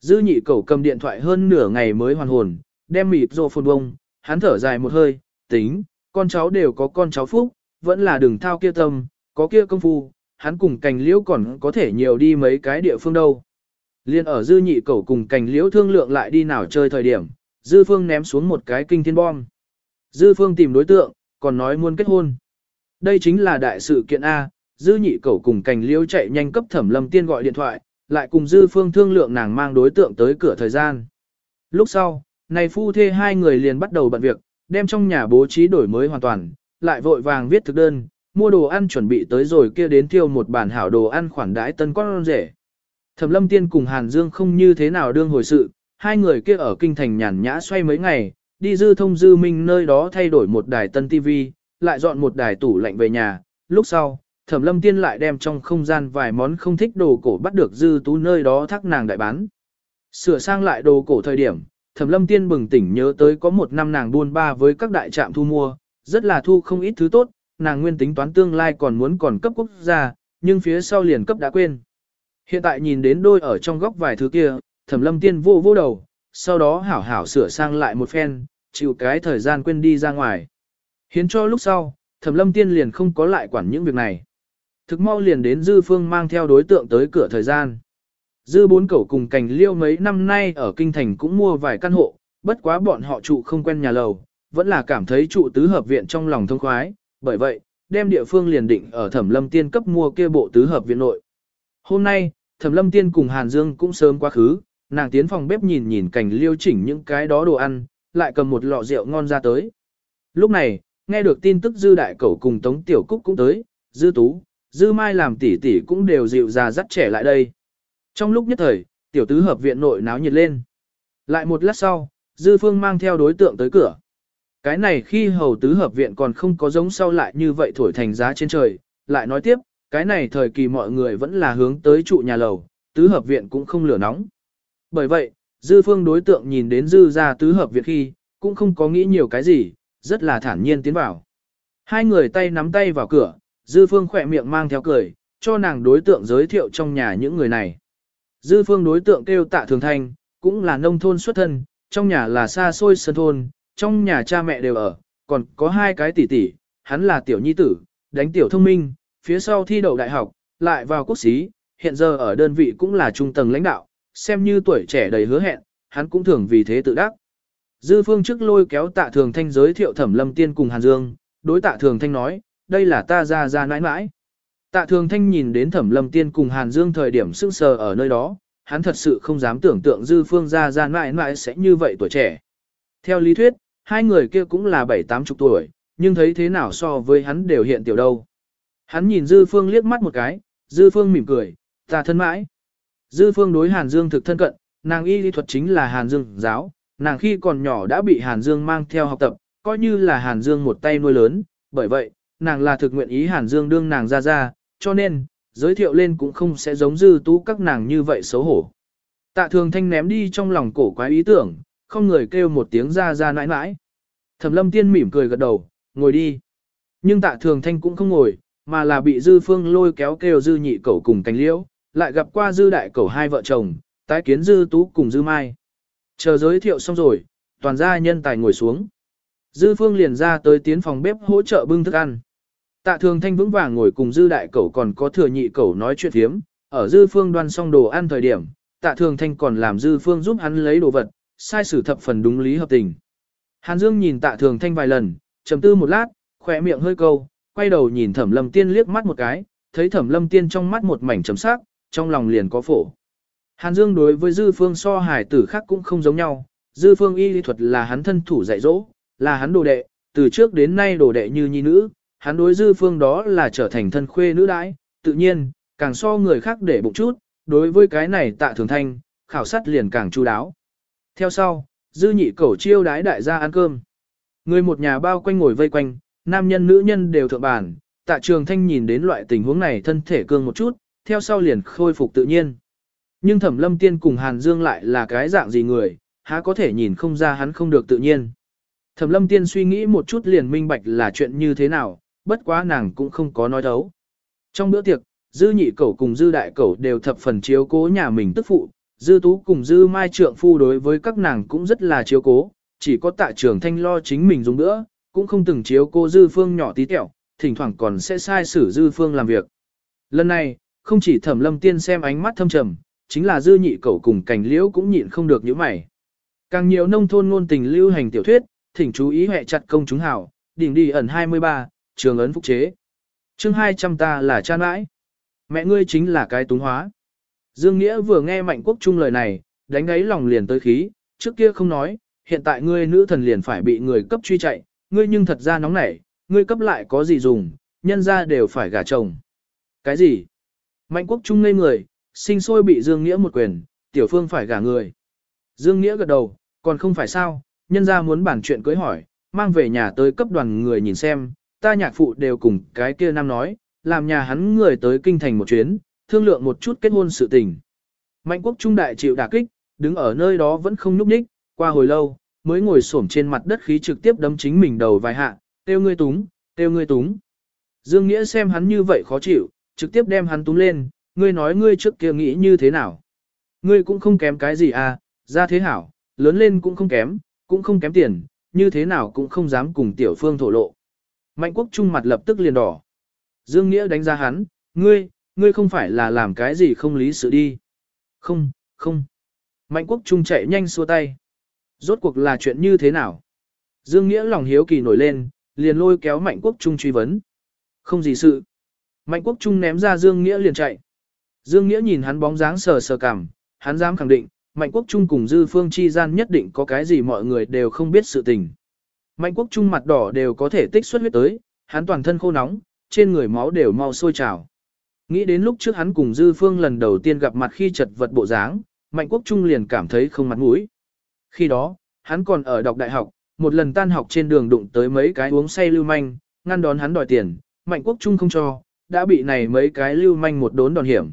Dư nhị cẩu cầm điện thoại hơn nửa ngày mới hoàn hồn, đem mịt rô phồn bông, hắn thở dài một hơi, tính, con cháu đều có con cháu phúc, vẫn là đừng thao kia tâm, có kia công phu, hắn cùng cành liễu còn có thể nhiều đi mấy cái địa phương đâu. Liên ở dư nhị cẩu cùng cành liễu thương lượng lại đi nào chơi thời điểm, dư phương ném xuống một cái kinh thiên bom. Dư phương tìm đối tượng, còn nói muốn kết hôn. Đây chính là đại sự kiện A, dư nhị cẩu cùng cành liễu chạy nhanh cấp thẩm lâm tiên gọi điện thoại, lại cùng dư phương thương lượng nàng mang đối tượng tới cửa thời gian. Lúc sau, này phu thê hai người liền bắt đầu bận việc, đem trong nhà bố trí đổi mới hoàn toàn, lại vội vàng viết thực đơn, mua đồ ăn chuẩn bị tới rồi kia đến tiêu một bản hảo đồ ăn khoản đãi tân con rể. Thẩm lâm tiên cùng Hàn Dương không như thế nào đương hồi sự, hai người kia ở kinh thành nhàn nhã xoay mấy ngày, đi dư thông dư minh nơi đó thay đổi một đài tân tivi, lại dọn một đài tủ lạnh về nhà, lúc sau, thẩm lâm tiên lại đem trong không gian vài món không thích đồ cổ bắt được dư tú nơi đó thác nàng đại bán. Sửa sang lại đồ cổ thời điểm, thẩm lâm tiên bừng tỉnh nhớ tới có một năm nàng buôn ba với các đại trạm thu mua, rất là thu không ít thứ tốt, nàng nguyên tính toán tương lai còn muốn còn cấp quốc gia, nhưng phía sau liền cấp đã quên. Hiện tại nhìn đến đôi ở trong góc vài thứ kia, thẩm lâm tiên vô vô đầu, sau đó hảo hảo sửa sang lại một phen, chịu cái thời gian quên đi ra ngoài. Hiến cho lúc sau, thẩm lâm tiên liền không có lại quản những việc này. Thực mau liền đến dư phương mang theo đối tượng tới cửa thời gian. Dư bốn cậu cùng cành liêu mấy năm nay ở kinh thành cũng mua vài căn hộ, bất quá bọn họ trụ không quen nhà lầu, vẫn là cảm thấy trụ tứ hợp viện trong lòng thông khoái, bởi vậy, đem địa phương liền định ở thẩm lâm tiên cấp mua kia bộ tứ hợp viện nội. Hôm nay, thẩm lâm tiên cùng Hàn Dương cũng sớm quá khứ, nàng tiến phòng bếp nhìn nhìn cảnh liêu chỉnh những cái đó đồ ăn, lại cầm một lọ rượu ngon ra tới. Lúc này, nghe được tin tức dư đại cẩu cùng Tống Tiểu Cúc cũng tới, dư tú, dư mai làm tỷ tỷ cũng đều dịu già dắt trẻ lại đây. Trong lúc nhất thời, tiểu tứ hợp viện nội náo nhiệt lên. Lại một lát sau, dư phương mang theo đối tượng tới cửa. Cái này khi hầu tứ hợp viện còn không có giống sau lại như vậy thổi thành giá trên trời, lại nói tiếp, cái này thời kỳ mọi người vẫn là hướng tới trụ nhà lầu, tứ hợp viện cũng không lửa nóng. Bởi vậy, dư phương đối tượng nhìn đến dư ra tứ hợp viện khi, cũng không có nghĩ nhiều cái gì, rất là thản nhiên tiến vào. Hai người tay nắm tay vào cửa, dư phương khỏe miệng mang theo cười, cho nàng đối tượng giới thiệu trong nhà những người này. Dư phương đối tượng kêu tạ thường thanh, cũng là nông thôn xuất thân, trong nhà là xa xôi sân thôn, trong nhà cha mẹ đều ở, còn có hai cái tỷ tỷ, hắn là tiểu nhi tử, đánh tiểu thông minh, phía sau thi đậu đại học, lại vào quốc xí, hiện giờ ở đơn vị cũng là trung tầng lãnh đạo, xem như tuổi trẻ đầy hứa hẹn, hắn cũng thường vì thế tự đắc. Dư phương trước lôi kéo tạ thường thanh giới thiệu thẩm lâm tiên cùng Hàn Dương, đối tạ thường thanh nói, đây là ta ra ra nãi nãi. Tạ thường thanh nhìn đến thẩm lâm tiên cùng Hàn Dương thời điểm sững sờ ở nơi đó, hắn thật sự không dám tưởng tượng dư phương ra ra nãi nãi sẽ như vậy tuổi trẻ. Theo lý thuyết, hai người kia cũng là bảy tám chục tuổi, nhưng thấy thế nào so với hắn đều hiện tiểu đâu. Hắn nhìn dư phương liếc mắt một cái, dư phương mỉm cười, ta thân mãi. Dư phương đối Hàn Dương thực thân cận, nàng y lý thuật chính là Hàn Dương giáo, nàng khi còn nhỏ đã bị Hàn Dương mang theo học tập, coi như là Hàn Dương một tay nuôi lớn, bởi vậy, nàng là thực nguyện ý Hàn Dương đương nàng ra ra, cho nên, giới thiệu lên cũng không sẽ giống dư tú các nàng như vậy xấu hổ. Tạ thường thanh ném đi trong lòng cổ quái ý tưởng, không người kêu một tiếng ra ra nãi nãi. Thẩm lâm tiên mỉm cười gật đầu, ngồi đi. Nhưng tạ thường thanh cũng không ngồi, mà là bị dư phương lôi kéo kêu dư nhị cẩu cùng cánh liễu, lại gặp qua dư đại cẩu hai vợ chồng, tái kiến dư tú cùng dư mai. Chờ giới thiệu xong rồi, toàn gia nhân tài ngồi xuống. Dư phương liền ra tới tiến phòng bếp hỗ trợ bưng thức ăn. Tạ thường thanh vững vàng ngồi cùng dư đại cẩu còn có thừa nhị cẩu nói chuyện thiếm, ở dư phương đoan xong đồ ăn thời điểm, tạ thường thanh còn làm dư phương giúp hắn lấy đồ vật, sai sử thập phần đúng lý hợp tình. Hàn Dương nhìn tạ thường thanh vài lần, trầm tư một lát, khỏe miệng hơi câu, quay đầu nhìn thẩm lâm tiên liếc mắt một cái, thấy thẩm lâm tiên trong mắt một mảnh chấm sắc, trong lòng liền có phổ. Hàn Dương đối với dư phương so hải tử khác cũng không giống nhau, dư phương y lý thuật là hắn thân thủ dạy dỗ, là hắn đồ đệ, từ trước đến nay đồ đệ như nhi nữ, hắn đối dư phương đó là trở thành thân khuê nữ đãi, tự nhiên, càng so người khác để bụng chút, đối với cái này tạ thường thanh, khảo sát liền càng chu đáo. Theo sau, dư nhị cẩu chiêu đái đại gia ăn cơm. Người một nhà bao quanh ngồi vây quanh, nam nhân nữ nhân đều thượng bàn, tạ trường thanh nhìn đến loại tình huống này thân thể cương một chút, theo sau liền khôi phục tự nhiên. Nhưng thẩm lâm tiên cùng Hàn Dương lại là cái dạng gì người, há có thể nhìn không ra hắn không được tự nhiên. Thẩm lâm tiên suy nghĩ một chút liền minh bạch là chuyện như thế nào, bất quá nàng cũng không có nói thấu. Trong bữa tiệc, dư nhị cẩu cùng dư đại cẩu đều thập phần chiếu cố nhà mình tức phụ, dư tú cùng dư mai trượng phu đối với các nàng cũng rất là chiếu cố, chỉ có tạ trưởng thanh lo chính mình dùng nữa, cũng không từng chiếu cố dư phương nhỏ tí tẹo, thỉnh thoảng còn sẽ sai xử dư phương làm việc. Lần này, không chỉ thẩm lâm tiên xem ánh mắt thâm trầm, chính là dư nhị cẩu cùng cảnh liễu cũng nhịn không được những mày. Càng nhiều nông thôn ngôn tình lưu hành tiểu thuyết, thỉnh chú ý hệ chặt công chúng hảo, đỉnh đi ẩn 23, trường ấn phúc chế. chương 200 ta là cha nãi. Mẹ ngươi chính là cái túng hóa. Dương Nghĩa vừa nghe Mạnh Quốc Trung lời này, đánh ấy lòng liền tới khí, trước kia không nói, hiện tại ngươi nữ thần liền phải bị người cấp truy chạy, ngươi nhưng thật ra nóng nảy, ngươi cấp lại có gì dùng, nhân ra đều phải gả chồng. Cái gì? Mạnh Quốc Trung ngây người, sinh sôi bị Dương Nghĩa một quyền, tiểu phương phải gả người. Dương Nghĩa gật đầu, còn không phải sao, nhân ra muốn bản chuyện cưới hỏi, mang về nhà tới cấp đoàn người nhìn xem, ta nhạc phụ đều cùng cái kia nam nói, làm nhà hắn người tới kinh thành một chuyến, thương lượng một chút kết hôn sự tình. Mạnh quốc trung đại chịu đả kích, đứng ở nơi đó vẫn không nhúc nhích, qua hồi lâu, mới ngồi xổm trên mặt đất khí trực tiếp đấm chính mình đầu vài hạ, tiêu ngươi túng, tiêu ngươi túng. Dương Nghĩa xem hắn như vậy khó chịu, trực tiếp đem hắn túng lên, ngươi nói ngươi trước kia nghĩ như thế nào. Ngươi cũng không kém cái gì à, ra thế hảo, lớn lên cũng không kém, cũng không kém tiền, như thế nào cũng không dám cùng tiểu phương thổ lộ. Mạnh quốc trung mặt lập tức liền đỏ. Dương Nghĩa đánh giá hắn, ngươi, ngươi không phải là làm cái gì không lý sự đi. Không, không. Mạnh quốc trung chạy nhanh xua tay. Rốt cuộc là chuyện như thế nào? Dương Nghĩa lòng hiếu kỳ nổi lên, liền lôi kéo Mạnh quốc trung truy vấn. Không gì sự. Mạnh quốc trung ném ra Dương Nghĩa liền chạy. Dương Nghĩa nhìn hắn bóng dáng sờ sờ cảm, hắn dám khẳng định, Mạnh quốc trung cùng Dư Phương chi gian nhất định có cái gì mọi người đều không biết sự tình. Mạnh quốc trung mặt đỏ đều có thể tích xuất huyết tới, hắn toàn thân khô nóng, trên người máu đều mau sôi trào. Nghĩ đến lúc trước hắn cùng Dư Phương lần đầu tiên gặp mặt khi chật vật bộ dáng, Mạnh Quốc Trung liền cảm thấy không mặt mũi. Khi đó, hắn còn ở đọc đại học, một lần tan học trên đường đụng tới mấy cái uống say lưu manh, ngăn đón hắn đòi tiền, Mạnh Quốc Trung không cho, đã bị này mấy cái lưu manh một đốn đòn hiểm.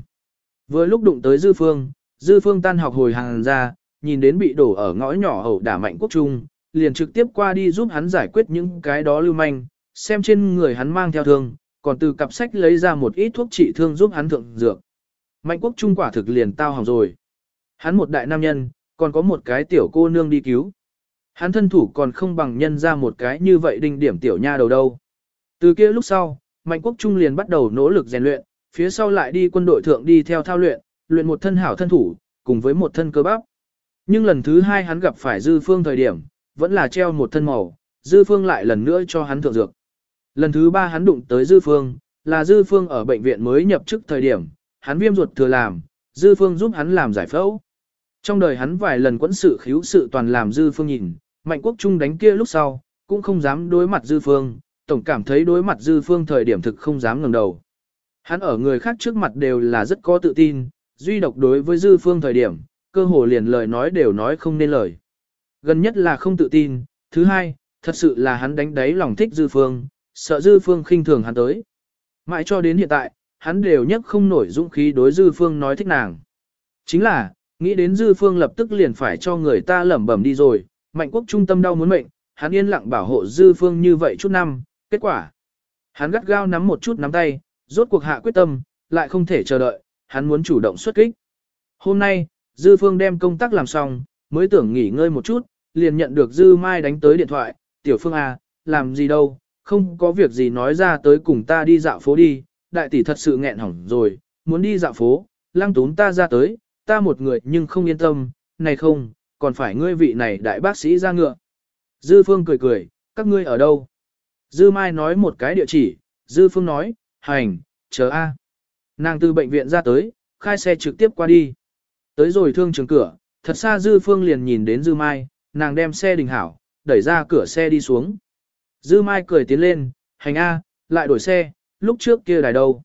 Vừa lúc đụng tới Dư Phương, Dư Phương tan học hồi hàng ra, nhìn đến bị đổ ở ngõ nhỏ hậu đả Mạnh Quốc Trung, liền trực tiếp qua đi giúp hắn giải quyết những cái đó lưu manh, xem trên người hắn mang theo thương, còn từ cặp sách lấy ra một ít thuốc trị thương giúp hắn thượng dược. Mạnh quốc trung quả thực liền tao hỏng rồi. Hắn một đại nam nhân, còn có một cái tiểu cô nương đi cứu. Hắn thân thủ còn không bằng nhân ra một cái như vậy đinh điểm tiểu nha đầu đâu. Từ kia lúc sau, Mạnh quốc trung liền bắt đầu nỗ lực rèn luyện, phía sau lại đi quân đội thượng đi theo thao luyện, luyện một thân hảo thân thủ, cùng với một thân cơ bắp. Nhưng lần thứ hai hắn gặp phải Dư Phương thời điểm, vẫn là treo một thân màu, Dư Phương lại lần nữa cho hắn thượng dược. Lần thứ ba hắn đụng tới Dư Phương, là Dư Phương ở bệnh viện mới nhập chức thời điểm, hắn viêm ruột thừa làm, Dư Phương giúp hắn làm giải phẫu. Trong đời hắn vài lần quẫn sự khiếu sự toàn làm Dư Phương nhìn, Mạnh Quốc Trung đánh kia lúc sau, cũng không dám đối mặt Dư Phương, tổng cảm thấy đối mặt Dư Phương thời điểm thực không dám ngẩng đầu. Hắn ở người khác trước mặt đều là rất có tự tin, duy độc đối với Dư Phương thời điểm, cơ hồ liền lời nói đều nói không nên lời. Gần nhất là không tự tin, thứ hai, thật sự là hắn đánh đáy lòng thích Dư Phương, sợ Dư Phương khinh thường hắn tới. Mãi cho đến hiện tại, hắn đều nhất không nổi dũng khí đối Dư Phương nói thích nàng. Chính là, nghĩ đến Dư Phương lập tức liền phải cho người ta lẩm bẩm đi rồi, mạnh quốc trung tâm đau muốn mệnh, hắn yên lặng bảo hộ Dư Phương như vậy chút năm, kết quả. Hắn gắt gao nắm một chút nắm tay, rốt cuộc hạ quyết tâm, lại không thể chờ đợi, hắn muốn chủ động xuất kích. Hôm nay, Dư Phương đem công tác làm xong, mới tưởng nghỉ ngơi một chút, liền nhận được Dư Mai đánh tới điện thoại, Tiểu Phương à, làm gì đâu, không có việc gì nói ra tới cùng ta đi dạo phố đi, đại tỷ thật sự nghẹn hỏng rồi, muốn đi dạo phố, lăng tún ta ra tới, ta một người nhưng không yên tâm, này không, còn phải ngươi vị này đại bác sĩ ra ngựa. Dư Phương cười cười, các ngươi ở đâu? Dư Mai nói một cái địa chỉ, Dư Phương nói, hành, chờ A. Nàng từ bệnh viện ra tới, khai xe trực tiếp qua đi. Tới rồi thương trường cửa, thật xa Dư Phương liền nhìn đến Dư Mai, nàng đem xe đình hảo, đẩy ra cửa xe đi xuống. Dư Mai cười tiến lên, hành A, lại đổi xe, lúc trước kia đài đâu.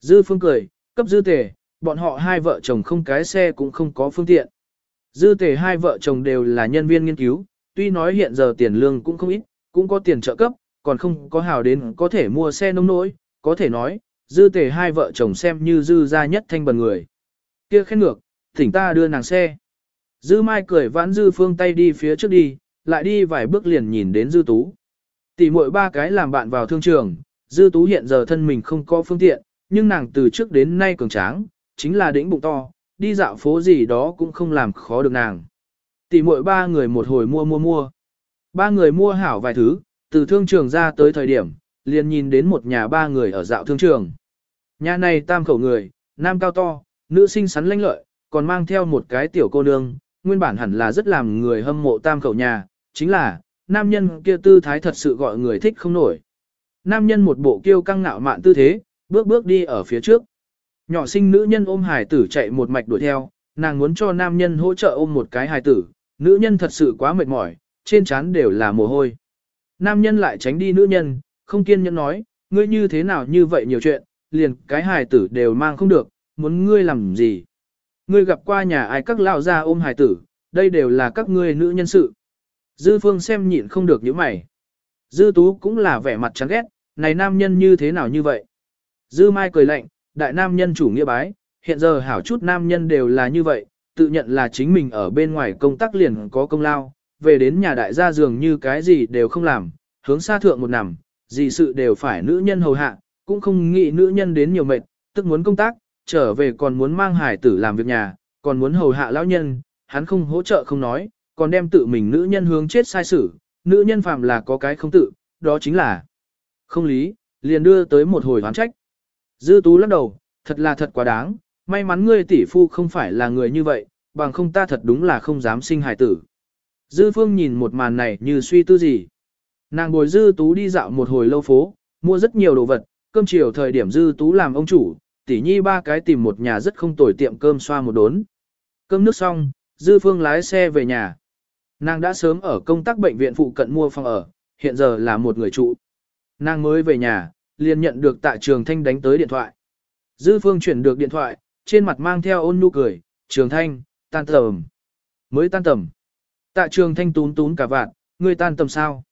Dư Phương cười, cấp dư tề, bọn họ hai vợ chồng không cái xe cũng không có phương tiện. Dư tề hai vợ chồng đều là nhân viên nghiên cứu, tuy nói hiện giờ tiền lương cũng không ít, cũng có tiền trợ cấp, còn không có hào đến có thể mua xe nông nỗi, có thể nói, dư tề hai vợ chồng xem như dư gia nhất thanh bần người. Kia khen ngược, thỉnh ta đưa nàng xe. Dư mai cười vãn dư phương tay đi phía trước đi, lại đi vài bước liền nhìn đến dư tú. Tỷ muội ba cái làm bạn vào thương trường, dư tú hiện giờ thân mình không có phương tiện, nhưng nàng từ trước đến nay cường tráng, chính là đĩnh bụng to, đi dạo phố gì đó cũng không làm khó được nàng. Tỷ muội ba người một hồi mua mua mua. Ba người mua hảo vài thứ, từ thương trường ra tới thời điểm, liền nhìn đến một nhà ba người ở dạo thương trường. Nhà này tam khẩu người, nam cao to, nữ sinh sắn lanh lợi, còn mang theo một cái tiểu cô nương, nguyên bản hẳn là rất làm người hâm mộ tam khẩu nhà, chính là, nam nhân kia tư thái thật sự gọi người thích không nổi. Nam nhân một bộ kiêu căng ngạo mạn tư thế, bước bước đi ở phía trước. Nhỏ sinh nữ nhân ôm hài tử chạy một mạch đuổi theo, nàng muốn cho nam nhân hỗ trợ ôm một cái hài tử, nữ nhân thật sự quá mệt mỏi, trên trán đều là mồ hôi. Nam nhân lại tránh đi nữ nhân, không kiên nhẫn nói, ngươi như thế nào như vậy nhiều chuyện, liền cái hài tử đều mang không được, muốn ngươi làm gì. Ngươi gặp qua nhà ai các lão gia ôm hài tử, đây đều là các ngươi nữ nhân sự. Dư phương xem nhịn không được những mày. Dư tú cũng là vẻ mặt chán ghét, này nam nhân như thế nào như vậy. Dư mai cười lạnh, đại nam nhân chủ nghĩa bái, hiện giờ hảo chút nam nhân đều là như vậy, tự nhận là chính mình ở bên ngoài công tác liền có công lao, về đến nhà đại gia dường như cái gì đều không làm, hướng xa thượng một nằm, gì sự đều phải nữ nhân hầu hạ, cũng không nghĩ nữ nhân đến nhiều mệt, tức muốn công tác, trở về còn muốn mang hải tử làm việc nhà, còn muốn hầu hạ lão nhân, hắn không hỗ trợ không nói, còn đem tự mình nữ nhân hướng chết sai xử, nữ nhân phạm là có cái không tự, đó chính là không lý, liền đưa tới một hồi hoán trách. Dư tú lắc đầu, thật là thật quá đáng, may mắn ngươi tỷ phu không phải là người như vậy, bằng không ta thật đúng là không dám sinh hài tử. Dư phương nhìn một màn này như suy tư gì. Nàng bồi dư tú đi dạo một hồi lâu phố, mua rất nhiều đồ vật, cơm chiều thời điểm dư tú làm ông chủ, tỷ nhi ba cái tìm một nhà rất không tồi tiệm cơm xoa một đốn. Cơm nước xong, dư phương lái xe về nhà. Nàng đã sớm ở công tác bệnh viện phụ cận mua phòng ở, hiện giờ là một người trụ. Nàng mới về nhà, liền nhận được tạ trường thanh đánh tới điện thoại. Dư phương chuyển được điện thoại, trên mặt mang theo ôn nhu cười, trường thanh, tan tầm. Mới tan tầm. Tạ trường thanh tún tún cả vạn, ngươi tan tầm sao?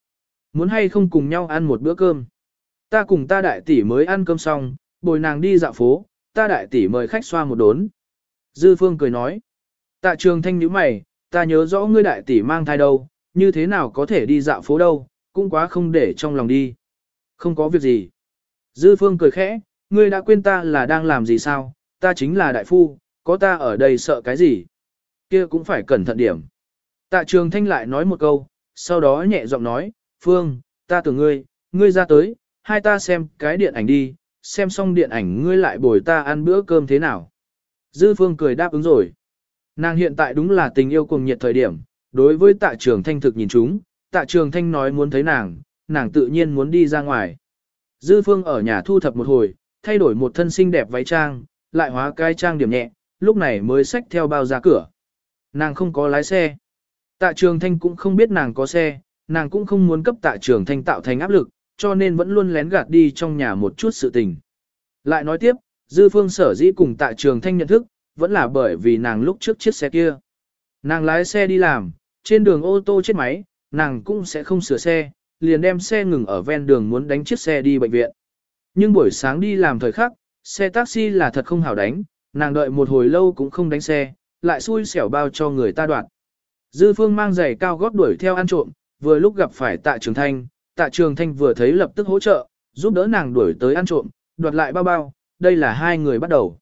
Muốn hay không cùng nhau ăn một bữa cơm? Ta cùng ta đại tỷ mới ăn cơm xong, bồi nàng đi dạo phố, ta đại tỷ mời khách xoa một đốn. Dư phương cười nói. Tạ trường thanh nhíu mày, ta nhớ rõ ngươi đại tỷ mang thai đâu, như thế nào có thể đi dạo phố đâu, cũng quá không để trong lòng đi. Không có việc gì. Dư phương cười khẽ, ngươi đã quên ta là đang làm gì sao, ta chính là đại phu, có ta ở đây sợ cái gì. Kia cũng phải cẩn thận điểm. Tạ trường thanh lại nói một câu, sau đó nhẹ giọng nói, Phương, ta tưởng ngươi, ngươi ra tới, hai ta xem cái điện ảnh đi, xem xong điện ảnh ngươi lại bồi ta ăn bữa cơm thế nào. Dư Phương cười đáp ứng rồi. Nàng hiện tại đúng là tình yêu cùng nhiệt thời điểm, đối với tạ trường thanh thực nhìn chúng, tạ trường thanh nói muốn thấy nàng, nàng tự nhiên muốn đi ra ngoài. Dư Phương ở nhà thu thập một hồi, thay đổi một thân xinh đẹp váy trang, lại hóa cái trang điểm nhẹ, lúc này mới xách theo bao ra cửa. Nàng không có lái xe. Tạ trường thanh cũng không biết nàng có xe, nàng cũng không muốn cấp tạ trường thanh tạo thành áp lực, cho nên vẫn luôn lén gạt đi trong nhà một chút sự tình. Lại nói tiếp, Dư Phương sở dĩ cùng tạ trường thanh nhận thức, vẫn là bởi vì nàng lúc trước chiếc xe kia. Nàng lái xe đi làm, trên đường ô tô chết máy, nàng cũng sẽ không sửa xe, liền đem xe ngừng ở ven đường muốn đánh chiếc xe đi bệnh viện. Nhưng buổi sáng đi làm thời khắc, xe taxi là thật không hảo đánh, nàng đợi một hồi lâu cũng không đánh xe, lại xui xẻo bao cho người ta đoạn. Dư phương mang giày cao gót đuổi theo ăn trộm, vừa lúc gặp phải tạ trường thanh, tạ trường thanh vừa thấy lập tức hỗ trợ, giúp đỡ nàng đuổi tới ăn trộm, đoạt lại bao bao, đây là hai người bắt đầu.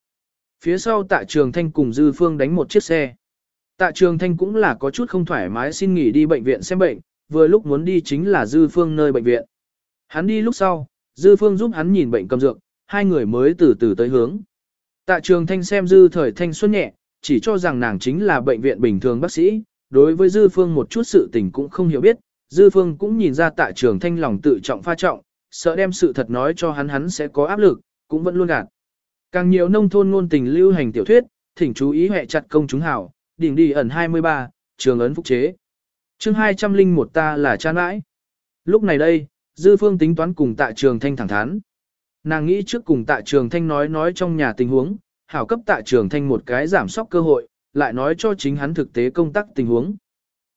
Phía sau tạ trường thanh cùng dư phương đánh một chiếc xe. Tạ trường thanh cũng là có chút không thoải mái xin nghỉ đi bệnh viện xem bệnh, vừa lúc muốn đi chính là dư phương nơi bệnh viện. Hắn đi lúc sau, dư phương giúp hắn nhìn bệnh cầm dược, hai người mới từ từ tới hướng. Tạ trường thanh xem dư thời thanh xuân nhẹ, chỉ cho rằng nàng chính là bệnh viện bình thường bác sĩ, đối với dư phương một chút sự tình cũng không hiểu biết, dư phương cũng nhìn ra tạ trường thanh lòng tự trọng pha trọng, sợ đem sự thật nói cho hắn hắn sẽ có áp lực, cũng vẫn luôn gạt. Càng nhiều nông thôn ngôn tình lưu hành tiểu thuyết, thỉnh chú ý hệ chặt công chúng hảo, đỉnh đi ẩn 23, trường ấn phúc chế. chương 201 ta là cha nãi. Lúc này đây, dư phương tính toán cùng tạ trường thanh thẳng thắn. Nàng nghĩ trước cùng tạ trường thanh nói nói trong nhà tình huống, hảo cấp tạ trường thanh một cái giảm sóc cơ hội, lại nói cho chính hắn thực tế công tác tình huống.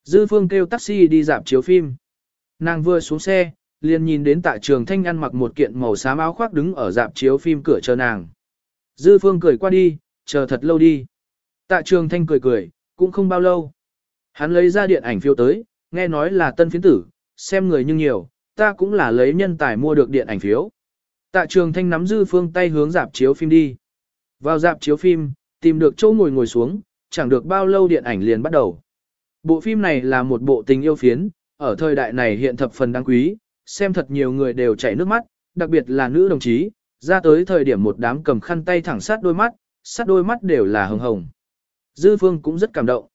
Dư phương kêu taxi đi dạp chiếu phim. Nàng vừa xuống xe, liền nhìn đến tạ trường thanh ăn mặc một kiện màu xám áo khoác đứng ở dạp chiếu phim cửa chờ nàng. Dư phương cười qua đi, chờ thật lâu đi. Tạ trường thanh cười cười, cũng không bao lâu. Hắn lấy ra điện ảnh phiếu tới, nghe nói là tân phiến tử, xem người nhưng nhiều, ta cũng là lấy nhân tài mua được điện ảnh phiếu. Tạ trường thanh nắm dư phương tay hướng dạp chiếu phim đi. Vào dạp chiếu phim, tìm được chỗ ngồi ngồi xuống, chẳng được bao lâu điện ảnh liền bắt đầu. Bộ phim này là một bộ tình yêu phiến, ở thời đại này hiện thập phần đáng quý, xem thật nhiều người đều chảy nước mắt, đặc biệt là nữ đồng chí, ra tới thời điểm một đám cầm khăn tay thẳng sát đôi mắt, sát đôi mắt đều là hồng hồng. Dư Phương cũng rất cảm động.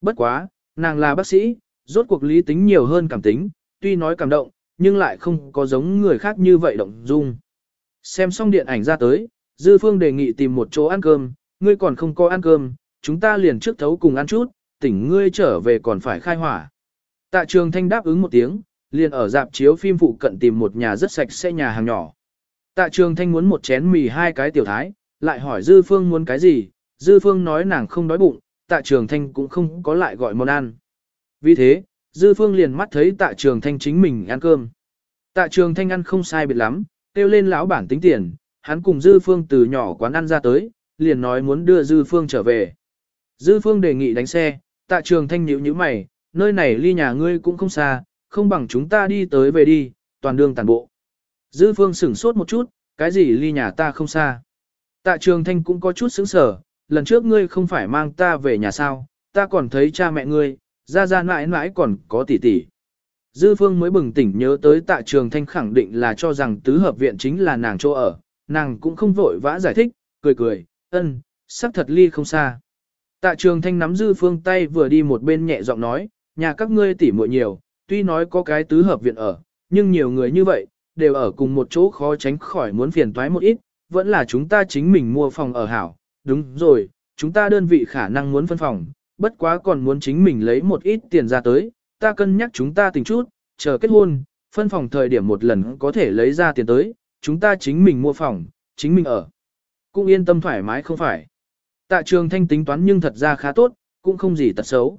Bất quá, nàng là bác sĩ, rốt cuộc lý tính nhiều hơn cảm tính, tuy nói cảm động, nhưng lại không có giống người khác như vậy động dung. Xem xong điện ảnh ra tới, Dư Phương đề nghị tìm một chỗ ăn cơm, ngươi còn không có ăn cơm, chúng ta liền trước thấu cùng ăn chút, tỉnh ngươi trở về còn phải khai hỏa. Tạ trường thanh đáp ứng một tiếng, liền ở dạp chiếu phim phụ cận tìm một nhà rất sạch sẽ nhà hàng nhỏ. Tạ trường thanh muốn một chén mì hai cái tiểu thái, lại hỏi Dư Phương muốn cái gì, Dư Phương nói nàng không đói bụng, tạ trường thanh cũng không có lại gọi món ăn. Vì thế, Dư Phương liền mắt thấy tạ trường thanh chính mình ăn cơm. Tạ trường thanh ăn không sai biệt lắm, kêu lên lão bản tính tiền, hắn cùng Dư Phương từ nhỏ quán ăn ra tới, liền nói muốn đưa Dư Phương trở về. Dư Phương đề nghị đánh xe, tạ trường thanh nhíu như mày, nơi này ly nhà ngươi cũng không xa, không bằng chúng ta đi tới về đi, toàn đường tàn bộ. Dư Phương sửng sốt một chút, cái gì ly nhà ta không xa. Tạ trường thanh cũng có chút sững sở, lần trước ngươi không phải mang ta về nhà sao, ta còn thấy cha mẹ ngươi, ra ra mãi mãi còn có tỷ tỷ. Dư Phương mới bừng tỉnh nhớ tới tạ trường thanh khẳng định là cho rằng tứ hợp viện chính là nàng chỗ ở, nàng cũng không vội vã giải thích, cười cười, ân, sắc thật ly không xa. Tạ trường thanh nắm Dư Phương tay vừa đi một bên nhẹ giọng nói, nhà các ngươi tỉ muội nhiều, tuy nói có cái tứ hợp viện ở, nhưng nhiều người như vậy, đều ở cùng một chỗ khó tránh khỏi muốn phiền toái một ít, vẫn là chúng ta chính mình mua phòng ở hảo, đúng rồi, chúng ta đơn vị khả năng muốn phân phòng, bất quá còn muốn chính mình lấy một ít tiền ra tới, ta cân nhắc chúng ta tình chút, chờ kết hôn, phân phòng thời điểm một lần có thể lấy ra tiền tới, chúng ta chính mình mua phòng, chính mình ở. Cũng yên tâm thoải mái không phải. Tạ trường thanh tính toán nhưng thật ra khá tốt, cũng không gì tật xấu.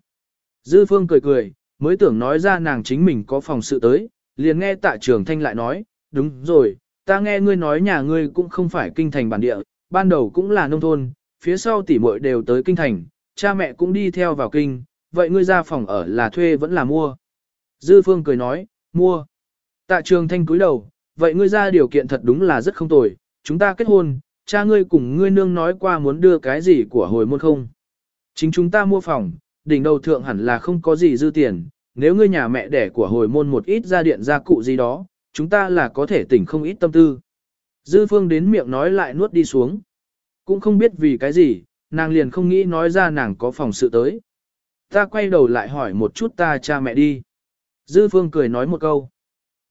Dư phương cười cười, mới tưởng nói ra nàng chính mình có phòng sự tới, liền nghe tạ trường thanh lại nói, đúng rồi, ta nghe ngươi nói nhà ngươi cũng không phải kinh thành bản địa, ban đầu cũng là nông thôn, phía sau tỷ muội đều tới kinh thành, cha mẹ cũng đi theo vào kinh, vậy ngươi ra phòng ở là thuê vẫn là mua. Dư phương cười nói, mua. Tạ trường thanh cúi đầu, vậy ngươi ra điều kiện thật đúng là rất không tồi, chúng ta kết hôn, cha ngươi cùng ngươi nương nói qua muốn đưa cái gì của hồi môn không. Chính chúng ta mua phòng, đỉnh đầu thượng hẳn là không có gì dư tiền, nếu ngươi nhà mẹ đẻ của hồi môn một ít ra điện ra cụ gì đó, chúng ta là có thể tỉnh không ít tâm tư. Dư phương đến miệng nói lại nuốt đi xuống. Cũng không biết vì cái gì, nàng liền không nghĩ nói ra nàng có phòng sự tới. Ta quay đầu lại hỏi một chút ta cha mẹ đi. Dư phương cười nói một câu.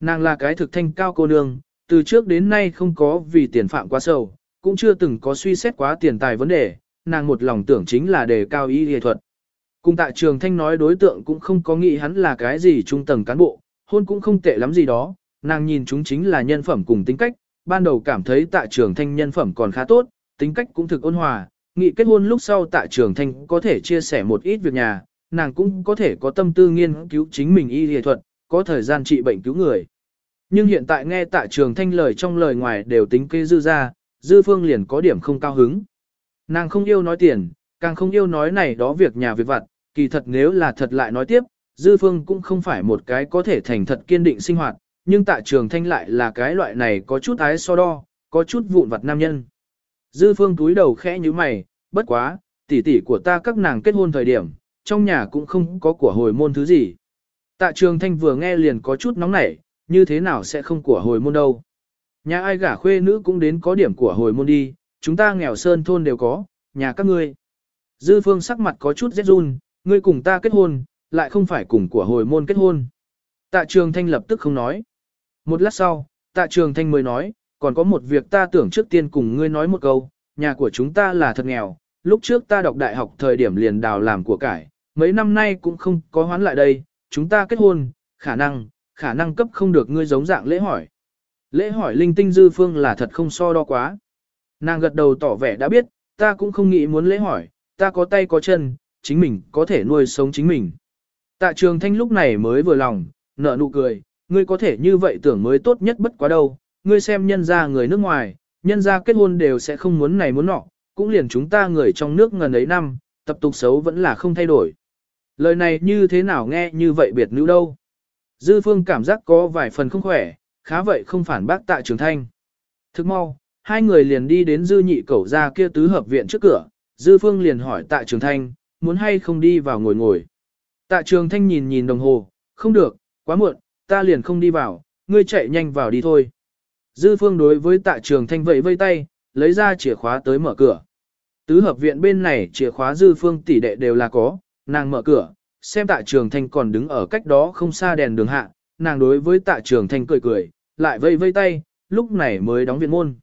Nàng là cái thực thanh cao cô nương, từ trước đến nay không có vì tiền phạm quá sâu, cũng chưa từng có suy xét quá tiền tài vấn đề, nàng một lòng tưởng chính là đề cao y y thuật. Cùng tại trường thanh nói đối tượng cũng không có nghĩ hắn là cái gì trung tầng cán bộ, hôn cũng không tệ lắm gì đó, nàng nhìn chúng chính là nhân phẩm cùng tính cách, ban đầu cảm thấy tại trường thanh nhân phẩm còn khá tốt, tính cách cũng thực ôn hòa, nghị kết hôn lúc sau tại trường thanh có thể chia sẻ một ít việc nhà, nàng cũng có thể có tâm tư nghiên cứu chính mình y y thuật, có thời gian trị bệnh cứu người. Nhưng hiện tại nghe tại trường thanh lời trong lời ngoài đều tính kê dư ra, dư phương liền có điểm không cao hứng. Nàng không yêu nói tiền, càng không yêu nói này đó việc nhà việc vặt, kỳ thật nếu là thật lại nói tiếp, dư phương cũng không phải một cái có thể thành thật kiên định sinh hoạt, nhưng tại trường thanh lại là cái loại này có chút ái so đo, có chút vụn vặt nam nhân. Dư phương túi đầu khẽ như mày, bất quá, tỷ tỷ của ta các nàng kết hôn thời điểm, trong nhà cũng không có của hồi môn thứ gì. Tạ trường thanh vừa nghe liền có chút nóng nảy, như thế nào sẽ không của hồi môn đâu. Nhà ai gả khuê nữ cũng đến có điểm của hồi môn đi, chúng ta nghèo sơn thôn đều có, nhà các ngươi. Dư phương sắc mặt có chút rét run, ngươi cùng ta kết hôn, lại không phải cùng của hồi môn kết hôn. Tạ trường thanh lập tức không nói. Một lát sau, tạ trường thanh mới nói, còn có một việc ta tưởng trước tiên cùng ngươi nói một câu, nhà của chúng ta là thật nghèo, lúc trước ta đọc đại học thời điểm liền đào làm của cải, mấy năm nay cũng không có hoán lại đây, chúng ta kết hôn, khả năng, khả năng cấp không được ngươi giống dạng lễ hỏi. Lễ hỏi linh tinh dư phương là thật không so đo quá. Nàng gật đầu tỏ vẻ đã biết, ta cũng không nghĩ muốn lễ hỏi, ta có tay có chân, chính mình có thể nuôi sống chính mình. Tạ trường thanh lúc này mới vừa lòng, nở nụ cười, ngươi có thể như vậy tưởng mới tốt nhất bất quá đâu, ngươi xem nhân ra người nước ngoài, nhân ra kết hôn đều sẽ không muốn này muốn nọ, cũng liền chúng ta người trong nước ngần ấy năm, tập tục xấu vẫn là không thay đổi. Lời này như thế nào nghe như vậy biệt nữ đâu. Dư phương cảm giác có vài phần không khỏe, khá vậy không phản bác tạ trường thanh. Thức mau, hai người liền đi đến dư nhị cẩu ra kia tứ hợp viện trước cửa, Dư Phương liền hỏi tạ trường thanh, muốn hay không đi vào ngồi ngồi. Tạ trường thanh nhìn nhìn đồng hồ, không được, quá muộn, ta liền không đi vào, ngươi chạy nhanh vào đi thôi. Dư Phương đối với tạ trường thanh vẫy vây tay, lấy ra chìa khóa tới mở cửa. Tứ hợp viện bên này chìa khóa Dư Phương tỷ đệ đều là có, nàng mở cửa, xem tạ trường thanh còn đứng ở cách đó không xa đèn đường hạ, nàng đối với tạ trường thanh cười cười, lại vây vây tay, lúc này mới đóng viện môn.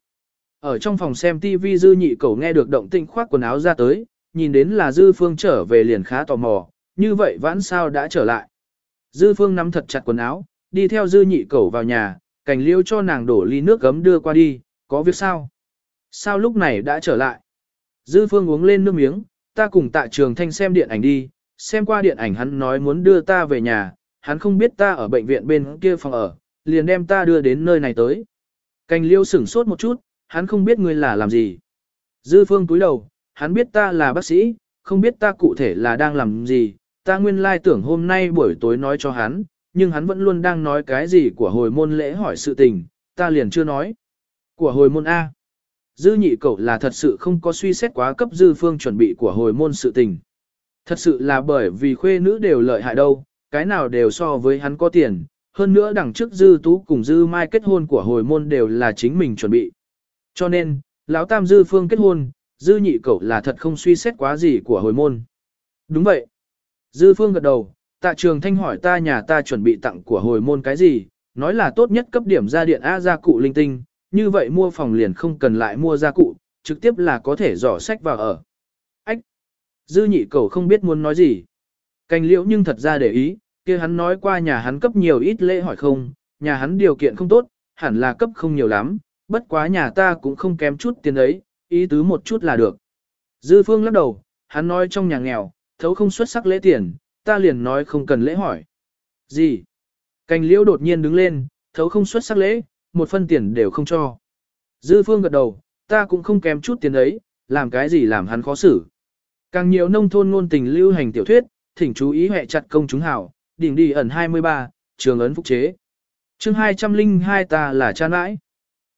Ở trong phòng xem TV dư nhị cầu nghe được động tĩnh khoác quần áo ra tới, nhìn đến là dư phương trở về liền khá tò mò, như vậy vãn sao đã trở lại. Dư phương nắm thật chặt quần áo, đi theo dư nhị cầu vào nhà, cảnh liêu cho nàng đổ ly nước gấm đưa qua đi, có việc sao? Sao lúc này đã trở lại? Dư phương uống lên nước miếng, ta cùng tạ trường thanh xem điện ảnh đi, xem qua điện ảnh hắn nói muốn đưa ta về nhà, hắn không biết ta ở bệnh viện bên kia phòng ở, liền đem ta đưa đến nơi này tới. Cành liêu sửng sốt một chút, hắn không biết ngươi là làm gì. Dư phương túi đầu, hắn biết ta là bác sĩ, không biết ta cụ thể là đang làm gì, ta nguyên lai tưởng hôm nay buổi tối nói cho hắn, nhưng hắn vẫn luôn đang nói cái gì của hồi môn lễ hỏi sự tình, ta liền chưa nói. Của hồi môn A. Dư nhị cậu là thật sự không có suy xét quá cấp dư phương chuẩn bị của hồi môn sự tình. Thật sự là bởi vì khuê nữ đều lợi hại đâu, cái nào đều so với hắn có tiền, hơn nữa đằng trước dư tú cùng dư mai kết hôn của hồi môn đều là chính mình chuẩn bị. Cho nên, lão tam dư phương kết hôn, dư nhị cậu là thật không suy xét quá gì của hồi môn. Đúng vậy. Dư phương gật đầu, tạ trường thanh hỏi ta nhà ta chuẩn bị tặng của hồi môn cái gì, nói là tốt nhất cấp điểm ra điện A gia cụ linh tinh, như vậy mua phòng liền không cần lại mua gia cụ, trực tiếp là có thể dò sách vào ở. Ách! Dư nhị cầu không biết muốn nói gì. Cành liễu nhưng thật ra để ý, kia hắn nói qua nhà hắn cấp nhiều ít lễ hỏi không, nhà hắn điều kiện không tốt, hẳn là cấp không nhiều lắm, bất quá nhà ta cũng không kém chút tiền ấy, ý tứ một chút là được. Dư phương lắc đầu, hắn nói trong nhà nghèo, thấu không xuất sắc lễ tiền, ta liền nói không cần lễ hỏi. Gì? Cành liễu đột nhiên đứng lên, thấu không xuất sắc lễ, một phân tiền đều không cho. Dư phương gật đầu, ta cũng không kém chút tiền ấy, làm cái gì làm hắn khó xử. Càng nhiều nông thôn ngôn tình lưu hành tiểu thuyết, thỉnh chú ý hệ chặt công chúng hảo, đỉnh đi ẩn 23, trường ấn phục chế. chương 202 ta là cha nãi.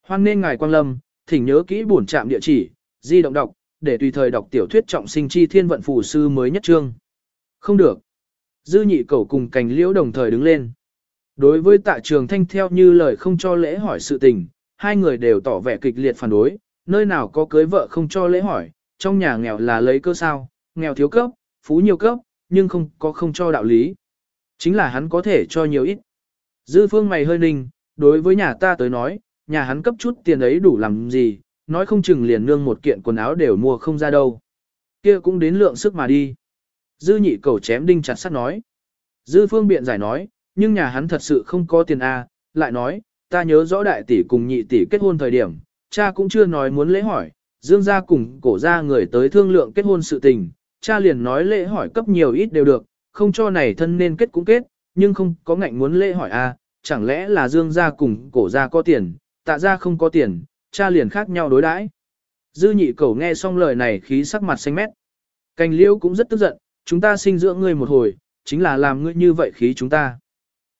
Hoan nên ngài quang lâm, thỉnh nhớ kỹ bổn trạm địa chỉ, di động đọc, để tùy thời đọc tiểu thuyết trọng sinh chi thiên vận phù sư mới nhất trương. Không được. Dư nhị cầu cùng cành liễu đồng thời đứng lên. Đối với tạ trường thanh theo như lời không cho lễ hỏi sự tình, hai người đều tỏ vẻ kịch liệt phản đối, nơi nào có cưới vợ không cho lễ hỏi, trong nhà nghèo là lấy cơ sao, nghèo thiếu cấp, phú nhiều cấp, nhưng không có không cho đạo lý. Chính là hắn có thể cho nhiều ít. Dư phương mày hơi ninh, đối với nhà ta tới nói, nhà hắn cấp chút tiền ấy đủ làm gì, nói không chừng liền nương một kiện quần áo đều mua không ra đâu. kia cũng đến lượng sức mà đi. Dư nhị cầu chém đinh chặt sắt nói. Dư phương biện giải nói, nhưng nhà hắn thật sự không có tiền A, lại nói, ta nhớ rõ đại tỷ cùng nhị tỷ kết hôn thời điểm, cha cũng chưa nói muốn lễ hỏi, dương gia cùng cổ gia người tới thương lượng kết hôn sự tình, cha liền nói lễ hỏi cấp nhiều ít đều được, không cho này thân nên kết cũng kết, nhưng không có ngạnh muốn lễ hỏi a, chẳng lẽ là dương gia cùng cổ gia có tiền, tạ gia không có tiền, cha liền khác nhau đối đãi. Dư nhị cầu nghe xong lời này khí sắc mặt xanh mét. Cành liễu cũng rất tức giận, chúng ta sinh dưỡng ngươi một hồi, chính là làm ngươi như vậy khí chúng ta.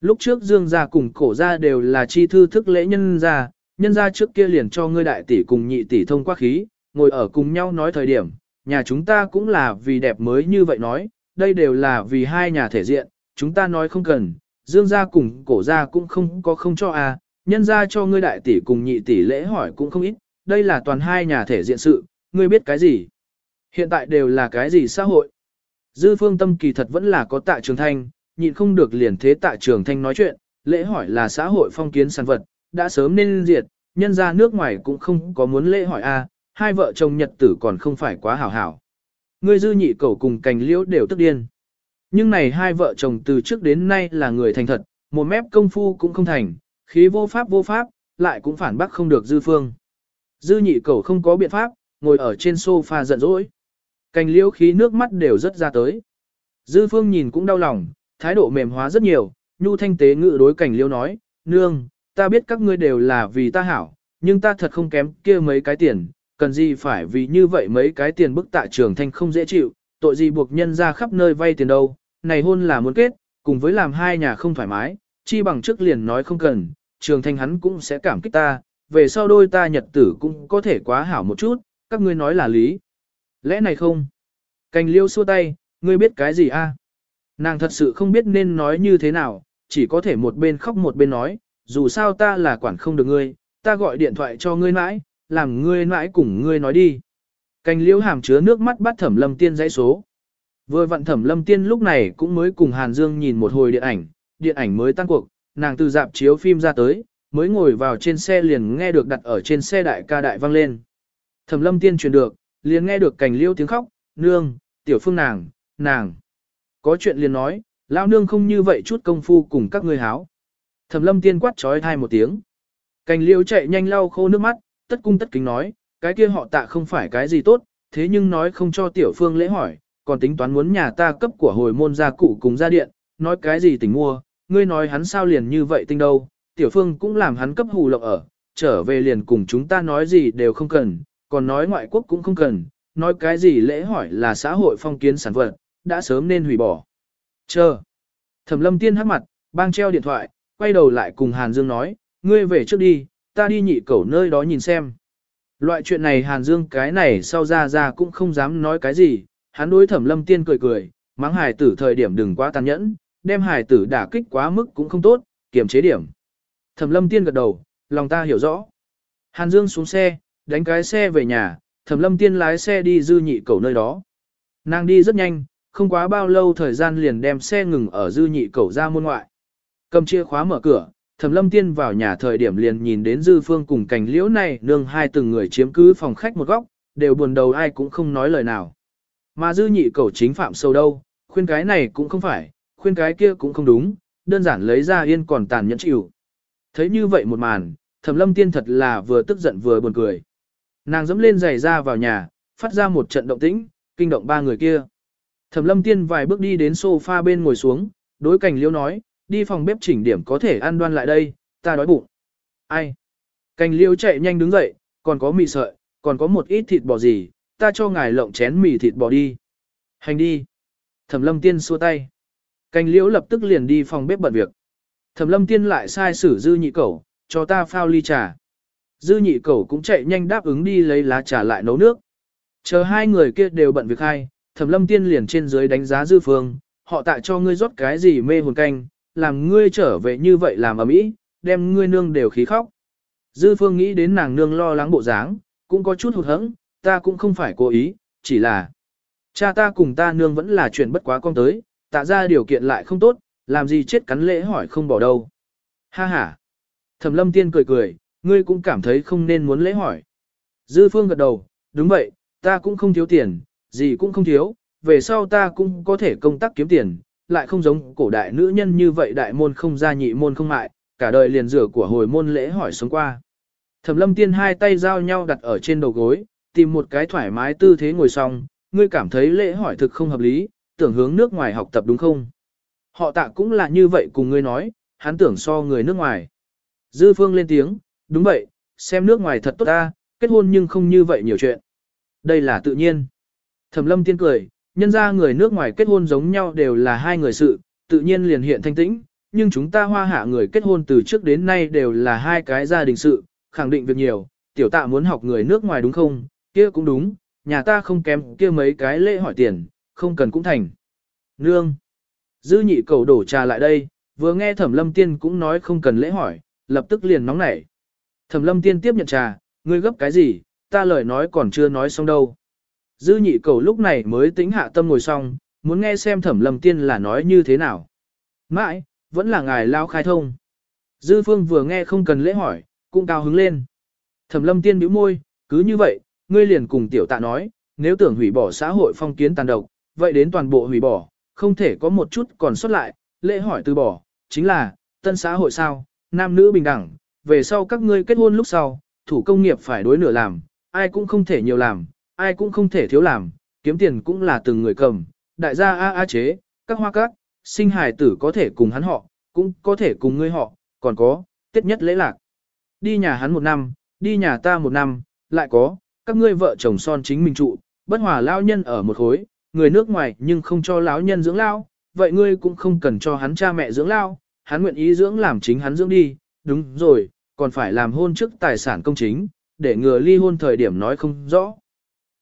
Lúc trước dương gia cùng cổ gia đều là chi thư thức lễ nhân gia, nhân gia trước kia liền cho ngươi đại tỷ cùng nhị tỷ thông qua khí, ngồi ở cùng nhau nói thời điểm, nhà chúng ta cũng là vì đẹp mới như vậy nói, đây đều là vì hai nhà thể diện, chúng ta nói không cần, dương gia cùng cổ gia cũng không có không cho à, nhân gia cho ngươi đại tỷ cùng nhị tỷ lễ hỏi cũng không ít, đây là toàn hai nhà thể diện sự, ngươi biết cái gì? Hiện tại đều là cái gì xã hội? Dư phương tâm kỳ thật vẫn là có tạ trường thanh, nhịn không được liền thế tạ trường thanh nói chuyện, lễ hỏi là xã hội phong kiến sản vật, đã sớm nên diệt, nhân ra nước ngoài cũng không có muốn lễ hỏi a, hai vợ chồng nhật tử còn không phải quá hảo hảo. Ngươi dư nhị cầu cùng cành liễu đều tức điên. Nhưng này hai vợ chồng từ trước đến nay là người thành thật, một mép công phu cũng không thành, khí vô pháp vô pháp, lại cũng phản bác không được dư phương. Dư nhị cầu không có biện pháp, ngồi ở trên sofa giận dỗi. Cành liễu khí nước mắt đều rất ra tới. Dư phương nhìn cũng đau lòng, thái độ mềm hóa rất nhiều, nhu thanh tế ngự đối cảnh liễu nói, nương, ta biết các ngươi đều là vì ta hảo, nhưng ta thật không kém kia mấy cái tiền, cần gì phải vì như vậy mấy cái tiền bức tạ trường thanh không dễ chịu, tội gì buộc nhân ra khắp nơi vay tiền đâu, này hôn là muốn kết, cùng với làm hai nhà không thoải mái, chi bằng trước liền nói không cần, trường thanh hắn cũng sẽ cảm kích ta, về sau đôi ta nhật tử cũng có thể quá hảo một chút, các ngươi nói là lý. Lẽ này không? Cành liêu xua tay, ngươi biết cái gì a? Nàng thật sự không biết nên nói như thế nào, chỉ có thể một bên khóc một bên nói, dù sao ta là quản không được ngươi, ta gọi điện thoại cho ngươi mãi, làm ngươi mãi cùng ngươi nói đi. Cành liễu hàm chứa nước mắt bắt thẩm lâm tiên dãy số. Vừa vặn thẩm lâm tiên lúc này cũng mới cùng Hàn Dương nhìn một hồi điện ảnh, điện ảnh mới tăng cuộc, nàng từ dạp chiếu phim ra tới, mới ngồi vào trên xe liền nghe được đặt ở trên xe đại ca đại vang lên. Thẩm lâm tiên truyền được, liền nghe được cành liễu tiếng khóc, nương, tiểu phương nàng, nàng. Có chuyện liền nói, lão nương không như vậy chút công phu cùng các ngươi háo. Thẩm lâm tiên quát trói thai một tiếng. Cành liễu chạy nhanh lau khô nước mắt, tất cung tất kính nói, cái kia họ tạ không phải cái gì tốt, thế nhưng nói không cho tiểu phương lễ hỏi, còn tính toán muốn nhà ta cấp của hồi môn gia cụ cùng gia điện, nói cái gì tỉnh mua, ngươi nói hắn sao liền như vậy tinh đâu, tiểu phương cũng làm hắn cấp hù lộng ở, trở về liền cùng chúng ta nói gì đều không cần, còn nói ngoại quốc cũng không cần, nói cái gì lễ hỏi là xã hội phong kiến sản vật, đã sớm nên hủy bỏ. Chờ. Thẩm lâm tiên hắc mặt, bang treo điện thoại, quay đầu lại cùng Hàn Dương nói, ngươi về trước đi, ta đi nhị cẩu nơi đó nhìn xem. Loại chuyện này Hàn Dương cái này sau ra ra cũng không dám nói cái gì, hắn đối thẩm lâm tiên cười cười, mắng hài tử thời điểm đừng quá tàn nhẫn, đem hài tử đả kích quá mức cũng không tốt, kiềm chế điểm. Thẩm lâm tiên gật đầu, lòng ta hiểu rõ. Hàn Dương xuống xe, đánh cái xe về nhà, thẩm lâm tiên lái xe đi dư nhị cầu nơi đó. Nàng đi rất nhanh, không quá bao lâu thời gian liền đem xe ngừng ở dư nhị cầu ra môn ngoại. Cầm chìa khóa mở cửa, thẩm lâm tiên vào nhà thời điểm liền nhìn đến dư phương cùng cảnh liễu này nương hai từng người chiếm cứ phòng khách một góc, đều buồn đầu ai cũng không nói lời nào. Mà dư nhị cầu chính phạm sâu đâu, khuyên cái này cũng không phải, khuyên cái kia cũng không đúng, đơn giản lấy ra yên còn tàn nhẫn chịu. Thấy như vậy một màn, thẩm lâm tiên thật là vừa tức giận vừa buồn cười. Nàng dẫm lên giày ra vào nhà, phát ra một trận động tĩnh, kinh động ba người kia. Thẩm lâm tiên vài bước đi đến sofa bên ngồi xuống, đối cảnh liễu nói, đi phòng bếp chỉnh điểm có thể ăn đoan lại đây, ta đói bụng. Ai? Cành liêu chạy nhanh đứng dậy, còn có mì sợi, còn có một ít thịt bò gì, ta cho ngài lộng chén mì thịt bò đi. Hành đi. Thẩm lâm tiên xua tay. Cành liễu lập tức liền đi phòng bếp bận việc. Thẩm lâm tiên lại sai sử dư nhị cẩu, cho ta phao ly trà. Dư nhị cẩu cũng chạy nhanh đáp ứng đi lấy lá trà lại nấu nước. Chờ hai người kia đều bận việc hai, thẩm lâm tiên liền trên dưới đánh giá dư phương, họ tại cho ngươi rót cái gì mê hồn canh, làm ngươi trở về như vậy làm ở mỹ, đem ngươi nương đều khí khóc. Dư phương nghĩ đến nàng nương lo lắng bộ dáng, cũng có chút hụt hẫng, ta cũng không phải cố ý, chỉ là cha ta cùng ta nương vẫn là chuyện bất quá con tới, tạ ra điều kiện lại không tốt, làm gì chết cắn lễ hỏi không bỏ đâu. Ha ha. Thẩm lâm tiên cười cười, ngươi cũng cảm thấy không nên muốn lễ hỏi. Dư phương gật đầu, đúng vậy, ta cũng không thiếu tiền, gì cũng không thiếu, về sau ta cũng có thể công tác kiếm tiền, lại không giống cổ đại nữ nhân như vậy đại môn không ra nhị môn không mại, cả đời liền rửa của hồi môn lễ hỏi sống qua. Thẩm lâm tiên hai tay giao nhau đặt ở trên đầu gối, tìm một cái thoải mái tư thế ngồi xong, ngươi cảm thấy lễ hỏi thực không hợp lý, tưởng hướng nước ngoài học tập đúng không? Họ tạ cũng là như vậy cùng ngươi nói, hắn tưởng so người nước ngoài. Dư phương lên tiếng, đúng vậy, xem nước ngoài thật tốt ta, kết hôn nhưng không như vậy nhiều chuyện. Đây là tự nhiên. Thẩm lâm tiên cười, nhân ra người nước ngoài kết hôn giống nhau đều là hai người sự, tự nhiên liền hiện thanh tĩnh, nhưng chúng ta hoa hạ người kết hôn từ trước đến nay đều là hai cái gia đình sự, khẳng định việc nhiều, tiểu tạ muốn học người nước ngoài đúng không, kia cũng đúng, nhà ta không kém kia mấy cái lễ hỏi tiền, không cần cũng thành. Nương. Dư nhị cầu đổ trà lại đây, vừa nghe thẩm lâm tiên cũng nói không cần lễ hỏi, lập tức liền nóng nảy. Thẩm lâm tiên tiếp nhận trà, ngươi gấp cái gì, ta lời nói còn chưa nói xong đâu. Dư nhị cầu lúc này mới tính hạ tâm ngồi xong, muốn nghe xem thẩm lâm tiên là nói như thế nào. Mãi, vẫn là ngài lao khai thông. Dư phương vừa nghe không cần lễ hỏi, cũng cao hứng lên. Thẩm lâm tiên bĩu môi, cứ như vậy, ngươi liền cùng tiểu tạ nói, nếu tưởng hủy bỏ xã hội phong kiến tàn độc, vậy đến toàn bộ hủy bỏ, không thể có một chút còn xuất lại, lễ hỏi từ bỏ, chính là, tân xã hội sao, nam nữ bình đẳng, về sau các ngươi kết hôn lúc sau, thủ công nghiệp phải đối nửa làm, ai cũng không thể nhiều làm, ai cũng không thể thiếu làm, kiếm tiền cũng là từng người cầm, đại gia A A chế, các hoa các, sinh hài tử có thể cùng hắn họ, cũng có thể cùng ngươi họ, còn có, tiết nhất lễ lạc. Đi nhà hắn một năm, đi nhà ta một năm, lại có, các ngươi vợ chồng son chính mình trụ, bất hòa lao nhân ở một khối, người nước ngoài nhưng không cho lão nhân dưỡng lao, vậy ngươi cũng không cần cho hắn cha mẹ dưỡng lao, hắn nguyện ý dưỡng làm chính hắn dưỡng đi, đúng rồi, còn phải làm hôn trước tài sản công chính, để ngừa ly hôn thời điểm nói không rõ.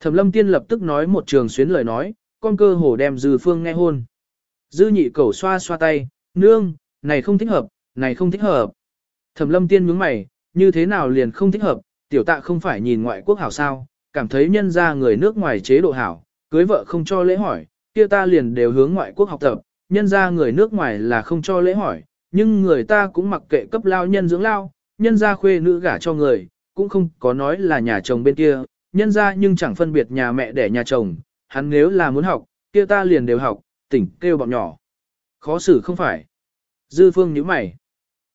Thẩm lâm tiên lập tức nói một trường xuyến lời nói, con cơ hồ đem dư phương nghe hôn. Dư nhị cầu xoa xoa tay, nương, này không thích hợp, này không thích hợp. Thẩm lâm tiên nhướng mày, như thế nào liền không thích hợp, tiểu tạ không phải nhìn ngoại quốc hảo sao, cảm thấy nhân ra người nước ngoài chế độ hảo, cưới vợ không cho lễ hỏi, kia ta liền đều hướng ngoại quốc học tập, nhân ra người nước ngoài là không cho lễ hỏi, nhưng người ta cũng mặc kệ cấp lao nhân dưỡng lao, nhân ra khuê nữ gả cho người, cũng không có nói là nhà chồng bên kia, nhân ra nhưng chẳng phân biệt nhà mẹ để nhà chồng, hắn nếu là muốn học, kia ta liền đều học, tỉnh kêu bọn nhỏ. Khó xử không phải. Dư phương nhíu mày.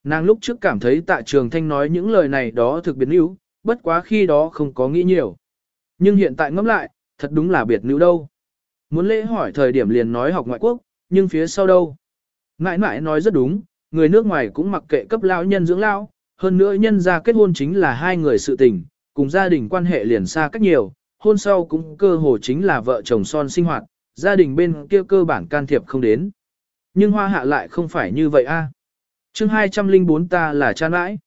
Nàng lúc trước cảm thấy tạ trường thanh nói những lời này đó thực biệt níu, bất quá khi đó không có nghĩ nhiều. Nhưng hiện tại ngẫm lại, thật đúng là biệt níu đâu. Muốn lễ hỏi thời điểm liền nói học ngoại quốc, nhưng phía sau đâu. ngãi ngãi nói rất đúng, người nước ngoài cũng mặc kệ cấp lao nhân dưỡng lao, hơn nữa nhân ra kết hôn chính là hai người sự tình, cùng gia đình quan hệ liền xa cách nhiều, hôn sau cũng cơ hồ chính là vợ chồng son sinh hoạt, gia đình bên kia cơ bản can thiệp không đến. Nhưng hoa hạ lại không phải như vậy a. À. Chương 204 ta là cha nãi.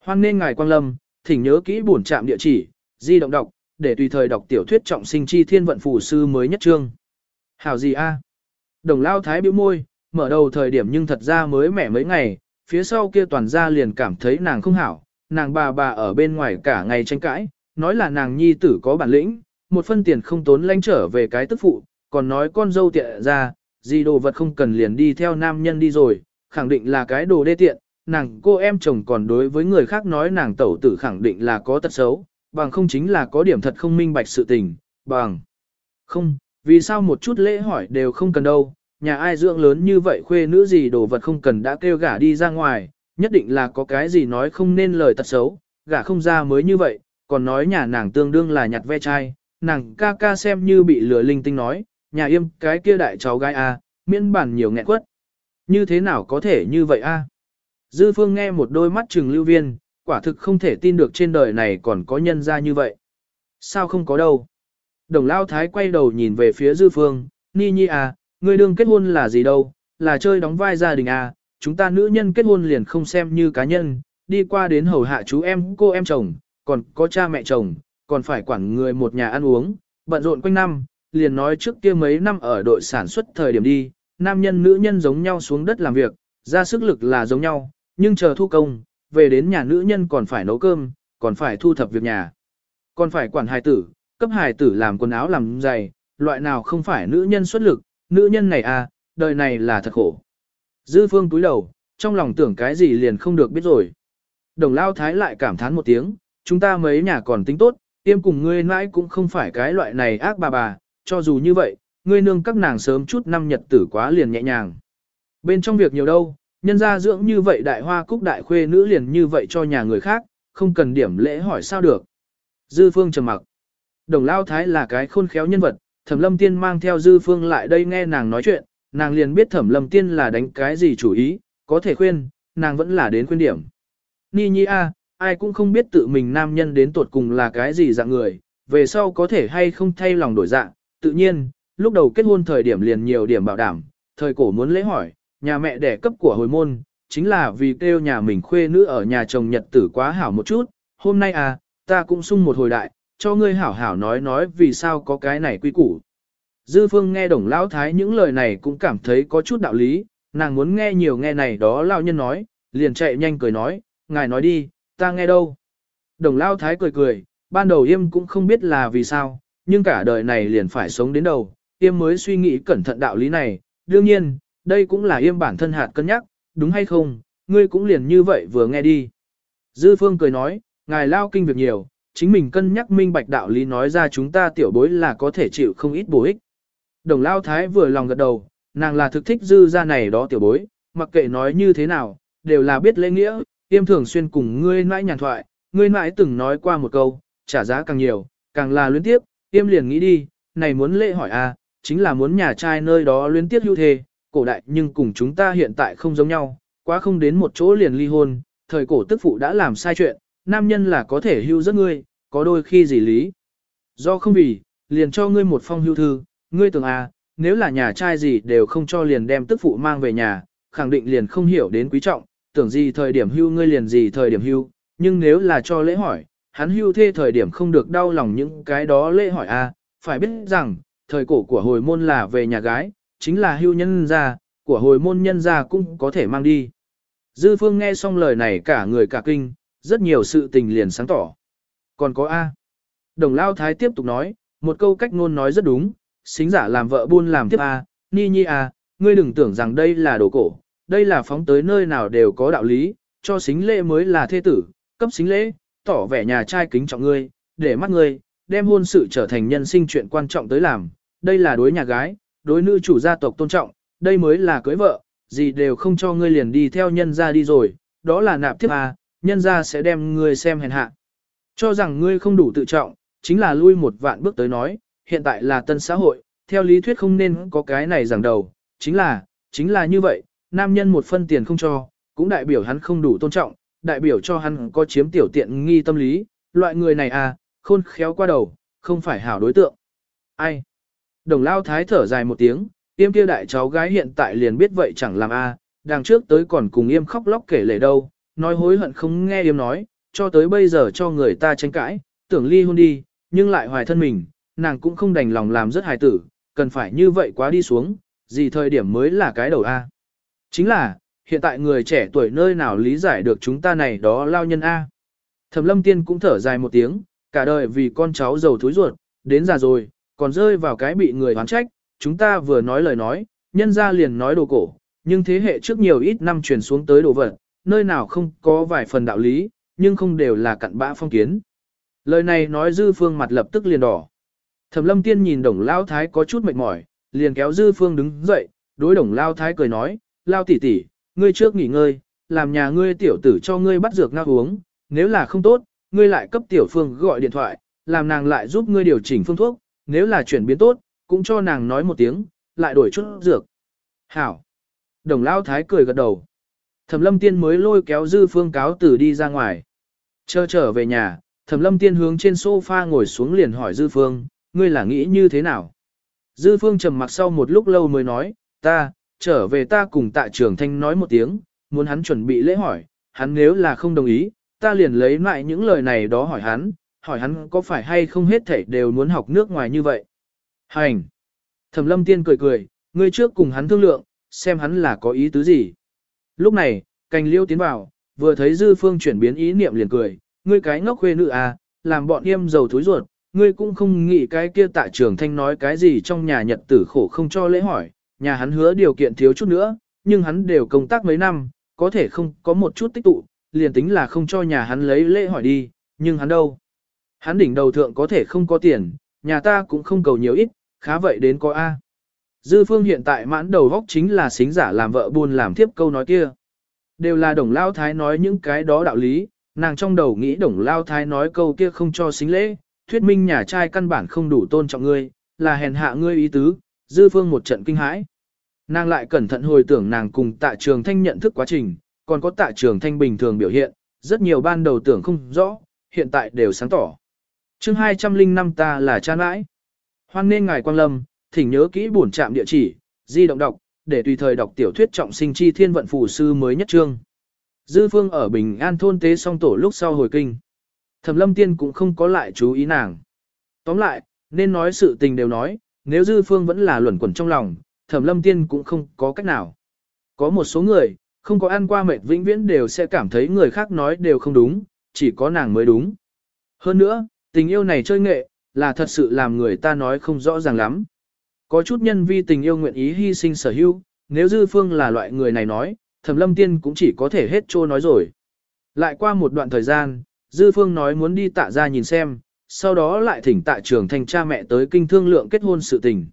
Hoan nên ngài quang lâm, thỉnh nhớ kỹ bổn trạm địa chỉ, di động đọc, để tùy thời đọc tiểu thuyết trọng sinh chi thiên vận phù sư mới nhất chương. Hảo gì a? Đồng lao thái biểu môi, mở đầu thời điểm nhưng thật ra mới mẻ mấy ngày, phía sau kia toàn ra liền cảm thấy nàng không hảo, nàng bà bà ở bên ngoài cả ngày tranh cãi, nói là nàng nhi tử có bản lĩnh, một phân tiền không tốn lanh trở về cái tức phụ, còn nói con dâu tiện ra, gì đồ vật không cần liền đi theo nam nhân đi rồi, khẳng định là cái đồ đê tiện, nàng cô em chồng còn đối với người khác nói nàng tẩu tử khẳng định là có tật xấu, bằng không chính là có điểm thật không minh bạch sự tình, bằng không, vì sao một chút lễ hỏi đều không cần đâu, nhà ai dưỡng lớn như vậy khuê nữ gì đồ vật không cần đã kêu gả đi ra ngoài, nhất định là có cái gì nói không nên lời tật xấu, gả không ra mới như vậy, còn nói nhà nàng tương đương là nhặt ve chai, nàng ca ca xem như bị lừa linh tinh nói, nhà im cái kia đại cháu gái a, miễn bản nhiều nghẹn quất. Như thế nào có thể như vậy a? Dư phương nghe một đôi mắt trừng lưu viên, quả thực không thể tin được trên đời này còn có nhân ra như vậy. Sao không có đâu? Đồng lao thái quay đầu nhìn về phía dư phương, ni nhi à, ngươi đương kết hôn là gì đâu, là chơi đóng vai gia đình à, chúng ta nữ nhân kết hôn liền không xem như cá nhân, đi qua đến hầu hạ chú em cô em chồng, còn có cha mẹ chồng, còn phải quản người một nhà ăn uống, bận rộn quanh năm, liền nói trước kia mấy năm ở đội sản xuất thời điểm đi, nam nhân nữ nhân giống nhau xuống đất làm việc, ra sức lực là giống nhau, nhưng chờ thu công, về đến nhà nữ nhân còn phải nấu cơm, còn phải thu thập việc nhà, còn phải quản hài tử, cấp hài tử làm quần áo làm giày, loại nào không phải nữ nhân xuất lực, nữ nhân này à, đời này là thật khổ. Dư phương túi đầu, trong lòng tưởng cái gì liền không được biết rồi. Đồng lao thái lại cảm thán một tiếng, chúng ta mấy nhà còn tính tốt, tiêm cùng ngươi mãi cũng không phải cái loại này ác bà bà, cho dù như vậy, ngươi nương các nàng sớm chút năm nhật tử quá liền nhẹ nhàng. Bên trong việc nhiều đâu, nhân gia dưỡng như vậy đại hoa cúc đại khuê nữ liền như vậy cho nhà người khác, không cần điểm lễ hỏi sao được. Dư phương trầm mặc. Đồng lao thái là cái khôn khéo nhân vật, thẩm lâm tiên mang theo dư phương lại đây nghe nàng nói chuyện, nàng liền biết thẩm lâm tiên là đánh cái gì chủ ý, có thể khuyên, nàng vẫn là đến khuyên điểm. Ni nhi a, ai cũng không biết tự mình nam nhân đến tuột cùng là cái gì dạng người, về sau có thể hay không thay lòng đổi dạng, tự nhiên, lúc đầu kết hôn thời điểm liền nhiều điểm bảo đảm, thời cổ muốn lễ hỏi, nhà mẹ đẻ cấp của hồi môn, chính là vì kêu nhà mình khuê nữ ở nhà chồng nhật tử quá hảo một chút, hôm nay à, ta cũng sung một hồi đại, cho ngươi hảo hảo nói nói vì sao có cái này quy củ. Dư phương nghe đồng lão thái những lời này cũng cảm thấy có chút đạo lý, nàng muốn nghe nhiều nghe này đó lao nhân nói, liền chạy nhanh cười nói, ngài nói đi, ta nghe đâu. Đồng lao thái cười cười, ban đầu yêm cũng không biết là vì sao, nhưng cả đời này liền phải sống đến đầu, yêm mới suy nghĩ cẩn thận đạo lý này, đương nhiên, đây cũng là yêm bản thân hạt cân nhắc, đúng hay không, ngươi cũng liền như vậy vừa nghe đi. Dư phương cười nói, ngài lao kinh việc nhiều, chính mình cân nhắc minh bạch đạo lý nói ra chúng ta tiểu bối là có thể chịu không ít bổ ích. Đồng lao thái vừa lòng gật đầu, nàng là thực thích dư ra này đó tiểu bối, mặc kệ nói như thế nào, đều là biết lễ nghĩa, tiêm thường xuyên cùng ngươi mãi nhàn thoại, ngươi mãi từng nói qua một câu, trả giá càng nhiều, càng là luyến tiếp, tiêm liền nghĩ đi, này muốn lễ hỏi a, à, chính là muốn nhà trai nơi đó luyến tiếp hưu thề, cổ đại nhưng cùng chúng ta hiện tại không giống nhau, quá không đến một chỗ liền ly hôn, thời cổ tức phụ đã làm sai chuyện, nam nhân là có thể hưu rất ngươi, có đôi khi gì lý. Do không vì, liền cho ngươi một phong hưu thư, ngươi tưởng à, nếu là nhà trai gì đều không cho liền đem tức phụ mang về nhà, khẳng định liền không hiểu đến quý trọng, tưởng gì thời điểm hưu ngươi liền gì thời điểm hưu, nhưng nếu là cho lễ hỏi, hắn hưu thê thời điểm không được đau lòng những cái đó lễ hỏi à, phải biết rằng, thời cổ của hồi môn là về nhà gái, chính là hưu nhân gia, của hồi môn nhân gia cũng có thể mang đi. Dư phương nghe xong lời này cả người cả kinh, rất nhiều sự tình liền sáng tỏ. Còn có A. Đồng Lao Thái tiếp tục nói, một câu cách ngôn nói rất đúng, xính giả làm vợ buôn làm tiếp A, ni nhi A, ngươi đừng tưởng rằng đây là đồ cổ, đây là phóng tới nơi nào đều có đạo lý, cho xính lễ mới là thê tử, cấp xính lễ, tỏ vẻ nhà trai kính trọng ngươi, để mắt ngươi, đem hôn sự trở thành nhân sinh chuyện quan trọng tới làm, đây là đối nhà gái, đối nữ chủ gia tộc tôn trọng, đây mới là cưới vợ, gì đều không cho ngươi liền đi theo nhân gia đi rồi, đó là nạp tiếp à, nhân gia sẽ đem ngươi xem hèn hạ. Cho rằng ngươi không đủ tự trọng, chính là lui một vạn bước tới nói, hiện tại là tân xã hội, theo lý thuyết không nên có cái này giảng đầu, chính là, chính là như vậy, nam nhân một phân tiền không cho, cũng đại biểu hắn không đủ tôn trọng, đại biểu cho hắn có chiếm tiểu tiện nghi tâm lý, loại người này à, khôn khéo qua đầu, không phải hảo đối tượng. Ai? Đồng lao thái thở dài một tiếng, Yêm kia đại cháu gái hiện tại liền biết vậy chẳng làm a, đằng trước tới còn cùng Yêm khóc lóc kể lể đâu, nói hối hận không nghe Yêm nói, cho tới bây giờ cho người ta tranh cãi, tưởng ly hôn đi, nhưng lại hoài thân mình, nàng cũng không đành lòng làm rất hài tử, cần phải như vậy quá đi xuống, gì thời điểm mới là cái đầu a. Chính là, hiện tại người trẻ tuổi nơi nào lý giải được chúng ta này đó lao nhân a. Thẩm lâm tiên cũng thở dài một tiếng, cả đời vì con cháu giàu thúi ruột, đến già rồi, còn rơi vào cái bị người oán trách, chúng ta vừa nói lời nói, nhân ra liền nói đồ cổ, nhưng thế hệ trước nhiều ít năm truyền xuống tới đồ vật, nơi nào không có vài phần đạo lý, nhưng không đều là cặn bã phong kiến. Lời này nói dư phương mặt lập tức liền đỏ. Thẩm lâm tiên nhìn đồng lao thái có chút mệt mỏi, liền kéo dư phương đứng dậy, đối đồng lao thái cười nói, lao tỷ tỷ, ngươi trước nghỉ ngơi, làm nhà ngươi tiểu tử cho ngươi bắt dược ngao uống, nếu là không tốt, ngươi lại cấp tiểu phương gọi điện thoại, làm nàng lại giúp ngươi điều chỉnh phương thuốc, nếu là chuyển biến tốt, cũng cho nàng nói một tiếng, lại đổi chút dược. Hảo. Đồng lao thái cười gật đầu. Thẩm lâm tiên mới lôi kéo dư phương cáo tử đi ra ngoài. Chờ trở về nhà, thẩm lâm tiên hướng trên sofa ngồi xuống liền hỏi dư phương, ngươi là nghĩ như thế nào? Dư phương trầm mặc sau một lúc lâu mới nói, ta, trở về ta cùng tạ trưởng thanh nói một tiếng, muốn hắn chuẩn bị lễ hỏi, hắn nếu là không đồng ý, ta liền lấy lại những lời này đó hỏi hắn, hỏi hắn có phải hay không hết thảy đều muốn học nước ngoài như vậy. Hành! Thẩm lâm tiên cười cười, ngươi trước cùng hắn thương lượng, xem hắn là có ý tứ gì. Lúc này, cành liêu tiến vào, vừa thấy dư phương chuyển biến ý niệm liền cười, ngươi cái ngốc khuê nữ à, làm bọn em giàu thối ruột, ngươi cũng không nghĩ cái kia tạ trường thanh nói cái gì trong nhà nhật tử khổ không cho lễ hỏi, nhà hắn hứa điều kiện thiếu chút nữa, nhưng hắn đều công tác mấy năm, có thể không có một chút tích tụ, liền tính là không cho nhà hắn lấy lễ hỏi đi, nhưng hắn đâu. Hắn đỉnh đầu thượng có thể không có tiền, nhà ta cũng không cầu nhiều ít, khá vậy đến có A. Dư phương hiện tại mãn đầu góc chính là xính giả làm vợ buồn làm tiếp câu nói kia. Đều là đồng lao thái nói những cái đó đạo lý, nàng trong đầu nghĩ đồng lao thái nói câu kia không cho xính lễ, thuyết minh nhà trai căn bản không đủ tôn trọng ngươi, là hèn hạ ngươi ý tứ, dư phương một trận kinh hãi. Nàng lại cẩn thận hồi tưởng nàng cùng tạ trường thanh nhận thức quá trình, còn có tạ trường thanh bình thường biểu hiện, rất nhiều ban đầu tưởng không rõ, hiện tại đều sáng tỏ. chương 205 ta là cha nãi. Hoan nên ngài quang lâm, thỉnh nhớ kỹ bổn trạm địa chỉ, di động đọc, để tùy thời đọc tiểu thuyết trọng sinh chi thiên vận phù sư mới nhất trương. Dư phương ở Bình An thôn tế song tổ lúc sau hồi kinh. Thẩm lâm tiên cũng không có lại chú ý nàng. Tóm lại, nên nói sự tình đều nói, nếu dư phương vẫn là luẩn quẩn trong lòng, thẩm lâm tiên cũng không có cách nào. Có một số người, không có ăn qua mệt vĩnh viễn đều sẽ cảm thấy người khác nói đều không đúng, chỉ có nàng mới đúng. Hơn nữa, tình yêu này chơi nghệ, là thật sự làm người ta nói không rõ ràng lắm. Có chút nhân vi tình yêu nguyện ý hy sinh sở hữu, nếu dư phương là loại người này nói, thẩm lâm tiên cũng chỉ có thể hết trô nói rồi. Lại qua một đoạn thời gian, dư phương nói muốn đi tạ ra nhìn xem, sau đó lại thỉnh tạ trường thành cha mẹ tới kinh thương lượng kết hôn sự tình.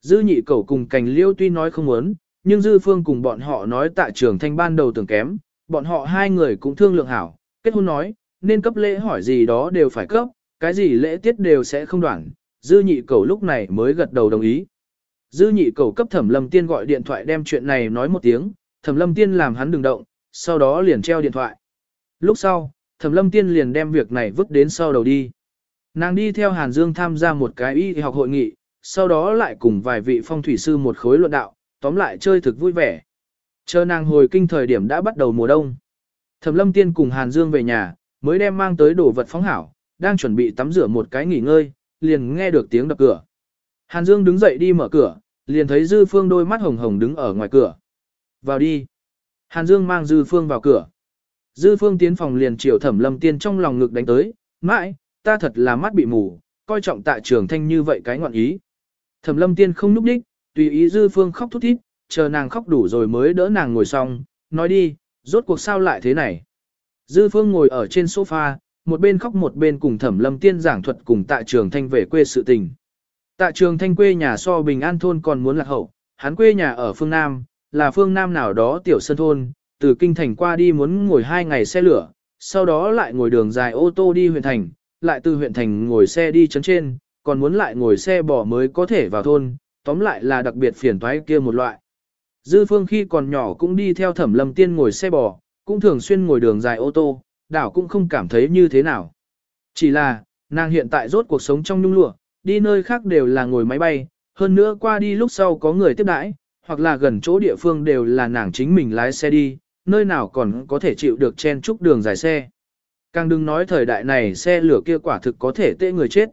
Dư nhị cầu cùng cành liêu tuy nói không muốn, nhưng dư phương cùng bọn họ nói tạ trường thanh ban đầu tưởng kém, bọn họ hai người cũng thương lượng hảo, kết hôn nói, nên cấp lễ hỏi gì đó đều phải cấp, cái gì lễ tiết đều sẽ không đoạn, dư nhị cầu lúc này mới gật đầu đồng ý. Dư nhị cầu cấp thẩm lâm tiên gọi điện thoại đem chuyện này nói một tiếng, thẩm lâm tiên làm hắn đừng động, sau đó liền treo điện thoại. Lúc sau, thẩm lâm tiên liền đem việc này vứt đến sau đầu đi. Nàng đi theo Hàn Dương tham gia một cái y học hội nghị, sau đó lại cùng vài vị phong thủy sư một khối luận đạo, tóm lại chơi thực vui vẻ. Chờ nàng hồi kinh thời điểm đã bắt đầu mùa đông. Thẩm lâm tiên cùng Hàn Dương về nhà, mới đem mang tới đồ vật phóng hảo, đang chuẩn bị tắm rửa một cái nghỉ ngơi, liền nghe được tiếng đập cửa. Hàn Dương đứng dậy đi mở cửa, liền thấy Dư Phương đôi mắt hồng hồng đứng ở ngoài cửa. Vào đi. Hàn Dương mang Dư Phương vào cửa. Dư Phương tiến phòng liền chiều Thẩm Lâm Tiên trong lòng ngực đánh tới, mãi, ta thật là mắt bị mù, coi trọng Tạ trường thanh như vậy cái ngọn ý. Thẩm Lâm Tiên không núp đích, tùy ý Dư Phương khóc thút thít, chờ nàng khóc đủ rồi mới đỡ nàng ngồi xong, nói đi, rốt cuộc sao lại thế này. Dư Phương ngồi ở trên sofa, một bên khóc một bên cùng Thẩm Lâm Tiên giảng thuật cùng Tạ Trường Thanh về quê sự tình. Tạ Trường Thanh quê nhà so Bình An thôn còn muốn lạc hậu, hắn quê nhà ở phương Nam, là phương Nam nào đó tiểu sơn thôn, từ kinh thành qua đi muốn ngồi hai ngày xe lửa, sau đó lại ngồi đường dài ô tô đi huyện thành, lại từ huyện thành ngồi xe đi chấn trên, còn muốn lại ngồi xe bò mới có thể vào thôn, tóm lại là đặc biệt phiền toái kia một loại. Dư Phương khi còn nhỏ cũng đi theo Thẩm Lâm Tiên ngồi xe bò, cũng thường xuyên ngồi đường dài ô tô, đảo cũng không cảm thấy như thế nào. Chỉ là, nàng hiện tại rốt cuộc sống trong nhung lụa, đi nơi khác đều là ngồi máy bay, hơn nữa qua đi lúc sau có người tiếp đãi, hoặc là gần chỗ địa phương đều là nàng chính mình lái xe đi, nơi nào còn có thể chịu được chen chúc đường dài xe. Càng đừng nói thời đại này xe lửa kia quả thực có thể tệ người chết.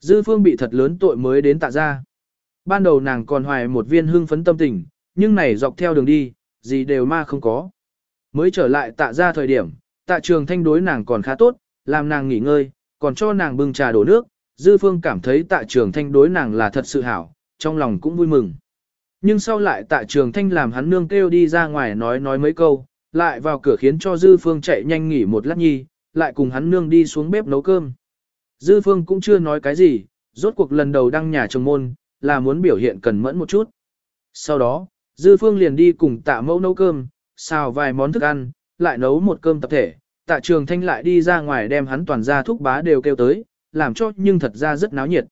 Dư phương bị thật lớn tội mới đến tạ ra. Ban đầu nàng còn hoài một viên hương phấn tâm tình, nhưng này dọc theo đường đi, gì đều ma không có. Mới trở lại tạ ra thời điểm, tạ trường thanh đối nàng còn khá tốt, làm nàng nghỉ ngơi, còn cho nàng bưng trà đổ nước, dư phương cảm thấy tạ trường thanh đối nàng là thật sự hảo, trong lòng cũng vui mừng. Nhưng sau lại tạ trường thanh làm hắn nương kêu đi ra ngoài nói nói mấy câu, lại vào cửa khiến cho dư phương chạy nhanh nghỉ một lát nhi, lại cùng hắn nương đi xuống bếp nấu cơm. Dư phương cũng chưa nói cái gì, rốt cuộc lần đầu đăng nhà chồng môn, là muốn biểu hiện cần mẫn một chút. Sau đó, dư phương liền đi cùng tạ mẫu nấu cơm, xào vài món thức ăn, lại nấu một cơm tập thể, tạ trường thanh lại đi ra ngoài đem hắn toàn ra thúc bá đều kêu tới, làm cho nhưng thật ra rất náo nhiệt.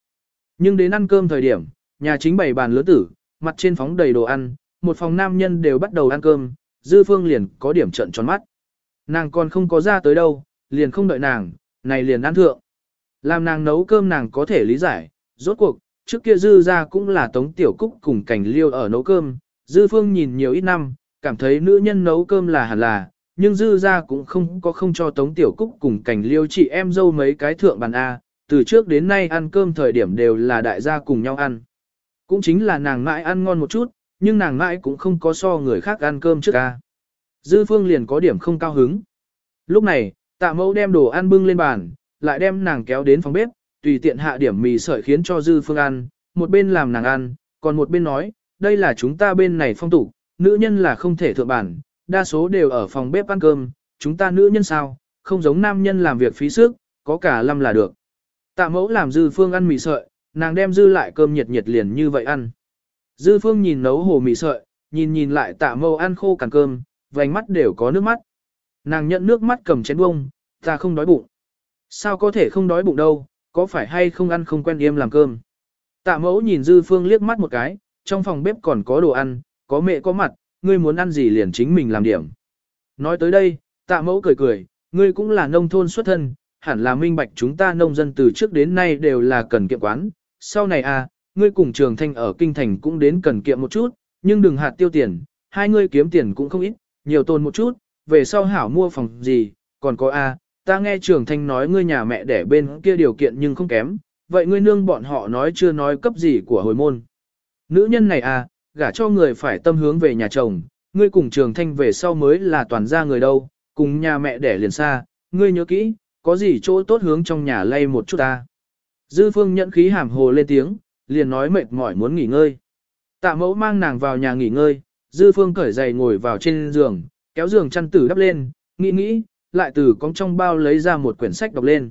Nhưng đến ăn cơm thời điểm, nhà chính bày bàn lớn tử, mặt trên phóng đầy đồ ăn, một phòng nam nhân đều bắt đầu ăn cơm, dư phương liền có điểm trận tròn mắt. Nàng còn không có ra tới đâu, liền không đợi nàng, này liền ăn thượng. Làm nàng nấu cơm nàng có thể lý giải, rốt cuộc, trước kia dư ra cũng là tống tiểu cúc cùng cảnh liêu ở nấu cơm, dư phương nhìn nhiều ít năm, cảm thấy nữ nhân nấu cơm là hẳn là, nhưng dư ra cũng không có không cho tống tiểu cúc cùng cảnh liêu chị em dâu mấy cái thượng bàn A, từ trước đến nay ăn cơm thời điểm đều là đại gia cùng nhau ăn. Cũng chính là nàng mãi ăn ngon một chút, nhưng nàng mãi cũng không có so người khác ăn cơm trước ca. Dư phương liền có điểm không cao hứng. Lúc này, tạ mẫu đem đồ ăn bưng lên bàn, lại đem nàng kéo đến phòng bếp, tùy tiện hạ điểm mì sợi khiến cho dư phương ăn, một bên làm nàng ăn, còn một bên nói, đây là chúng ta bên này phong tục, nữ nhân là không thể thượng bản, đa số đều ở phòng bếp ăn cơm, chúng ta nữ nhân sao, không giống nam nhân làm việc phí sức, có cả lâm là được. Tạ mẫu làm dư phương ăn mì sợi, nàng đem dư lại cơm nhiệt nhiệt liền như vậy ăn. Dư phương nhìn nấu hồ mì sợi, nhìn nhìn lại tạ mẫu ăn khô cằn cơm, vành mắt đều có nước mắt. Nàng nhận nước mắt cầm chén bông, ta không đói bụng. Sao có thể không đói bụng đâu, có phải hay không ăn không quen yêm làm cơm. Tạ mẫu nhìn dư phương liếc mắt một cái, trong phòng bếp còn có đồ ăn, có mẹ có mặt, ngươi muốn ăn gì liền chính mình làm điểm. Nói tới đây, tạ mẫu cười cười, ngươi cũng là nông thôn xuất thân, hẳn là minh bạch chúng ta nông dân từ trước đến nay đều là cần kiệm quán. Sau này à, ngươi cùng trường thanh ở kinh thành cũng đến cần kiệm một chút, nhưng đừng hạt tiêu tiền, hai ngươi kiếm tiền cũng không ít, nhiều tồn một chút, về sau hảo mua phòng gì, còn có a, à, ta nghe trường thanh nói ngươi nhà mẹ đẻ bên kia điều kiện nhưng không kém, vậy ngươi nương bọn họ nói chưa nói cấp gì của hồi môn. Nữ nhân này à, gả cho người phải tâm hướng về nhà chồng, ngươi cùng trường thanh về sau mới là toàn gia người đâu, cùng nhà mẹ đẻ liền xa, ngươi nhớ kỹ, có gì chỗ tốt hướng trong nhà lay một chút ta. Dư phương nhẫn khí hàm hồ lên tiếng, liền nói mệt mỏi muốn nghỉ ngơi. Tạ mẫu mang nàng vào nhà nghỉ ngơi, dư phương cởi giày ngồi vào trên giường, kéo giường chăn tử đắp lên, nghĩ nghĩ, lại từ cong trong bao lấy ra một quyển sách đọc lên.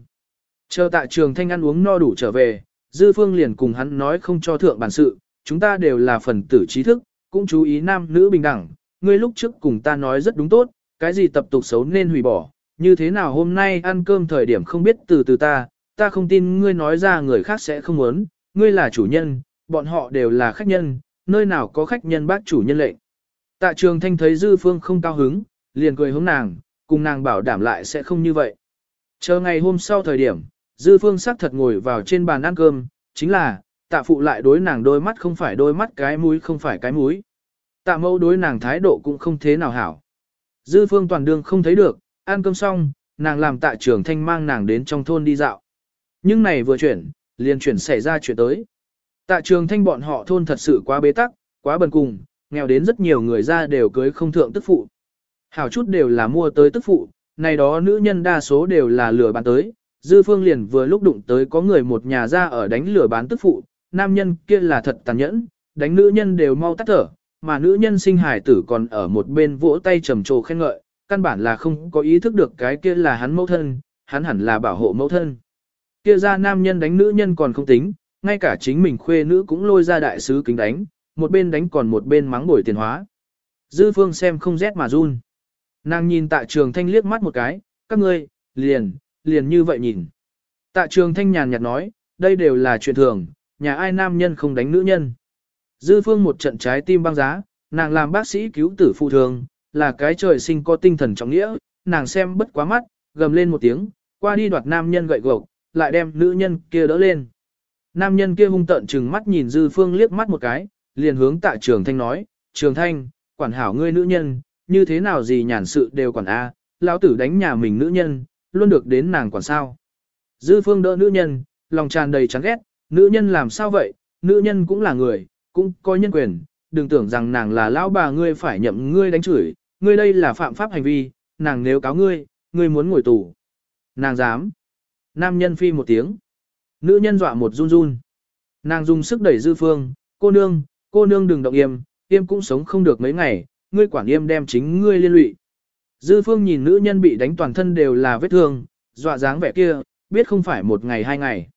Chờ tại trường thanh ăn uống no đủ trở về, dư phương liền cùng hắn nói không cho thượng bản sự, chúng ta đều là phần tử trí thức, cũng chú ý nam nữ bình đẳng, ngươi lúc trước cùng ta nói rất đúng tốt, cái gì tập tục xấu nên hủy bỏ, như thế nào hôm nay ăn cơm thời điểm không biết từ từ ta, ta không tin ngươi nói ra người khác sẽ không muốn, ngươi là chủ nhân, bọn họ đều là khách nhân, nơi nào có khách nhân bác chủ nhân lệnh. Tạ trường thanh thấy dư phương không cao hứng, liền cười hướng nàng, cùng nàng bảo đảm lại sẽ không như vậy. Chờ ngày hôm sau thời điểm, dư phương sắc thật ngồi vào trên bàn ăn cơm, chính là, tạ phụ lại đối nàng đôi mắt không phải đôi mắt cái mũi không phải cái mũi. Tạ mẫu đối nàng thái độ cũng không thế nào hảo. Dư phương toàn đương không thấy được, ăn cơm xong, nàng làm tạ trường thanh mang nàng đến trong thôn đi dạo. Nhưng này vừa chuyển, liền chuyển xảy ra chuyện tới. Tạ trường thanh bọn họ thôn thật sự quá bế tắc, quá bần cùng, nghèo đến rất nhiều người ra đều cưới không thượng tức phụ. Hảo chút đều là mua tới tức phụ, này đó nữ nhân đa số đều là lừa bán tới. Dư phương liền vừa lúc đụng tới có người một nhà ra ở đánh lừa bán tức phụ, nam nhân kia là thật tàn nhẫn, đánh nữ nhân đều mau tắt thở, mà nữ nhân sinh hải tử còn ở một bên vỗ tay trầm trồ khen ngợi, căn bản là không có ý thức được cái kia là hắn mẫu thân, hắn hẳn là bảo hộ mẫu thân. Kia ra nam nhân đánh nữ nhân còn không tính, ngay cả chính mình khuê nữ cũng lôi ra đại sứ kính đánh, một bên đánh còn một bên mắng bồi tiền hóa. Dư phương xem không rét mà run. Nàng nhìn tạ trường thanh liếc mắt một cái, các ngươi, liền, liền như vậy nhìn. Tạ trường thanh nhàn nhạt nói, đây đều là chuyện thường, nhà ai nam nhân không đánh nữ nhân. Dư phương một trận trái tim băng giá, nàng làm bác sĩ cứu tử phụ thường, là cái trời sinh có tinh thần trọng nghĩa, nàng xem bất quá mắt, gầm lên một tiếng, qua đi đoạt nam nhân gậy gộc, lại đem nữ nhân kia đỡ lên. Nam nhân kia hung tợn trừng mắt nhìn Dư Phương liếc mắt một cái, liền hướng tạ trường thanh nói, trường thanh, quản hảo ngươi nữ nhân, như thế nào gì nhàn sự đều quản A, lão tử đánh nhà mình nữ nhân, luôn được đến nàng quản sao. Dư Phương đỡ nữ nhân, lòng tràn đầy chán ghét, nữ nhân làm sao vậy, nữ nhân cũng là người, cũng có nhân quyền, đừng tưởng rằng nàng là lão bà ngươi phải nhậm ngươi đánh chửi, ngươi đây là phạm pháp hành vi, nàng nếu cáo ngươi, ngươi muốn ngồi tù. Nàng dám. Nam nhân phi một tiếng. Nữ nhân dọa một run run. Nàng dùng sức đẩy dư phương, cô nương, cô nương đừng động yêm, yêm cũng sống không được mấy ngày, ngươi quản yêm đem chính ngươi liên lụy. Dư phương nhìn nữ nhân bị đánh toàn thân đều là vết thương, dọa dáng vẻ kia, biết không phải một ngày hai ngày.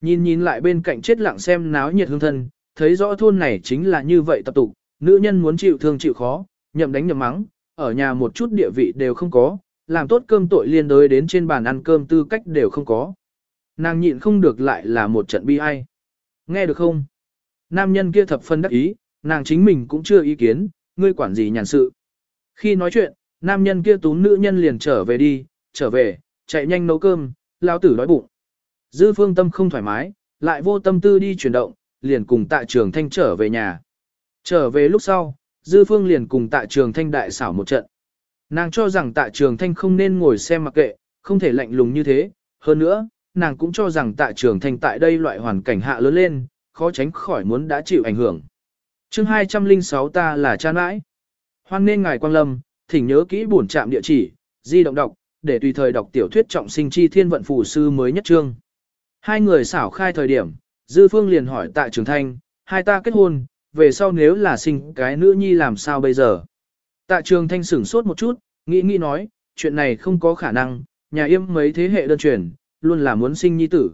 Nhìn nhìn lại bên cạnh chết lặng xem náo nhiệt hương thân, thấy rõ thôn này chính là như vậy tập tục, nữ nhân muốn chịu thương chịu khó, nhậm đánh nhậm mắng, ở nhà một chút địa vị đều không có, làm tốt cơm tội liên đối đến trên bàn ăn cơm tư cách đều không có. Nàng nhịn không được lại là một trận bi ai. Nghe được không? Nam nhân kia thập phân đắc ý, nàng chính mình cũng chưa ý kiến, ngươi quản gì nhàn sự. Khi nói chuyện, nam nhân kia tú nữ nhân liền trở về đi, trở về, chạy nhanh nấu cơm, lao tử đói bụng. Dư phương tâm không thoải mái, lại vô tâm tư đi chuyển động, liền cùng tạ trường thanh trở về nhà. Trở về lúc sau, Dư Phương liền cùng tạ trường thanh đại xảo một trận. Nàng cho rằng tạ trường thanh không nên ngồi xem mặc kệ, không thể lạnh lùng như thế. Hơn nữa, nàng cũng cho rằng tạ trường thanh tại đây loại hoàn cảnh hạ lớn lên, khó tránh khỏi muốn đã chịu ảnh hưởng. chương 206 ta là cha nãi. Hoan nên ngài quang lâm, thỉnh nhớ kỹ bổn trạm địa chỉ, di động đọc, để tùy thời đọc tiểu thuyết trọng sinh chi thiên vận phù sư mới nhất trương. Hai người xảo khai thời điểm, Dư Phương liền hỏi tạ trường thanh, hai ta kết hôn, về sau nếu là sinh cái nữ nhi làm sao bây giờ. Tạ trường thanh sửng sốt một chút, nghĩ nghĩ nói, chuyện này không có khả năng, nhà yêm mấy thế hệ đơn truyền, luôn là muốn sinh nhi tử.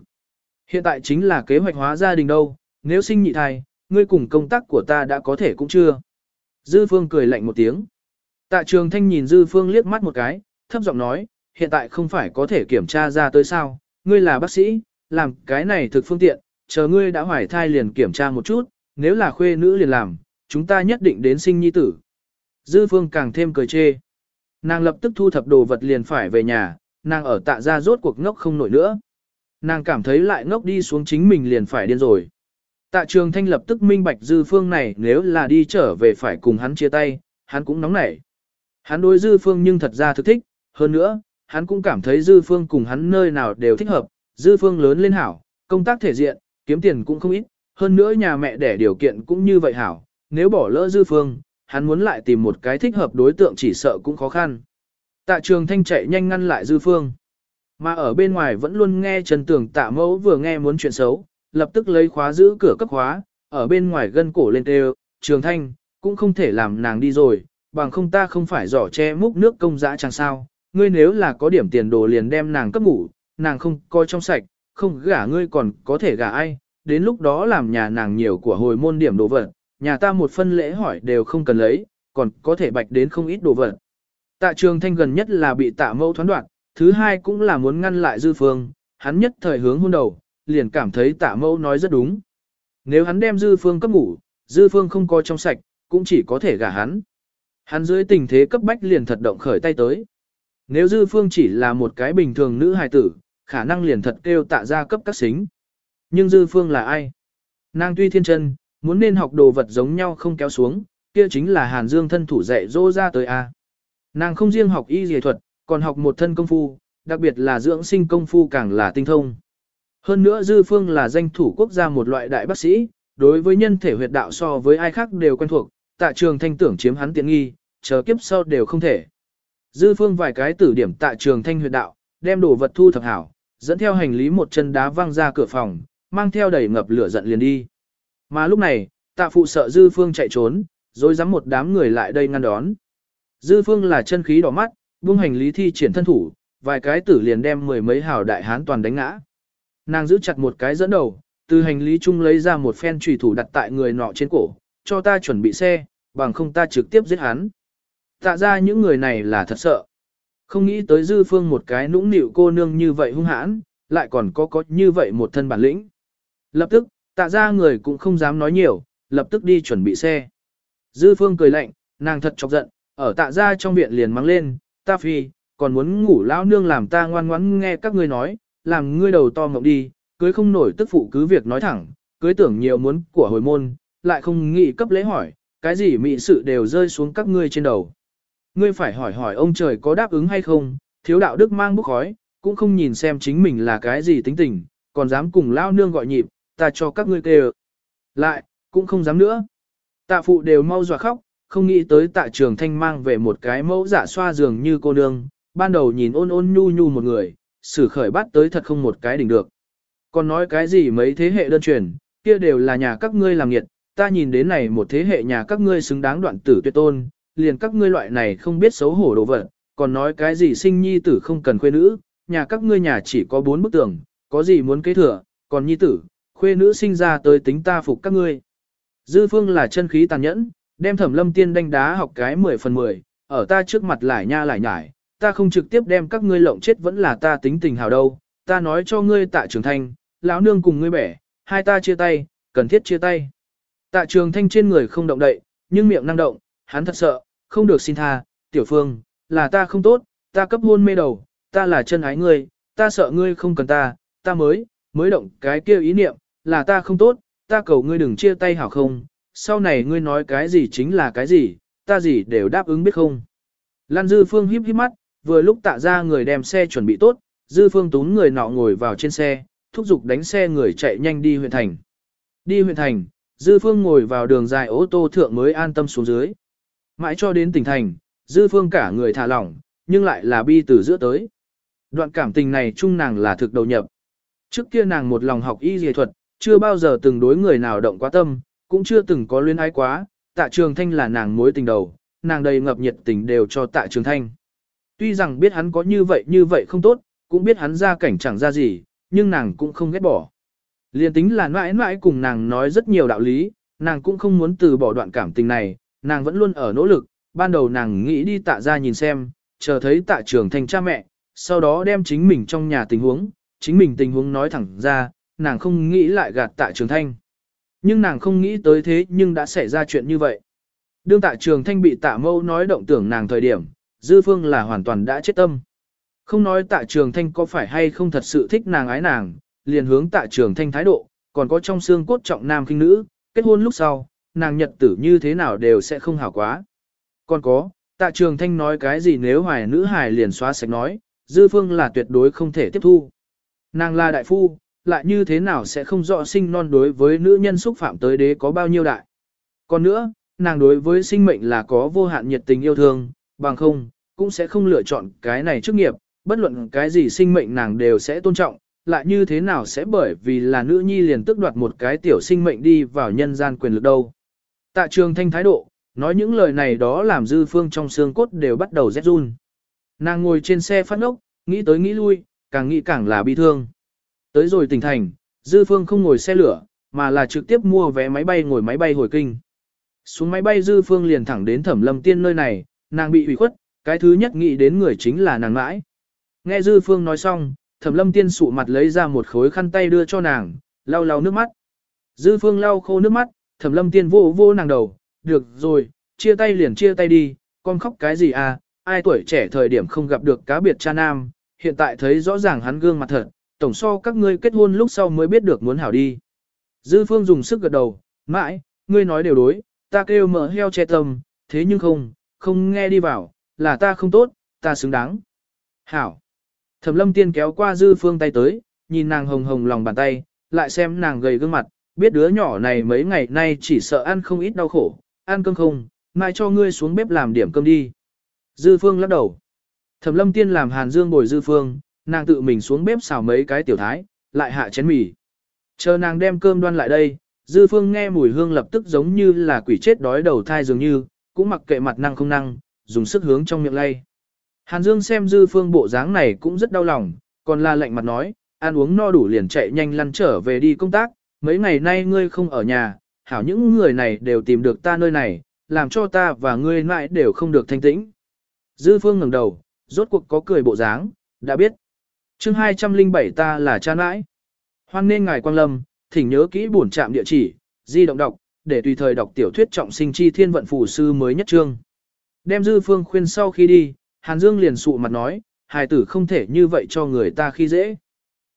Hiện tại chính là kế hoạch hóa gia đình đâu, nếu sinh nhị thai, ngươi cùng công tác của ta đã có thể cũng chưa. Dư Phương cười lạnh một tiếng. Tạ trường thanh nhìn Dư Phương liếc mắt một cái, thấp giọng nói, hiện tại không phải có thể kiểm tra ra tới sao, ngươi là bác sĩ, làm cái này thực phương tiện, chờ ngươi đã hoài thai liền kiểm tra một chút, nếu là khuê nữ liền làm, chúng ta nhất định đến sinh nhi tử. Dư phương càng thêm cười chê. Nàng lập tức thu thập đồ vật liền phải về nhà, nàng ở tạ ra rốt cuộc ngốc không nổi nữa. Nàng cảm thấy lại ngốc đi xuống chính mình liền phải điên rồi. Tạ trường thanh lập tức minh bạch dư phương này nếu là đi trở về phải cùng hắn chia tay, hắn cũng nóng nảy. Hắn đối dư phương nhưng thật ra thực thích, hơn nữa, hắn cũng cảm thấy dư phương cùng hắn nơi nào đều thích hợp, dư phương lớn lên hảo, công tác thể diện, kiếm tiền cũng không ít, hơn nữa nhà mẹ đẻ điều kiện cũng như vậy hảo, nếu bỏ lỡ dư phương, hắn muốn lại tìm một cái thích hợp đối tượng chỉ sợ cũng khó khăn. Tạ trường thanh chạy nhanh ngăn lại dư phương. Mà ở bên ngoài vẫn luôn nghe Trần Tưởng tạ mẫu vừa nghe muốn chuyện xấu, lập tức lấy khóa giữ cửa cấp khóa, ở bên ngoài gân cổ lên kêu, trường thanh, cũng không thể làm nàng đi rồi, bằng không ta không phải giỏ che múc nước công dã chẳng sao, ngươi nếu là có điểm tiền đồ liền đem nàng cấp ngủ, nàng không coi trong sạch, không gả ngươi còn có thể gả ai, đến lúc đó làm nhà nàng nhiều của hồi môn điểm đồ vật, nhà ta một phân lễ hỏi đều không cần lấy, còn có thể bạch đến không ít đồ vật. Tạ trường thanh gần nhất là bị tạ mẫu thoán đoạn, thứ hai cũng là muốn ngăn lại dư phương, hắn nhất thời hướng hôn đầu, liền cảm thấy tạ mẫu nói rất đúng. Nếu hắn đem dư phương cấp ngủ, dư phương không có trong sạch, cũng chỉ có thể gả hắn. Hắn dưới tình thế cấp bách liền thật động khởi tay tới. Nếu dư phương chỉ là một cái bình thường nữ hài tử, khả năng liền thật kêu tạ ra cấp các xính. Nhưng dư phương là ai? Nàng tuy thiên chân, muốn nên học đồ vật giống nhau không kéo xuống, kia chính là Hàn Dương thân thủ dạy dỗ ra tới A. Nàng không riêng học y dề thuật, còn học một thân công phu, đặc biệt là dưỡng sinh công phu càng là tinh thông. Hơn nữa Dư Phương là danh thủ quốc gia một loại đại bác sĩ, đối với nhân thể huyệt đạo so với ai khác đều quen thuộc, tạ trường thanh tưởng chiếm hắn tiện nghi, chờ kiếp sau đều không thể. Dư Phương vài cái tử điểm tạ trường thanh huyệt đạo, đem đồ vật thu thập hảo, dẫn theo hành lý một chân đá văng ra cửa phòng, mang theo đầy ngập lửa giận liền đi. Mà lúc này, tạ phụ sợ Dư Phương chạy trốn, rồi dám một đám người lại đây ngăn đón. Dư Phương là chân khí đỏ mắt, buông hành lý thi triển thân thủ, vài cái tử liền đem mười mấy hào đại hán toàn đánh ngã. Nàng giữ chặt một cái dẫn đầu, từ hành lý chung lấy ra một phen trùy thủ đặt tại người nọ trên cổ, cho ta chuẩn bị xe, bằng không ta trực tiếp giết hắn. Tạ ra những người này là thật sợ. Không nghĩ tới dư phương một cái nũng nịu cô nương như vậy hung hãn, lại còn có có như vậy một thân bản lĩnh. Lập tức, tạ ra người cũng không dám nói nhiều, lập tức đi chuẩn bị xe. Dư phương cười lạnh, nàng thật chọc giận, ở tạ ra trong viện liền mắng lên, ta phi, còn muốn ngủ lão nương làm ta ngoan ngoãn nghe các ngươi nói, làm ngươi đầu to ngọc đi, cưới không nổi tức phụ cứ việc nói thẳng, cưới tưởng nhiều muốn của hồi môn, lại không nghĩ cấp lễ hỏi, cái gì mị sự đều rơi xuống các ngươi trên đầu. Ngươi phải hỏi hỏi ông trời có đáp ứng hay không, thiếu đạo đức mang bức khói, cũng không nhìn xem chính mình là cái gì tính tình, còn dám cùng lao nương gọi nhịp, ta cho các ngươi kêu. Lại, cũng không dám nữa. Tạ phụ đều mau dọa khóc, không nghĩ tới tạ trường thanh mang về một cái mẫu giả xoa giường như cô nương, ban đầu nhìn ôn ôn nhu nhu một người, xử khởi bắt tới thật không một cái đỉnh được. Còn nói cái gì mấy thế hệ đơn truyền, kia đều là nhà các ngươi làm nghiệt, ta nhìn đến này một thế hệ nhà các ngươi xứng đáng đoạn tử tuyệt tôn, liền các ngươi loại này không biết xấu hổ đồ vật, còn nói cái gì sinh nhi tử không cần khuê nữ, nhà các ngươi nhà chỉ có bốn bức tường, có gì muốn kế thừa, còn nhi tử, khuê nữ sinh ra tới tính ta phục các ngươi. Dư phương là chân khí tàn nhẫn, đem thẩm lâm tiên đánh đá học cái 10 phần 10, ở ta trước mặt lại nha lại nhải, ta không trực tiếp đem các ngươi lộng chết vẫn là ta tính tình hào đâu, ta nói cho ngươi tạ trường thanh, lão nương cùng ngươi bẻ, hai ta chia tay, cần thiết chia tay. Tạ trường thanh trên người không động đậy, nhưng miệng năng động, hắn thật sợ, không được xin tha, tiểu phương, là ta không tốt, ta cấp hôn mê đầu, ta là chân ái ngươi, ta sợ ngươi không cần ta, ta mới, mới động cái kia ý niệm, là ta không tốt, ta cầu ngươi đừng chia tay hảo không, sau này ngươi nói cái gì chính là cái gì, ta gì đều đáp ứng biết không. Lan Dư Phương híp híp mắt, vừa lúc tạ ra người đem xe chuẩn bị tốt, Dư Phương tún người nọ ngồi vào trên xe, thúc giục đánh xe người chạy nhanh đi huyện thành. Đi huyện thành, Dư Phương ngồi vào đường dài ô tô thượng mới an tâm xuống dưới. Mãi cho đến tỉnh thành, Dư Phương cả người thả lỏng, nhưng lại là bi từ giữa tới. Đoạn cảm tình này chung nàng là thực đầu nhập. Trước kia nàng một lòng học y dề thuật, chưa bao giờ từng đối người nào động quá tâm, cũng chưa từng có luyến ái quá, tạ trường thanh là nàng mối tình đầu, nàng đầy ngập nhiệt tình đều cho tạ trường thanh. Tuy rằng biết hắn có như vậy như vậy không tốt, cũng biết hắn ra cảnh chẳng ra gì, nhưng nàng cũng không ghét bỏ. Liên tính là mãi mãi cùng nàng nói rất nhiều đạo lý, nàng cũng không muốn từ bỏ đoạn cảm tình này, nàng vẫn luôn ở nỗ lực, ban đầu nàng nghĩ đi tạ ra nhìn xem, chờ thấy tạ trường thanh cha mẹ, sau đó đem chính mình trong nhà tình huống, chính mình tình huống nói thẳng ra, nàng không nghĩ lại gạt tạ trường thanh. Nhưng nàng không nghĩ tới thế nhưng đã xảy ra chuyện như vậy. Đương tạ trường thanh bị tạ mâu nói động tưởng nàng thời điểm, dư phương là hoàn toàn đã chết tâm. Không nói tạ trường thanh có phải hay không thật sự thích nàng ái nàng, liền hướng tạ trường thanh thái độ, còn có trong xương cốt trọng nam kinh nữ, kết hôn lúc sau, nàng nhật tử như thế nào đều sẽ không hảo quá. Còn có, tạ trường thanh nói cái gì nếu hoài nữ hài liền xóa sạch nói, dư phương là tuyệt đối không thể tiếp thu. Nàng là đại phu, lại như thế nào sẽ không rõ sinh non đối với nữ nhân xúc phạm tới đế có bao nhiêu đại. Còn nữa, nàng đối với sinh mệnh là có vô hạn nhiệt tình yêu thương, bằng không, cũng sẽ không lựa chọn cái này chức nghiệp, bất luận cái gì sinh mệnh nàng đều sẽ tôn trọng, lại như thế nào sẽ bởi vì là nữ nhi liền tức đoạt một cái tiểu sinh mệnh đi vào nhân gian quyền lực đâu. Tạ trường thanh thái độ, nói những lời này đó làm dư phương trong xương cốt đều bắt đầu rét run. Nàng ngồi trên xe phát ốc, nghĩ tới nghĩ lui, càng nghĩ càng là bi thương. Tới rồi tỉnh thành, dư phương không ngồi xe lửa, mà là trực tiếp mua vé máy bay ngồi máy bay hồi kinh. Xuống máy bay dư phương liền thẳng đến thẩm lâm tiên nơi này, nàng bị ủy khuất, cái thứ nhất nghĩ đến người chính là nàng mãi. Nghe dư phương nói xong, thẩm lâm tiên sụ mặt lấy ra một khối khăn tay đưa cho nàng, lau lau nước mắt. Dư phương lau khô nước mắt, thẩm lâm tiên vô vô nàng đầu, được rồi, chia tay liền chia tay đi, con khóc cái gì à, ai tuổi trẻ thời điểm không gặp được cá biệt cha nam, hiện tại thấy rõ ràng hắn gương mặt thật, tổng so các ngươi kết hôn lúc sau mới biết được muốn hảo đi. Dư phương dùng sức gật đầu, mãi, ngươi nói đều đối, ta kêu mở heo che tâm, thế nhưng không, không nghe đi vào, là ta không tốt, ta xứng đáng. Hảo. Thẩm lâm tiên kéo qua dư phương tay tới, nhìn nàng hồng hồng lòng bàn tay, lại xem nàng gầy gương mặt, biết đứa nhỏ này mấy ngày nay chỉ sợ ăn không ít đau khổ, ăn cơm không, mai cho ngươi xuống bếp làm điểm cơm đi. Dư phương lắc đầu. Thẩm lâm tiên làm hàn dương bồi dư phương, nàng tự mình xuống bếp xào mấy cái tiểu thái, lại hạ chén mì. Chờ nàng đem cơm đoan lại đây, dư phương nghe mùi hương lập tức giống như là quỷ chết đói đầu thai dường như, cũng mặc kệ mặt năng không năng, dùng sức hướng trong miệng lay. Hàn Dương xem dư phương bộ dáng này cũng rất đau lòng, còn la lạnh mặt nói, ăn uống no đủ liền chạy nhanh lăn trở về đi công tác, mấy ngày nay ngươi không ở nhà, hảo những người này đều tìm được ta nơi này, làm cho ta và ngươi mãi đều không được thanh tĩnh. Dư phương ngẩng đầu, rốt cuộc có cười bộ dáng, đã biết chương 207 ta là cha nãi. Hoan nên ngài quang lâm, thỉnh nhớ kỹ bổn trạm địa chỉ, di động đọc, để tùy thời đọc tiểu thuyết trọng sinh chi thiên vận phù sư mới nhất trương. Đem dư phương khuyên sau khi đi, Hàn Dương liền sụ mặt nói, hài tử không thể như vậy cho người ta khi dễ.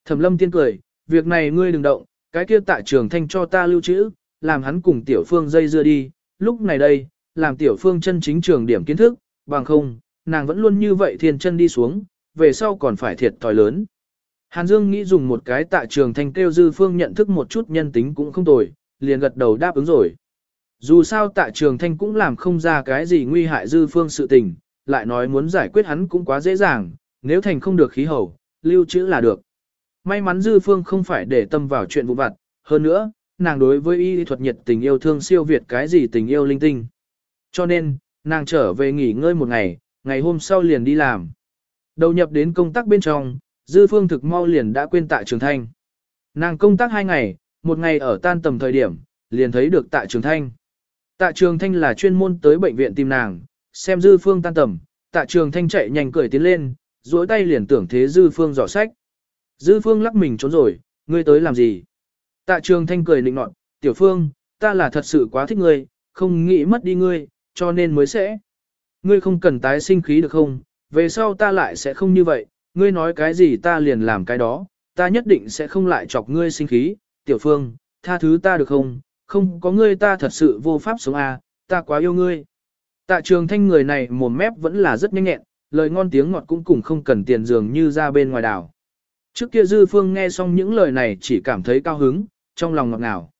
Thẩm lâm tiên cười, việc này ngươi đừng động, cái kia tạ trường thanh cho ta lưu trữ, làm hắn cùng tiểu phương dây dưa đi, lúc này đây, làm tiểu phương chân chính trường điểm kiến thức, bằng không, nàng vẫn luôn như vậy thiên chân đi xuống, về sau còn phải thiệt thòi lớn. Hàn Dương nghĩ dùng một cái tạ trường thanh kêu dư phương nhận thức một chút nhân tính cũng không tồi, liền gật đầu đáp ứng rồi. Dù sao tạ trường thanh cũng làm không ra cái gì nguy hại dư phương sự tình, lại nói muốn giải quyết hắn cũng quá dễ dàng, nếu thành không được khí hậu, lưu trữ là được. May mắn dư phương không phải để tâm vào chuyện vụ vặt, hơn nữa, nàng đối với y thuật nhiệt tình yêu thương siêu việt cái gì tình yêu linh tinh. Cho nên, nàng trở về nghỉ ngơi một ngày, ngày hôm sau liền đi làm. Đầu nhập đến công tác bên trong, dư phương thực mau liền đã quên tạ trường thanh. Nàng công tác hai ngày, một ngày ở tan tầm thời điểm, liền thấy được tạ trường thanh. Tạ trường thanh là chuyên môn tới bệnh viện tìm nàng, xem dư phương tan tầm, tạ trường thanh chạy nhanh cười tiến lên, duỗi tay liền tưởng thế dư phương dò sách. Dư phương lắc mình trốn rồi, ngươi tới làm gì? Tạ trường thanh cười nịnh nọt, tiểu phương, ta là thật sự quá thích ngươi, không nghĩ mất đi ngươi, cho nên mới sẽ. Ngươi không cần tái sinh khí được không? Về sau ta lại sẽ không như vậy, ngươi nói cái gì ta liền làm cái đó, ta nhất định sẽ không lại chọc ngươi sinh khí, tiểu phương, tha thứ ta được không? Không có ngươi ta thật sự vô pháp sống à, ta quá yêu ngươi. Tạ trường thanh người này mồm mép vẫn là rất nhanh nhẹn, lời ngon tiếng ngọt cũng cùng không cần tiền dường như ra bên ngoài đảo. Trước kia Dư Phương nghe xong những lời này chỉ cảm thấy cao hứng, trong lòng ngọt ngào.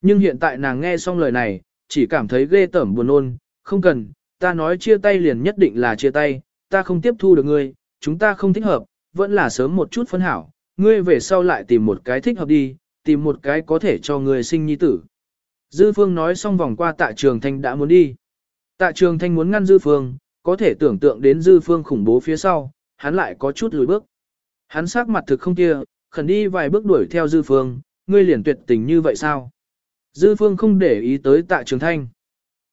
Nhưng hiện tại nàng nghe xong lời này, chỉ cảm thấy ghê tởm buồn nôn, không cần, ta nói chia tay liền nhất định là chia tay, ta không tiếp thu được ngươi, chúng ta không thích hợp, vẫn là sớm một chút phân hảo, ngươi về sau lại tìm một cái thích hợp đi, tìm một cái có thể cho ngươi sinh nhi tử. Dư Phương nói xong vòng qua tạ trường thanh đã muốn đi. Tạ trường thanh muốn ngăn Dư Phương, có thể tưởng tượng đến Dư Phương khủng bố phía sau, hắn lại có chút lùi bước. Hắn sắc mặt thực không kia, khẩn đi vài bước đuổi theo Dư Phương, ngươi liền tuyệt tình như vậy sao? Dư Phương không để ý tới tạ trường thanh.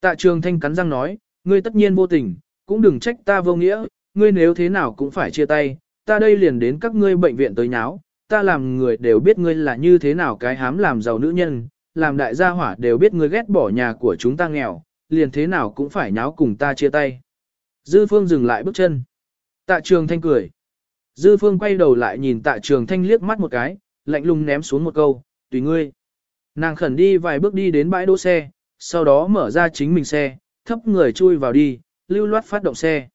Tạ trường thanh cắn răng nói, ngươi tất nhiên vô tình, cũng đừng trách ta vô nghĩa, ngươi nếu thế nào cũng phải chia tay, ta đây liền đến các ngươi bệnh viện tới nháo, ta làm người đều biết ngươi là như thế nào cái hám làm giàu nữ nhân, làm đại gia hỏa đều biết ngươi ghét bỏ nhà của chúng ta nghèo, liền thế nào cũng phải nháo cùng ta chia tay. Dư Phương dừng lại bước chân. Tạ Trường Thanh cười. Dư Phương quay đầu lại nhìn Tạ Trường Thanh liếc mắt một cái, lạnh lùng ném xuống một câu, tùy ngươi. Nàng khẩn đi vài bước đi đến bãi đỗ xe, sau đó mở ra chính mình xe, thấp người chui vào đi, lưu loát phát động xe.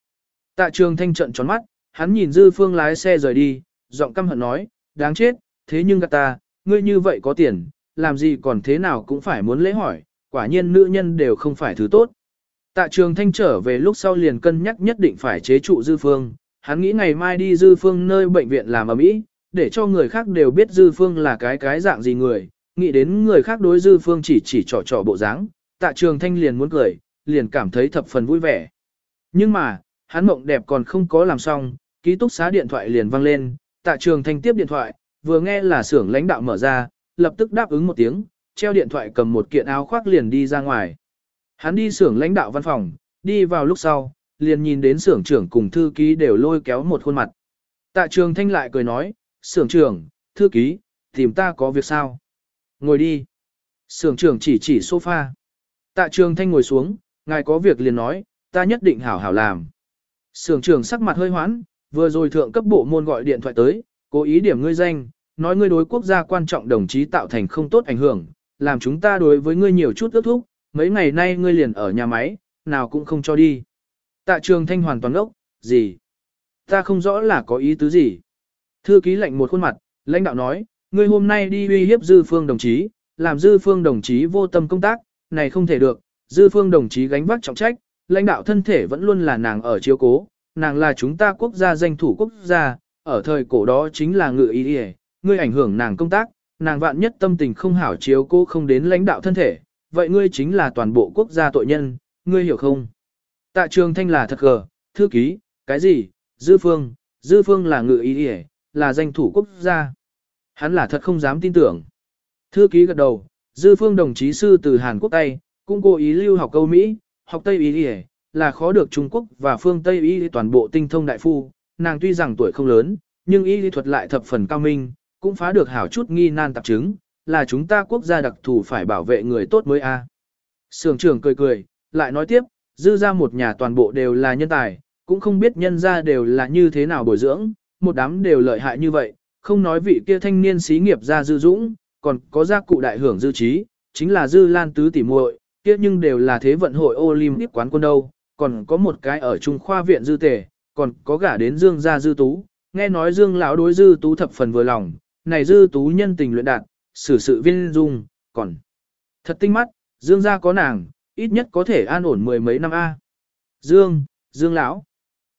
Tạ Trường Thanh trợn tròn mắt, hắn nhìn Dư Phương lái xe rời đi, giọng căm hận nói, đáng chết, thế nhưng gạt ta, ngươi như vậy có tiền, làm gì còn thế nào cũng phải muốn lễ hỏi, quả nhiên nữ nhân đều không phải thứ tốt. Tạ trường thanh trở về lúc sau liền cân nhắc nhất định phải chế trụ dư phương, hắn nghĩ ngày mai đi dư phương nơi bệnh viện làm ở mỹ, để cho người khác đều biết dư phương là cái cái dạng gì người, nghĩ đến người khác đối dư phương chỉ chỉ trò trò bộ dáng, tạ trường thanh liền muốn cười, liền cảm thấy thập phần vui vẻ. Nhưng mà, hắn mộng đẹp còn không có làm xong, ký túc xá điện thoại liền vang lên, tạ trường thanh tiếp điện thoại, vừa nghe là xưởng lãnh đạo mở ra, lập tức đáp ứng một tiếng, treo điện thoại cầm một kiện áo khoác liền đi ra ngoài. Hắn đi xưởng lãnh đạo văn phòng, đi vào lúc sau, liền nhìn đến xưởng trưởng cùng thư ký đều lôi kéo một khuôn mặt. Tạ trường thanh lại cười nói, xưởng trưởng, thư ký, tìm ta có việc sao? Ngồi đi. Xưởng trưởng chỉ chỉ sofa. Tạ trường thanh ngồi xuống, ngài có việc liền nói, ta nhất định hảo hảo làm. Sưởng trưởng sắc mặt hơi hoãn, vừa rồi thượng cấp bộ môn gọi điện thoại tới, cố ý điểm ngươi danh, nói ngươi đối quốc gia quan trọng đồng chí tạo thành không tốt ảnh hưởng, làm chúng ta đối với ngươi nhiều chút ước thúc, mấy ngày nay ngươi liền ở nhà máy, nào cũng không cho đi. Tạ trường thanh hoàn toàn ốc, gì? Ta không rõ là có ý tứ gì. Thư ký lệnh một khuôn mặt, lãnh đạo nói, ngươi hôm nay đi uy hiếp dư phương đồng chí, làm dư phương đồng chí vô tâm công tác, này không thể được, dư phương đồng chí gánh vác trọng trách, lãnh đạo thân thể vẫn luôn là nàng ở chiếu cố, nàng là chúng ta quốc gia danh thủ quốc gia, ở thời cổ đó chính là ngự ý đi ngươi ảnh hưởng nàng công tác, nàng vạn nhất tâm tình không hảo chiếu cố không đến lãnh đạo thân thể, vậy ngươi chính là toàn bộ quốc gia tội nhân, ngươi hiểu không? Tạ trường thanh là thật gờ, thư ký, cái gì, dư phương, dư phương là ngự ý đi là danh thủ quốc gia. Hắn là thật không dám tin tưởng. Thư ký gật đầu, dư phương đồng chí sư từ Hàn Quốc Tây, cũng cố ý lưu học câu Mỹ, học Tây ý là khó được Trung Quốc và phương Tây y toàn bộ tinh thông đại phu, nàng tuy rằng tuổi không lớn, nhưng y lý thuật lại thập phần cao minh, cũng phá được hảo chút nghi nan tạp chứng, là chúng ta quốc gia đặc thù phải bảo vệ người tốt mới a. À. Sưởng trưởng cười cười, lại nói tiếp, dư ra một nhà toàn bộ đều là nhân tài, cũng không biết nhân ra đều là như thế nào bồi dưỡng, một đám đều lợi hại như vậy, không nói vị kia thanh niên xí nghiệp ra dư dũng, còn có gia cụ đại hưởng dư trí, chính là dư lan tứ tỷ muội, kia nhưng đều là thế vận hội Olympic quán quân đâu, còn có một cái ở Trung khoa viện dư tể, còn có gả đến Dương gia dư tú, nghe nói Dương lão đối dư tú thập phần vừa lòng, này dư tú nhân tình luyện đạt, xử sự viên dung, còn thật tinh mắt, Dương gia có nàng, ít nhất có thể an ổn mười mấy năm a. Dương, Dương lão.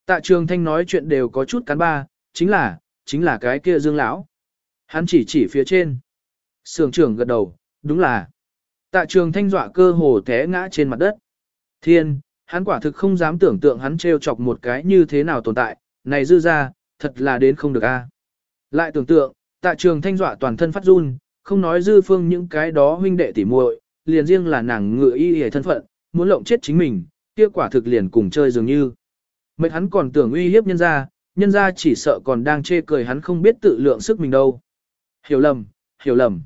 Tạ Trường Thanh nói chuyện đều có chút cắn ba, chính là, chính là cái kia Dương lão. Hắn chỉ chỉ phía trên. Sưởng trưởng gật đầu, đúng là. Tạ Trường Thanh dọa cơ hồ té ngã trên mặt đất. Thiên, hắn quả thực không dám tưởng tượng hắn trêu chọc một cái như thế nào tồn tại, này dư ra, thật là đến không được a. Lại tưởng tượng, tạ trường thanh dọa toàn thân phát run, không nói dư phương những cái đó huynh đệ tỉ muội, liền riêng là nàng ngựa y hề thân phận, muốn lộng chết chính mình, kia quả thực liền cùng chơi dường như. Mệt hắn còn tưởng uy hiếp nhân gia, nhân gia chỉ sợ còn đang chê cười hắn không biết tự lượng sức mình đâu. Hiểu lầm, hiểu lầm.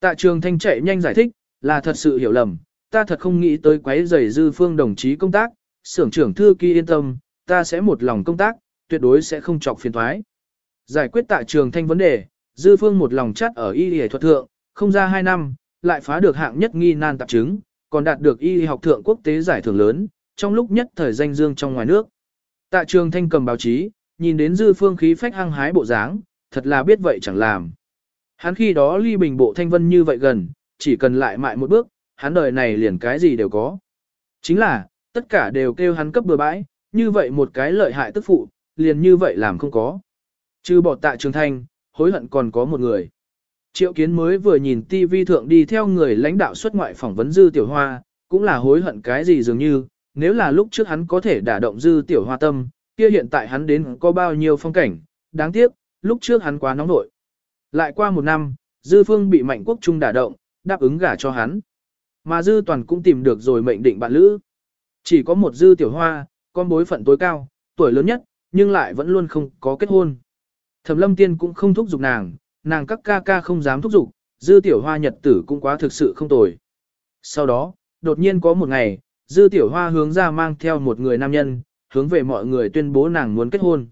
Tạ trường thanh chạy nhanh giải thích, là thật sự hiểu lầm, ta thật không nghĩ tới quấy rầy dư phương đồng chí công tác, xưởng trưởng thư ký yên tâm, ta sẽ một lòng công tác, tuyệt đối sẽ không chọc phiền thoái. Giải quyết tại trường thanh vấn đề, dư phương một lòng chắt ở y y thuật thượng, không ra 2 năm, lại phá được hạng nhất nghi nan tạp chứng, còn đạt được y học thượng quốc tế giải thưởng lớn, trong lúc nhất thời danh dương trong ngoài nước. Tạ trường thanh cầm báo chí, nhìn đến dư phương khí phách hăng hái bộ dáng, thật là biết vậy chẳng làm. Hắn khi đó ly bình bộ thanh vân như vậy gần, chỉ cần lại mại một bước, hắn đời này liền cái gì đều có. Chính là, tất cả đều kêu hắn cấp bừa bãi, như vậy một cái lợi hại tức phụ, liền như vậy làm không có. Chứ bỏ tạ trường thanh, hối hận còn có một người. Triệu kiến mới vừa nhìn TV thượng đi theo người lãnh đạo xuất ngoại phỏng vấn dư tiểu hoa, cũng là hối hận cái gì dường như, nếu là lúc trước hắn có thể đả động dư tiểu hoa tâm, kia hiện tại hắn đến có bao nhiêu phong cảnh, đáng tiếc, lúc trước hắn quá nóng nội. Lại qua một năm, dư phương bị mạnh quốc trung đả động, đáp ứng gả cho hắn. Mà dư toàn cũng tìm được rồi mệnh định bạn lữ. Chỉ có một dư tiểu hoa, con bối phận tối cao, tuổi lớn nhất, nhưng lại vẫn luôn không có kết hôn. Thẩm lâm tiên cũng không thúc giục nàng, nàng các ca ca không dám thúc giục, dư tiểu hoa nhật tử cũng quá thực sự không tồi. Sau đó, đột nhiên có một ngày, dư tiểu hoa hướng ra mang theo một người nam nhân, hướng về mọi người tuyên bố nàng muốn kết hôn.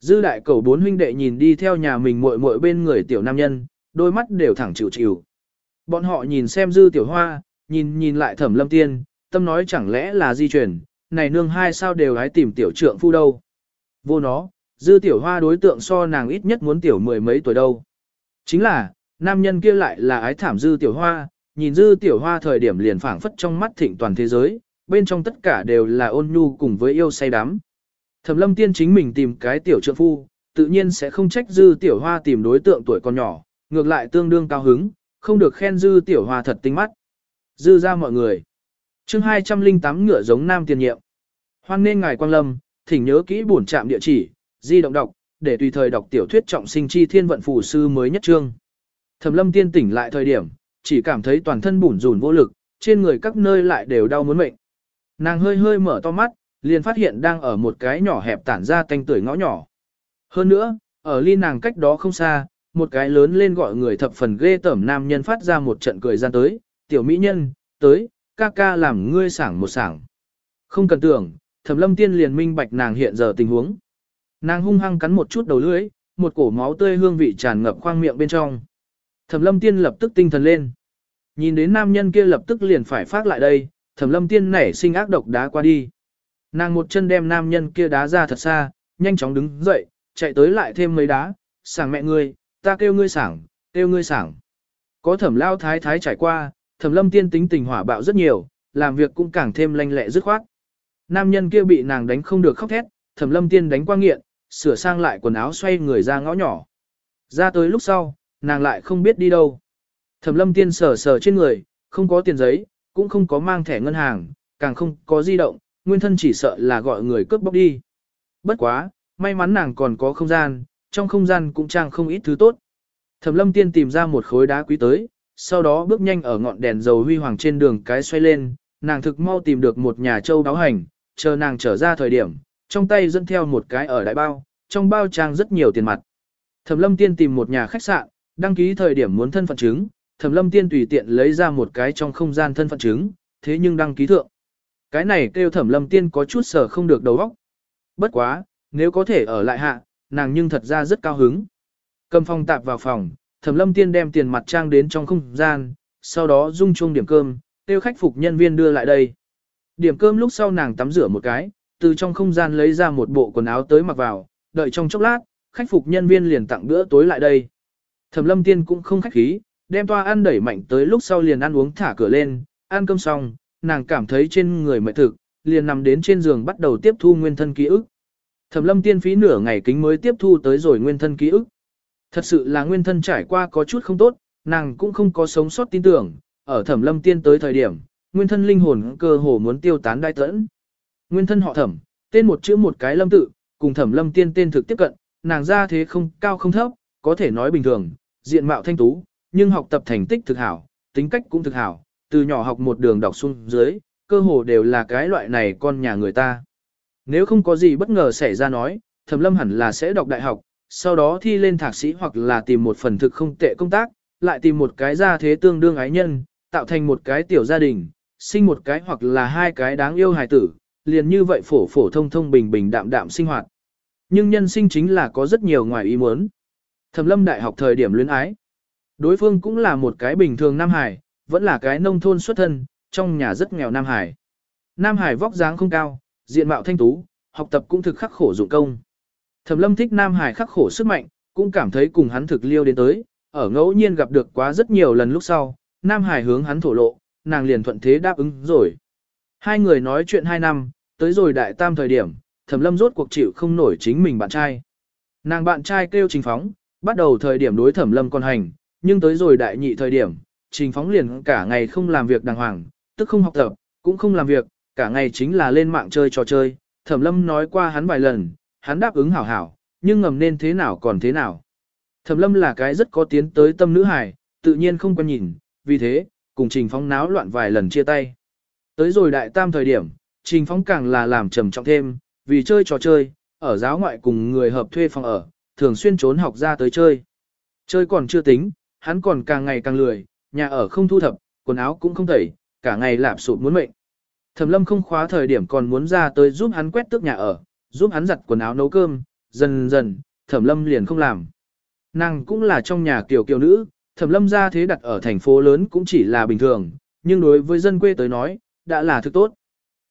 Dư đại cầu bốn huynh đệ nhìn đi theo nhà mình muội muội bên người tiểu nam nhân, đôi mắt đều thẳng chịu chịu. Bọn họ nhìn xem dư tiểu hoa, nhìn nhìn lại thẩm lâm tiên, tâm nói chẳng lẽ là di chuyển, này nương hai sao đều hái tìm tiểu trượng phu đâu. Vô nó, dư tiểu hoa đối tượng so nàng ít nhất muốn tiểu mười mấy tuổi đâu. Chính là, nam nhân kia lại là ái thảm dư tiểu hoa, nhìn dư tiểu hoa thời điểm liền phảng phất trong mắt thịnh toàn thế giới, bên trong tất cả đều là ôn nhu cùng với yêu say đắm. Thẩm lâm tiên chính mình tìm cái tiểu trượng phu, tự nhiên sẽ không trách dư tiểu hoa tìm đối tượng tuổi còn nhỏ, ngược lại tương đương cao hứng, không được khen dư tiểu hòa thật tinh mắt. Dư ra mọi người. chương 208 ngựa giống nam tiền nhiệm. Hoan nên ngài quang lâm, thỉnh nhớ kỹ bổn trạm địa chỉ, di động đọc, để tùy thời đọc tiểu thuyết trọng sinh chi thiên vận phù sư mới nhất trương. Thẩm lâm tiên tỉnh lại thời điểm, chỉ cảm thấy toàn thân bủn rủn vô lực, trên người các nơi lại đều đau muốn mệnh. Nàng hơi hơi mở to mắt, liền phát hiện đang ở một cái nhỏ hẹp tản ra tanh tuổi ngõ nhỏ. Hơn nữa, ở ly nàng cách đó không xa, một cái lớn lên gọi người thập phần ghê tởm nam nhân phát ra một trận cười gian tới, tiểu mỹ nhân, tới, ca ca làm ngươi sảng một sảng. Không cần tưởng, thẩm lâm tiên liền minh bạch nàng hiện giờ tình huống. Nàng hung hăng cắn một chút đầu lưỡi, một cổ máu tươi hương vị tràn ngập khoang miệng bên trong. Thẩm lâm tiên lập tức tinh thần lên. Nhìn đến nam nhân kia lập tức liền phải phát lại đây, thẩm lâm tiên nảy sinh ác độc đá qua đi. Nàng một chân đem nam nhân kia đá ra thật xa, nhanh chóng đứng dậy, chạy tới lại thêm mấy đá, sảng mẹ ngươi, ta kêu ngươi sảng, kêu ngươi sảng. Có thẩm lao thái thái trải qua, thẩm lâm tiên tính tình hỏa bạo rất nhiều, làm việc cũng càng thêm lanh lẹ dứt khoát. Nam nhân kia bị nàng đánh không được khóc thét, thẩm lâm tiên đánh qua nghiện, sửa sang lại quần áo xoay người ra ngõ nhỏ. Ra tới lúc sau, nàng lại không biết đi đâu. Thẩm lâm tiên sờ sờ trên người, không có tiền giấy, cũng không có mang thẻ ngân hàng, càng không có di động, nguyên thân chỉ sợ là gọi người cướp bóc đi. Bất quá, may mắn nàng còn có không gian, trong không gian cũng trang không ít thứ tốt. Thẩm lâm tiên tìm ra một khối đá quý tới, sau đó bước nhanh ở ngọn đèn dầu huy hoàng trên đường cái xoay lên, nàng thực mau tìm được một nhà châu đáo hành, chờ nàng trở ra thời điểm, trong tay dẫn theo một cái ở đại bao, trong bao trang rất nhiều tiền mặt. Thẩm lâm tiên tìm một nhà khách sạn, đăng ký thời điểm muốn thân phận chứng, Thẩm lâm tiên tùy tiện lấy ra một cái trong không gian thân phận chứng, thế nhưng đăng ký thượng. Cái này kêu Thẩm lâm tiên có chút sở không được đầu óc. Bất quá, nếu có thể ở lại hạ, nàng nhưng thật ra rất cao hứng. Cầm phong tạp vào phòng, Thẩm lâm tiên đem tiền mặt trang đến trong không gian, sau đó dung chuông điểm cơm, tiêu khách phục nhân viên đưa lại đây. Điểm cơm lúc sau nàng tắm rửa một cái, từ trong không gian lấy ra một bộ quần áo tới mặc vào, đợi trong chốc lát, khách phục nhân viên liền tặng bữa tối lại đây. Thẩm lâm tiên cũng không khách khí, đem toa ăn đẩy mạnh tới lúc sau liền ăn uống thả cửa lên, ăn cơm xong, nàng cảm thấy trên người mệt thực, liền nằm đến trên giường bắt đầu tiếp thu nguyên thân ký ức. Thẩm lâm tiên phí nửa ngày kính mới tiếp thu tới rồi nguyên thân ký ức. Thật sự là nguyên thân trải qua có chút không tốt, nàng cũng không có sống sót tin tưởng, ở thẩm lâm tiên tới thời điểm, nguyên thân linh hồn cơ hồ muốn tiêu tán đai tẫn. Nguyên thân họ thẩm, tên một chữ một cái lâm tự, cùng thẩm lâm tiên tên thực tiếp cận, nàng ra thế không cao không thấp, có thể nói bình thường, diện mạo thanh tú, nhưng học tập thành tích thực hảo, tính cách cũng thực hảo, từ nhỏ học một đường đọc xuống dưới, cơ hồ đều là cái loại này con nhà người ta. Nếu không có gì bất ngờ xảy ra nói, thẩm lâm hẳn là sẽ đọc đại học, sau đó thi lên thạc sĩ hoặc là tìm một phần thực không tệ công tác, lại tìm một cái gia thế tương đương ái nhân, tạo thành một cái tiểu gia đình, sinh một cái hoặc là hai cái đáng yêu hài tử, liền như vậy phổ phổ thông thông bình bình đạm đạm sinh hoạt. Nhưng nhân sinh chính là có rất nhiều ngoài ý muốn. Thẩm lâm đại học thời điểm luyến ái. Đối phương cũng là một cái bình thường Nam Hải, vẫn là cái nông thôn xuất thân, trong nhà rất nghèo Nam Hải. Nam Hải vóc dáng không cao, diện mạo thanh tú, học tập cũng thực khắc khổ dụng công. Thẩm lâm thích Nam Hải khắc khổ sức mạnh, cũng cảm thấy cùng hắn thực liêu đến tới, ở ngẫu nhiên gặp được quá rất nhiều lần lúc sau, Nam Hải hướng hắn thổ lộ, nàng liền thuận thế đáp ứng rồi. Hai người nói chuyện hai năm, tới rồi đại tam thời điểm, thẩm lâm rốt cuộc chịu không nổi chính mình bạn trai. Nàng bạn trai kêu trình phóng, bắt đầu thời điểm đối thẩm lâm còn hành, nhưng tới rồi đại nhị thời điểm, trình phóng liền cả ngày không làm việc đàng hoàng, tức không học tập, cũng không làm việc, cả ngày chính là lên mạng chơi trò chơi. Thẩm lâm nói qua hắn vài lần, hắn đáp ứng hảo hảo, nhưng ngầm nên thế nào còn thế nào. Thẩm lâm là cái rất có tiến tới tâm nữ hài, tự nhiên không quan nhìn, vì thế, cùng trình phóng náo loạn vài lần chia tay. Tới rồi đại tam thời điểm, trình phóng càng là làm trầm trọng thêm, vì chơi trò chơi, ở giáo ngoại cùng người hợp thuê phòng ở, thường xuyên trốn học ra tới chơi. Chơi còn chưa tính, hắn còn càng ngày càng lười, nhà ở không thu thập, quần áo cũng không tẩy, cả ngày lạp sụp muốn mệnh. Thẩm lâm không khóa thời điểm còn muốn ra tới giúp hắn quét tước nhà ở, giúp hắn giặt quần áo nấu cơm, dần dần, thẩm lâm liền không làm. Nàng cũng là trong nhà kiểu kiều nữ, thẩm lâm ra thế đặt ở thành phố lớn cũng chỉ là bình thường, nhưng đối với dân quê tới nói, đã là thứ tốt.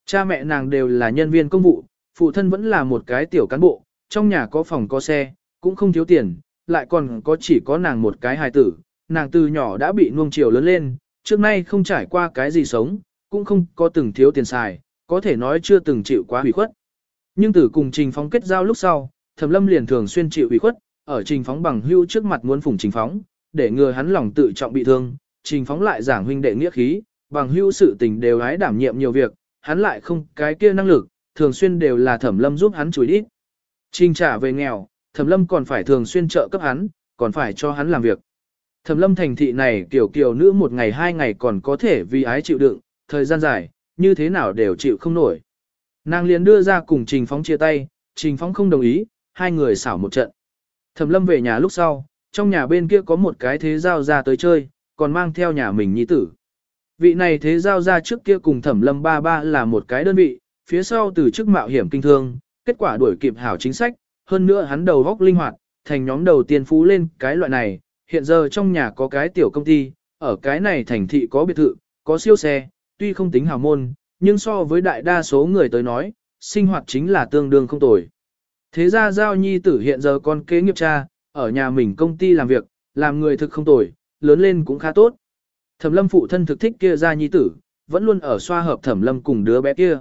Cha mẹ nàng đều là nhân viên công vụ, phụ thân vẫn là một cái tiểu cán bộ, trong nhà có phòng có xe, cũng không thiếu tiền, lại còn có chỉ có nàng một cái hài tử, nàng từ nhỏ đã bị nuông chiều lớn lên, trước nay không trải qua cái gì sống, cũng không có từng thiếu tiền xài, có thể nói chưa từng chịu quá hủy khuất. Nhưng từ cùng trình phóng kết giao lúc sau, thẩm lâm liền thường xuyên chịu hủy khuất, ở trình phóng bằng hưu trước mặt muốn phủng trình phóng, để ngừa hắn lòng tự trọng bị thương, trình phóng lại giảng huynh đệ nghĩa khí, bằng hưu sự tình đều hái đảm nhiệm nhiều việc, hắn lại không cái kia năng lực, thường xuyên đều là thẩm lâm giúp hắn chùi đít. Trình trả về nghèo, thẩm lâm còn phải thường xuyên trợ cấp hắn, còn phải cho hắn làm việc. Thẩm lâm thành thị này kiểu kiểu nữ một ngày hai ngày còn có thể vì ái chịu đựng, thời gian dài, như thế nào đều chịu không nổi. Nàng liền đưa ra cùng Trình Phóng chia tay, Trình Phóng không đồng ý, hai người xảo một trận. Thẩm lâm về nhà lúc sau, trong nhà bên kia có một cái thế giao ra tới chơi, còn mang theo nhà mình nhi tử. Vị này thế giao ra trước kia cùng thẩm lâm ba ba là một cái đơn vị, phía sau từ chức mạo hiểm kinh thương, kết quả đuổi kịp hảo chính sách, hơn nữa hắn đầu góc linh hoạt, thành nhóm đầu tiên phú lên cái loại này, hiện giờ trong nhà có cái tiểu công ty, ở cái này thành thị có biệt thự, có siêu xe, tuy không tính hào môn, nhưng so với đại đa số người tới nói, sinh hoạt chính là tương đương không tồi. Thế ra giao nhi tử hiện giờ con kế nghiệp cha, ở nhà mình công ty làm việc, làm người thực không tồi, lớn lên cũng khá tốt. Thẩm lâm phụ thân thực thích kia ra nhi tử, vẫn luôn ở xoa hợp thẩm lâm cùng đứa bé kia.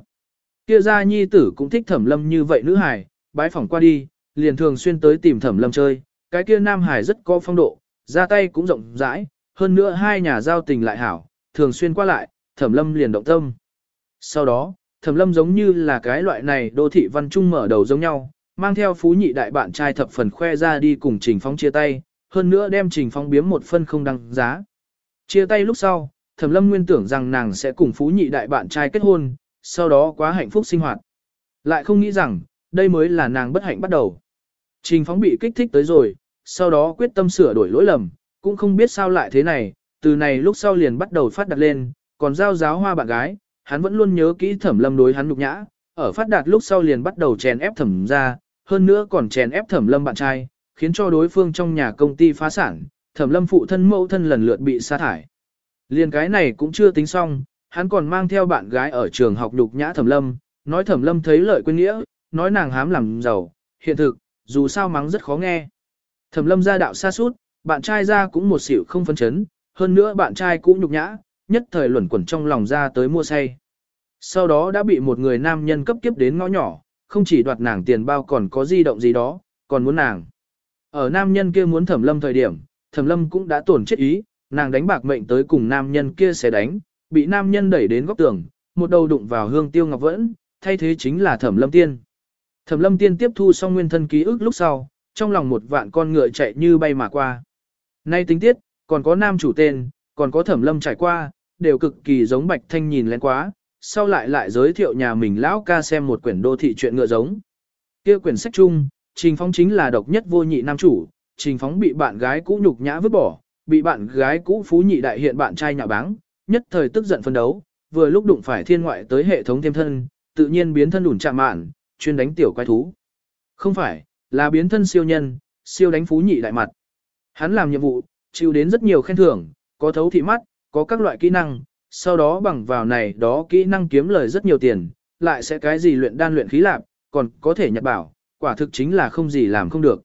Kia ra nhi tử cũng thích thẩm lâm như vậy nữ hài, bái phỏng qua đi, liền thường xuyên tới tìm thẩm lâm chơi, cái kia nam hài rất có phong độ, ra tay cũng rộng rãi, hơn nữa hai nhà giao tình lại hảo, thường xuyên qua lại, thẩm lâm liền động tâm. Sau đó, thẩm lâm giống như là cái loại này đô thị văn trung mở đầu giống nhau, mang theo phú nhị đại bạn trai thập phần khoe ra đi cùng Trình Phong chia tay, hơn nữa đem Trình Phong biếm một phân không đăng giá. Chia tay lúc sau, Thẩm Lâm nguyên tưởng rằng nàng sẽ cùng phú nhị đại bạn trai kết hôn, sau đó quá hạnh phúc sinh hoạt. Lại không nghĩ rằng, đây mới là nàng bất hạnh bắt đầu. Trình Phong bị kích thích tới rồi, sau đó quyết tâm sửa đổi lỗi lầm, cũng không biết sao lại thế này, từ này lúc sau liền bắt đầu phát đặt lên, còn giao giáo hoa bạn gái, hắn vẫn luôn nhớ kỹ Thẩm Lâm đối hắn nhục nhã, ở phát đạt lúc sau liền bắt đầu chèn ép Thẩm ra, hơn nữa còn chèn ép Thẩm Lâm bạn trai, khiến cho đối phương trong nhà công ty phá sản, Thẩm Lâm phụ thân mẫu thân lần lượt bị sa thải. liền cái này cũng chưa tính xong, hắn còn mang theo bạn gái ở trường học nhục nhã Thẩm Lâm, nói Thẩm Lâm thấy lợi quên nghĩa, nói nàng hám làm giàu, hiện thực, dù sao mắng rất khó nghe. Thẩm Lâm ra đạo xa sút bạn trai ra cũng một xỉu không phân chấn, hơn nữa bạn trai cũng nhục nhã, nhất thời luẩn quẩn trong lòng ra tới mua say. Sau đó đã bị một người nam nhân cấp kiếp đến ngõ nhỏ, không chỉ đoạt nàng tiền bao còn có di động gì đó, còn muốn nàng. Ở nam nhân kia muốn thẩm lâm thời điểm, thẩm lâm cũng đã tổn chết ý, nàng đánh bạc mệnh tới cùng nam nhân kia sẽ đánh, bị nam nhân đẩy đến góc tường, một đầu đụng vào hương tiêu ngọc vẫn, thay thế chính là thẩm lâm tiên. Thẩm lâm tiên tiếp thu xong nguyên thân ký ức lúc sau, trong lòng một vạn con ngựa chạy như bay mà qua. Nay tính tiết, còn có nam chủ tên, còn có thẩm lâm trải qua, đều cực kỳ giống bạch thanh nhìn lén quá, sau lại lại giới thiệu nhà mình lão ca xem một quyển đô thị chuyện ngựa giống. Kia quyển sách chung, Trình Phóng chính là độc nhất vô nhị nam chủ, Trình Phóng bị bạn gái cũ nhục nhã vứt bỏ, bị bạn gái cũ phú nhị đại hiện bạn trai nhà báng, nhất thời tức giận phân đấu, vừa lúc đụng phải thiên ngoại tới hệ thống thêm thân, tự nhiên biến thân đủn chạm mạn, chuyên đánh tiểu quái thú. Không phải, là biến thân siêu nhân, siêu đánh phú nhị đại mặt. Hắn làm nhiệm vụ, chịu đến rất nhiều khen thưởng, có thấu thị mắt, có các loại kỹ năng, sau đó bằng vào này đó kỹ năng kiếm lời rất nhiều tiền, lại sẽ cái gì luyện đan luyện khí lạc, còn có thể nhặt bảo, quả thực chính là không gì làm không được.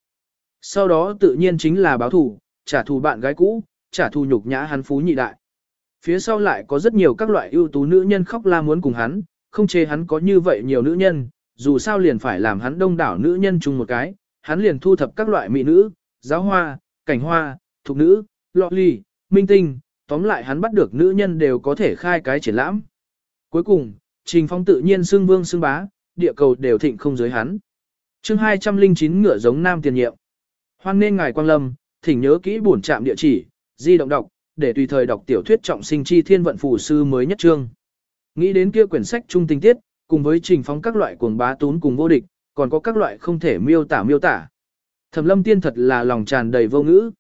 Sau đó tự nhiên chính là báo thù, trả thù bạn gái cũ, trả thù nhục nhã hắn phú nhị đại. Phía sau lại có rất nhiều các loại ưu tú nữ nhân khóc la muốn cùng hắn, không chê hắn có như vậy nhiều nữ nhân, dù sao liền phải làm hắn đông đảo nữ nhân chung một cái, hắn liền thu thập các loại mỹ nữ, giáo hoa, cảnh hoa, thục nữ, lọ ly, minh tinh, tóm lại hắn bắt được nữ nhân đều có thể khai cái triển lãm. Cuối cùng, Trình Phong tự nhiên xưng vương xưng bá, địa cầu đều thịnh không giới hắn. chương 209 ngựa giống nam tiền nhiệm. Hoan nên ngài quang lâm, thỉnh nhớ kỹ bổn trạm địa chỉ, di động đọc, để tùy thời đọc tiểu thuyết trọng sinh chi thiên vận phù sư mới nhất trương. Nghĩ đến kia quyển sách trung tinh tiết, cùng với trình phóng các loại cuồng bá tún cùng vô địch, còn có các loại không thể miêu tả miêu tả. Thẩm lâm tiên thật là lòng tràn đầy vô ngữ.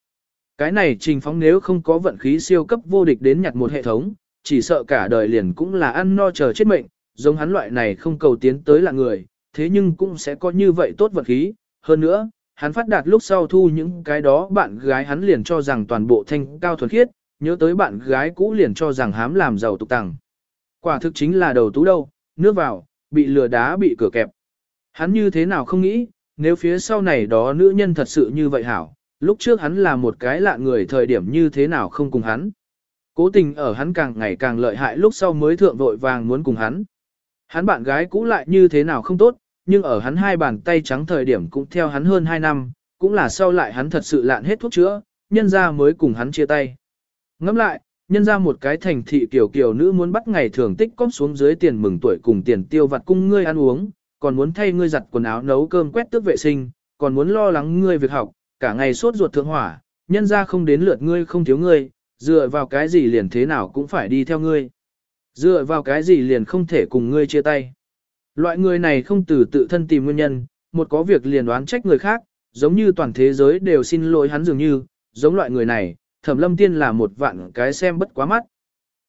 Cái này trình phóng nếu không có vận khí siêu cấp vô địch đến nhặt một hệ thống, chỉ sợ cả đời liền cũng là ăn no chờ chết mệnh, giống hắn loại này không cầu tiến tới là người, thế nhưng cũng sẽ có như vậy tốt vận khí. Hơn nữa, hắn phát đạt lúc sau thu những cái đó bạn gái hắn liền cho rằng toàn bộ thanh cao thuần khiết, nhớ tới bạn gái cũ liền cho rằng hám làm giàu tục tằng. Quả thực chính là đầu tú đâu, nước vào, bị lừa đá bị cửa kẹp. Hắn như thế nào không nghĩ, nếu phía sau này đó nữ nhân thật sự như vậy hảo, lúc trước hắn là một cái lạ người thời điểm như thế nào không cùng hắn. Cố tình ở hắn càng ngày càng lợi hại lúc sau mới thượng vội vàng muốn cùng hắn. Hắn bạn gái cũ lại như thế nào không tốt, nhưng ở hắn hai bàn tay trắng thời điểm cũng theo hắn hơn hai năm, cũng là sau lại hắn thật sự lạn hết thuốc chữa, nhân ra mới cùng hắn chia tay. Ngẫm lại, nhân ra một cái thành thị kiểu kiểu nữ muốn bắt ngày thường tích cóp xuống dưới tiền mừng tuổi cùng tiền tiêu vặt cung ngươi ăn uống, còn muốn thay ngươi giặt quần áo nấu cơm quét tước vệ sinh, còn muốn lo lắng ngươi việc học, cả ngày sốt ruột thượng hỏa, nhân ra không đến lượt ngươi không thiếu ngươi, dựa vào cái gì liền thế nào cũng phải đi theo ngươi. Dựa vào cái gì liền không thể cùng ngươi chia tay. Loại người này không từ tự thân tìm nguyên nhân, một có việc liền đoán trách người khác, giống như toàn thế giới đều xin lỗi hắn dường như, giống loại người này, thẩm lâm tiên là một vạn cái xem bất quá mắt.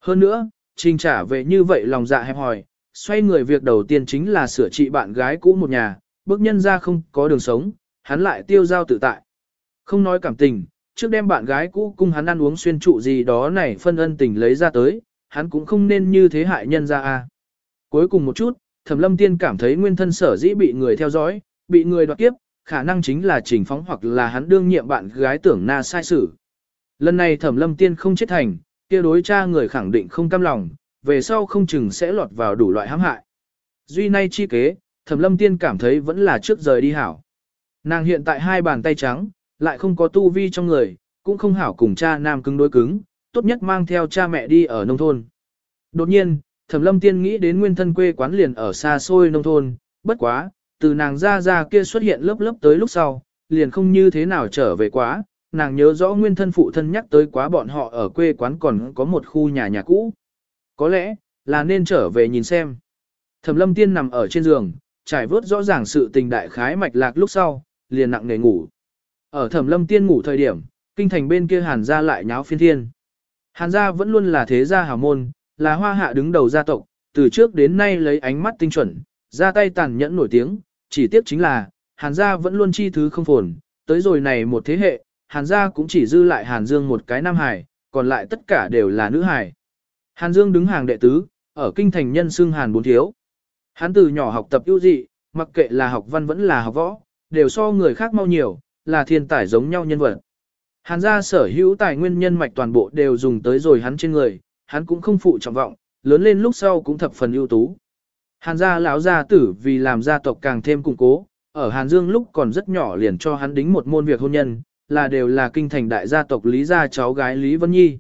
Hơn nữa, trình trả về như vậy lòng dạ hẹp hòi, xoay người việc đầu tiên chính là sửa trị bạn gái cũ một nhà, bước nhân ra không có đường sống, hắn lại tiêu giao tự tại. Không nói cảm tình, trước đem bạn gái cũ cung hắn ăn uống xuyên trụ gì đó này phân ân tình lấy ra tới, hắn cũng không nên như thế hại nhân ra a. Cuối cùng một chút, Thẩm Lâm Tiên cảm thấy nguyên thân sở dĩ bị người theo dõi, bị người đoạt kiếp, khả năng chính là trình phóng hoặc là hắn đương nhiệm bạn gái tưởng na sai sự. Lần này thẩm lâm tiên không chết thành, kia đối cha người khẳng định không cam lòng, về sau không chừng sẽ lọt vào đủ loại hãm hại. Duy nay chi kế, thẩm lâm tiên cảm thấy vẫn là trước rời đi hảo. Nàng hiện tại hai bàn tay trắng, lại không có tu vi trong người, cũng không hảo cùng cha nam cứng đối cứng, tốt nhất mang theo cha mẹ đi ở nông thôn. Đột nhiên, thẩm lâm tiên nghĩ đến nguyên thân quê quán liền ở xa xôi nông thôn, bất quá, từ nàng ra ra kia xuất hiện lớp lớp tới lúc sau, liền không như thế nào trở về quá, nàng nhớ rõ nguyên thân phụ thân nhắc tới quá bọn họ ở quê quán còn có một khu nhà nhà cũ. Có lẽ, là nên trở về nhìn xem. Thẩm lâm tiên nằm ở trên giường, trải vớt rõ ràng sự tình đại khái mạch lạc lúc sau, liền nặng nề ngủ. Ở thẩm lâm tiên ngủ thời điểm, kinh thành bên kia hàn gia lại nháo phiên thiên. Hàn gia vẫn luôn là thế gia hào môn, là hoa hạ đứng đầu gia tộc, từ trước đến nay lấy ánh mắt tinh chuẩn, ra tay tàn nhẫn nổi tiếng, chỉ tiếc chính là, hàn gia vẫn luôn chi thứ không phồn, tới rồi này một thế hệ, hàn gia cũng chỉ dư lại hàn dương một cái nam hải, còn lại tất cả đều là nữ hải. Hàn dương đứng hàng đệ tứ, ở kinh thành nhân xưng hàn bốn thiếu. Hắn từ nhỏ học tập ưu dị, mặc kệ là học văn vẫn là học võ, đều so người khác mau nhiều, là thiên tài giống nhau nhân vật. Hàn gia sở hữu tài nguyên nhân mạch toàn bộ đều dùng tới rồi hắn trên người, hắn cũng không phụ trọng vọng, lớn lên lúc sau cũng thập phần ưu tú. Hàn gia lão gia tử vì làm gia tộc càng thêm củng cố, ở Hàn Dương lúc còn rất nhỏ liền cho hắn đính một môn việc hôn nhân, là đều là kinh thành đại gia tộc Lý gia cháu gái Lý Vân Nhi.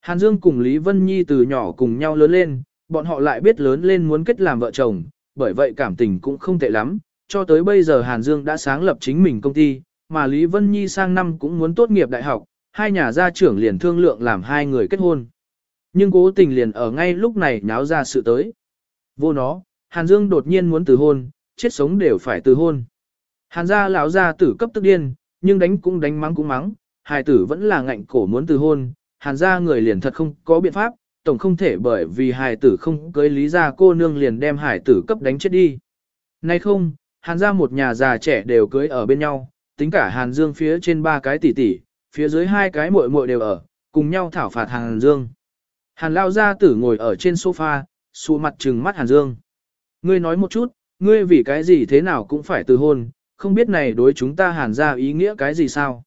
Hàn Dương cùng Lý Vân Nhi từ nhỏ cùng nhau lớn lên, bọn họ lại biết lớn lên muốn kết làm vợ chồng, bởi vậy cảm tình cũng không tệ lắm, cho tới bây giờ Hàn Dương đã sáng lập chính mình công ty, mà Lý Vân Nhi sang năm cũng muốn tốt nghiệp đại học, hai nhà gia trưởng liền thương lượng làm hai người kết hôn. Nhưng cố tình liền ở ngay lúc này nháo ra sự tới. Vô nó, Hàn Dương đột nhiên muốn từ hôn, chết sống đều phải từ hôn. Hàn gia lão gia tử cấp tức điên, nhưng đánh cũng đánh mắng cũng mắng, hài tử vẫn là ngạnh cổ muốn từ hôn, hàn gia người liền thật không có biện pháp, tổng không thể bởi vì hài tử không cưới lý gia cô nương liền đem hài tử cấp đánh chết đi. Nay không, hàn gia một nhà già trẻ đều cưới ở bên nhau, tính cả hàn dương phía trên ba cái tỷ tỷ, phía dưới hai cái muội muội đều ở, cùng nhau thảo phạt hàn dương. Hàn lao gia tử ngồi ở trên sofa, sụ mặt trừng mắt hàn dương. Ngươi nói một chút, ngươi vì cái gì thế nào cũng phải từ hôn, không biết này đối chúng ta hàn ra ý nghĩa cái gì sao.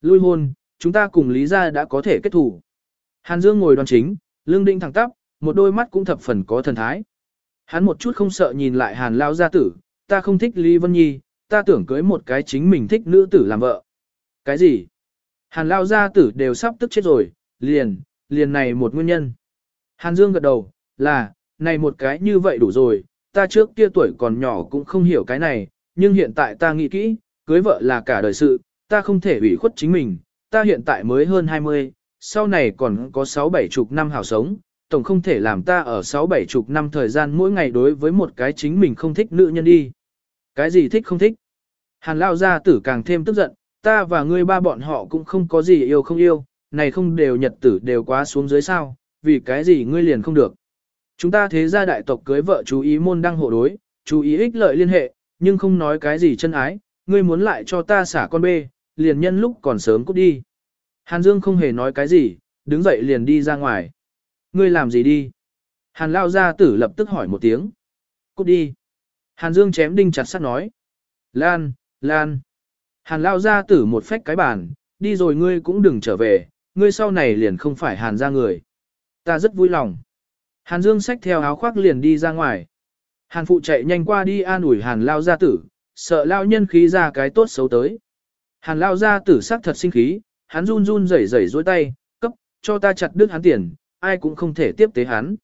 Lui hôn, chúng ta cùng Lý gia đã có thể kết thủ. Hàn Dương ngồi đoan chính, lưng đinh thẳng tắp, một đôi mắt cũng thập phần có thần thái. Hắn một chút không sợ nhìn lại Hàn Lao gia tử, ta không thích Lý Vân Nhi, ta tưởng cưới một cái chính mình thích nữ tử làm vợ. Cái gì? Hàn Lao gia tử đều sắp tức chết rồi, liền, liền này một nguyên nhân. Hàn Dương gật đầu, là, này một cái như vậy đủ rồi, ta trước kia tuổi còn nhỏ cũng không hiểu cái này, nhưng hiện tại ta nghĩ kỹ, cưới vợ là cả đời sự, ta không thể ủy khuất chính mình, ta hiện tại mới hơn 20, sau này còn có 6-7 chục năm hảo sống, tổng không thể làm ta ở 6-7 chục năm thời gian mỗi ngày đối với một cái chính mình không thích nữ nhân đi. Cái gì thích không thích? Hàn lao gia tử càng thêm tức giận, ta và ngươi ba bọn họ cũng không có gì yêu không yêu, này không đều nhật tử đều quá xuống dưới sao, vì cái gì ngươi liền không được. Chúng ta thế gia đại tộc cưới vợ chú ý môn đăng hộ đối, chú ý ích lợi liên hệ, nhưng không nói cái gì chân ái, ngươi muốn lại cho ta xả con bê, liền nhân lúc còn sớm cút đi. Hàn Dương không hề nói cái gì, đứng dậy liền đi ra ngoài. Ngươi làm gì đi? Hàn Lao gia tử lập tức hỏi một tiếng. Cút đi. Hàn Dương chém đinh chặt sắt nói. Lan, Lan. Hàn Lao gia tử một phách cái bàn, đi rồi ngươi cũng đừng trở về, ngươi sau này liền không phải Hàn gia người. Ta rất vui lòng. Hàn Dương xách theo áo khoác liền đi ra ngoài. Hàn phụ chạy nhanh qua đi an ủi hàn lao gia tử, sợ lao nhân khí ra cái tốt xấu tới. Hàn lao gia tử sắc thật sinh khí, hắn run run rẩy rẩy dối tay, cấp, cho ta chặt đứt hắn tiền, ai cũng không thể tiếp tế hắn.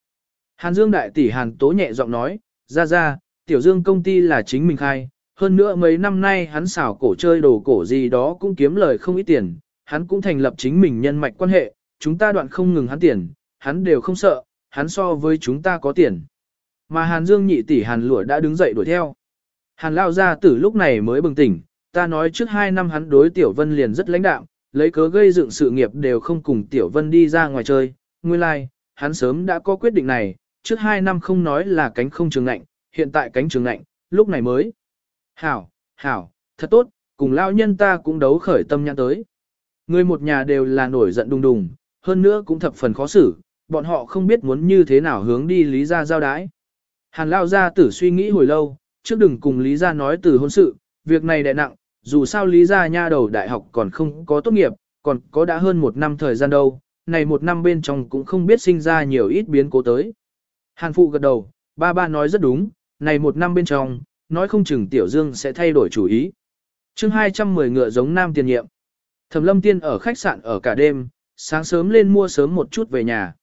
Hàn Dương đại tỷ Hàn tố nhẹ giọng nói, ra ra, tiểu Dương công ty là chính mình khai, hơn nữa mấy năm nay hắn xảo cổ chơi đồ cổ gì đó cũng kiếm lời không ít tiền, hắn cũng thành lập chính mình nhân mạch quan hệ, chúng ta đoạn không ngừng hắn tiền, hắn đều không sợ, hắn so với chúng ta có tiền. Mà Hàn Dương nhị tỷ Hàn lụa đã đứng dậy đuổi theo. Hàn lao gia tử lúc này mới bừng tỉnh, ta nói trước hai năm hắn đối Tiểu Vân liền rất lãnh đạm, lấy cớ gây dựng sự nghiệp đều không cùng Tiểu Vân đi ra ngoài chơi. Nguyên lai, like, hắn sớm đã có quyết định này, trước hai năm không nói là cánh không trường lạnh, hiện tại cánh trường lạnh, lúc này mới. Hảo, hảo, thật tốt, cùng lao nhân ta cũng đấu khởi tâm nhãn tới. Người một nhà đều là nổi giận đùng đùng, hơn nữa cũng thập phần khó xử, bọn họ không biết muốn như thế nào hướng đi lý ra giao đái. Hàn lao gia tử suy nghĩ hồi lâu, trước đừng cùng Lý gia nói từ hôn sự, việc này đại nặng, dù sao lý gia nha đầu đại học còn không có tốt nghiệp, còn có đã hơn một năm thời gian đâu, này một năm bên trong cũng không biết sinh ra nhiều ít biến cố tới. Hàn phụ gật đầu, ba ba nói rất đúng, này một năm bên trong, nói không chừng tiểu dương sẽ thay đổi chủ ý. chương 210 ngựa giống nam tiền nhiệm. Thẩm lâm tiên ở khách sạn ở cả đêm, sáng sớm lên mua sớm một chút về nhà.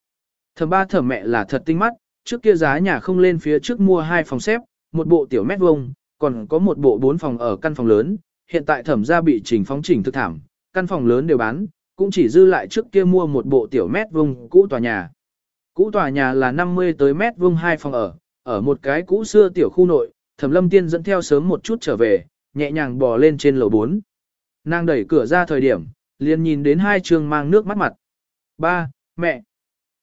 Thẩm ba thẩm mẹ là thật tinh mắt, trước kia giá nhà không lên phía trước mua hai phòng xếp, một bộ tiểu mét vuông, còn có một bộ bốn phòng ở căn phòng lớn, hiện tại thẩm gia bị chỉnh phóng chỉnh thực thảm, căn phòng lớn đều bán, cũng chỉ dư lại trước kia mua một bộ tiểu mét vuông cũ tòa nhà. Cũ tòa nhà là 50 tới mét vuông hai phòng ở, ở một cái cũ xưa tiểu khu nội, Thẩm Lâm Tiên dẫn theo sớm một chút trở về, nhẹ nhàng bò lên trên lầu 4. Nàng đẩy cửa ra thời điểm, liền nhìn đến hai trường mang nước mắt mặt. Ba, mẹ.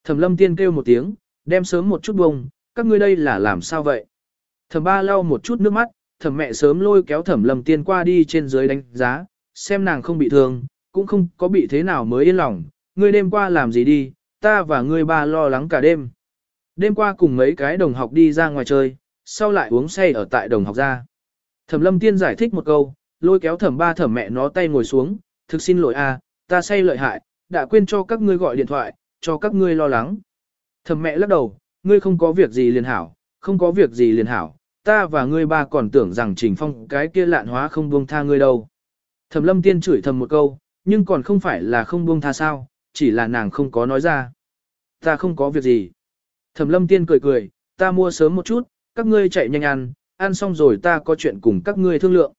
Thẩm Lâm Tiên kêu một tiếng, đem sớm một chút bông, các ngươi đây là làm sao vậy? Thẩm ba lau một chút nước mắt, thẩm mẹ sớm lôi kéo thẩm Lâm Tiên qua đi trên dưới đánh giá, xem nàng không bị thương, cũng không có bị thế nào mới yên lòng, ngươi đêm qua làm gì đi, ta và ngươi ba lo lắng cả đêm. Đêm qua cùng mấy cái đồng học đi ra ngoài chơi, sau lại uống say ở tại đồng học ra. Thẩm lâm tiên giải thích một câu, lôi kéo thẩm ba thẩm mẹ nó tay ngồi xuống, thực xin lỗi a, ta say lợi hại, đã quên cho các ngươi gọi điện thoại, cho các ngươi lo lắng. Thẩm mẹ lắc đầu, ngươi không có việc gì liền hảo, không có việc gì liền hảo, ta và ngươi ba còn tưởng rằng trình phong cái kia lạn hóa không buông tha ngươi đâu. Thẩm lâm tiên chửi thầm một câu, nhưng còn không phải là không buông tha sao, chỉ là nàng không có nói ra. Ta không có việc gì. Thẩm lâm tiên cười cười, ta mua sớm một chút, các ngươi chạy nhanh ăn, ăn xong rồi ta có chuyện cùng các ngươi thương lượng.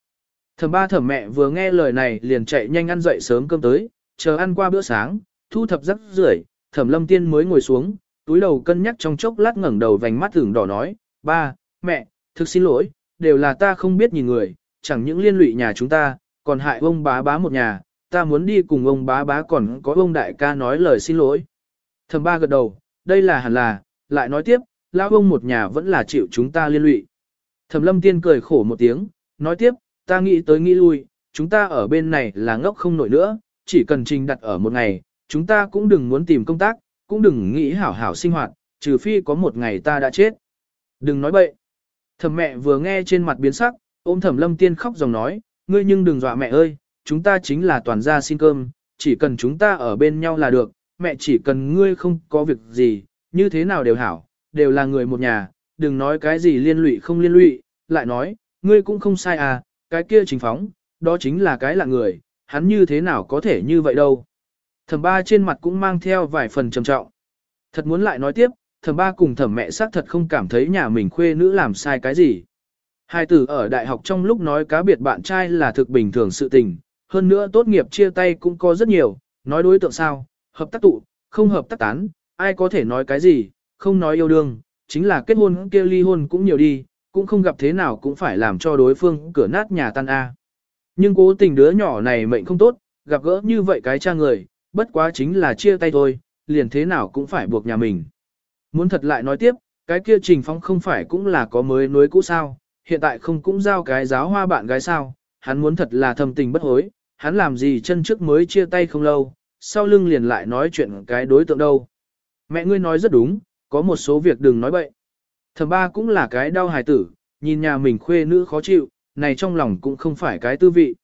Thẩm ba thẩm mẹ vừa nghe lời này liền chạy nhanh ăn dậy sớm cơm tới, chờ ăn qua bữa sáng, thu thập rắc rưởi, thẩm lâm tiên mới ngồi xuống, túi đầu cân nhắc trong chốc lát ngẩng đầu vành mắt thường đỏ nói, ba, mẹ, thực xin lỗi, đều là ta không biết nhìn người, chẳng những liên lụy nhà chúng ta, còn hại ông bá bá một nhà, ta muốn đi cùng ông bá bá còn có ông đại ca nói lời xin lỗi. Thẩm ba gật đầu, đây là hẳn là, lại nói tiếp, lão ông một nhà vẫn là chịu chúng ta liên lụy. Thẩm lâm tiên cười khổ một tiếng, nói tiếp, ta nghĩ tới nghĩ lui, chúng ta ở bên này là ngốc không nổi nữa, chỉ cần trình đặt ở một ngày, chúng ta cũng đừng muốn tìm công tác, cũng đừng nghĩ hảo hảo sinh hoạt, trừ phi có một ngày ta đã chết. Đừng nói bậy. Thẩm mẹ vừa nghe trên mặt biến sắc, ôm thẩm lâm tiên khóc dòng nói, ngươi nhưng đừng dọa mẹ ơi, chúng ta chính là toàn gia xin cơm, chỉ cần chúng ta ở bên nhau là được, mẹ chỉ cần ngươi không có việc gì, như thế nào đều hảo, đều là người một nhà, đừng nói cái gì liên lụy không liên lụy, lại nói, ngươi cũng không sai à, cái kia chính phóng, đó chính là cái là người, hắn như thế nào có thể như vậy đâu. Thẩm ba trên mặt cũng mang theo vài phần trầm trọng. Thật muốn lại nói tiếp, thẩm ba cùng thẩm mẹ xác thật không cảm thấy nhà mình khuê nữ làm sai cái gì. Hai tử ở đại học trong lúc nói cá biệt bạn trai là thực bình thường sự tình, hơn nữa tốt nghiệp chia tay cũng có rất nhiều, nói đối tượng sao, hợp tác tụ, không hợp tác tán, ai có thể nói cái gì, không nói yêu đương, chính là kết hôn kia ly hôn cũng nhiều đi, cũng không gặp thế nào cũng phải làm cho đối phương cửa nát nhà tan a. À. Nhưng cố tình đứa nhỏ này mệnh không tốt, gặp gỡ như vậy cái cha người, bất quá chính là chia tay thôi, liền thế nào cũng phải buộc nhà mình. Muốn thật lại nói tiếp, cái kia trình phong không phải cũng là có mới nối cũ sao, hiện tại không cũng giao cái giáo hoa bạn gái sao, hắn muốn thật là thầm tình bất hối, hắn làm gì chân trước mới chia tay không lâu, sau lưng liền lại nói chuyện cái đối tượng đâu. Mẹ ngươi nói rất đúng, có một số việc đừng nói bậy. Thầm ba cũng là cái đau hài tử, nhìn nhà mình khuê nữ khó chịu, này trong lòng cũng không phải cái tư vị.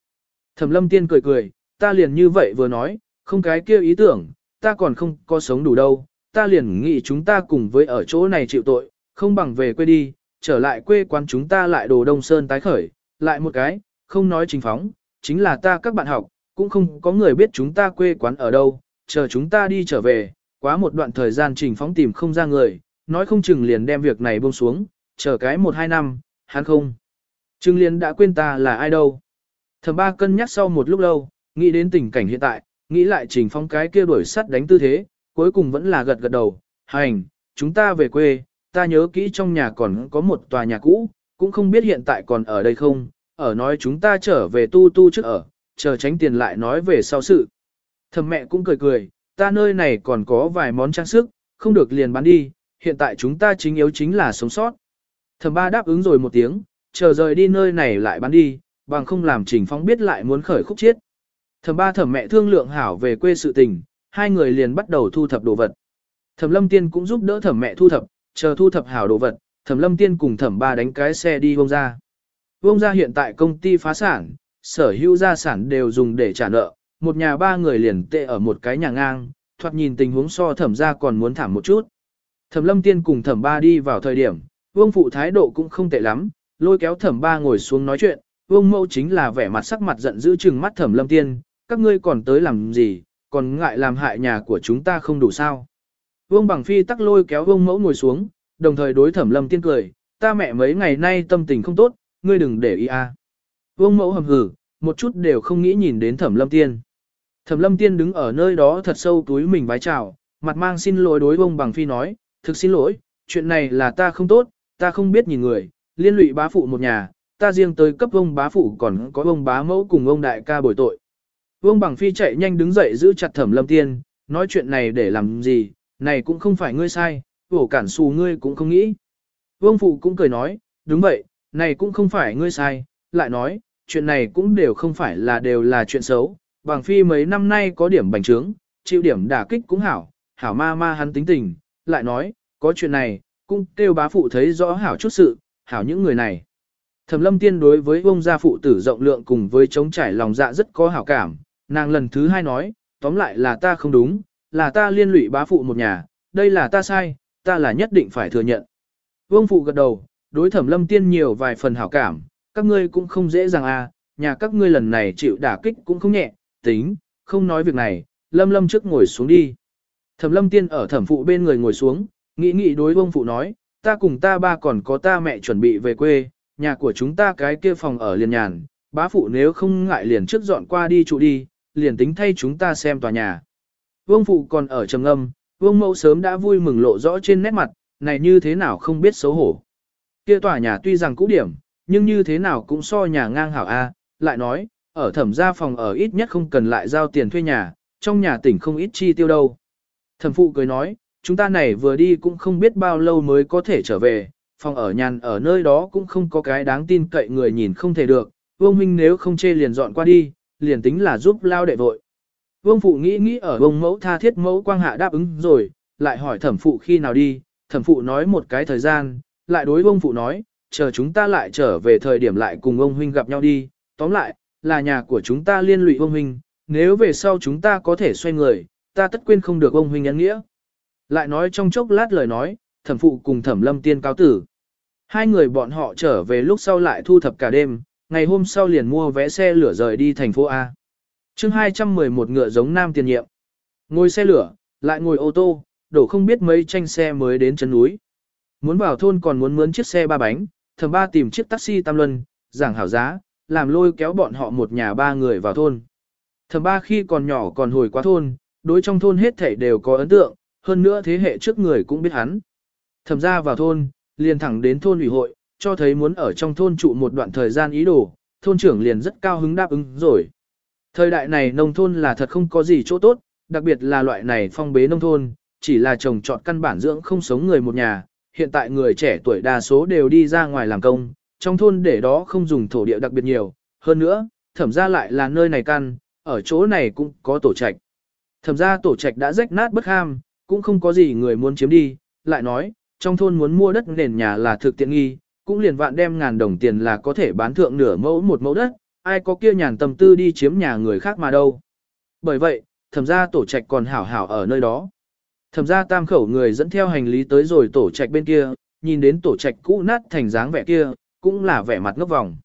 Thẩm lâm tiên cười cười, ta liền như vậy vừa nói, không cái kia ý tưởng, ta còn không có sống đủ đâu, ta liền nghĩ chúng ta cùng với ở chỗ này chịu tội, không bằng về quê đi, trở lại quê quán chúng ta lại đồ đông sơn tái khởi, lại một cái, không nói chính phóng, chính là ta các bạn học, cũng không có người biết chúng ta quê quán ở đâu, chờ chúng ta đi trở về, quá một đoạn thời gian trình phóng tìm không ra người, nói không chừng liền đem việc này buông xuống, chờ cái một hai năm, hắn không. Trương Liên đã quên ta là ai đâu. Thẩm ba cân nhắc sau một lúc lâu, nghĩ đến tình cảnh hiện tại, nghĩ lại trình phong cái kia đuổi sắt đánh tư thế, cuối cùng vẫn là gật gật đầu, hành, chúng ta về quê, ta nhớ kỹ trong nhà còn có một tòa nhà cũ, cũng không biết hiện tại còn ở đây không, ở nói chúng ta trở về tu tu trước ở, chờ tránh tiền lại nói về sau sự. Thầm mẹ cũng cười cười, ta nơi này còn có vài món trang sức, không được liền bán đi, hiện tại chúng ta chính yếu chính là sống sót. Thẩm ba đáp ứng rồi một tiếng, chờ rời đi nơi này lại bán đi, bằng không làm trình phóng biết lại muốn khởi khúc chiết. Thẩm ba thẩm mẹ thương lượng hảo về quê sự tình, hai người liền bắt đầu thu thập đồ vật. Thẩm lâm tiên cũng giúp đỡ thẩm mẹ thu thập, chờ thu thập hảo đồ vật, thẩm lâm tiên cùng thẩm ba đánh cái xe đi vông ra. Vông ra hiện tại công ty phá sản, sở hữu gia sản đều dùng để trả nợ, một nhà ba người liền tệ ở một cái nhà ngang, thoạt nhìn tình huống so thẩm ra còn muốn thảm một chút. Thẩm lâm tiên cùng thẩm ba đi vào thời điểm, vương phụ thái độ cũng không tệ lắm, lôi kéo thẩm ba ngồi xuống nói chuyện, vương mẫu chính là vẻ mặt sắc mặt giận dữ chừng mắt thẩm lâm tiên, các ngươi còn tới làm gì, còn ngại làm hại nhà của chúng ta không đủ sao. Vương bằng phi tắc lôi kéo vương mẫu ngồi xuống, đồng thời đối thẩm lâm tiên cười, ta mẹ mấy ngày nay tâm tình không tốt, ngươi đừng để ý a. Vương mẫu hầm hử, một chút đều không nghĩ nhìn đến thẩm lâm tiên. Thẩm lâm tiên đứng ở nơi đó thật sâu túi mình vái chào, mặt mang xin lỗi đối vương bằng phi nói, thực xin lỗi, chuyện này là ta không tốt, ta không biết nhìn người, liên lụy bá phụ một nhà, ta riêng tới cấp ông bá phụ còn có ông bá mẫu cùng ông đại ca bồi tội. Vương Bằng Phi chạy nhanh đứng dậy giữ chặt Thẩm Lâm Tiên, nói chuyện này để làm gì, này cũng không phải ngươi sai, vổ cản xù ngươi cũng không nghĩ. Vương Phụ cũng cười nói, đúng vậy, này cũng không phải ngươi sai, lại nói, chuyện này cũng đều không phải là đều là chuyện xấu, Bằng Phi mấy năm nay có điểm bành trướng, chịu điểm đả kích cũng hảo, hảo ma ma hắn tính tình, lại nói, có chuyện này, cũng kêu bá phụ thấy rõ hảo chút sự, hảo những người này. Thẩm lâm tiên đối với ông gia phụ tử rộng lượng cùng với chống trải lòng dạ rất có hảo cảm, nàng lần thứ hai nói, tóm lại là ta không đúng, là ta liên lụy bá phụ một nhà, đây là ta sai, ta là nhất định phải thừa nhận. Vương phụ gật đầu, đối thẩm lâm tiên nhiều vài phần hảo cảm, các ngươi cũng không dễ dàng à, nhà các ngươi lần này chịu đả kích cũng không nhẹ, tính, không nói việc này, lâm lâm trước ngồi xuống đi. Thẩm lâm tiên ở thẩm phụ bên người ngồi xuống, nghĩ nghĩ đối vương phụ nói, ta cùng ta ba còn có ta mẹ chuẩn bị về quê, nhà của chúng ta cái kia phòng ở liền nhàn, bá phụ nếu không ngại liền trước dọn qua đi trụ đi, liền tính thay chúng ta xem tòa nhà. Vương phụ còn ở trầm âm, vương mẫu sớm đã vui mừng lộ rõ trên nét mặt, này như thế nào không biết xấu hổ. Kia tòa nhà tuy rằng cũ điểm, nhưng như thế nào cũng so nhà ngang hảo A, lại nói, ở thẩm gia phòng ở ít nhất không cần lại giao tiền thuê nhà, trong nhà tỉnh không ít chi tiêu đâu. Thẩm phụ cười nói, chúng ta này vừa đi cũng không biết bao lâu mới có thể trở về, phòng ở nhàn ở nơi đó cũng không có cái đáng tin cậy người nhìn không thể được, vương minh nếu không chê liền dọn qua đi, liền tính là giúp lao đệ vội. Vương phụ nghĩ nghĩ ở vương mẫu tha thiết mẫu quang hạ đáp ứng rồi, lại hỏi thẩm phụ khi nào đi, thẩm phụ nói một cái thời gian, lại đối vương phụ nói, chờ chúng ta lại trở về thời điểm lại cùng ông huynh gặp nhau đi, tóm lại, là nhà của chúng ta liên lụy ông huynh, nếu về sau chúng ta có thể xoay người, ta tất quên không được ông huynh ấn nghĩa. Lại nói trong chốc lát lời nói, thẩm phụ cùng thẩm lâm tiên cáo tử. Hai người bọn họ trở về lúc sau lại thu thập cả đêm, ngày hôm sau liền mua vé xe lửa rời đi thành phố A. chương 211 ngựa giống nam tiền nhiệm. Ngồi xe lửa, lại ngồi ô tô, đổ không biết mấy tranh xe mới đến chân núi. Muốn vào thôn còn muốn mướn chiếc xe ba bánh, thẩm ba tìm chiếc taxi tam luân, giảng hảo giá, làm lôi kéo bọn họ một nhà ba người vào thôn. Thẩm ba khi còn nhỏ còn hồi qua thôn, đối trong thôn hết thảy đều có ấn tượng, hơn nữa thế hệ trước người cũng biết hắn. Thẩm ra vào thôn, liền thẳng đến thôn ủy hội, cho thấy muốn ở trong thôn trụ một đoạn thời gian ý đồ, thôn trưởng liền rất cao hứng đáp ứng rồi. Thời đại này nông thôn là thật không có gì chỗ tốt, đặc biệt là loại này phong bế nông thôn, chỉ là trồng trọt căn bản dưỡng không sống người một nhà, hiện tại người trẻ tuổi đa số đều đi ra ngoài làm công, trong thôn để đó không dùng thổ địa đặc biệt nhiều, hơn nữa, thẩm ra lại là nơi này căn, ở chỗ này cũng có tổ trạch. Thẩm ra tổ trạch đã rách nát bất ham, cũng không có gì người muốn chiếm đi, lại nói, trong thôn muốn mua đất nền nhà là thực tiện nghi, cũng liền vạn đem ngàn đồng tiền là có thể bán thượng nửa mẫu một mẫu đất, ai có kia nhàn tâm tư đi chiếm nhà người khác mà đâu. Bởi vậy, thẩm ra tổ trạch còn hảo hảo ở nơi đó. Thẩm ra tam khẩu người dẫn theo hành lý tới rồi tổ trạch bên kia, nhìn đến tổ trạch cũ nát thành dáng vẻ kia, cũng là vẻ mặt ngốc vòng.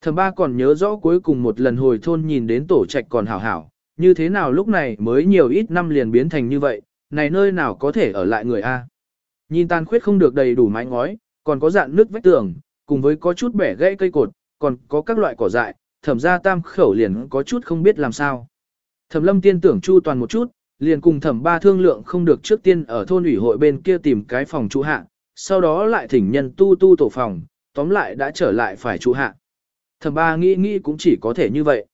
Thẩm ba còn nhớ rõ cuối cùng một lần hồi thôn nhìn đến tổ trạch còn hảo hảo, như thế nào lúc này mới nhiều ít năm liền biến thành như vậy, này nơi nào có thể ở lại người A. Nhìn tàn khuyết không được đầy đủ mái ngói, còn có dạn nước vách tường, cùng với có chút bẻ gãy cây cột, còn có các loại cỏ dại, thẩm ra tam khẩu liền có chút không biết làm sao. Thẩm lâm tiên tưởng chu toàn một chút, liền cùng thẩm ba thương lượng không được trước tiên ở thôn ủy hội bên kia tìm cái phòng trụ hạ, sau đó lại thỉnh nhân tu tu tổ phòng, tóm lại đã trở lại phải trụ hạ. Thẩm ba nghĩ nghĩ cũng chỉ có thể như vậy.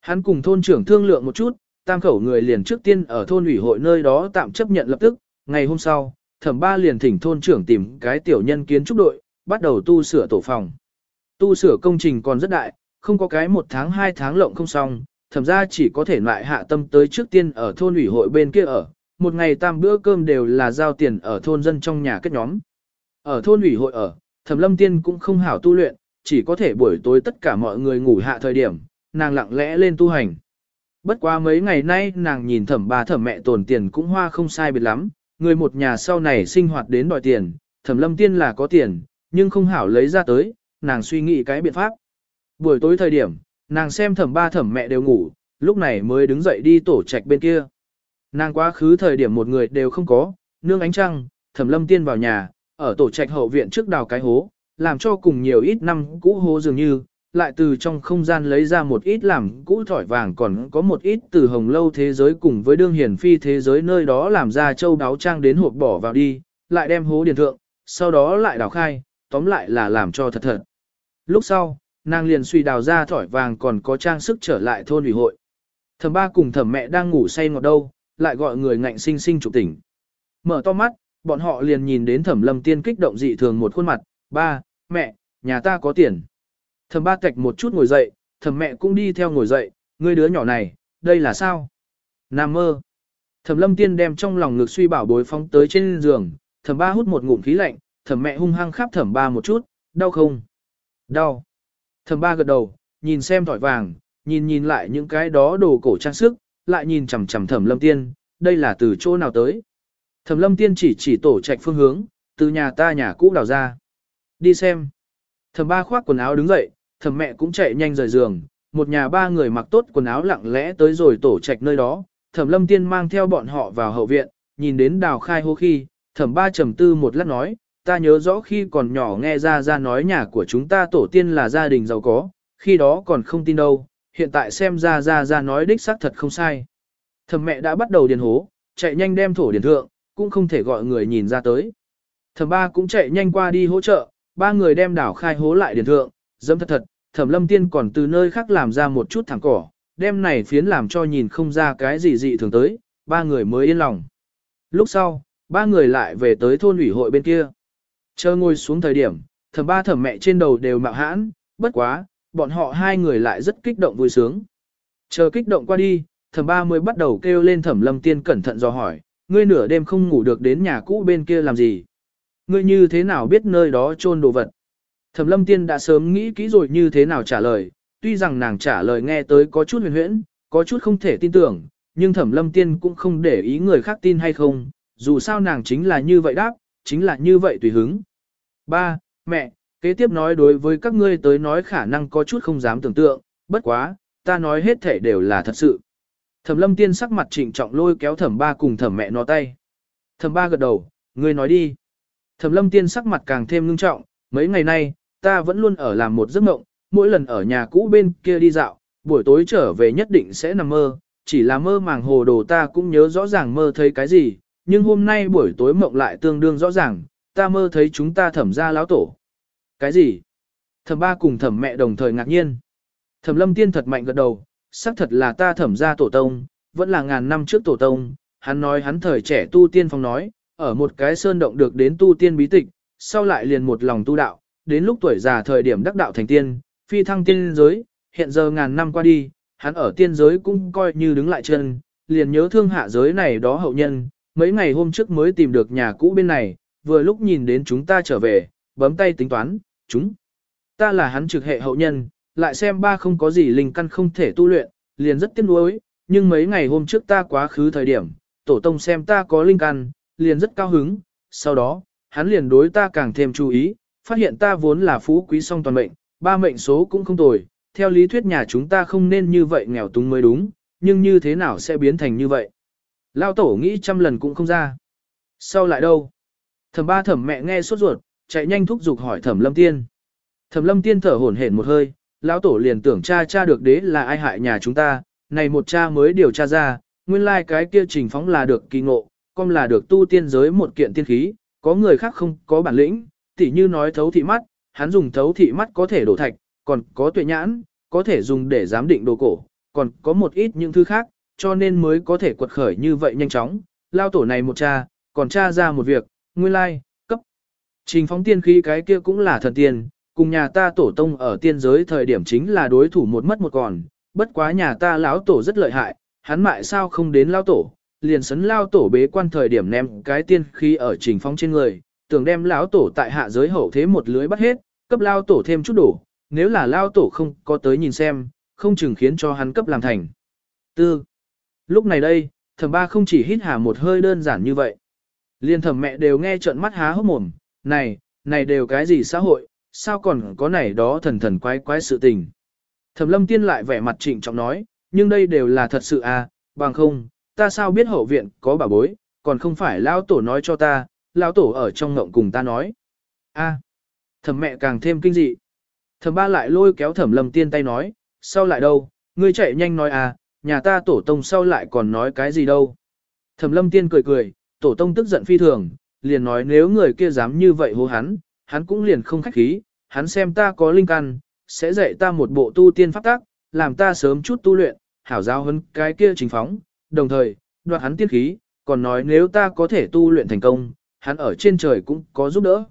Hắn cùng thôn trưởng thương lượng một chút, tam khẩu người liền trước tiên ở thôn ủy hội nơi đó tạm chấp nhận lập tức, ngày hôm sau, thẩm ba liền thỉnh thôn trưởng tìm cái tiểu nhân kiến trúc đội, bắt đầu tu sửa tổ phòng. Tu sửa công trình còn rất đại, không có cái một tháng hai tháng lộng không xong, thẩm ra chỉ có thể lại hạ tâm tới trước tiên ở thôn ủy hội bên kia ở, một ngày tam bữa cơm đều là giao tiền ở thôn dân trong nhà kết nhóm. Ở thôn ủy hội ở, thẩm lâm tiên cũng không hảo tu luyện, chỉ có thể buổi tối tất cả mọi người ngủ hạ thời điểm, nàng lặng lẽ lên tu hành. Bất quá mấy ngày nay nàng nhìn thẩm bà thẩm mẹ tồn tiền cũng hoa không sai biệt lắm, người một nhà sau này sinh hoạt đến đòi tiền, thẩm lâm tiên là có tiền, nhưng không hảo lấy ra tới, nàng suy nghĩ cái biện pháp. Buổi tối thời điểm, nàng xem thẩm ba thẩm mẹ đều ngủ, lúc này mới đứng dậy đi tổ trạch bên kia. Nàng quá khứ thời điểm một người đều không có, nương ánh trăng, thẩm lâm tiên vào nhà, ở tổ trạch hậu viện trước đào cái hố, làm cho cùng nhiều ít năm cũ hố dường như, lại từ trong không gian lấy ra một ít làm cũ thỏi vàng còn có một ít từ hồng lâu thế giới cùng với đương hiển phi thế giới nơi đó làm ra châu đáo trang đến hộp bỏ vào đi, lại đem hố điền thượng, sau đó lại đào khai, tóm lại là làm cho thật thật. Lúc sau, nàng liền suy đào ra thỏi vàng còn có trang sức trở lại thôn ủy hội. Thẩm ba cùng thẩm mẹ đang ngủ say ngọt đâu, lại gọi người ngạnh sinh sinh trục tỉnh. Mở to mắt, bọn họ liền nhìn đến thẩm lâm tiên kích động dị thường một khuôn mặt, ba, mẹ, nhà ta có tiền. Thẩm ba cạch một chút ngồi dậy, thẩm mẹ cũng đi theo ngồi dậy, ngươi đứa nhỏ này, đây là sao? Nam mơ. Thẩm lâm tiên đem trong lòng ngực suy bảo bối phóng tới trên giường, thẩm ba hút một ngụm khí lạnh, thẩm mẹ hung hăng khắp thẩm ba một chút, đau không? Đau. Thẩm ba gật đầu, nhìn xem thỏi vàng, nhìn nhìn lại những cái đó đồ cổ trang sức, lại nhìn chằm chằm thẩm lâm tiên, đây là từ chỗ nào tới? Thẩm lâm tiên chỉ chỉ tổ trạch phương hướng, từ nhà ta nhà cũ đào ra. Đi xem. Thẩm ba khoác quần áo đứng dậy, thẩm mẹ cũng chạy nhanh rời giường, một nhà ba người mặc tốt quần áo lặng lẽ tới rồi tổ trạch nơi đó, thẩm lâm tiên mang theo bọn họ vào hậu viện, nhìn đến đào khai hô khi, thẩm ba trầm tư một lát nói, ta nhớ rõ khi còn nhỏ nghe ra ra nói nhà của chúng ta tổ tiên là gia đình giàu có, khi đó còn không tin đâu, hiện tại xem ra ra ra nói đích xác thật không sai. Thẩm mẹ đã bắt đầu điền hố, chạy nhanh đem thổ điền thượng, cũng không thể gọi người nhìn ra tới. Thẩm ba cũng chạy nhanh qua đi hỗ trợ, ba người đem đảo khai hố lại điền thượng, dâm thật thật, thẩm lâm tiên còn từ nơi khác làm ra một chút thẳng cỏ, đem này phiến làm cho nhìn không ra cái gì dị thường tới, ba người mới yên lòng. Lúc sau, ba người lại về tới thôn ủy hội bên kia. Chờ ngồi xuống thời điểm, thẩm ba thẩm mẹ trên đầu đều mạo hãn, bất quá, bọn họ hai người lại rất kích động vui sướng. Chờ kích động qua đi, thẩm ba mới bắt đầu kêu lên thẩm lâm tiên cẩn thận do hỏi, ngươi nửa đêm không ngủ được đến nhà cũ bên kia làm gì? Ngươi như thế nào biết nơi đó trôn đồ vật? Thẩm lâm tiên đã sớm nghĩ kỹ rồi như thế nào trả lời, tuy rằng nàng trả lời nghe tới có chút huyền huyễn, có chút không thể tin tưởng, nhưng thẩm lâm tiên cũng không để ý người khác tin hay không, dù sao nàng chính là như vậy đáp, chính là như vậy tùy hứng. Ba, mẹ, kế tiếp nói đối với các ngươi tới nói khả năng có chút không dám tưởng tượng, bất quá, ta nói hết thể đều là thật sự. Thẩm lâm tiên sắc mặt trịnh trọng lôi kéo thẩm ba cùng thẩm mẹ nó tay. Thẩm ba gật đầu, ngươi nói đi. Thẩm lâm tiên sắc mặt càng thêm ngưng trọng, mấy ngày nay, ta vẫn luôn ở làm một giấc mộng, mỗi lần ở nhà cũ bên kia đi dạo, buổi tối trở về nhất định sẽ nằm mơ, chỉ là mơ màng hồ đồ ta cũng nhớ rõ ràng mơ thấy cái gì, nhưng hôm nay buổi tối mộng lại tương đương rõ ràng, ta mơ thấy chúng ta thẩm ra lão tổ. Cái gì? Thẩm ba cùng thẩm mẹ đồng thời ngạc nhiên. Thẩm lâm tiên thật mạnh gật đầu, xác thật là ta thẩm ra tổ tông, vẫn là ngàn năm trước tổ tông, hắn nói hắn thời trẻ tu tiên phong nói, ở một cái sơn động được đến tu tiên bí tịch, sau lại liền một lòng tu đạo, đến lúc tuổi già thời điểm đắc đạo thành tiên, phi thăng tiên giới, hiện giờ ngàn năm qua đi, hắn ở tiên giới cũng coi như đứng lại chân, liền nhớ thương hạ giới này đó hậu nhân, mấy ngày hôm trước mới tìm được nhà cũ bên này, vừa lúc nhìn đến chúng ta trở về, bấm tay tính toán, chúng. Ta là hắn trực hệ hậu nhân, lại xem ba không có gì linh căn không thể tu luyện, liền rất tiếc nuối, nhưng mấy ngày hôm trước ta quá khứ thời điểm, tổ tông xem ta có linh căn, liền rất cao hứng, sau đó, hắn liền đối ta càng thêm chú ý, phát hiện ta vốn là phú quý song toàn mệnh, ba mệnh số cũng không tồi, theo lý thuyết nhà chúng ta không nên như vậy nghèo túng mới đúng, nhưng như thế nào sẽ biến thành như vậy? Lao tổ nghĩ trăm lần cũng không ra. Sau lại đâu? Thẩm ba thẩm mẹ nghe sốt ruột, chạy nhanh thúc giục hỏi thẩm lâm tiên. Thẩm lâm tiên thở hổn hển một hơi, lão tổ liền tưởng cha cha được đế là ai hại nhà chúng ta, này một cha mới điều tra ra, nguyên lai like cái kia trình phóng là được kỳ ngộ, con là được tu tiên giới một kiện tiên khí, có người khác không có bản lĩnh, tỉ như nói thấu thị mắt, hắn dùng thấu thị mắt có thể đổ thạch, còn có tuệ nhãn, có thể dùng để giám định đồ cổ, còn có một ít những thứ khác, cho nên mới có thể quật khởi như vậy nhanh chóng. Lao tổ này một cha, còn cha ra một việc, nguyên lai, cấp. Trình phóng tiên khí cái kia cũng là thần tiên, cùng nhà ta tổ tông ở tiên giới thời điểm chính là đối thủ một mất một còn, bất quá nhà ta lão tổ rất lợi hại, hắn mại sao không đến lao tổ, liền sấn lao tổ bế quan thời điểm ném cái tiên khí ở trình phóng trên người, tưởng đem lão tổ tại hạ giới hậu thế một lưới bắt hết, cấp lao tổ thêm chút đủ, nếu là lao tổ không có tới nhìn xem, không chừng khiến cho hắn cấp làm thành. Tư. Lúc này đây, thẩm ba không chỉ hít hà một hơi đơn giản như vậy. Liên thẩm mẹ đều nghe trợn mắt há hốc mồm, này, này đều cái gì xã hội, sao còn có này đó thần thần quái quái sự tình. Thẩm lâm tiên lại vẻ mặt trịnh trọng nói, nhưng đây đều là thật sự à, bằng không, ta sao biết hậu viện có bà bối, còn không phải lão tổ nói cho ta, lão tổ ở trong ngộng cùng ta nói. a thẩm mẹ càng thêm kinh dị. Thẩm ba lại lôi kéo thẩm lâm tiên tay nói, sau lại đâu, ngươi chạy nhanh nói à, nhà ta tổ tông sau lại còn nói cái gì đâu. Thẩm lâm tiên cười cười, tổ tông tức giận phi thường, liền nói nếu người kia dám như vậy hô hắn, hắn cũng liền không khách khí, hắn xem ta có linh căn, sẽ dạy ta một bộ tu tiên pháp tác, làm ta sớm chút tu luyện, hảo giáo hơn cái kia chính phóng, đồng thời, đoạt hắn tiên khí, còn nói nếu ta có thể tu luyện thành công, hắn ở trên trời cũng có giúp đỡ.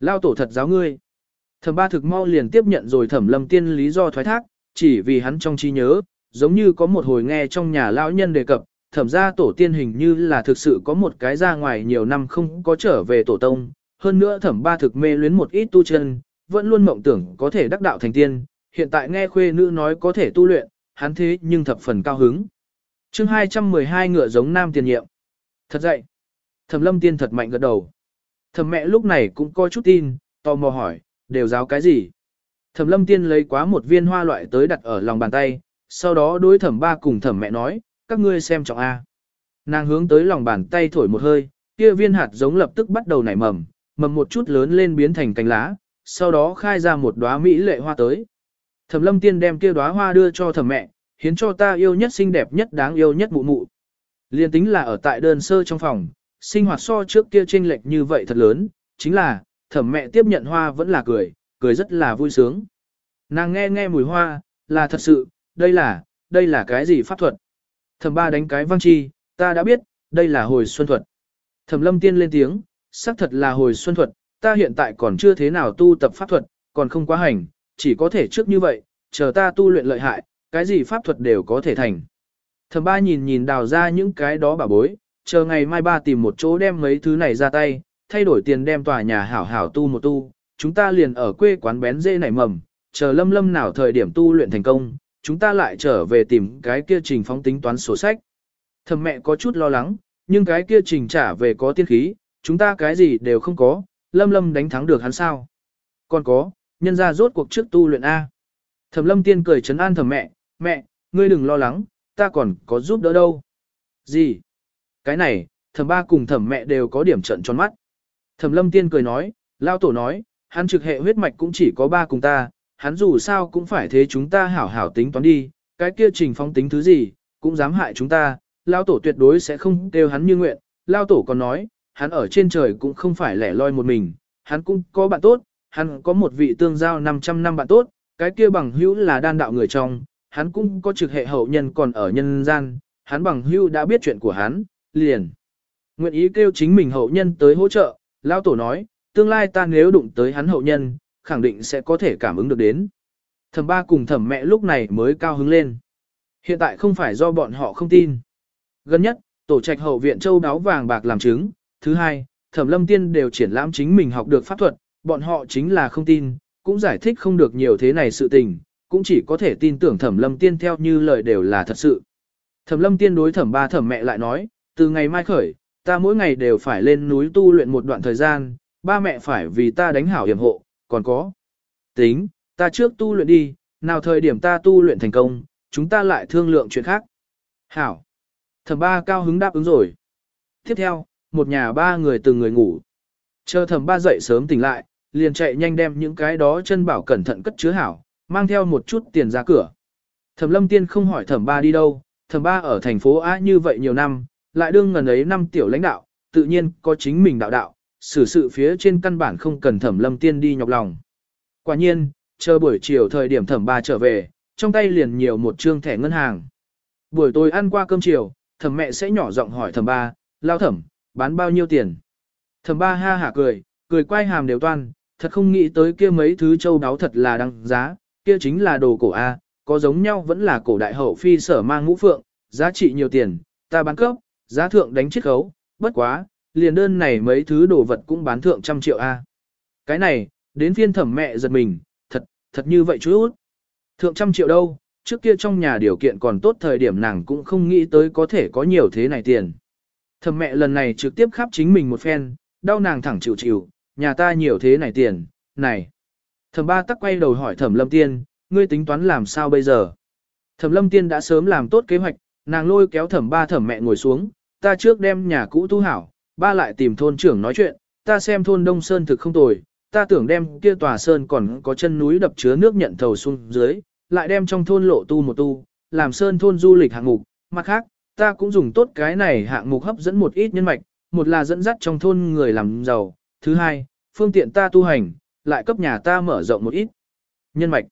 Lao tổ thật giáo ngươi. Thẩm ba thực mau liền tiếp nhận rồi thẩm lâm tiên lý do thoái thác, chỉ vì hắn trong trí nhớ, giống như có một hồi nghe trong nhà lão nhân đề cập, thẩm ra tổ tiên hình như là thực sự có một cái ra ngoài nhiều năm không có trở về tổ tông, hơn nữa thẩm ba thực mê luyến một ít tu chân, vẫn luôn mộng tưởng có thể đắc đạo thành tiên, hiện tại nghe khuê nữ nói có thể tu luyện, hắn thế nhưng thập phần cao hứng. chương 212 ngựa giống nam tiền nhiệm. Thật dậy. Thẩm lâm tiên thật mạnh gật đầu. Thẩm mẹ lúc này cũng có chút tin, tò mò hỏi, đều giáo cái gì? Thẩm lâm tiên lấy quá một viên hoa loại tới đặt ở lòng bàn tay, sau đó đối thẩm ba cùng thẩm mẹ nói, các ngươi xem trọng A. Nàng hướng tới lòng bàn tay thổi một hơi, kia viên hạt giống lập tức bắt đầu nảy mầm, mầm một chút lớn lên biến thành cánh lá, sau đó khai ra một đóa mỹ lệ hoa tới. Thẩm lâm tiên đem kia đóa hoa đưa cho thẩm mẹ, hiến cho ta yêu nhất xinh đẹp nhất đáng yêu nhất mụ mụ. Liên tính là ở tại đơn sơ trong phòng, sinh hoạt so trước kia chênh lệch như vậy thật lớn, chính là, thẩm mẹ tiếp nhận hoa vẫn là cười, cười rất là vui sướng. Nàng nghe nghe mùi hoa, là thật sự, đây là, đây là cái gì pháp thuật? Thẩm ba đánh cái văng chi, ta đã biết, đây là hồi xuân thuật. Thẩm lâm tiên lên tiếng, xác thật là hồi xuân thuật, ta hiện tại còn chưa thế nào tu tập pháp thuật, còn không quá hành, chỉ có thể trước như vậy, chờ ta tu luyện lợi hại, cái gì pháp thuật đều có thể thành. Thẩm ba nhìn nhìn đào ra những cái đó bà bối, chờ ngày mai ba tìm một chỗ đem mấy thứ này ra tay, thay đổi tiền đem tòa nhà hảo hảo tu một tu, chúng ta liền ở quê quán bén dê nảy mầm, chờ lâm lâm nào thời điểm tu luyện thành công, chúng ta lại trở về tìm cái kia trình phóng tính toán sổ sách. Thầm mẹ có chút lo lắng, nhưng cái kia trình trả về có tiên khí, chúng ta cái gì đều không có, lâm lâm đánh thắng được hắn sao. Còn có, nhân ra rốt cuộc trước tu luyện A. Thẩm lâm tiên cười trấn an thầm mẹ, mẹ, ngươi đừng lo lắng, ta còn có giúp đỡ đâu. Gì? Cái này, thầm ba cùng thầm mẹ đều có điểm trận tròn mắt. Thẩm lâm tiên cười nói, lao tổ nói, hắn trực hệ huyết mạch cũng chỉ có ba cùng ta, hắn dù sao cũng phải thế chúng ta hảo hảo tính toán đi, cái kia trình phong tính thứ gì, cũng dám hại chúng ta, lao tổ tuyệt đối sẽ không kêu hắn như nguyện, lao tổ còn nói, hắn ở trên trời cũng không phải lẻ loi một mình, hắn cũng có bạn tốt, hắn có một vị tương giao 500 năm bạn tốt, cái kia bằng hữu là đan đạo người trong, hắn cũng có trực hệ hậu nhân còn ở nhân gian, hắn bằng hữu đã biết chuyện của hắn, liền. Nguyện ý kêu chính mình hậu nhân tới hỗ trợ, lao tổ nói, tương lai ta nếu đụng tới hắn hậu nhân, khẳng định sẽ có thể cảm ứng được đến. Thẩm ba cùng thẩm mẹ lúc này mới cao hứng lên. Hiện tại không phải do bọn họ không tin. Gần nhất, tổ trạch hậu viện châu đáo vàng bạc làm chứng. Thứ hai, thẩm lâm tiên đều triển lãm chính mình học được pháp thuật, bọn họ chính là không tin, cũng giải thích không được nhiều thế này sự tình, cũng chỉ có thể tin tưởng thẩm lâm tiên theo như lời đều là thật sự. Thẩm lâm tiên đối thẩm ba thẩm mẹ lại nói, từ ngày mai khởi, ta mỗi ngày đều phải lên núi tu luyện một đoạn thời gian, ba mẹ phải vì ta đánh hảo hiểm hộ, còn có. Tính, ta trước tu luyện đi, nào thời điểm ta tu luyện thành công, chúng ta lại thương lượng chuyện khác. Hảo. Thẩm ba cao hứng đáp ứng rồi. Tiếp theo, một nhà ba người từng người ngủ. Chờ thẩm ba dậy sớm tỉnh lại, liền chạy nhanh đem những cái đó chân bảo cẩn thận cất chứa hảo, mang theo một chút tiền ra cửa. Thẩm lâm tiên không hỏi thẩm ba đi đâu, thẩm ba ở thành phố A như vậy nhiều năm, lại đương ngần ấy năm tiểu lãnh đạo, tự nhiên có chính mình đạo đạo, xử sự phía trên căn bản không cần thẩm lâm tiên đi nhọc lòng. Quả nhiên, chờ buổi chiều thời điểm thẩm ba trở về, trong tay liền nhiều một trương thẻ ngân hàng. Buổi tối ăn qua cơm chiều, thẩm mẹ sẽ nhỏ giọng hỏi thẩm ba, lao thẩm, bán bao nhiêu tiền. Thẩm ba ha hả cười, cười quay hàm đều toan, thật không nghĩ tới kia mấy thứ châu đáo thật là đăng giá, kia chính là đồ cổ A, có giống nhau vẫn là cổ đại hậu phi sở mang ngũ phượng, giá trị nhiều tiền, ta bán cấp, giá thượng đánh chiết khấu, bất quá, liền đơn này mấy thứ đồ vật cũng bán thượng trăm triệu A. Cái này, đến phiên thẩm mẹ giật mình, thật, thật như vậy chú út. Thượng trăm triệu đâu, trước kia trong nhà điều kiện còn tốt thời điểm nàng cũng không nghĩ tới có thể có nhiều thế này tiền. Thẩm mẹ lần này trực tiếp khắp chính mình một phen, đau nàng thẳng chịu chịu, nhà ta nhiều thế này tiền, này. Thẩm ba tắc quay đầu hỏi thẩm lâm tiên, ngươi tính toán làm sao bây giờ? Thẩm lâm tiên đã sớm làm tốt kế hoạch, nàng lôi kéo thẩm ba thẩm mẹ ngồi xuống, ta trước đem nhà cũ tu hảo, ba lại tìm thôn trưởng nói chuyện, ta xem thôn Đông Sơn thực không tồi, ta tưởng đem kia tòa sơn còn có chân núi đập chứa nước nhận thầu xuống dưới, lại đem trong thôn lộ tu một tu, làm sơn thôn du lịch hạng mục, mặt khác, ta cũng dùng tốt cái này hạng mục hấp dẫn một ít nhân mạch, một là dẫn dắt trong thôn người làm giàu, thứ hai, phương tiện ta tu hành, lại cấp nhà ta mở rộng một ít nhân mạch.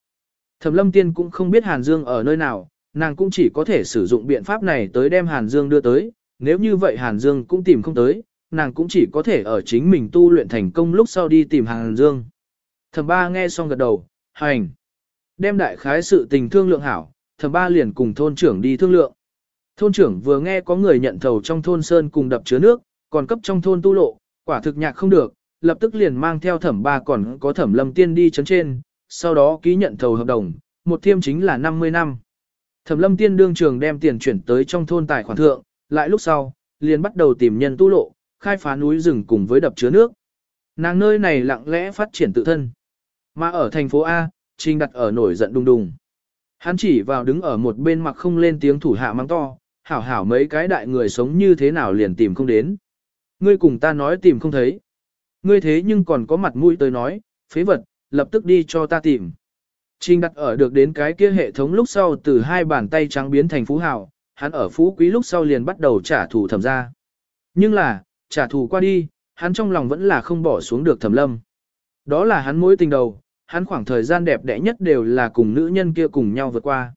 Thẩm lâm tiên cũng không biết Hàn Dương ở nơi nào, nàng cũng chỉ có thể sử dụng biện pháp này tới đem Hàn Dương đưa tới, nếu như vậy Hàn Dương cũng tìm không tới, nàng cũng chỉ có thể ở chính mình tu luyện thành công lúc sau đi tìm Hàn Dương. Thẩm ba nghe xong gật đầu, hành. Đem đại khái sự tình thương lượng hảo, thẩm ba liền cùng thôn trưởng đi thương lượng. Thôn trưởng vừa nghe có người nhận thầu trong thôn Sơn cùng đập chứa nước, còn cấp trong thôn tu lộ, quả thực nhạc không được, lập tức liền mang theo thẩm ba còn có thẩm lâm tiên đi chấn trên, sau đó ký nhận thầu hợp đồng, một thiêm chính là 50 năm. Thẩm lâm tiên đương trường đem tiền chuyển tới trong thôn tài khoản thượng, lại lúc sau, liền bắt đầu tìm nhân tu lộ, khai phá núi rừng cùng với đập chứa nước. Nàng nơi này lặng lẽ phát triển tự thân. Mà ở thành phố A, Trình đặt ở nổi giận đùng đùng. Hắn chỉ vào đứng ở một bên mặt không lên tiếng thủ hạ mang to, hảo hảo mấy cái đại người sống như thế nào liền tìm không đến. Ngươi cùng ta nói tìm không thấy. Ngươi thế nhưng còn có mặt mũi tới nói, phế vật, lập tức đi cho ta tìm. Trình đặt ở được đến cái kia hệ thống lúc sau từ hai bàn tay trắng biến thành phú hào, hắn ở phú quý lúc sau liền bắt đầu trả thù thẩm ra. Nhưng là, trả thù qua đi, hắn trong lòng vẫn là không bỏ xuống được thẩm lâm. Đó là hắn mối tình đầu, hắn khoảng thời gian đẹp đẽ nhất đều là cùng nữ nhân kia cùng nhau vượt qua.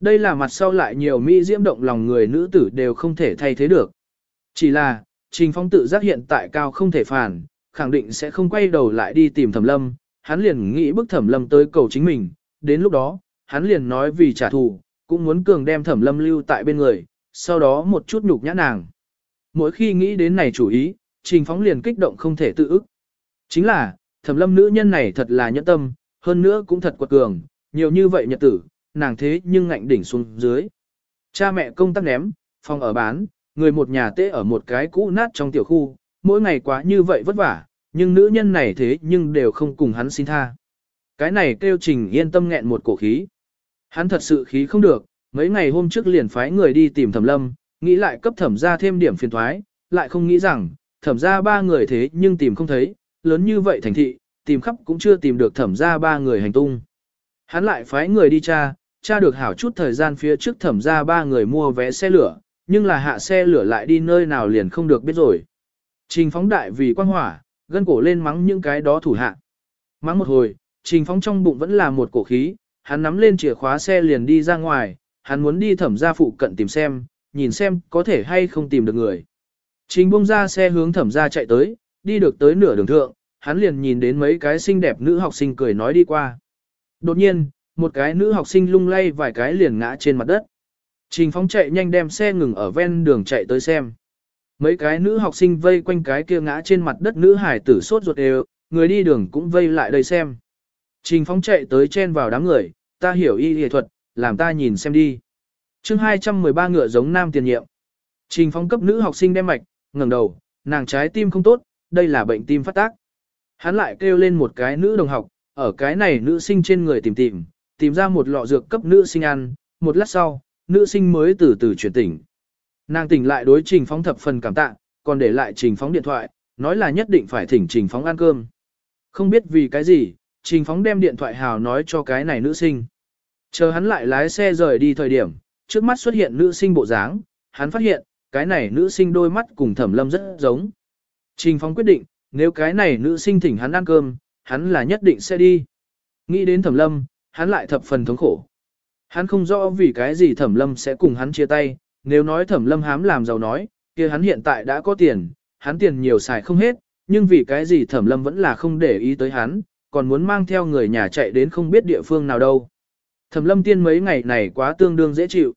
Đây là mặt sau lại nhiều mỹ diễm động lòng người nữ tử đều không thể thay thế được. Chỉ là, Trình Phong tự giác hiện tại cao không thể phản, khẳng định sẽ không quay đầu lại đi tìm Thẩm Lâm, hắn liền nghĩ bức Thẩm Lâm tới cầu chính mình, đến lúc đó, hắn liền nói vì trả thù, cũng muốn cường đem Thẩm Lâm lưu tại bên người, sau đó một chút nhục nhã nàng. Mỗi khi nghĩ đến này chủ ý, Trình Phóng liền kích động không thể tự ức. Chính là, Thẩm Lâm nữ nhân này thật là nhẫn tâm, hơn nữa cũng thật quật cường, nhiều như vậy nhật tử, nàng thế nhưng ngạnh đỉnh xuống dưới. Cha mẹ công tác ném, phòng ở bán, người một nhà tê ở một cái cũ nát trong tiểu khu, mỗi ngày quá như vậy vất vả, nhưng nữ nhân này thế nhưng đều không cùng hắn xin tha. Cái này kêu trình yên tâm nghẹn một cổ khí. Hắn thật sự khí không được, mấy ngày hôm trước liền phái người đi tìm thẩm lâm, nghĩ lại cấp thẩm ra thêm điểm phiền thoái, lại không nghĩ rằng, thẩm ra ba người thế nhưng tìm không thấy, lớn như vậy thành thị, tìm khắp cũng chưa tìm được thẩm ra ba người hành tung. Hắn lại phái người đi tra, tra được hảo chút thời gian phía trước thẩm ra ba người mua vé xe lửa, nhưng là hạ xe lửa lại đi nơi nào liền không được biết rồi. Trình phóng đại vì quang hỏa, gân cổ lên mắng những cái đó thủ hạ. Mắng một hồi, trình phóng trong bụng vẫn là một cổ khí, hắn nắm lên chìa khóa xe liền đi ra ngoài, hắn muốn đi thẩm ra phụ cận tìm xem, nhìn xem có thể hay không tìm được người. Trình bung ra xe hướng thẩm ra chạy tới, đi được tới nửa đường thượng, hắn liền nhìn đến mấy cái xinh đẹp nữ học sinh cười nói đi qua. Đột nhiên, một cái nữ học sinh lung lay vài cái liền ngã trên mặt đất. Trình phóng chạy nhanh đem xe ngừng ở ven đường chạy tới xem. Mấy cái nữ học sinh vây quanh cái kia ngã trên mặt đất nữ hải tử sốt ruột đều, người đi đường cũng vây lại đây xem. Trình phóng chạy tới chen vào đám người, ta hiểu y y thuật, làm ta nhìn xem đi chương 213 ngựa giống nam tiền nhiệm. Trình phóng cấp nữ học sinh đem mạch, ngẩng đầu, nàng trái tim không tốt, đây là bệnh tim phát tác. Hắn lại kêu lên một cái nữ đồng học, ở cái này nữ sinh trên người tìm tìm, tìm ra một lọ dược cấp nữ sinh ăn, một lát sau, nữ sinh mới từ từ chuyển tỉnh. Nàng tỉnh lại đối trình phóng thập phần cảm tạ, còn để lại trình phóng điện thoại, nói là nhất định phải thỉnh trình phóng ăn cơm. Không biết vì cái gì, trình phóng đem điện thoại hào nói cho cái này nữ sinh. Chờ hắn lại lái xe rời đi thời điểm, trước mắt xuất hiện nữ sinh bộ dáng, hắn phát hiện, cái này nữ sinh đôi mắt cùng thẩm lâm rất giống. Trình Phong quyết định, nếu cái này nữ sinh thỉnh hắn ăn cơm, hắn là nhất định sẽ đi. Nghĩ đến thẩm lâm, hắn lại thập phần thống khổ. Hắn không rõ vì cái gì thẩm lâm sẽ cùng hắn chia tay, nếu nói thẩm lâm hám làm giàu nói, kia hắn hiện tại đã có tiền, hắn tiền nhiều xài không hết, nhưng vì cái gì thẩm lâm vẫn là không để ý tới hắn, còn muốn mang theo người nhà chạy đến không biết địa phương nào đâu. Thẩm lâm tiên mấy ngày này quá tương đương dễ chịu.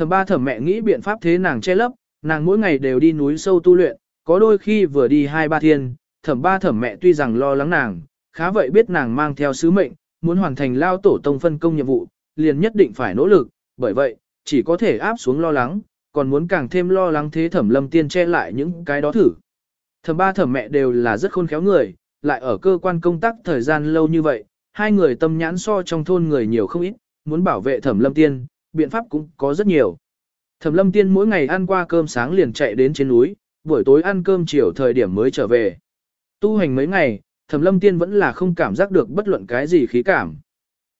Thẩm ba thẩm mẹ nghĩ biện pháp thế nàng che lấp, nàng mỗi ngày đều đi núi sâu tu luyện, có đôi khi vừa đi hai ba thiên, thẩm ba thẩm mẹ tuy rằng lo lắng nàng, khá vậy biết nàng mang theo sứ mệnh, muốn hoàn thành lao tổ tông phân công nhiệm vụ, liền nhất định phải nỗ lực, bởi vậy, chỉ có thể áp xuống lo lắng, còn muốn càng thêm lo lắng thế thẩm lâm tiên che lại những cái đó thử. Thẩm ba thẩm mẹ đều là rất khôn khéo người, lại ở cơ quan công tác thời gian lâu như vậy, hai người tâm nhãn so trong thôn người nhiều không ít, muốn bảo vệ thẩm lâm tiên, biện pháp cũng có rất nhiều. Thẩm lâm tiên mỗi ngày ăn qua cơm sáng liền chạy đến trên núi, buổi tối ăn cơm chiều thời điểm mới trở về. Tu hành mấy ngày, thẩm lâm tiên vẫn là không cảm giác được bất luận cái gì khí cảm.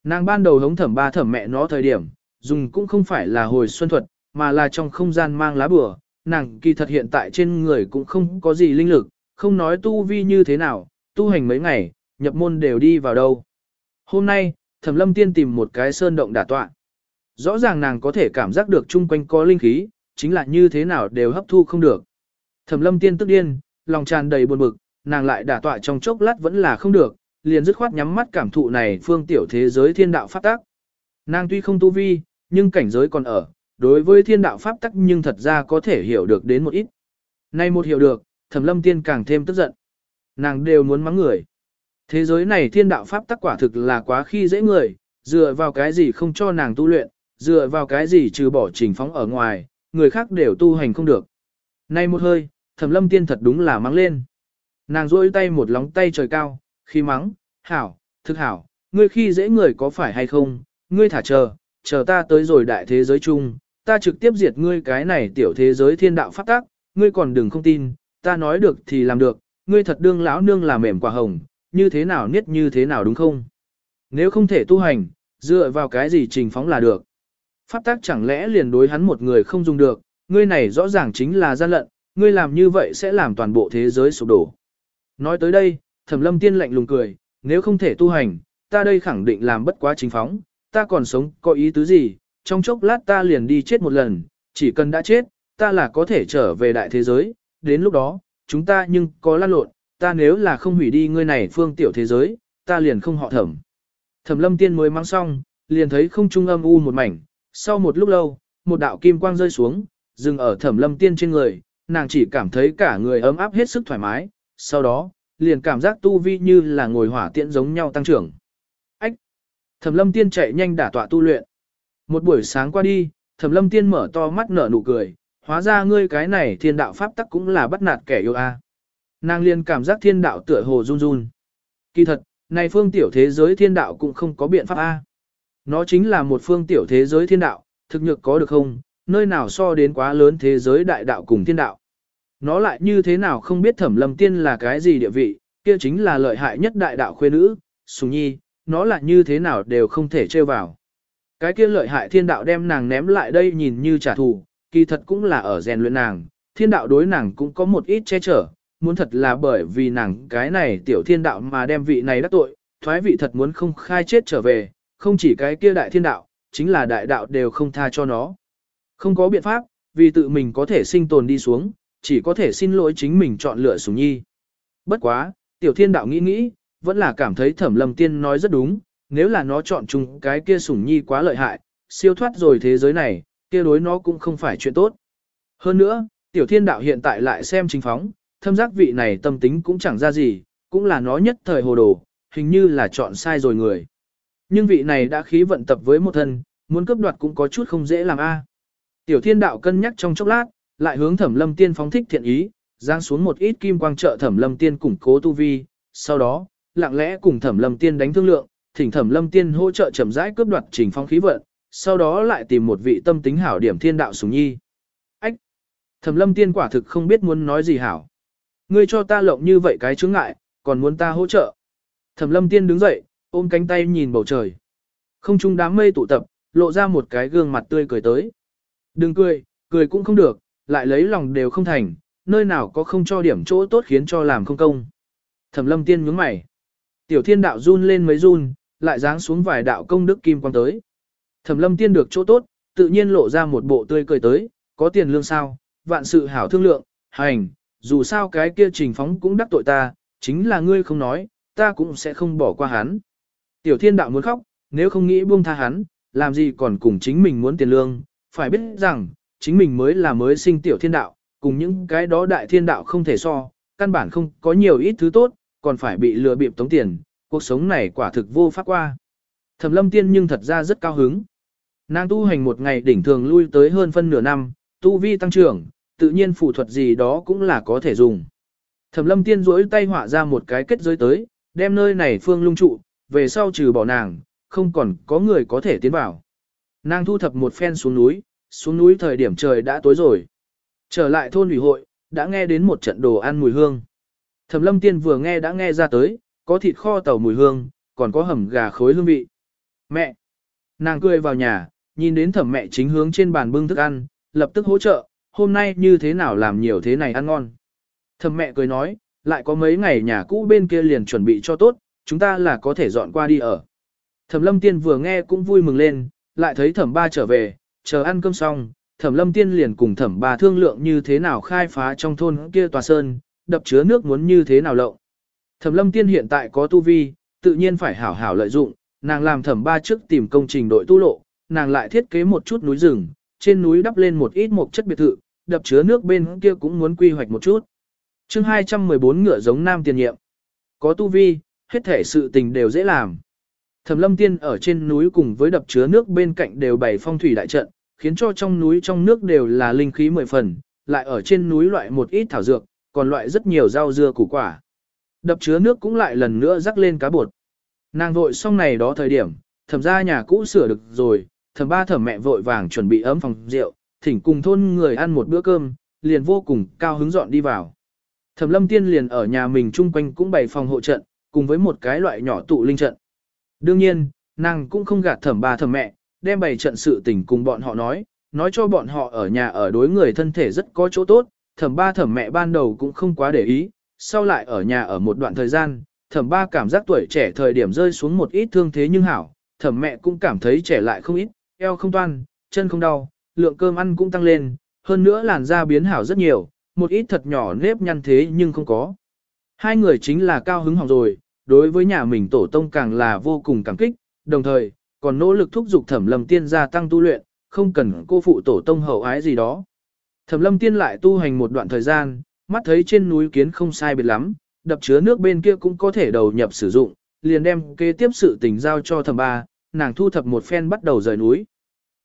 Nàng ban đầu hống thẩm ba thẩm mẹ nó thời điểm, dùng cũng không phải là hồi xuân thuật, mà là trong không gian mang lá bừa. nàng kỳ thật hiện tại trên người cũng không có gì linh lực, không nói tu vi như thế nào, tu hành mấy ngày, nhập môn đều đi vào đâu. Hôm nay, thẩm lâm tiên tìm một cái sơn động đả tọa. Rõ ràng nàng có thể cảm giác được chung quanh có linh khí, chính là như thế nào đều hấp thu không được. Thẩm lâm tiên tức điên, lòng tràn đầy buồn bực, nàng lại đả tọa trong chốc lát vẫn là không được, liền dứt khoát nhắm mắt cảm thụ này phương tiểu thế giới thiên đạo pháp tắc. Nàng tuy không tu vi, nhưng cảnh giới còn ở, đối với thiên đạo pháp tắc nhưng thật ra có thể hiểu được đến một ít. Nay một hiểu được, thẩm lâm tiên càng thêm tức giận. Nàng đều muốn mắng người. Thế giới này thiên đạo pháp tắc quả thực là quá khi dễ người, dựa vào cái gì không cho nàng tu luyện, dựa vào cái gì trừ bỏ trình phóng ở ngoài, người khác đều tu hành không được. Nay một hơi, thẩm lâm tiên thật đúng là mắng lên. Nàng rôi tay một lóng tay trời cao, khi mắng, hảo, thực hảo, ngươi khi dễ người có phải hay không, ngươi thả chờ, chờ ta tới rồi đại thế giới chung, ta trực tiếp diệt ngươi cái này tiểu thế giới thiên đạo phát tác, ngươi còn đừng không tin, ta nói được thì làm được, ngươi thật đương lão nương là mềm quả hồng, như thế nào niết như thế nào đúng không? Nếu không thể tu hành, dựa vào cái gì trình phóng là được. Pháp tác chẳng lẽ liền đối hắn một người không dùng được, ngươi này rõ ràng chính là gian lận, ngươi làm như vậy sẽ làm toàn bộ thế giới sụp đổ. Nói tới đây, thẩm lâm tiên lạnh lùng cười, nếu không thể tu hành, ta đây khẳng định làm bất quá chính phóng, ta còn sống có ý tứ gì, trong chốc lát ta liền đi chết một lần, chỉ cần đã chết, ta là có thể trở về đại thế giới, đến lúc đó, chúng ta nhưng có lan lộn, ta nếu là không hủy đi ngươi này phương tiểu thế giới, ta liền không họ thẩm. Thẩm lâm tiên mới mang xong, liền thấy không trung âm u một mảnh, sau một lúc lâu, một đạo kim quang rơi xuống, dừng ở thẩm lâm tiên trên người, nàng chỉ cảm thấy cả người ấm áp hết sức thoải mái, sau đó, liền cảm giác tu vi như là ngồi hỏa tiễn giống nhau tăng trưởng. Ách! Thẩm lâm tiên chạy nhanh đả tọa tu luyện. Một buổi sáng qua đi, thẩm lâm tiên mở to mắt nở nụ cười, hóa ra ngươi cái này thiên đạo pháp tắc cũng là bắt nạt kẻ yêu a. Nàng liền cảm giác thiên đạo tựa hồ run run. Kỳ thật, này phương tiểu thế giới thiên đạo cũng không có biện pháp a. Nó chính là một phương tiểu thế giới thiên đạo, thực nhược có được không, nơi nào so đến quá lớn thế giới đại đạo cùng thiên đạo. Nó lại như thế nào không biết thẩm lâm tiên là cái gì địa vị, kia chính là lợi hại nhất đại đạo khuê nữ, sùng nhi, nó lại như thế nào đều không thể trêu vào. Cái kia lợi hại thiên đạo đem nàng ném lại đây nhìn như trả thù, kỳ thật cũng là ở rèn luyện nàng, thiên đạo đối nàng cũng có một ít che chở, muốn thật là bởi vì nàng cái này tiểu thiên đạo mà đem vị này đắc tội, thoái vị thật muốn không khai chết trở về, không chỉ cái kia đại thiên đạo, chính là đại đạo đều không tha cho nó. Không có biện pháp, vì tự mình có thể sinh tồn đi xuống, chỉ có thể xin lỗi chính mình chọn lựa sủng nhi. Bất quá, tiểu thiên đạo nghĩ nghĩ, vẫn là cảm thấy thẩm lâm tiên nói rất đúng, nếu là nó chọn chung cái kia sủng nhi quá lợi hại, siêu thoát rồi thế giới này, kia đối nó cũng không phải chuyện tốt. Hơn nữa, tiểu thiên đạo hiện tại lại xem chính phóng, thâm giác vị này tâm tính cũng chẳng ra gì, cũng là nó nhất thời hồ đồ, hình như là chọn sai rồi người. Nhưng vị này đã khí vận tập với một thân, muốn cướp đoạt cũng có chút không dễ làm a. Tiểu thiên đạo cân nhắc trong chốc lát, lại hướng thẩm lâm tiên phóng thích thiện ý, giang xuống một ít kim quang trợ thẩm lâm tiên củng cố tu vi, sau đó, lặng lẽ cùng thẩm lâm tiên đánh thương lượng, thỉnh thẩm lâm tiên hỗ trợ chậm rãi cướp đoạt trình phong khí vận, sau đó lại tìm một vị tâm tính hảo điểm thiên đạo sủng nhi. Ách! Thẩm lâm tiên quả thực không biết muốn nói gì hảo. Ngươi cho ta lộng như vậy cái chướng ngại, còn muốn ta hỗ trợ. Thẩm lâm tiên đứng dậy, ôm cánh tay nhìn bầu trời. Không trung đám mây tụ tập, lộ ra một cái gương mặt tươi cười tới. Đừng cười, cười cũng không được, lại lấy lòng đều không thành, nơi nào có không cho điểm chỗ tốt khiến cho làm không công. Thẩm lâm tiên nhướng mày. Tiểu thiên đạo run lên mấy run, lại giáng xuống vài đạo công đức kim quang tới. Thẩm lâm tiên được chỗ tốt, tự nhiên lộ ra một bộ tươi cười tới, có tiền lương sao, vạn sự hảo thương lượng, hành, dù sao cái kia trình phóng cũng đắc tội ta, chính là ngươi không nói, ta cũng sẽ không bỏ qua hắn. Tiểu thiên đạo muốn khóc, nếu không nghĩ buông tha hắn, làm gì còn cùng chính mình muốn tiền lương, phải biết rằng, chính mình mới là mới sinh tiểu thiên đạo, cùng những cái đó đại thiên đạo không thể so, căn bản không có nhiều ít thứ tốt, còn phải bị lừa bịp tống tiền, cuộc sống này quả thực vô pháp qua. Thẩm lâm tiên nhưng thật ra rất cao hứng. Nàng tu hành một ngày đỉnh thường lui tới hơn phân nửa năm, tu vi tăng trưởng, tự nhiên phụ thuật gì đó cũng là có thể dùng. Thẩm lâm tiên duỗi tay họa ra một cái kết giới tới, đem nơi này phương lung trụ, về sau trừ bỏ nàng, không còn có người có thể tiến vào. Nàng thu thập một phen xuống núi, xuống núi thời điểm trời đã tối rồi. Trở lại thôn ủy hội, đã nghe đến một trận đồ ăn mùi hương. Thẩm lâm tiên vừa nghe đã nghe ra tới, có thịt kho tàu mùi hương, còn có hầm gà khối hương vị. Mẹ! Nàng cười vào nhà, nhìn đến thẩm mẹ chính hướng trên bàn bưng thức ăn, lập tức hỗ trợ, hôm nay như thế nào làm nhiều thế này ăn ngon. Thẩm mẹ cười nói, lại có mấy ngày nhà cũ bên kia liền chuẩn bị cho tốt, chúng ta là có thể dọn qua đi ở. Thẩm lâm tiên vừa nghe cũng vui mừng lên, lại thấy thẩm ba trở về, chờ ăn cơm xong, thẩm lâm tiên liền cùng thẩm ba thương lượng như thế nào khai phá trong thôn kia tòa sơn, đập chứa nước muốn như thế nào lộng. Thẩm lâm tiên hiện tại có tu vi, tự nhiên phải hảo hảo lợi dụng, nàng làm thẩm ba trước tìm công trình đội tu lộ, nàng lại thiết kế một chút núi rừng, trên núi đắp lên một ít một chất biệt thự, đập chứa nước bên kia cũng muốn quy hoạch một chút. chương 214 ngựa giống nam tiền nhiệm. Có tu vi, hết thể sự tình đều dễ làm. Thẩm lâm tiên ở trên núi cùng với đập chứa nước bên cạnh đều bày phong thủy đại trận, khiến cho trong núi trong nước đều là linh khí mười phần, lại ở trên núi loại một ít thảo dược, còn loại rất nhiều rau dưa củ quả. Đập chứa nước cũng lại lần nữa rắc lên cá bột. Nàng vội xong này đó thời điểm, thẩm ra nhà cũ sửa được rồi, thẩm ba thẩm mẹ vội vàng chuẩn bị ấm phòng rượu, thỉnh cùng thôn người ăn một bữa cơm, liền vô cùng cao hứng dọn đi vào. Thẩm lâm tiên liền ở nhà mình chung quanh cũng bày phòng hộ trận, cùng với một cái loại nhỏ tụ linh trận. Đương nhiên, nàng cũng không gạt thẩm ba thẩm mẹ, đem bày trận sự tình cùng bọn họ nói, nói cho bọn họ ở nhà ở đối người thân thể rất có chỗ tốt, thẩm ba thẩm mẹ ban đầu cũng không quá để ý, sau lại ở nhà ở một đoạn thời gian, thẩm ba cảm giác tuổi trẻ thời điểm rơi xuống một ít thương thế nhưng hảo, thẩm mẹ cũng cảm thấy trẻ lại không ít, eo không toan, chân không đau, lượng cơm ăn cũng tăng lên, hơn nữa làn da biến hảo rất nhiều, một ít thật nhỏ nếp nhăn thế nhưng không có. Hai người chính là cao hứng hỏng rồi, đối với nhà mình tổ tông càng là vô cùng cảm kích, đồng thời, còn nỗ lực thúc giục thẩm lâm tiên gia tăng tu luyện, không cần cô phụ tổ tông hậu ái gì đó. Thẩm lâm tiên lại tu hành một đoạn thời gian, mắt thấy trên núi kiến không sai biệt lắm, đập chứa nước bên kia cũng có thể đầu nhập sử dụng, liền đem kế tiếp sự tình giao cho thẩm ba, nàng thu thập một phen bắt đầu rời núi.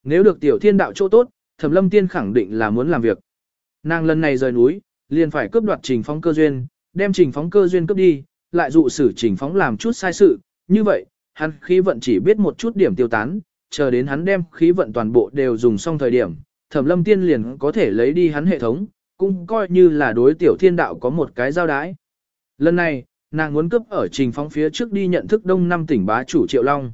Nếu được tiểu thiên đạo chỗ tốt, thẩm lâm tiên khẳng định là muốn làm việc. Nàng lần này rời núi, liền phải cướp đoạt trình phong cơ duyên, đem trình phóng cơ duyên cướp đi, lại dụ xử trình phóng làm chút sai sự, như vậy, hắn khí vận chỉ biết một chút điểm tiêu tán, chờ đến hắn đem khí vận toàn bộ đều dùng xong thời điểm, thẩm lâm tiên liền có thể lấy đi hắn hệ thống, cũng coi như là đối tiểu thiên đạo có một cái giao đái. Lần này, nàng muốn cướp ở trình phóng phía trước đi nhận thức đông năm tỉnh bá chủ Triệu Long.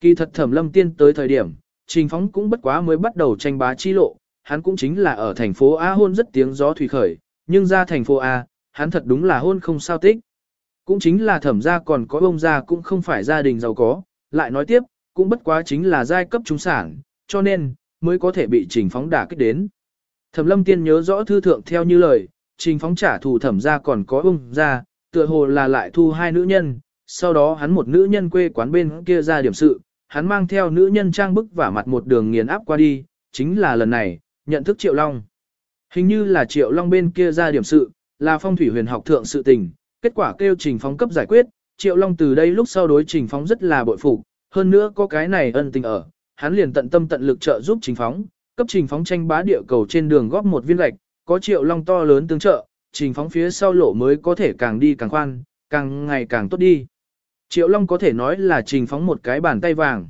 Kỳ thật thẩm lâm tiên tới thời điểm, trình phóng cũng bất quá mới bắt đầu tranh bá chi lộ, hắn cũng chính là ở thành phố A hôn rất tiếng gió thủy khởi, nhưng ra thành phố A, hắn thật đúng là hôn không sao tích. Cũng chính là thẩm gia còn có ông gia cũng không phải gia đình giàu có, lại nói tiếp, cũng bất quá chính là giai cấp trung sản, cho nên, mới có thể bị trình phóng đả kích đến. Thẩm lâm tiên nhớ rõ thư thượng theo như lời, trình phóng trả thù thẩm gia còn có ông gia, tựa hồ là lại thu hai nữ nhân, sau đó hắn một nữ nhân quê quán bên kia ra điểm sự, hắn mang theo nữ nhân trang bức và mặt một đường nghiền áp qua đi, chính là lần này, nhận thức Triệu Long. Hình như là Triệu Long bên kia ra điểm sự, là phong thủy huyền học thượng sự tình, kết quả kêu trình phóng cấp giải quyết, Triệu Long từ đây lúc sau đối trình phóng rất là bội phục, hơn nữa có cái này ân tình ở, hắn liền tận tâm tận lực trợ giúp trình phóng, cấp trình phóng tranh bá địa cầu trên đường góp một viên gạch, có Triệu Long to lớn tương trợ, trình phóng phía sau lộ mới có thể càng đi càng khoan, càng ngày càng tốt đi. Triệu Long có thể nói là trình phóng một cái bàn tay vàng.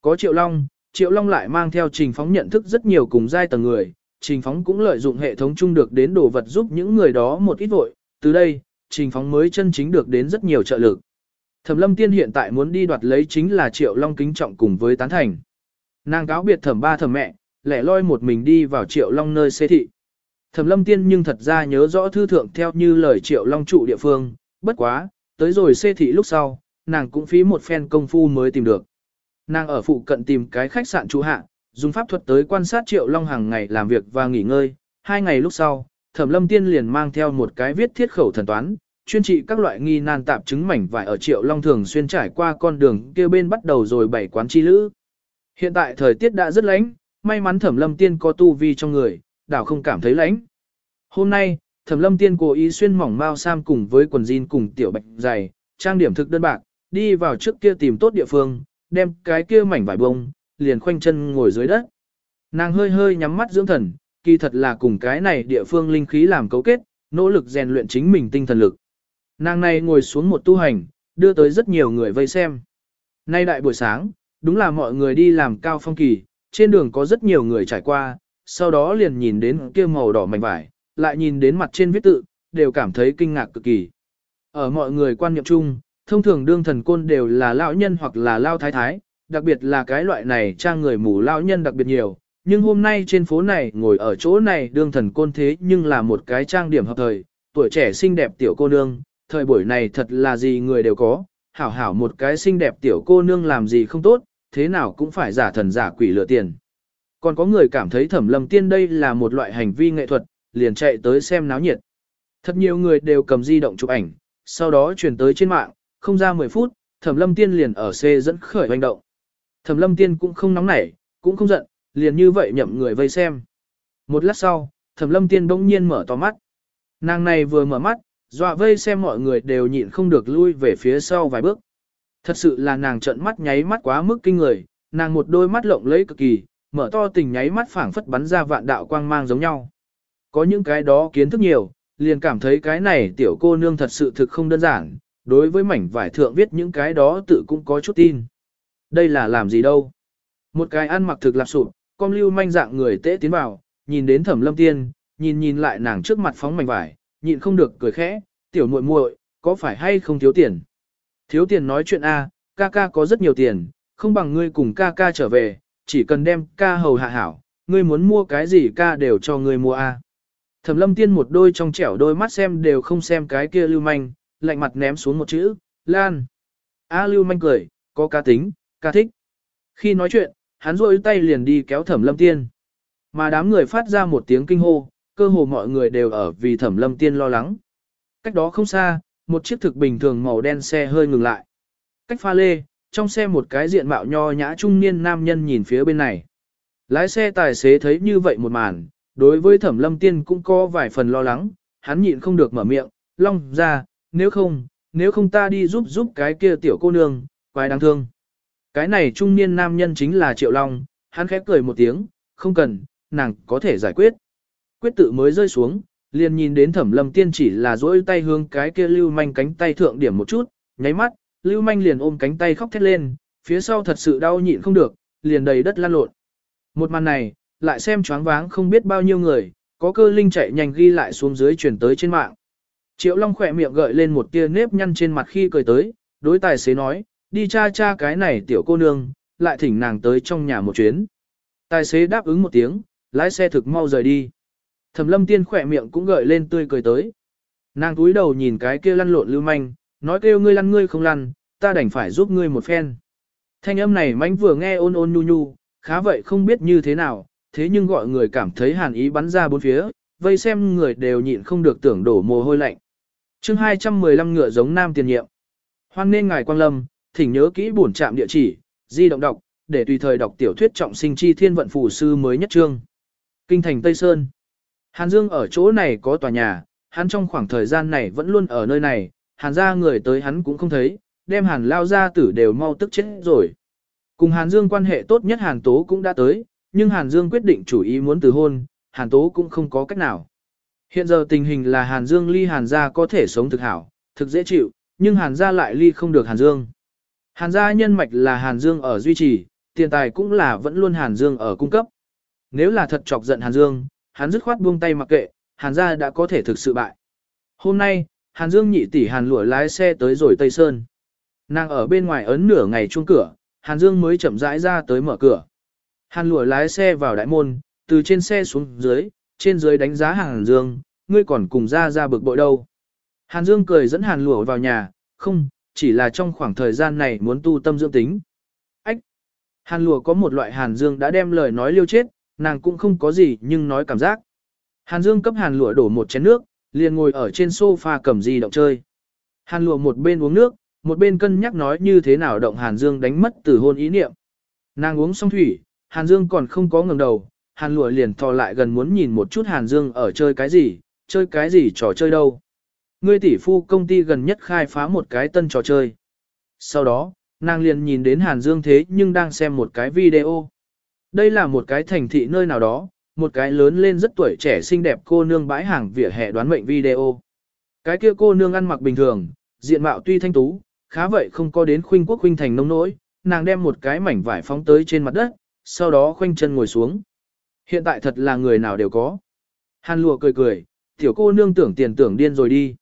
Có Triệu Long, Triệu Long lại mang theo trình phóng nhận thức rất nhiều cùng giai tầng người, trình phóng cũng lợi dụng hệ thống chung được đến đồ vật giúp những người đó một ít vội, từ đây, trình phóng mới chân chính được đến rất nhiều trợ lực. Thẩm lâm tiên hiện tại muốn đi đoạt lấy chính là Triệu Long kính trọng cùng với tán thành. Nàng cáo biệt thẩm ba thẩm mẹ, lẻ loi một mình đi vào Triệu Long nơi xê thị. Thẩm lâm tiên nhưng thật ra nhớ rõ thư thượng theo như lời Triệu Long trụ địa phương, bất quá, tới rồi xê thị lúc sau, nàng cũng phí một phen công phu mới tìm được. Nàng ở phụ cận tìm cái khách sạn trụ hạ, dùng pháp thuật tới quan sát Triệu Long hàng ngày làm việc và nghỉ ngơi. Hai ngày lúc sau, Thẩm Lâm Tiên liền mang theo một cái viết thiết khẩu thần toán, chuyên trị các loại nghi nan tạp chứng mảnh vải ở Triệu Long thường xuyên trải qua con đường kia bên bắt đầu rồi bảy quán chi lữ. Hiện tại thời tiết đã rất lạnh, may mắn Thẩm Lâm Tiên có tu vi trong người, đảo không cảm thấy lạnh. Hôm nay, Thẩm Lâm Tiên cố ý xuyên mỏng mao sam cùng với quần jean cùng tiểu bạch dày, trang điểm thực đơn bạc, đi vào trước kia tìm tốt địa phương, đem cái kia mảnh vải bông, liền khoanh chân ngồi dưới đất. Nàng hơi hơi nhắm mắt dưỡng thần, kỳ thật là cùng cái này địa phương linh khí làm cấu kết, nỗ lực rèn luyện chính mình tinh thần lực. Nàng này ngồi xuống một tu hành, đưa tới rất nhiều người vây xem. Nay đại buổi sáng, đúng là mọi người đi làm cao phong kỳ, trên đường có rất nhiều người trải qua, sau đó liền nhìn đến kia màu đỏ mảnh vải, lại nhìn đến mặt trên viết tự, đều cảm thấy kinh ngạc cực kỳ. Ở mọi người quan niệm chung, thông thường đương thần côn đều là lão nhân hoặc là lao thái thái, đặc biệt là cái loại này trang người mù lao nhân đặc biệt nhiều. Nhưng hôm nay trên phố này ngồi ở chỗ này đương thần côn thế nhưng là một cái trang điểm hợp thời, tuổi trẻ xinh đẹp tiểu cô nương, thời buổi này thật là gì người đều có, hảo hảo một cái xinh đẹp tiểu cô nương làm gì không tốt, thế nào cũng phải giả thần giả quỷ lựa tiền. Còn có người cảm thấy thẩm lâm tiên đây là một loại hành vi nghệ thuật, liền chạy tới xem náo nhiệt. Thật nhiều người đều cầm di động chụp ảnh, sau đó truyền tới trên mạng, không ra 10 phút, thẩm lâm tiên liền ở xe dẫn khởi hành động. Thẩm lâm tiên cũng không nóng nảy, cũng không giận, liền như vậy nhậm người vây xem. Một lát sau, thẩm lâm tiên bỗng nhiên mở to mắt. Nàng này vừa mở mắt, dọa vây xem mọi người đều nhịn không được lui về phía sau vài bước. Thật sự là nàng trợn mắt nháy mắt quá mức kinh người, nàng một đôi mắt lộng lẫy cực kỳ, mở to tình nháy mắt phảng phất bắn ra vạn đạo quang mang giống nhau. Có những cái đó kiến thức nhiều, liền cảm thấy cái này tiểu cô nương thật sự thực không đơn giản, đối với mảnh vải thượng viết những cái đó tự cũng có chút tin. Đây là làm gì đâu? Một cái ăn mặc thực lạp sụp, con lưu manh dạng người tễ tiến vào, nhìn đến thẩm lâm tiên, nhìn nhìn lại nàng trước mặt phóng mảnh vải, nhịn không được cười khẽ, tiểu muội muội, có phải hay không thiếu tiền? Thiếu tiền nói chuyện A, ca ca có rất nhiều tiền, không bằng ngươi cùng ca ca trở về, chỉ cần đem ca hầu hạ hảo, ngươi muốn mua cái gì ca đều cho ngươi mua A. Thẩm lâm tiên một đôi trong trẻo đôi mắt xem đều không xem cái kia lưu manh, lạnh mặt ném xuống một chữ, Lan. A lưu manh cười, có ca tính, ca thích. Khi nói chuyện, hắn rôi tay liền đi kéo thẩm lâm tiên. Mà đám người phát ra một tiếng kinh hô, cơ hồ mọi người đều ở vì thẩm lâm tiên lo lắng. Cách đó không xa, một chiếc thực bình thường màu đen xe hơi ngừng lại. Cách pha lê, trong xe một cái diện mạo nho nhã trung niên nam nhân nhìn phía bên này. Lái xe tài xế thấy như vậy một màn, đối với thẩm lâm tiên cũng có vài phần lo lắng, hắn nhịn không được mở miệng, long ra, nếu không, nếu không ta đi giúp giúp cái kia tiểu cô nương, quái đáng thương. Cái này trung niên nam nhân chính là Triệu Long, hắn khép cười một tiếng, không cần, nàng có thể giải quyết. Quyết tự mới rơi xuống, liền nhìn đến thẩm lâm tiên chỉ là dỗi tay hướng cái kia lưu manh cánh tay thượng điểm một chút, nháy mắt, lưu manh liền ôm cánh tay khóc thét lên, phía sau thật sự đau nhịn không được, liền đầy đất lan lộn. Một màn này, lại xem choáng váng không biết bao nhiêu người, có cơ linh chạy nhanh ghi lại xuống dưới truyền tới trên mạng. Triệu Long khỏe miệng gợi lên một tia nếp nhăn trên mặt khi cười tới, đối tài xế nói, đi cha cha cái này tiểu cô nương, lại thỉnh nàng tới trong nhà một chuyến. Tài xế đáp ứng một tiếng, lái xe thực mau rời đi. Thẩm lâm tiên khỏe miệng cũng gợi lên tươi cười tới. Nàng túi đầu nhìn cái kia lăn lộn lưu manh, nói kêu ngươi lăn ngươi không lăn, ta đành phải giúp ngươi một phen. Thanh âm này mánh vừa nghe ôn ôn nhu nhu, khá vậy không biết như thế nào, thế nhưng gọi người cảm thấy hàn ý bắn ra bốn phía, vây xem người đều nhịn không được tưởng đổ mồ hôi lạnh. chương 215 ngựa giống nam tiền nhiệm. Hoan nên ngài quang lâm, thỉnh nhớ kỹ bổn trạm địa chỉ, di động đọc, để tùy thời đọc tiểu thuyết trọng sinh chi thiên vận phù sư mới nhất trương. Kinh thành Tây Sơn. Hàn Dương ở chỗ này có tòa nhà, hắn trong khoảng thời gian này vẫn luôn ở nơi này, hàn ra người tới hắn cũng không thấy, đem hàn lao ra tử đều mau tức chết rồi. Cùng hàn Dương quan hệ tốt nhất hàn tố cũng đã tới, nhưng hàn Dương quyết định chủ ý muốn từ hôn, hàn tố cũng không có cách nào. Hiện giờ tình hình là hàn Dương ly hàn gia có thể sống thực hảo, thực dễ chịu, nhưng hàn gia lại ly không được hàn Dương. Hàn gia nhân mạch là hàn Dương ở duy trì, tiền tài cũng là vẫn luôn hàn Dương ở cung cấp. Nếu là thật chọc giận hàn Dương, hắn dứt khoát buông tay mặc kệ, hàn gia đã có thể thực sự bại. Hôm nay, hàn dương nhị tỷ hàn lụa lái xe tới rồi Tây Sơn. Nàng ở bên ngoài ấn nửa ngày chuông cửa, hàn dương mới chậm rãi ra tới mở cửa. Hàn lụa lái xe vào đại môn, từ trên xe xuống dưới, trên dưới đánh giá hàn dương, ngươi còn cùng ra ra bực bội đâu. Hàn dương cười dẫn hàn lụa vào nhà, không, chỉ là trong khoảng thời gian này muốn tu tâm dưỡng tính. Ách! Hàn lụa có một loại hàn dương đã đem lời nói liêu chết, nàng cũng không có gì nhưng nói cảm giác. Hàn Dương cấp Hàn Lụa đổ một chén nước, liền ngồi ở trên sofa cầm di động chơi. Hàn Lụa một bên uống nước, một bên cân nhắc nói như thế nào động Hàn Dương đánh mất từ hôn ý niệm. Nàng uống xong thủy, Hàn Dương còn không có ngẩng đầu, Hàn Lụa liền thò lại gần muốn nhìn một chút Hàn Dương ở chơi cái gì, chơi cái gì trò chơi đâu. Ngươi tỷ phu công ty gần nhất khai phá một cái tân trò chơi. Sau đó, Nàng liền nhìn đến Hàn Dương thế nhưng đang xem một cái video. Đây là một cái thành thị nơi nào đó, một cái lớn lên rất tuổi trẻ xinh đẹp cô nương bãi hàng vỉa hè đoán mệnh video. Cái kia cô nương ăn mặc bình thường, diện mạo tuy thanh tú, khá vậy không có đến khuynh quốc khuynh thành nông nỗi, nàng đem một cái mảnh vải phóng tới trên mặt đất, sau đó khoanh chân ngồi xuống. Hiện tại thật là người nào đều có. Hàn lùa cười cười, tiểu cô nương tưởng tiền tưởng điên rồi đi.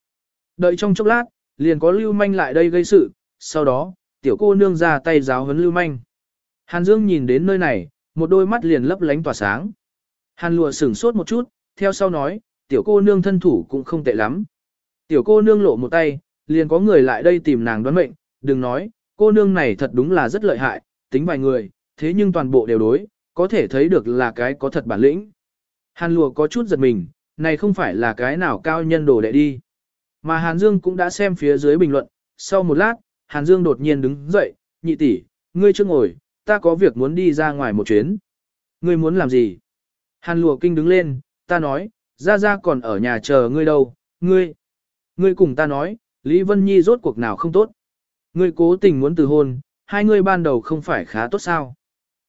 Đợi trong chốc lát, liền có lưu manh lại đây gây sự, sau đó, tiểu cô nương ra tay giáo huấn lưu manh. Hàn Dương nhìn đến nơi này, một đôi mắt liền lấp lánh tỏa sáng. Hàn lùa sửng sốt một chút, theo sau nói, tiểu cô nương thân thủ cũng không tệ lắm. Tiểu cô nương lộ một tay, liền có người lại đây tìm nàng đoán mệnh, đừng nói, cô nương này thật đúng là rất lợi hại, tính vài người, thế nhưng toàn bộ đều đối, có thể thấy được là cái có thật bản lĩnh. Hàn lùa có chút giật mình, này không phải là cái nào cao nhân đồ đệ đi. Mà Hàn Dương cũng đã xem phía dưới bình luận, sau một lát, Hàn Dương đột nhiên đứng dậy, nhị tỷ, ngươi chưa ngồi, ta có việc muốn đi ra ngoài một chuyến. Ngươi muốn làm gì? Hàn lùa kinh đứng lên, ta nói, ra ra còn ở nhà chờ ngươi đâu, ngươi. Ngươi cùng ta nói, Lý Vân Nhi rốt cuộc nào không tốt. Ngươi cố tình muốn từ hôn, hai ngươi ban đầu không phải khá tốt sao.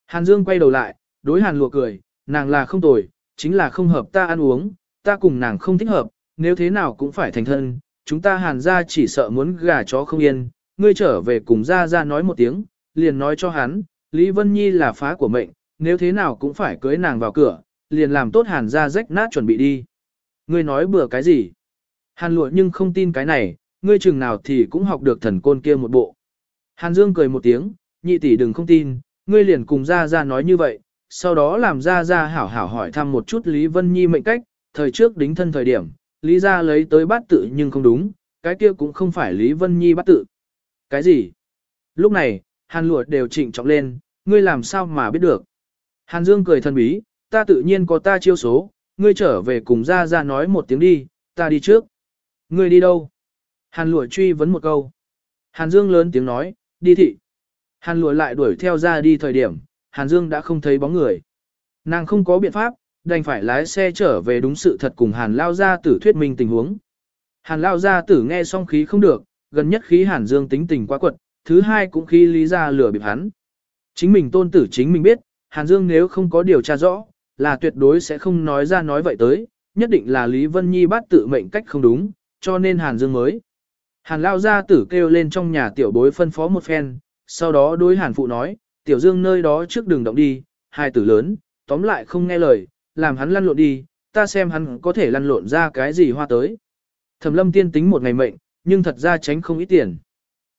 Hàn Dương quay đầu lại, đối hàn lùa cười, nàng là không tồi, chính là không hợp ta ăn uống, ta cùng nàng không thích hợp, nếu thế nào cũng phải thành thân, chúng ta hàn ra chỉ sợ muốn gà chó không yên, ngươi trở về cùng ra ra nói một tiếng, liền nói cho hắn, Lý Vân Nhi là phá của mệnh, nếu thế nào cũng phải cưới nàng vào cửa, liền làm tốt hàn ra rách nát chuẩn bị đi. Ngươi nói bừa cái gì? Hàn lụa nhưng không tin cái này, ngươi chừng nào thì cũng học được thần côn kia một bộ. Hàn Dương cười một tiếng, nhị tỷ đừng không tin, ngươi liền cùng ra ra nói như vậy, sau đó làm ra ra hảo hảo hỏi thăm một chút Lý Vân Nhi mệnh cách, thời trước đính thân thời điểm, Lý ra lấy tới bát tự nhưng không đúng, cái kia cũng không phải Lý Vân Nhi bát tự. Cái gì? Lúc này, Hàn lụa đều trịnh trọng lên, ngươi làm sao mà biết được. Hàn Dương cười thân bí, ta tự nhiên có ta chiêu số, ngươi trở về cùng ra ra nói một tiếng đi, ta đi trước. Ngươi đi đâu? Hàn lụa truy vấn một câu. Hàn Dương lớn tiếng nói, đi thị. Hàn lụa lại đuổi theo ra đi thời điểm, Hàn Dương đã không thấy bóng người. Nàng không có biện pháp, đành phải lái xe trở về đúng sự thật cùng Hàn Lao Gia tử thuyết minh tình huống. Hàn Lao Gia tử nghe xong khí không được, gần nhất khí Hàn Dương tính tình quá quật, thứ hai cũng khí lý ra lừa bịp hắn. Chính mình tôn tử chính mình biết, Hàn Dương nếu không có điều tra rõ, là tuyệt đối sẽ không nói ra nói vậy tới, nhất định là Lý Vân Nhi bắt tự mệnh cách không đúng, cho nên Hàn Dương mới. Hàn Lao Gia tử kêu lên trong nhà tiểu bối phân phó một phen, sau đó đối Hàn Phụ nói, tiểu dương nơi đó trước đường động đi, hai tử lớn, tóm lại không nghe lời, làm hắn lăn lộn đi, ta xem hắn có thể lăn lộn ra cái gì hoa tới. Thẩm lâm tiên tính một ngày mệnh, nhưng thật ra tránh không ít tiền.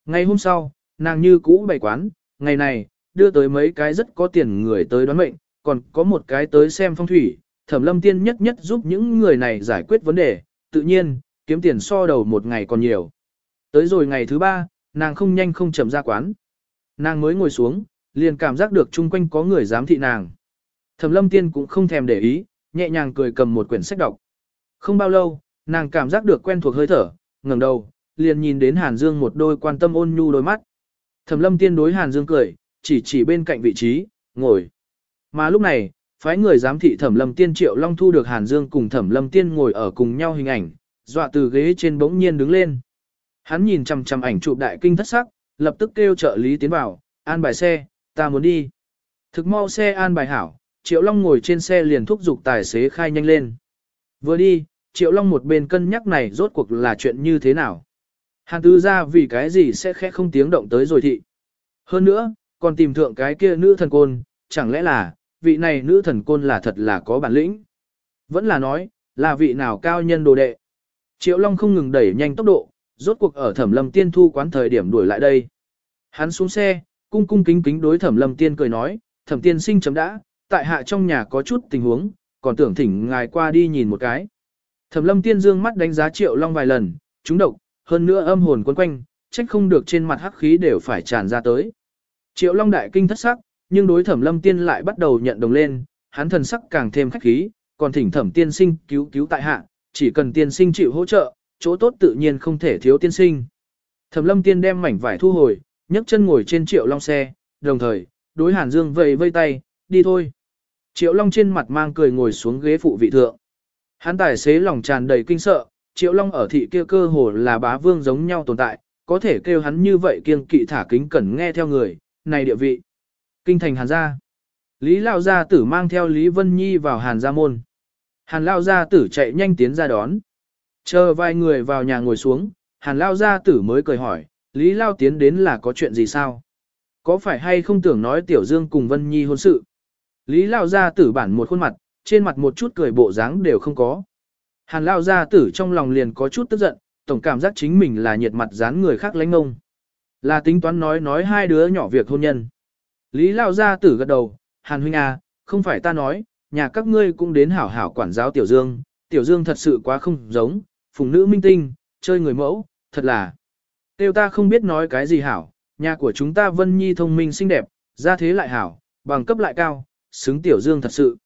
Ngày hôm sau, nàng như cũ bày quán, ngày này, đưa tới mấy cái rất có tiền người tới đoán mệnh, còn có một cái tới xem phong thủy, thẩm lâm tiên nhất nhất giúp những người này giải quyết vấn đề, tự nhiên, kiếm tiền so đầu một ngày còn nhiều. Tới rồi ngày thứ ba, nàng không nhanh không chậm ra quán. Nàng mới ngồi xuống, liền cảm giác được chung quanh có người giám thị nàng. Thẩm lâm tiên cũng không thèm để ý, nhẹ nhàng cười cầm một quyển sách đọc. Không bao lâu, nàng cảm giác được quen thuộc hơi thở, ngẩng đầu, liền nhìn đến Hàn Dương một đôi quan tâm ôn nhu đôi mắt. Thẩm lâm tiên đối Hàn Dương cười, chỉ chỉ bên cạnh vị trí, ngồi. Mà lúc này, phái người giám thị Thẩm lâm tiên triệu long thu được Hàn Dương cùng Thẩm lâm tiên ngồi ở cùng nhau hình ảnh, dọa từ ghế trên bỗng nhiên đứng lên. Hắn nhìn chằm chằm ảnh chụp đại kinh thất sắc, lập tức kêu trợ lý tiến vào, an bài xe, ta muốn đi. Thực mau xe an bài hảo, Triệu Long ngồi trên xe liền thúc giục tài xế khai nhanh lên. Vừa đi, Triệu Long một bên cân nhắc này rốt cuộc là chuyện như thế nào. Hàn Tư ra vì cái gì sẽ khẽ không tiếng động tới rồi thị. Hơn nữa, còn tìm thượng cái kia nữ thần côn, chẳng lẽ là, vị này nữ thần côn là thật là có bản lĩnh. Vẫn là nói, là vị nào cao nhân đồ đệ. Triệu Long không ngừng đẩy nhanh tốc độ, rốt cuộc ở thẩm lâm tiên thu quán thời điểm đuổi lại đây. Hắn xuống xe, cung cung kính kính đối thẩm lâm tiên cười nói, thẩm tiên sinh chấm đã, tại hạ trong nhà có chút tình huống, còn tưởng thỉnh ngài qua đi nhìn một cái. Thẩm lâm tiên dương mắt đánh giá triệu long vài lần, trúng độc, hơn nữa âm hồn quấn quanh, trách không được trên mặt hắc khí đều phải tràn ra tới. Triệu long đại kinh thất sắc, nhưng đối thẩm lâm tiên lại bắt đầu nhận đồng lên, hắn thần sắc càng thêm khách khí, còn thỉnh thẩm tiên sinh cứu cứu tại hạ, chỉ cần tiên sinh chịu hỗ trợ, chỗ tốt tự nhiên không thể thiếu tiên sinh. Thẩm lâm tiên đem mảnh vải thu hồi, nhấc chân ngồi trên triệu long xe, đồng thời, đối hàn dương vây vây tay, đi thôi. Triệu long trên mặt mang cười ngồi xuống ghế phụ vị thượng. Hắn tài xế lòng tràn đầy kinh sợ, triệu long ở thị kia cơ hồ là bá vương giống nhau tồn tại, có thể kêu hắn như vậy kiêng kỵ thả kính cẩn nghe theo người, này địa vị. Kinh thành hàn gia. Lý Lao Gia tử mang theo Lý Vân Nhi vào hàn gia môn. Hàn Lao Gia tử chạy nhanh tiến ra đón. Chờ vài người vào nhà ngồi xuống, Hàn Lao Gia tử mới cười hỏi, Lý Lao tiến đến là có chuyện gì sao? Có phải hay không tưởng nói Tiểu Dương cùng Vân Nhi hôn sự? Lý Lao Gia tử bản một khuôn mặt, trên mặt một chút cười bộ dáng đều không có. Hàn Lao Gia tử trong lòng liền có chút tức giận, tổng cảm giác chính mình là nhiệt mặt dán người khác lánh ngông. Là tính toán nói nói hai đứa nhỏ việc hôn nhân. Lý Lao Gia tử gật đầu, Hàn Huynh à, không phải ta nói, nhà các ngươi cũng đến hảo hảo quản giáo Tiểu Dương, Tiểu Dương thật sự quá không giống, phùng nữ minh tinh, chơi người mẫu, thật là. Tiêu ta không biết nói cái gì hảo, nhà của chúng ta Vân Nhi thông minh xinh đẹp, gia thế lại hảo, bằng cấp lại cao, xứng Tiểu Dương thật sự.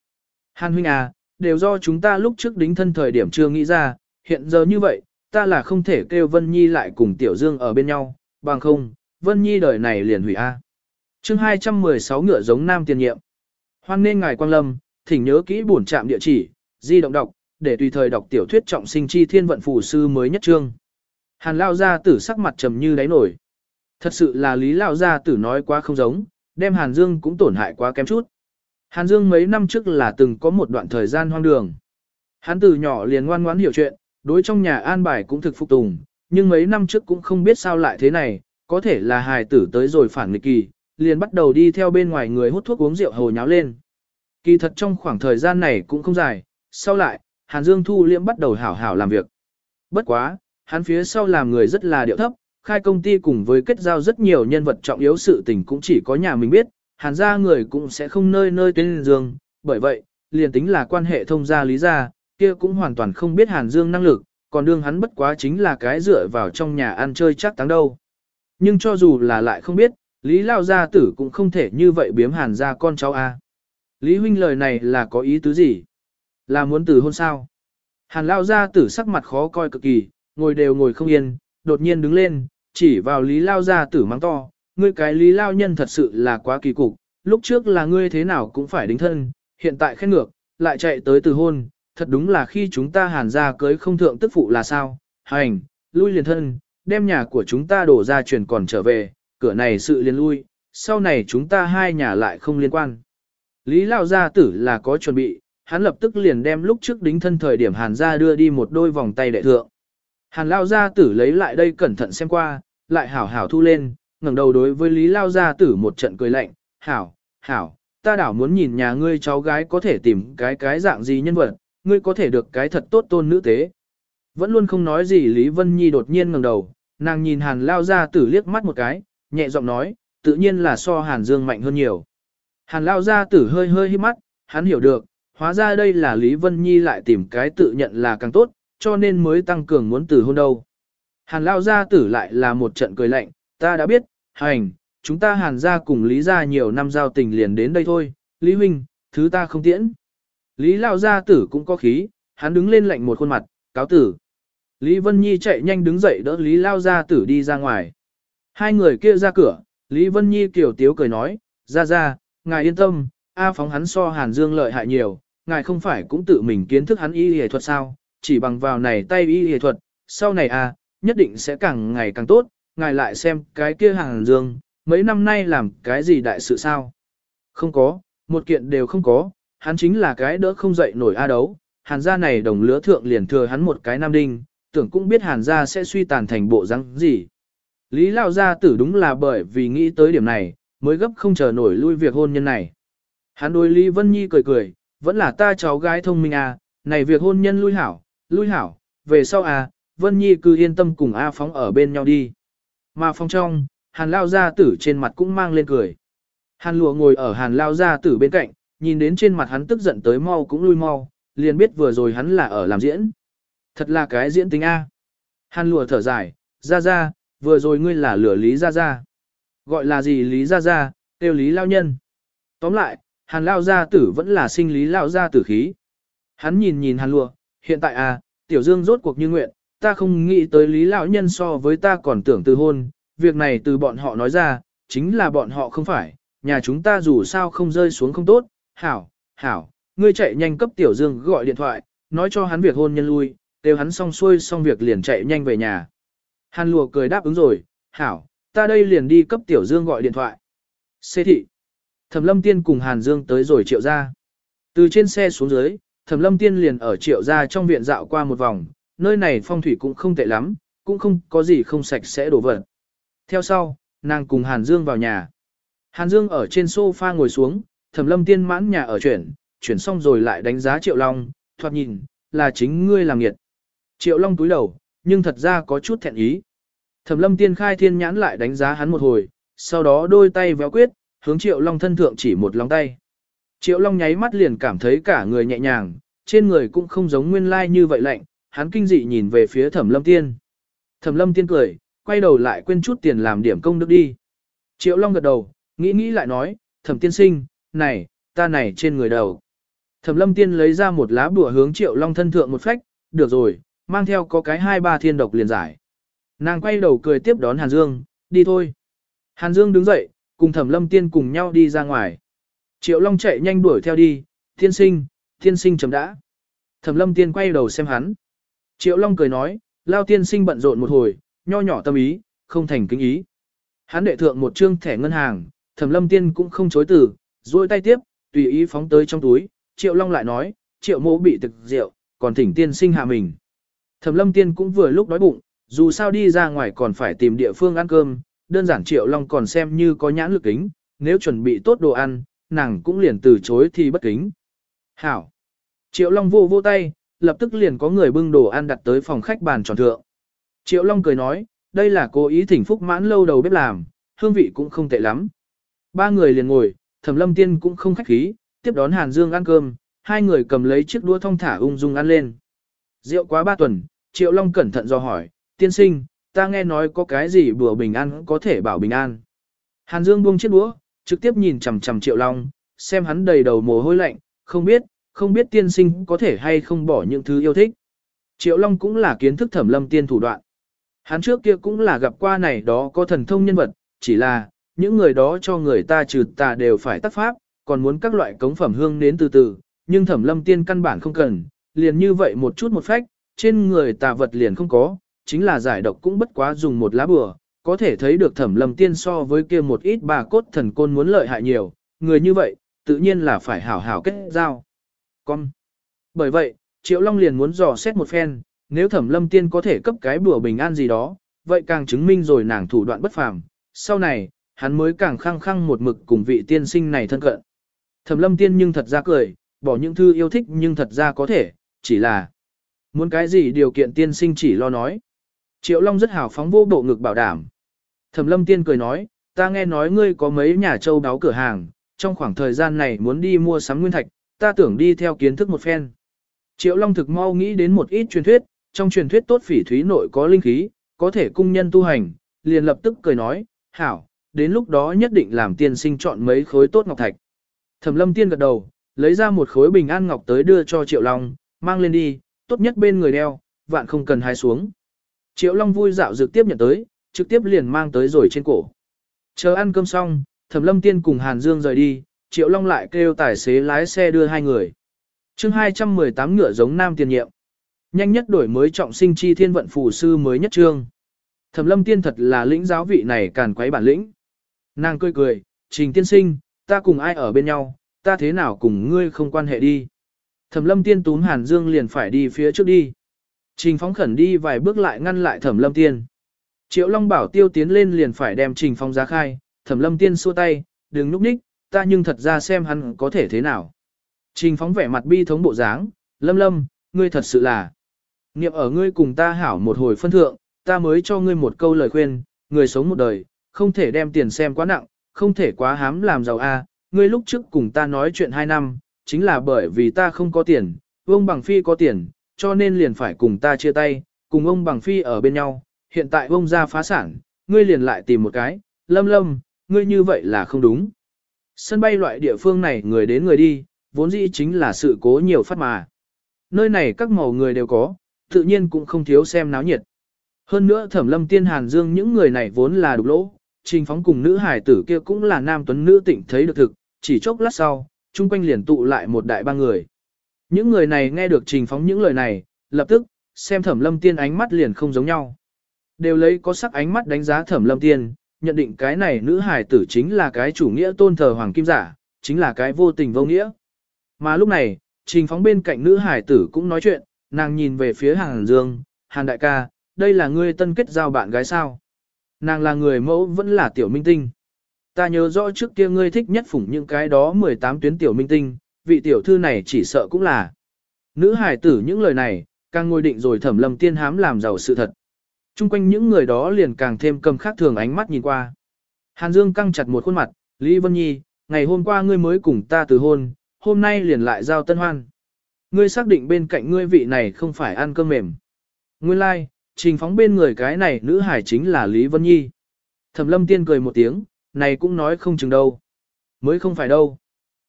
Hàn Huynh à, đều do chúng ta lúc trước đính thân thời điểm chưa nghĩ ra, hiện giờ như vậy, ta là không thể kêu Vân Nhi lại cùng Tiểu Dương ở bên nhau, bằng không, Vân Nhi đời này liền hủy A. À. chương 216 ngựa giống nam tiền nhiệm. Hoan nên ngài Quang Lâm, thỉnh nhớ kỹ bổn trạm địa chỉ, di động đọc, để tùy thời đọc tiểu thuyết trọng sinh chi thiên vận phù sư mới nhất chương. Hàn Lao Gia tử sắc mặt trầm như đáy nổi. Thật sự là Lý Lao Gia tử nói quá không giống, đem Hàn Dương cũng tổn hại quá kém chút. Hàn Dương mấy năm trước là từng có một đoạn thời gian hoang đường. Hắn từ nhỏ liền ngoan ngoãn hiểu chuyện, đối trong nhà an bài cũng thực phục tùng, nhưng mấy năm trước cũng không biết sao lại thế này, có thể là hài tử tới rồi phản nghịch kỳ, liền bắt đầu đi theo bên ngoài người hút thuốc uống rượu hồ nháo lên. Kỳ thật trong khoảng thời gian này cũng không dài, sau lại, Hàn Dương Thu Liễm bắt đầu hảo hảo làm việc. Bất quá, hắn phía sau làm người rất là điệu thấp, khai công ty cùng với kết giao rất nhiều nhân vật trọng yếu sự tình cũng chỉ có nhà mình biết, Hàn gia người cũng sẽ không nơi nơi tên Dương, bởi vậy, liền tính là quan hệ thông gia lý gia, kia cũng hoàn toàn không biết Hàn Dương năng lực, còn đương hắn bất quá chính là cái dựa vào trong nhà ăn chơi chắc táng đâu. Nhưng cho dù là lại không biết, Lý Lao Gia tử cũng không thể như vậy biếm hàn ra con cháu A. Lý huynh lời này là có ý tứ gì? Là muốn từ hôn sao? Hàn Lao Gia tử sắc mặt khó coi cực kỳ, ngồi đều ngồi không yên, đột nhiên đứng lên, chỉ vào Lý Lao Gia tử mắng to, ngươi cái Lý Lao nhân thật sự là quá kỳ cục, lúc trước là ngươi thế nào cũng phải đính thân, hiện tại khét ngược, lại chạy tới từ hôn, thật đúng là khi chúng ta hàn ra cưới không thượng tức phụ là sao, hành, lui liền thân, đem nhà của chúng ta đổ ra chuyển còn trở về, cửa này sự liền lui, sau này chúng ta hai nhà lại không liên quan. Lý Lao Gia tử là có chuẩn bị, hắn lập tức liền đem lúc trước đính thân thời điểm Hàn gia đưa đi một đôi vòng tay đệ thượng. Hàn Lao Gia tử lấy lại đây cẩn thận xem qua, lại hảo hảo thu lên, ngẩng đầu đối với Lý Lao Gia tử một trận cười lạnh, hảo, hảo, ta đảo muốn nhìn nhà ngươi cháu gái có thể tìm cái cái dạng gì nhân vật, ngươi có thể được cái thật tốt tôn nữ tế. Vẫn luôn không nói gì Lý Vân Nhi đột nhiên ngẩng đầu, nàng nhìn Hàn Lao Gia tử liếc mắt một cái, nhẹ giọng nói, tự nhiên là so Hàn Dương mạnh hơn nhiều. Hàn Lao Gia tử hơi hơi hít mắt, hắn hiểu được, hóa ra đây là Lý Vân Nhi lại tìm cái tự nhận là càng tốt, cho nên mới tăng cường muốn từ hôn đâu. Hàn Lao Gia tử lại là một trận cười lạnh, ta đã biết, hành, chúng ta Hàn gia cùng Lý gia nhiều năm giao tình liền đến đây thôi, Lý Huynh, thứ ta không tiễn. Lý Lao Gia tử cũng có khí, hắn đứng lên lạnh một khuôn mặt, cáo tử. Lý Vân Nhi chạy nhanh đứng dậy đỡ Lý Lao Gia tử đi ra ngoài. Hai người kia ra cửa, Lý Vân Nhi kiểu tiếu cười nói, ra ra, ngài yên tâm, A phóng hắn so Hàn Dương lợi hại nhiều, ngài không phải cũng tự mình kiến thức hắn y y thuật sao, chỉ bằng vào này tay y y thuật, sau này A, nhất định sẽ càng ngày càng tốt, ngài lại xem cái kia hàng Dương, mấy năm nay làm cái gì đại sự sao? Không có, một kiện đều không có, hắn chính là cái đỡ không dậy nổi A đấu, Hàn gia này đồng lứa thượng liền thừa hắn một cái nam đinh, tưởng cũng biết Hàn gia sẽ suy tàn thành bộ răng gì. Lý Lao Gia tử đúng là bởi vì nghĩ tới điểm này, mới gấp không chờ nổi lui việc hôn nhân này. Hắn đối Lý Vân Nhi cười cười, vẫn là ta cháu gái thông minh à, này việc hôn nhân lui hảo, lui hảo, về sau à, Vân Nhi cứ yên tâm cùng A Phóng ở bên nhau đi. Mà phong trong, Hàn Lao Gia tử trên mặt cũng mang lên cười. Hàn Lụa ngồi ở Hàn Lao Gia tử bên cạnh, nhìn đến trên mặt hắn tức giận tới mau cũng lui mau, liền biết vừa rồi hắn là ở làm diễn. Thật là cái diễn tính A. Hàn Lụa thở dài, ra ra, vừa rồi ngươi là lửa Lý Gia Gia. Gọi là gì Lý Gia Gia, tiêu Lý Lao Nhân. Tóm lại, Hàn Lao Gia tử vẫn là sinh Lý Lao Gia tử khí. Hắn nhìn nhìn Hàn Lụa, hiện tại à, Tiểu Dương rốt cuộc như nguyện, ta không nghĩ tới Lý Lão Nhân so với ta còn tưởng từ hôn, việc này từ bọn họ nói ra, chính là bọn họ không phải, nhà chúng ta dù sao không rơi xuống không tốt, hảo, hảo, ngươi chạy nhanh cấp Tiểu Dương gọi điện thoại, nói cho hắn việc hôn nhân lui, đều hắn xong xuôi xong việc liền chạy nhanh về nhà. Hàn lùa cười đáp ứng rồi, hảo, ta đây liền đi cấp Tiểu Dương gọi điện thoại. Xê thị. Thẩm lâm tiên cùng Hàn Dương tới rồi triệu ra. Từ trên xe xuống dưới, Thẩm lâm tiên liền ở triệu ra trong viện dạo qua một vòng, nơi này phong thủy cũng không tệ lắm, cũng không có gì không sạch sẽ đổ vật. Theo sau, nàng cùng Hàn Dương vào nhà. Hàn Dương ở trên sofa ngồi xuống, Thẩm lâm tiên mãn nhà ở chuyển, chuyển xong rồi lại đánh giá Triệu Long, thoạt nhìn, là chính ngươi làm nghiệt. Triệu Long túi đầu, nhưng thật ra có chút thẹn ý. Thẩm lâm tiên khai thiên nhãn lại đánh giá hắn một hồi, sau đó đôi tay véo quyết, hướng Triệu Long thân thượng chỉ một lòng tay. Triệu Long nháy mắt liền cảm thấy cả người nhẹ nhàng, trên người cũng không giống nguyên lai như vậy lạnh, hắn kinh dị nhìn về phía Thẩm Lâm Tiên. Thẩm Lâm Tiên cười, quay đầu lại quên chút tiền làm điểm công đức đi. Triệu Long gật đầu, nghĩ nghĩ lại nói, Thẩm Tiên sinh, này, ta này trên người đầu. Thẩm Lâm Tiên lấy ra một lá bùa hướng Triệu Long thân thượng một phách, được rồi, mang theo có cái hai ba thiên độc liền giải. Nàng quay đầu cười tiếp đón Hàn Dương, đi thôi. Hàn Dương đứng dậy, cùng Thẩm Lâm Tiên cùng nhau đi ra ngoài. Triệu Long chạy nhanh đuổi theo đi, tiên sinh, tiên sinh chấm đã. Thẩm Lâm Tiên quay đầu xem hắn. Triệu Long cười nói, Lao tiên sinh bận rộn một hồi, nho nhỏ tâm ý, không thành kính ý. Hắn đệ thượng một trương thẻ ngân hàng, Thẩm Lâm Tiên cũng không chối từ, duỗi tay tiếp, tùy ý phóng tới trong túi. Triệu Long lại nói, Triệu Mộ bị thực rượu, còn thỉnh tiên sinh hạ mình. Thẩm Lâm Tiên cũng vừa lúc đói bụng, dù sao đi ra ngoài còn phải tìm địa phương ăn cơm, đơn giản Triệu Long còn xem như có nhãn lực kính, nếu chuẩn bị tốt đồ ăn, nàng cũng liền từ chối thì bất kính. Hảo! Triệu Long vô vô tay, lập tức liền có người bưng đồ ăn đặt tới phòng khách bàn tròn thượng. Triệu Long cười nói, đây là cố ý thỉnh phúc mãn lâu đầu bếp làm, hương vị cũng không tệ lắm. Ba người liền ngồi, Thẩm Lâm Tiên cũng không khách khí, tiếp đón Hàn Dương ăn cơm, hai người cầm lấy chiếc đũa thong thả ung dung ăn lên. Rượu quá ba tuần, Triệu Long cẩn thận do hỏi, tiên sinh, ta nghe nói có cái gì bữa bình an có thể bảo bình an. Hàn Dương buông chiếc đũa, trực tiếp nhìn chằm chằm Triệu Long, xem hắn đầy đầu mồ hôi lạnh, không biết, không biết tiên sinh có thể hay không bỏ những thứ yêu thích. Triệu Long cũng là kiến thức thẩm lâm tiên thủ đoạn. Hắn trước kia cũng là gặp qua này đó có thần thông nhân vật, chỉ là, những người đó cho người ta trừ tà đều phải tác pháp, còn muốn các loại cống phẩm hương đến từ từ, nhưng thẩm lâm tiên căn bản không cần, liền như vậy một chút một phách, trên người tà vật liền không có, chính là giải độc cũng bất quá dùng một lá bừa, có thể thấy được thẩm lâm tiên so với kia một ít bà cốt thần côn muốn lợi hại nhiều, người như vậy, tự nhiên là phải hảo hảo kết giao. Con. Bởi vậy, Triệu Long liền muốn dò xét một phen, nếu thẩm lâm tiên có thể cấp cái bùa bình an gì đó, vậy càng chứng minh rồi nàng thủ đoạn bất phàm. Sau này, hắn mới càng khăng khăng một mực cùng vị tiên sinh này thân cận. Thẩm lâm tiên nhưng thật ra cười, bỏ những thư yêu thích nhưng thật ra có thể, chỉ là muốn cái gì điều kiện tiên sinh chỉ lo nói. Triệu Long rất hào phóng vô bộ ngực bảo đảm. Thẩm lâm tiên cười nói, ta nghe nói ngươi có mấy nhà châu đáo cửa hàng, trong khoảng thời gian này muốn đi mua sắm nguyên thạch, ta tưởng đi theo kiến thức một phen. Triệu Long thực mau nghĩ đến một ít truyền thuyết, trong truyền thuyết tốt phỉ thúy nội có linh khí, có thể cung nhân tu hành, liền lập tức cười nói, hảo, đến lúc đó nhất định làm tiên sinh chọn mấy khối tốt ngọc thạch. Thẩm lâm tiên gật đầu, lấy ra một khối bình an ngọc tới đưa cho Triệu Long, mang lên đi, tốt nhất bên người đeo, vạn không cần hai xuống. Triệu Long vui dạo dược tiếp nhận tới, trực tiếp liền mang tới rồi trên cổ. Chờ ăn cơm xong, Thẩm Lâm Tiên cùng Hàn Dương rời đi, Triệu Long lại kêu tài xế lái xe đưa hai người. chương 218 ngựa giống nam tiền nhiệm. Nhanh nhất đổi mới trọng sinh chi thiên vận phù sư mới nhất trương. Thẩm Lâm Tiên thật là lĩnh giáo vị này càn quấy bản lĩnh. Nàng cười cười, Trình Tiên Sinh, ta cùng ai ở bên nhau, ta thế nào cùng ngươi không quan hệ đi. Thẩm Lâm Tiên túm Hàn Dương liền phải đi phía trước đi. Trình phóng khẩn đi vài bước lại ngăn lại Thẩm Lâm Tiên. Triệu Long bảo tiêu tiến lên liền phải đem Trình phóng ra khai, Thẩm Lâm Tiên xua tay, đừng núp ních, ta nhưng thật ra xem hắn có thể thế nào. Trình phóng vẻ mặt bi thống bộ dáng, Lâm Lâm, ngươi thật sự là. Niệm ở ngươi cùng ta hảo một hồi phân thượng, ta mới cho ngươi một câu lời khuyên, người sống một đời, không thể đem tiền xem quá nặng, không thể quá hám làm giàu a. ngươi lúc trước cùng ta nói chuyện hai năm, chính là bởi vì ta không có tiền, ông bằng phi có tiền, cho nên liền phải cùng ta chia tay, cùng ông bằng phi ở bên nhau, hiện tại ông ra phá sản, ngươi liền lại tìm một cái, lâm lâm, ngươi như vậy là không đúng. Sân bay loại địa phương này người đến người đi, vốn dĩ chính là sự cố nhiều phát mà. Nơi này các màu người đều có, tự nhiên cũng không thiếu xem náo nhiệt. Hơn nữa thẩm lâm tiên hàn dương những người này vốn là đục lỗ, trình phóng cùng nữ hải tử kia cũng là nam tuấn nữ tịnh thấy được thực, chỉ chốc lát sau, chung quanh liền tụ lại một đại ba người. Những người này nghe được trình phóng những lời này, lập tức, xem thẩm lâm tiên ánh mắt liền không giống nhau. Đều lấy có sắc ánh mắt đánh giá thẩm lâm tiên, nhận định cái này nữ hài tử chính là cái chủ nghĩa tôn thờ hoàng kim giả, chính là cái vô tình vô nghĩa. Mà lúc này, trình phóng bên cạnh nữ hài tử cũng nói chuyện, nàng nhìn về phía Hàn Dương, Hàn đại ca, đây là ngươi tân kết giao bạn gái sao. Nàng là người mẫu vẫn là tiểu minh tinh. Ta nhớ rõ trước kia ngươi thích nhất phủng những cái đó 18 tuyến tiểu minh tinh, vị tiểu thư này chỉ sợ cũng là. Nữ hài tử những lời này, càng ngồi định rồi thẩm lâm tiên hám làm giàu sự thật. Trung quanh những người đó liền càng thêm cầm khác thường ánh mắt nhìn qua. Hàn Dương căng chặt một khuôn mặt, Lý Vân Nhi, ngày hôm qua ngươi mới cùng ta từ hôn, hôm nay liền lại giao tân hoan. Ngươi xác định bên cạnh ngươi vị này không phải ăn cơm mềm. Nguyên lai, like, trình phóng bên người cái này nữ hải chính là Lý Vân Nhi. Thẩm lâm tiên cười một tiếng, này cũng nói không chừng đâu. Mới không phải đâu.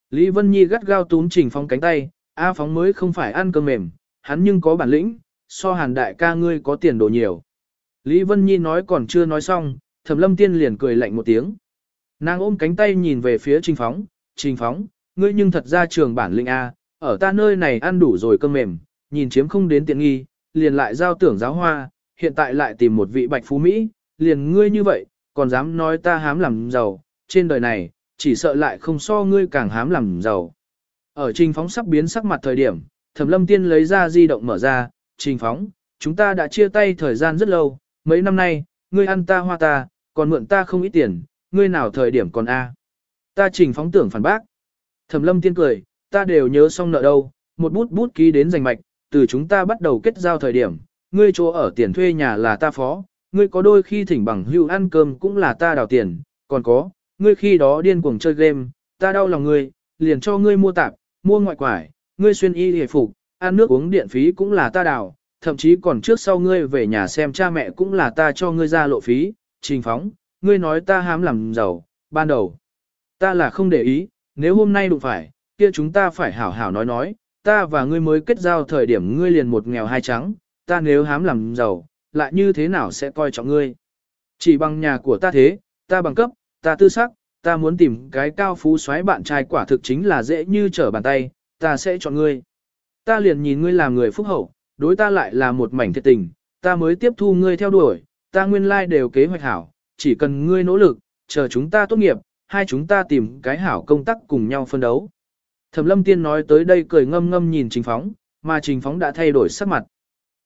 Lý Vân Nhi gắt gao túm trình phóng cánh tay, A phóng mới không phải ăn cơm mềm, hắn nhưng có bản lĩnh, so hàn đại ca ngươi có tiền đồ nhiều. Lý Vân Nhi nói còn chưa nói xong, Thẩm Lâm Tiên liền cười lạnh một tiếng. Nàng ôm cánh tay nhìn về phía Trình Phóng, Trình Phóng, ngươi nhưng thật ra trường bản linh A, ở ta nơi này ăn đủ rồi cơm mềm, nhìn chiếm không đến tiện nghi, liền lại giao tưởng giáo hoa, hiện tại lại tìm một vị bạch phú Mỹ, liền ngươi như vậy, còn dám nói ta hám làm giàu, trên đời này, chỉ sợ lại không so ngươi càng hám làm giàu. Ở Trình Phóng sắp biến sắc mặt thời điểm, Thẩm Lâm Tiên lấy ra di động mở ra, Trình Phóng, chúng ta đã chia tay thời gian rất lâu, mấy năm nay, ngươi ăn ta hoa ta, còn mượn ta không ít tiền, ngươi nào thời điểm còn a? Ta Trình Phóng tưởng phản bác. Thẩm Lâm Tiên cười, ta đều nhớ xong nợ đâu, một bút bút ký đến giành mạch, từ chúng ta bắt đầu kết giao thời điểm, ngươi chỗ ở tiền thuê nhà là ta phó, ngươi có đôi khi thỉnh bằng hưu ăn cơm cũng là ta đào tiền, còn có, ngươi khi đó điên cuồng chơi game, ta đau lòng ngươi, liền cho ngươi mua tạp, mua ngoại quải, ngươi xuyên y hề phục, ăn nước uống điện phí cũng là ta đào, thậm chí còn trước sau ngươi về nhà xem cha mẹ cũng là ta cho ngươi ra lộ phí, trình phóng, ngươi nói ta hám làm giàu, ban đầu. Ta là không để ý, nếu hôm nay đụng phải, kia chúng ta phải hảo hảo nói nói, ta và ngươi mới kết giao thời điểm ngươi liền một nghèo hai trắng, ta nếu hám làm giàu, lại như thế nào sẽ coi trọng ngươi. Chỉ bằng nhà của ta thế, ta bằng cấp, ta tư sắc, ta muốn tìm cái cao phú xoáy bạn trai quả thực chính là dễ như trở bàn tay, ta sẽ chọn ngươi. Ta liền nhìn ngươi làm người phúc hậu, đối ta lại là một mảnh thiệt tình, ta mới tiếp thu ngươi theo đuổi, ta nguyên lai like đều kế hoạch hảo, chỉ cần ngươi nỗ lực, chờ chúng ta tốt nghiệp, hai chúng ta tìm cái hảo công tác cùng nhau phân đấu. Thẩm lâm tiên nói tới đây cười ngâm ngâm nhìn trình phóng, mà trình phóng đã thay đổi sắc mặt.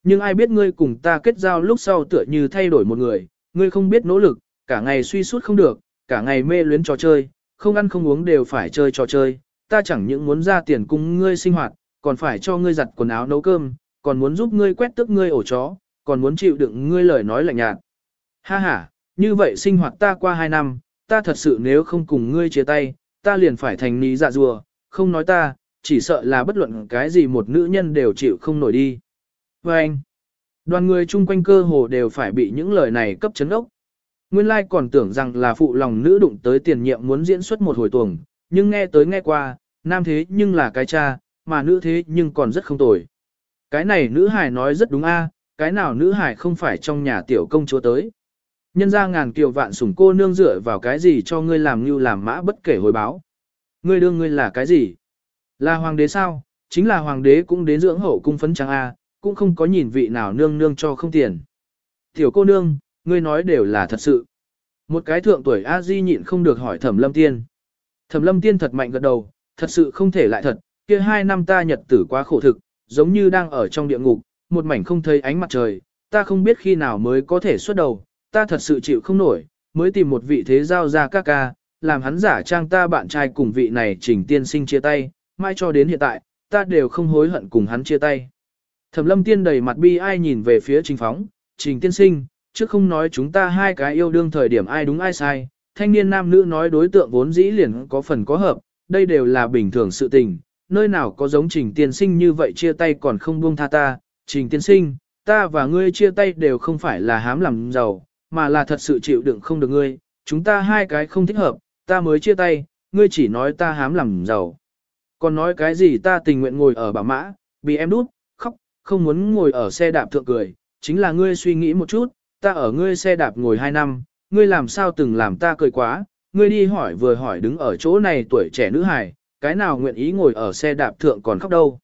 Nhưng ai biết ngươi cùng ta kết giao lúc sau tựa như thay đổi một người, ngươi không biết nỗ lực, cả ngày suy suốt không được, cả ngày mê luyến trò chơi, không ăn không uống đều phải chơi trò chơi, ta chẳng những muốn ra tiền cùng ngươi sinh hoạt, còn phải cho ngươi giặt quần áo nấu cơm, còn muốn giúp ngươi quét tước ngươi ổ chó, còn muốn chịu đựng ngươi lời nói lạnh nhạt. Ha ha, như vậy sinh hoạt ta qua hai năm, ta thật sự nếu không cùng ngươi chia tay, ta liền phải thành ní dạ rùa, không nói ta, chỉ sợ là bất luận cái gì một nữ nhân đều chịu không nổi đi. Và anh, đoàn người chung quanh cơ hồ đều phải bị những lời này cấp chấn ốc. Nguyên lai like còn tưởng rằng là phụ lòng nữ đụng tới tiền nhiệm muốn diễn xuất một hồi tuồng, nhưng nghe tới nghe qua, nam thế nhưng là cái cha, mà nữ thế nhưng còn rất không tồi. Cái này nữ hải nói rất đúng a, cái nào nữ hải không phải trong nhà tiểu công chúa tới. Nhân ra ngàn kiều vạn sủng cô nương dựa vào cái gì cho ngươi làm như làm mã bất kể hồi báo. Ngươi đương ngươi là cái gì? Là hoàng đế sao? Chính là hoàng đế cũng đến dưỡng hậu cung phấn trắng A, cũng không có nhìn vị nào nương nương cho không tiền. Tiểu cô nương, ngươi nói đều là thật sự. Một cái thượng tuổi A Di nhịn không được hỏi thẩm lâm tiên. Thẩm lâm tiên thật mạnh gật đầu, thật sự không thể lại thật, kia hai năm ta nhật tử quá khổ thực, giống như đang ở trong địa ngục, một mảnh không thấy ánh mặt trời, ta không biết khi nào mới có thể xuất đầu, ta thật sự chịu không nổi, mới tìm một vị thế giao ra các ca, làm hắn giả trang ta bạn trai cùng vị này trình tiên sinh chia tay, mãi cho đến hiện tại, ta đều không hối hận cùng hắn chia tay. Thẩm lâm tiên đầy mặt bi ai nhìn về phía trình phóng, trình tiên sinh, chứ không nói chúng ta hai cái yêu đương thời điểm ai đúng ai sai, thanh niên nam nữ nói đối tượng vốn dĩ liền có phần có hợp, đây đều là bình thường sự tình, nơi nào có giống trình tiên sinh như vậy chia tay còn không buông tha ta, trình tiên sinh, ta và ngươi chia tay đều không phải là hám làm giàu, mà là thật sự chịu đựng không được ngươi, chúng ta hai cái không thích hợp, ta mới chia tay, ngươi chỉ nói ta hám làm giàu. Còn nói cái gì ta tình nguyện ngồi ở bả mã, bị em đút, khóc, không muốn ngồi ở xe đạp thượng cười, chính là ngươi suy nghĩ một chút, ta ở ngươi xe đạp ngồi hai năm, ngươi làm sao từng làm ta cười quá, ngươi đi hỏi vừa hỏi đứng ở chỗ này tuổi trẻ nữ hài, cái nào nguyện ý ngồi ở xe đạp thượng còn khóc đâu.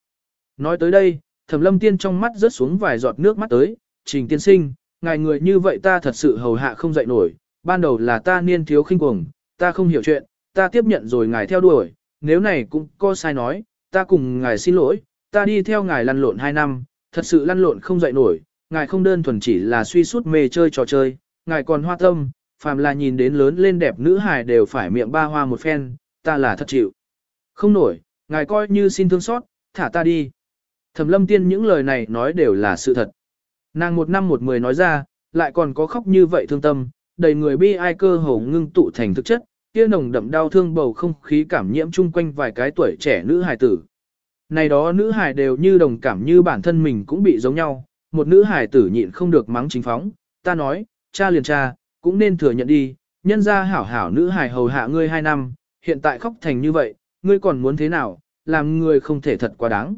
Nói tới đây, thẩm lâm tiên trong mắt rớt xuống vài giọt nước mắt tới, trình tiên sinh, ngài người như vậy ta thật sự hầu hạ không dậy nổi, ban đầu là ta niên thiếu khinh cuồng, ta không hiểu chuyện, ta tiếp nhận rồi ngài theo đuổi, nếu này cũng có sai nói, ta cùng ngài xin lỗi, ta đi theo ngài lăn lộn 2 năm, thật sự lăn lộn không dậy nổi, ngài không đơn thuần chỉ là suy sút mê chơi trò chơi, ngài còn hoa tâm, phàm là nhìn đến lớn lên đẹp nữ hài đều phải miệng ba hoa một phen, ta là thật chịu. Không nổi, ngài coi như xin thương xót, thả ta đi. Thẩm lâm tiên những lời này nói đều là sự thật. Nàng một năm một mười nói ra, lại còn có khóc như vậy thương tâm, đầy người bi ai cơ hồ ngưng tụ thành thực chất, kia nồng đậm đau thương bầu không khí cảm nhiễm chung quanh vài cái tuổi trẻ nữ hài tử. Này đó nữ hài đều như đồng cảm như bản thân mình cũng bị giống nhau, một nữ hài tử nhịn không được mắng chính phóng, ta nói, cha liền cha, cũng nên thừa nhận đi, nhân ra hảo hảo nữ hài hầu hạ ngươi hai năm, hiện tại khóc thành như vậy, ngươi còn muốn thế nào, làm ngươi không thể thật quá đáng.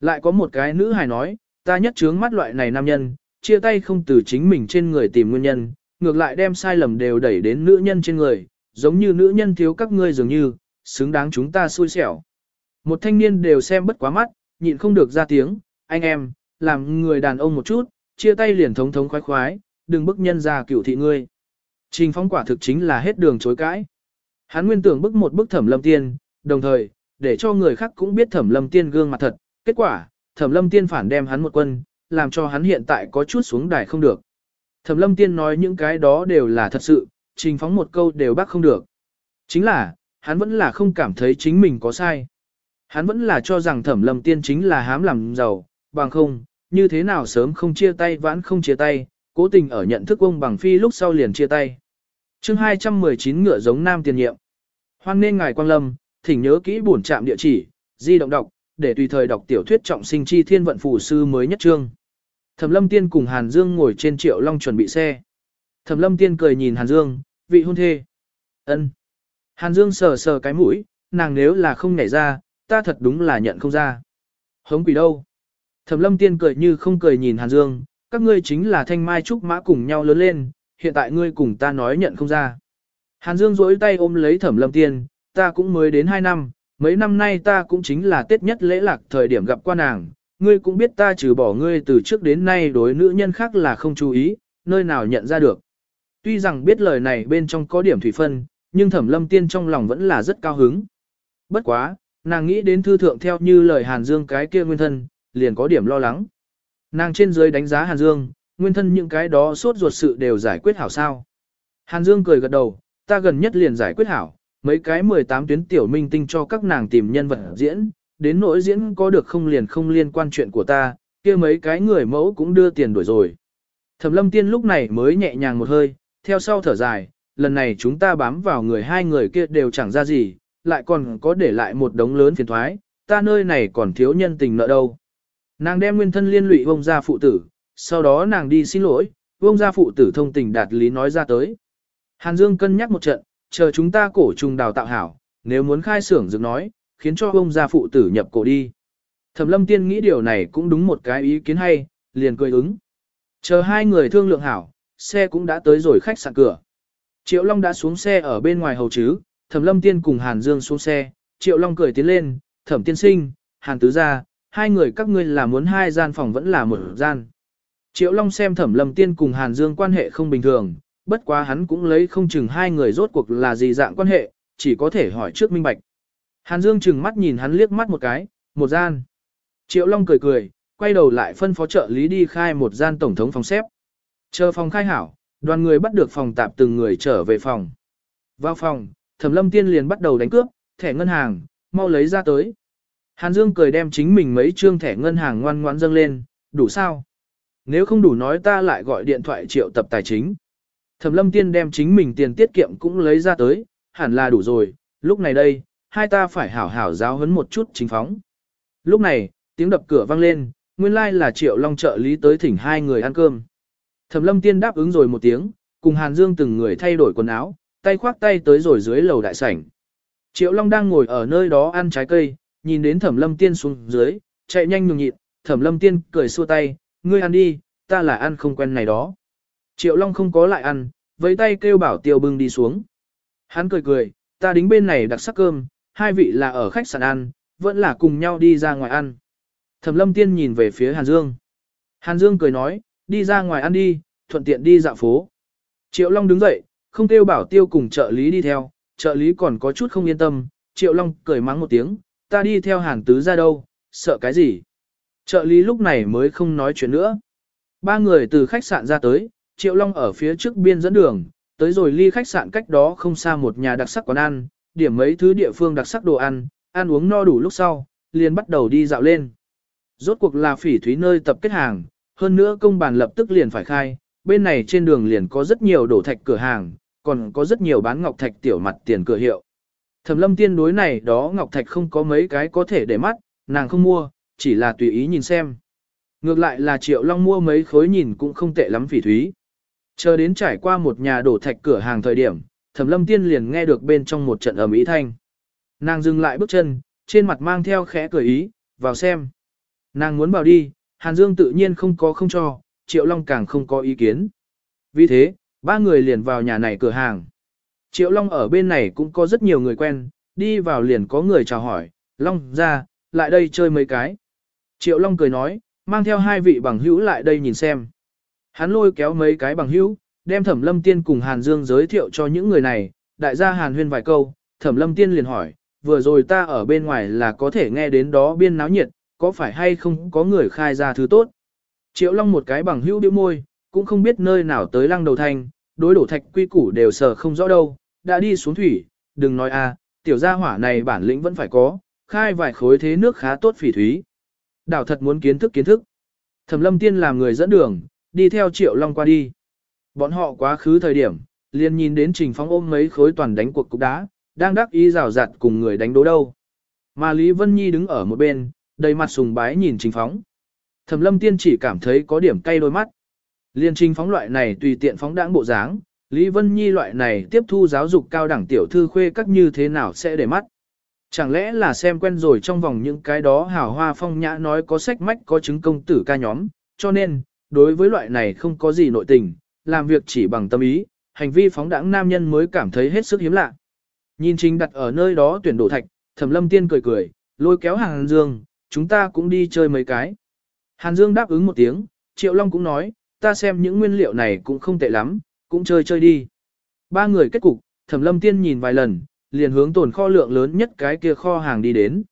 Lại có một cái nữ hài nói, ta nhất trướng mắt loại này nam nhân, chia tay không từ chính mình trên người tìm nguyên nhân, ngược lại đem sai lầm đều đẩy đến nữ nhân trên người, giống như nữ nhân thiếu các ngươi dường như, xứng đáng chúng ta xui xẻo. Một thanh niên đều xem bất quá mắt, nhịn không được ra tiếng, anh em, làm người đàn ông một chút, chia tay liền thống thống khoái khoái, đừng bức nhân ra cửu thị ngươi. Trình phong quả thực chính là hết đường chối cãi. Hắn nguyên tưởng bức một bức thẩm lâm tiên, đồng thời, để cho người khác cũng biết thẩm lâm tiên gương mặt thật, kết quả, thẩm lâm tiên phản đem hắn một quân, làm cho hắn hiện tại có chút xuống đài không được. Thẩm lâm tiên nói những cái đó đều là thật sự, trình phóng một câu đều bác không được. Chính là, hắn vẫn là không cảm thấy chính mình có sai. Hắn vẫn là cho rằng thẩm lâm tiên chính là hám làm giàu, bằng không, như thế nào sớm không chia tay vãn không chia tay, cố tình ở nhận thức ông bằng phi lúc sau liền chia tay. chương 219 ngựa giống nam tiền nhiệm. Hoan nên ngài quang lâm, thỉnh nhớ kỹ bổn trạm địa chỉ, di động đọc, để tùy thời đọc tiểu thuyết trọng sinh chi thiên vận phù sư mới nhất trương. Thẩm lâm tiên cùng Hàn Dương ngồi trên triệu long chuẩn bị xe. Thẩm lâm tiên cười nhìn Hàn Dương, vị hôn thê. ân. Hàn Dương sờ sờ cái mũi, nàng nếu là không nhảy ra, ta thật đúng là nhận không ra. Hống quỷ đâu? Thẩm lâm tiên cười như không cười nhìn Hàn Dương, các ngươi chính là thanh mai trúc mã cùng nhau lớn lên, hiện tại ngươi cùng ta nói nhận không ra. Hàn Dương duỗi tay ôm lấy thẩm lâm tiên, ta cũng mới đến 2 năm, mấy năm nay ta cũng chính là tết nhất lễ lạc thời điểm gặp qua nàng, ngươi cũng biết ta trừ bỏ ngươi từ trước đến nay đối nữ nhân khác là không chú ý, nơi nào nhận ra được. Tuy rằng biết lời này bên trong có điểm thủy phân, nhưng thẩm lâm tiên trong lòng vẫn là rất cao hứng. Bất quá, nàng nghĩ đến thư thượng theo như lời Hàn Dương cái kia nguyên thân, liền có điểm lo lắng. Nàng trên dưới đánh giá Hàn Dương, nguyên thân những cái đó suốt ruột sự đều giải quyết hảo sao. Hàn Dương cười gật đầu, ta gần nhất liền giải quyết hảo, mấy cái 18 tuyến tiểu minh tinh cho các nàng tìm nhân vật diễn, đến nỗi diễn có được không liền không liên quan chuyện của ta, kia mấy cái người mẫu cũng đưa tiền đổi rồi. Thẩm lâm tiên lúc này mới nhẹ nhàng một hơi, theo sau thở dài, lần này chúng ta bám vào người hai người kia đều chẳng ra gì, lại còn có để lại một đống lớn phiền thoái, ta nơi này còn thiếu nhân tình nợ đâu. Nàng đem nguyên thân liên lụy vông ra phụ tử, sau đó nàng đi xin lỗi, vông ra phụ tử thông tình đạt lý nói ra tới. Hàn Dương cân nhắc một trận, chờ chúng ta cổ trùng đào tạo hảo, nếu muốn khai xưởng dựng nói, khiến cho ông gia phụ tử nhập cổ đi. Thẩm lâm tiên nghĩ điều này cũng đúng một cái ý kiến hay, liền cười ứng. Chờ hai người thương lượng hảo, xe cũng đã tới rồi khách sạn cửa. Triệu Long đã xuống xe ở bên ngoài hầu chứ, Thẩm Lâm Tiên cùng Hàn Dương xuống xe, Triệu Long cười tiến lên, Thẩm Tiên Sinh, Hàn Tứ gia, hai người các ngươi là muốn hai gian phòng vẫn là một gian. Triệu Long xem Thẩm Lâm Tiên cùng Hàn Dương quan hệ không bình thường, bất quá hắn cũng lấy không chừng hai người rốt cuộc là gì dạng quan hệ, chỉ có thể hỏi trước minh bạch. Hàn Dương chừng mắt nhìn hắn liếc mắt một cái, một gian. Triệu Long cười cười, quay đầu lại phân phó trợ lý đi khai một gian tổng thống phòng xếp. Chờ phòng khai hảo, đoàn người bắt được phòng tạp từng người trở về phòng. Vào phòng, Thẩm Lâm Tiên liền bắt đầu đánh cướp, thẻ ngân hàng, mau lấy ra tới. Hàn Dương cười đem chính mình mấy trương thẻ ngân hàng ngoan ngoãn dâng lên, đủ sao? Nếu không đủ nói ta lại gọi điện thoại triệu tập tài chính. Thẩm Lâm Tiên đem chính mình tiền tiết kiệm cũng lấy ra tới, hẳn là đủ rồi, lúc này đây, hai ta phải hảo hảo giáo huấn một chút chính phóng. Lúc này, tiếng đập cửa vang lên, nguyên lai like là Triệu Long trợ lý tới thỉnh hai người ăn cơm. Thẩm Lâm Tiên đáp ứng rồi một tiếng, cùng Hàn Dương từng người thay đổi quần áo, tay khoác tay tới rồi dưới lầu đại sảnh. Triệu Long đang ngồi ở nơi đó ăn trái cây, nhìn đến Thẩm Lâm Tiên xuống dưới, chạy nhanh nhường nhịn, Thẩm Lâm Tiên cười xua tay, ngươi ăn đi, ta là ăn không quen này đó. Triệu Long không có lại ăn, với tay kêu bảo tiêu bưng đi xuống. Hắn cười cười, ta đính bên này đặc sắc cơm, hai vị là ở khách sạn ăn, vẫn là cùng nhau đi ra ngoài ăn. Thẩm Lâm Tiên nhìn về phía Hàn Dương. Hàn Dương cười nói, đi ra ngoài ăn đi, thuận tiện đi dạo phố. Triệu Long đứng dậy, không kêu bảo tiêu cùng trợ lý đi theo, trợ lý còn có chút không yên tâm, Triệu Long cười mắng một tiếng, ta đi theo hàn tứ ra đâu, sợ cái gì. Trợ lý lúc này mới không nói chuyện nữa. Ba người từ khách sạn ra tới, Triệu Long ở phía trước biên dẫn đường, tới rồi ly khách sạn cách đó không xa một nhà đặc sắc quán ăn, điểm mấy thứ địa phương đặc sắc đồ ăn, ăn uống no đủ lúc sau, liền bắt đầu đi dạo lên. Rốt cuộc là phỉ thúy nơi tập kết hàng, hơn nữa công bàn lập tức liền phải khai, bên này trên đường liền có rất nhiều đổ thạch cửa hàng, còn có rất nhiều bán ngọc thạch tiểu mặt tiền cửa hiệu. Thẩm lâm tiên đối này đó ngọc thạch không có mấy cái có thể để mắt, nàng không mua, chỉ là tùy ý nhìn xem. Ngược lại là triệu long mua mấy khối nhìn cũng không tệ lắm phỉ thúy. Chờ đến trải qua một nhà đổ thạch cửa hàng thời điểm, thẩm lâm tiên liền nghe được bên trong một trận ầm ý thanh. Nàng dừng lại bước chân, trên mặt mang theo khẽ cười ý, vào xem. Nàng muốn vào đi, Hàn Dương tự nhiên không có không cho, Triệu Long càng không có ý kiến. Vì thế, ba người liền vào nhà này cửa hàng. Triệu Long ở bên này cũng có rất nhiều người quen, đi vào liền có người chào hỏi, Long ra, lại đây chơi mấy cái. Triệu Long cười nói, mang theo hai vị bằng hữu lại đây nhìn xem. Hắn lôi kéo mấy cái bằng hữu, đem Thẩm Lâm Tiên cùng Hàn Dương giới thiệu cho những người này, đại gia Hàn huyên vài câu, Thẩm Lâm Tiên liền hỏi, vừa rồi ta ở bên ngoài là có thể nghe đến đó biên náo nhiệt, có phải hay không có người khai ra thứ tốt. Triệu Long một cái bằng hữu điệu môi, cũng không biết nơi nào tới lăng đầu thanh, đối đổ thạch quy củ đều sờ không rõ đâu, đã đi xuống thủy, đừng nói a, tiểu gia hỏa này bản lĩnh vẫn phải có, khai vài khối thế nước khá tốt phỉ thúy. Đảo thật muốn kiến thức kiến thức. Thẩm lâm tiên làm người dẫn đường, đi theo triệu long qua đi. Bọn họ quá khứ thời điểm, liền nhìn đến trình phóng ôm mấy khối toàn đánh cuộc cục đá, đang đắc ý rào rạt cùng người đánh đố đâu. Mà Lý Vân Nhi đứng ở một bên, đầy mặt sùng bái nhìn trình phóng. Thẩm lâm tiên chỉ cảm thấy có điểm cay đôi mắt. Liên trình phóng loại này tùy tiện phóng đãng bộ dáng, Lý Vân Nhi loại này tiếp thu giáo dục cao đẳng tiểu thư khuê các như thế nào sẽ để mắt. Chẳng lẽ là xem quen rồi trong vòng những cái đó hào hoa phong nhã nói có sách mách có chứng công tử ca nhóm, cho nên, đối với loại này không có gì nội tình, làm việc chỉ bằng tâm ý, hành vi phóng đãng nam nhân mới cảm thấy hết sức hiếm lạ. Nhìn trình đặt ở nơi đó tuyển đổ thạch, thẩm lâm tiên cười cười, lôi kéo Hàn dương, chúng ta cũng đi chơi mấy cái. Hàn Dương đáp ứng một tiếng, Triệu Long cũng nói, ta xem những nguyên liệu này cũng không tệ lắm, cũng chơi chơi đi. Ba người kết cục, Thẩm Lâm Tiên nhìn vài lần, liền hướng tồn kho lượng lớn nhất cái kia kho hàng đi đến.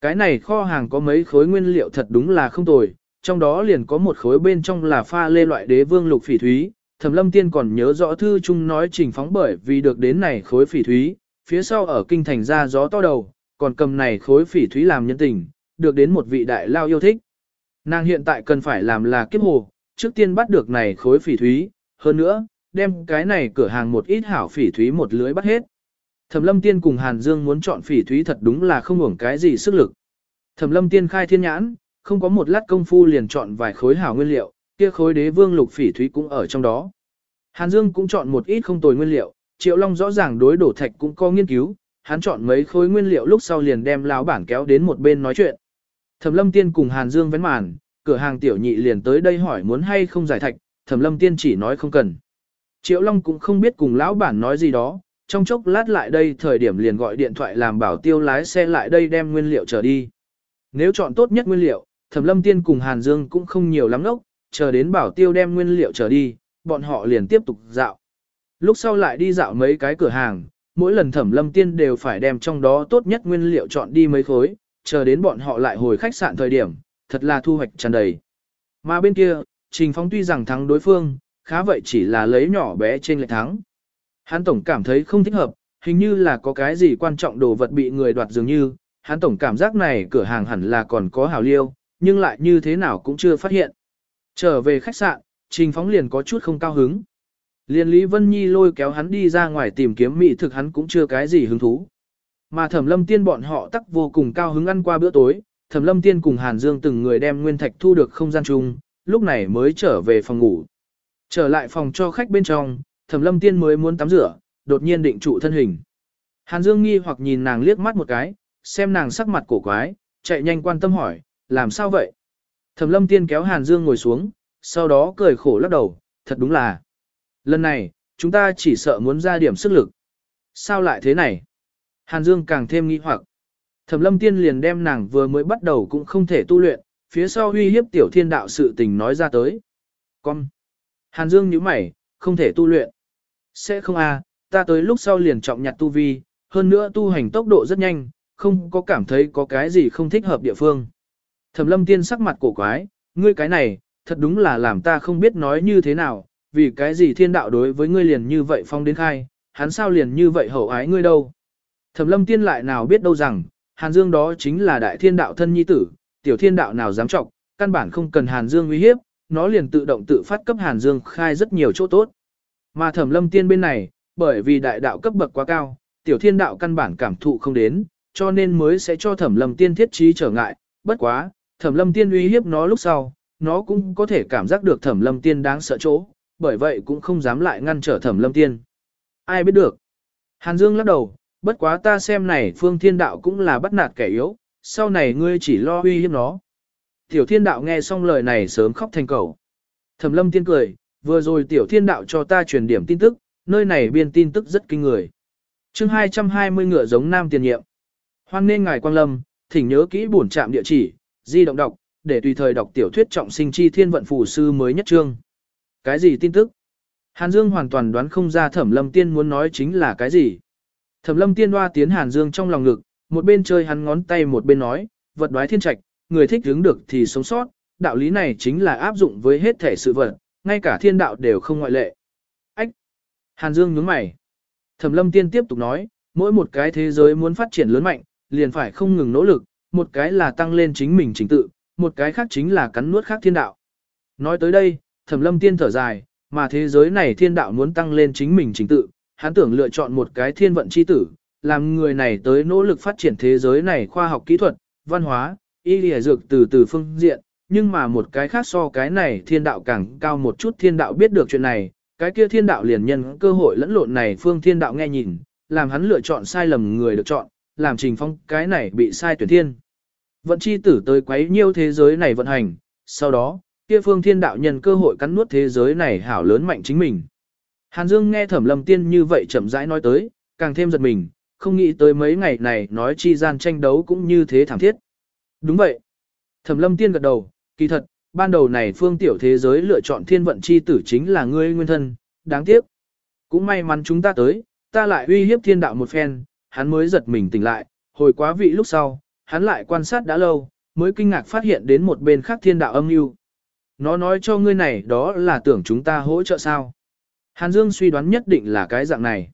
Cái này kho hàng có mấy khối nguyên liệu thật đúng là không tồi, trong đó liền có một khối bên trong là pha lê loại đế vương lục phỉ thúy. Thẩm Lâm Tiên còn nhớ rõ thư chung nói trình phóng bởi vì được đến này khối phỉ thúy, phía sau ở kinh thành ra gió to đầu, còn cầm này khối phỉ thúy làm nhân tình, được đến một vị đại lao yêu thích. Nàng hiện tại cần phải làm là kiếp hồ, trước tiên bắt được này khối phỉ thúy, hơn nữa, đem cái này cửa hàng một ít hảo phỉ thúy một lưới bắt hết. Thẩm lâm tiên cùng Hàn Dương muốn chọn phỉ thúy thật đúng là không hưởng cái gì sức lực. Thẩm lâm tiên khai thiên nhãn, không có một lát công phu liền chọn vài khối hảo nguyên liệu, kia khối đế vương lục phỉ thúy cũng ở trong đó. Hàn Dương cũng chọn một ít không tồi nguyên liệu, Triệu Long rõ ràng đối đổ thạch cũng có nghiên cứu, hắn chọn mấy khối nguyên liệu lúc sau liền đem lão bản kéo đến một bên nói chuyện. Thẩm Lâm Tiên cùng Hàn Dương vén màn, cửa hàng tiểu nhị liền tới đây hỏi muốn hay không giải thạch, Thẩm Lâm Tiên chỉ nói không cần. Triệu Long cũng không biết cùng lão bản nói gì đó, trong chốc lát lại đây thời điểm liền gọi điện thoại làm bảo tiêu lái xe lại đây đem nguyên liệu trở đi. Nếu chọn tốt nhất nguyên liệu, Thẩm Lâm Tiên cùng Hàn Dương cũng không nhiều lắm lốc, chờ đến bảo tiêu đem nguyên liệu trở đi, bọn họ liền tiếp tục dạo. Lúc sau lại đi dạo mấy cái cửa hàng, mỗi lần Thẩm Lâm Tiên đều phải đem trong đó tốt nhất nguyên liệu chọn đi mấy khối, chờ đến bọn họ lại hồi khách sạn thời điểm, thật là thu hoạch tràn đầy. Mà bên kia, Trình Phong tuy rằng thắng đối phương, khá vậy chỉ là lấy nhỏ bé trên lệch thắng. Hắn tổng cảm thấy không thích hợp, hình như là có cái gì quan trọng đồ vật bị người đoạt dường như, hắn tổng cảm giác này cửa hàng hẳn là còn có hào liêu, nhưng lại như thế nào cũng chưa phát hiện. Trở về khách sạn, Trình Phóng liền có chút không cao hứng. Liên Lý Vân Nhi lôi kéo hắn đi ra ngoài tìm kiếm mỹ thực hắn cũng chưa cái gì hứng thú. Mà thẩm lâm tiên bọn họ tắc vô cùng cao hứng ăn qua bữa tối, thẩm lâm tiên cùng Hàn Dương từng người đem nguyên thạch thu được không gian chung, lúc này mới trở về phòng ngủ. Trở lại phòng cho khách bên trong, thẩm lâm tiên mới muốn tắm rửa, đột nhiên định trụ thân hình. Hàn Dương nghi hoặc nhìn nàng liếc mắt một cái, xem nàng sắc mặt cổ quái, chạy nhanh quan tâm hỏi, làm sao vậy? Thẩm lâm tiên kéo Hàn Dương ngồi xuống, sau đó cười khổ lắc đầu, thật đúng là. Lần này, chúng ta chỉ sợ muốn ra điểm sức lực. Sao lại thế này? Hàn Dương càng thêm nghi hoặc. Thẩm lâm tiên liền đem nàng vừa mới bắt đầu cũng không thể tu luyện, phía sau uy hiếp tiểu thiên đạo sự tình nói ra tới. Con. Hàn Dương nhíu mày, không thể tu luyện. Sẽ không a, ta tới lúc sau liền trọng nhặt tu vi, hơn nữa tu hành tốc độ rất nhanh, không có cảm thấy có cái gì không thích hợp địa phương. Thẩm lâm tiên sắc mặt cổ quái, ngươi cái này, thật đúng là làm ta không biết nói như thế nào, vì cái gì thiên đạo đối với ngươi liền như vậy phong đến khai, hắn sao liền như vậy hậu ái ngươi đâu. Thẩm lâm tiên lại nào biết đâu rằng, Hàn Dương đó chính là đại thiên đạo thân nhi tử, tiểu thiên đạo nào dám trọng, căn bản không cần Hàn Dương uy hiếp, nó liền tự động tự phát cấp Hàn Dương khai rất nhiều chỗ tốt. Mà thẩm lâm tiên bên này, bởi vì đại đạo cấp bậc quá cao, tiểu thiên đạo căn bản cảm thụ không đến, cho nên mới sẽ cho thẩm lâm tiên thiết trí trở ngại, bất quá, thẩm lâm tiên uy hiếp nó lúc sau, nó cũng có thể cảm giác được thẩm lâm tiên đáng sợ chỗ, bởi vậy cũng không dám lại ngăn trở thẩm lâm tiên. Ai biết được? Hàn Dương lắc đầu, bất quá ta xem này phương thiên đạo cũng là bắt nạt kẻ yếu, sau này ngươi chỉ lo uy hiếp nó. Tiểu thiên đạo nghe xong lời này sớm khóc thành cầu. Thẩm lâm tiên cười, vừa rồi tiểu thiên đạo cho ta truyền điểm tin tức, nơi này biên tin tức rất kinh người. chương 220 ngựa giống nam tiền nhiệm. Hoan nên ngài quang lâm, thỉnh nhớ kỹ bổn trạm địa chỉ, di động đọc, để tùy thời đọc tiểu thuyết trọng sinh chi thiên vận phù sư mới nhất trương. Cái gì tin tức? Hàn Dương hoàn toàn đoán không ra Thẩm Lâm Tiên muốn nói chính là cái gì. Thẩm Lâm Tiên hoa tiến Hàn Dương trong lòng ngực, một bên chơi hắn ngón tay một bên nói, vật đoái thiên trạch, người thích hướng được thì sống sót, đạo lý này chính là áp dụng với hết thể sự vật, ngay cả thiên đạo đều không ngoại lệ. Ách! Hàn Dương nhướng mày. Thẩm Lâm Tiên tiếp tục nói, mỗi một cái thế giới muốn phát triển lớn mạnh, liền phải không ngừng nỗ lực, một cái là tăng lên chính mình chính tự, một cái khác chính là cắn nuốt khác thiên đạo. Nói tới đây, Thẩm Lâm Tiên thở dài, mà thế giới này thiên đạo muốn tăng lên chính mình chính tự, hắn tưởng lựa chọn một cái thiên vận chi tử, làm người này tới nỗ lực phát triển thế giới này khoa học kỹ thuật, văn hóa, y lìa dược từ từ phương diện, nhưng mà một cái khác so cái này thiên đạo càng cao một chút thiên đạo biết được chuyện này, cái kia thiên đạo liền nhân cơ hội lẫn lộn này phương thiên đạo nghe nhìn, làm hắn lựa chọn sai lầm người được chọn, làm trình phong cái này bị sai tuyển thiên. Vận chi tử tới quấy nhiêu thế giới này vận hành, sau đó, kia phương thiên đạo nhân cơ hội cắn nuốt thế giới này hảo lớn mạnh chính mình. Hàn Dương nghe thẩm lâm tiên như vậy chậm rãi nói tới, càng thêm giật mình, không nghĩ tới mấy ngày này nói chi gian tranh đấu cũng như thế thảm thiết. Đúng vậy. Thẩm lâm tiên gật đầu, kỳ thật, ban đầu này phương tiểu thế giới lựa chọn thiên vận chi tử chính là ngươi nguyên thân, đáng tiếc. Cũng may mắn chúng ta tới, ta lại uy hiếp thiên đạo một phen, hắn mới giật mình tỉnh lại, hồi quá vị lúc sau, hắn lại quan sát đã lâu, mới kinh ngạc phát hiện đến một bên khác thiên đạo âm mưu. Nó nói cho ngươi này đó là tưởng chúng ta hỗ trợ sao. Hàn Dương suy đoán nhất định là cái dạng này.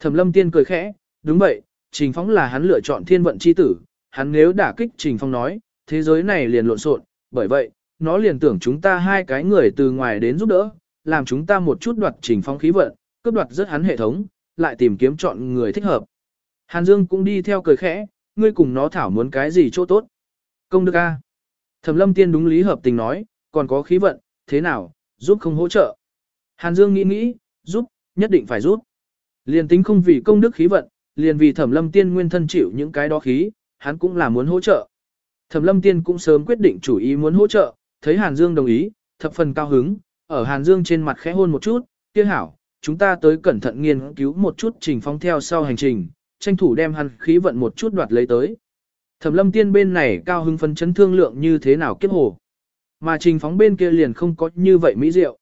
Thẩm lâm tiên cười khẽ, đúng vậy, Trình Phong là hắn lựa chọn thiên vận chi tử, hắn nếu đả kích Trình Phong nói, thế giới này liền lộn xộn, bởi vậy, nó liền tưởng chúng ta hai cái người từ ngoài đến giúp đỡ, làm chúng ta một chút đoạt Trình Phong khí vận, cướp đoạt rất hắn hệ thống, lại tìm kiếm chọn người thích hợp. Hàn Dương cũng đi theo cười khẽ, ngươi cùng nó thảo muốn cái gì chỗ tốt. Công đức A. Thẩm lâm tiên đúng lý hợp tình nói, còn có khí vận, thế nào, giúp không hỗ trợ. Hàn Dương nghĩ nghĩ, giúp, nhất định phải giúp. Liền tính không vì công đức khí vận, liền vì thẩm lâm tiên nguyên thân chịu những cái đó khí, hắn cũng là muốn hỗ trợ. Thẩm lâm tiên cũng sớm quyết định chủ ý muốn hỗ trợ, thấy Hàn Dương đồng ý, thập phần cao hứng, ở Hàn Dương trên mặt khẽ hôn một chút, kia hảo, chúng ta tới cẩn thận nghiên cứu một chút trình phong theo sau hành trình, tranh thủ đem hắn khí vận một chút đoạt lấy tới. Thẩm lâm tiên bên này cao hứng phấn chấn thương lượng như thế nào kiếp hồ. Mà trình phóng bên kia liền không có như vậy mỹ diệu.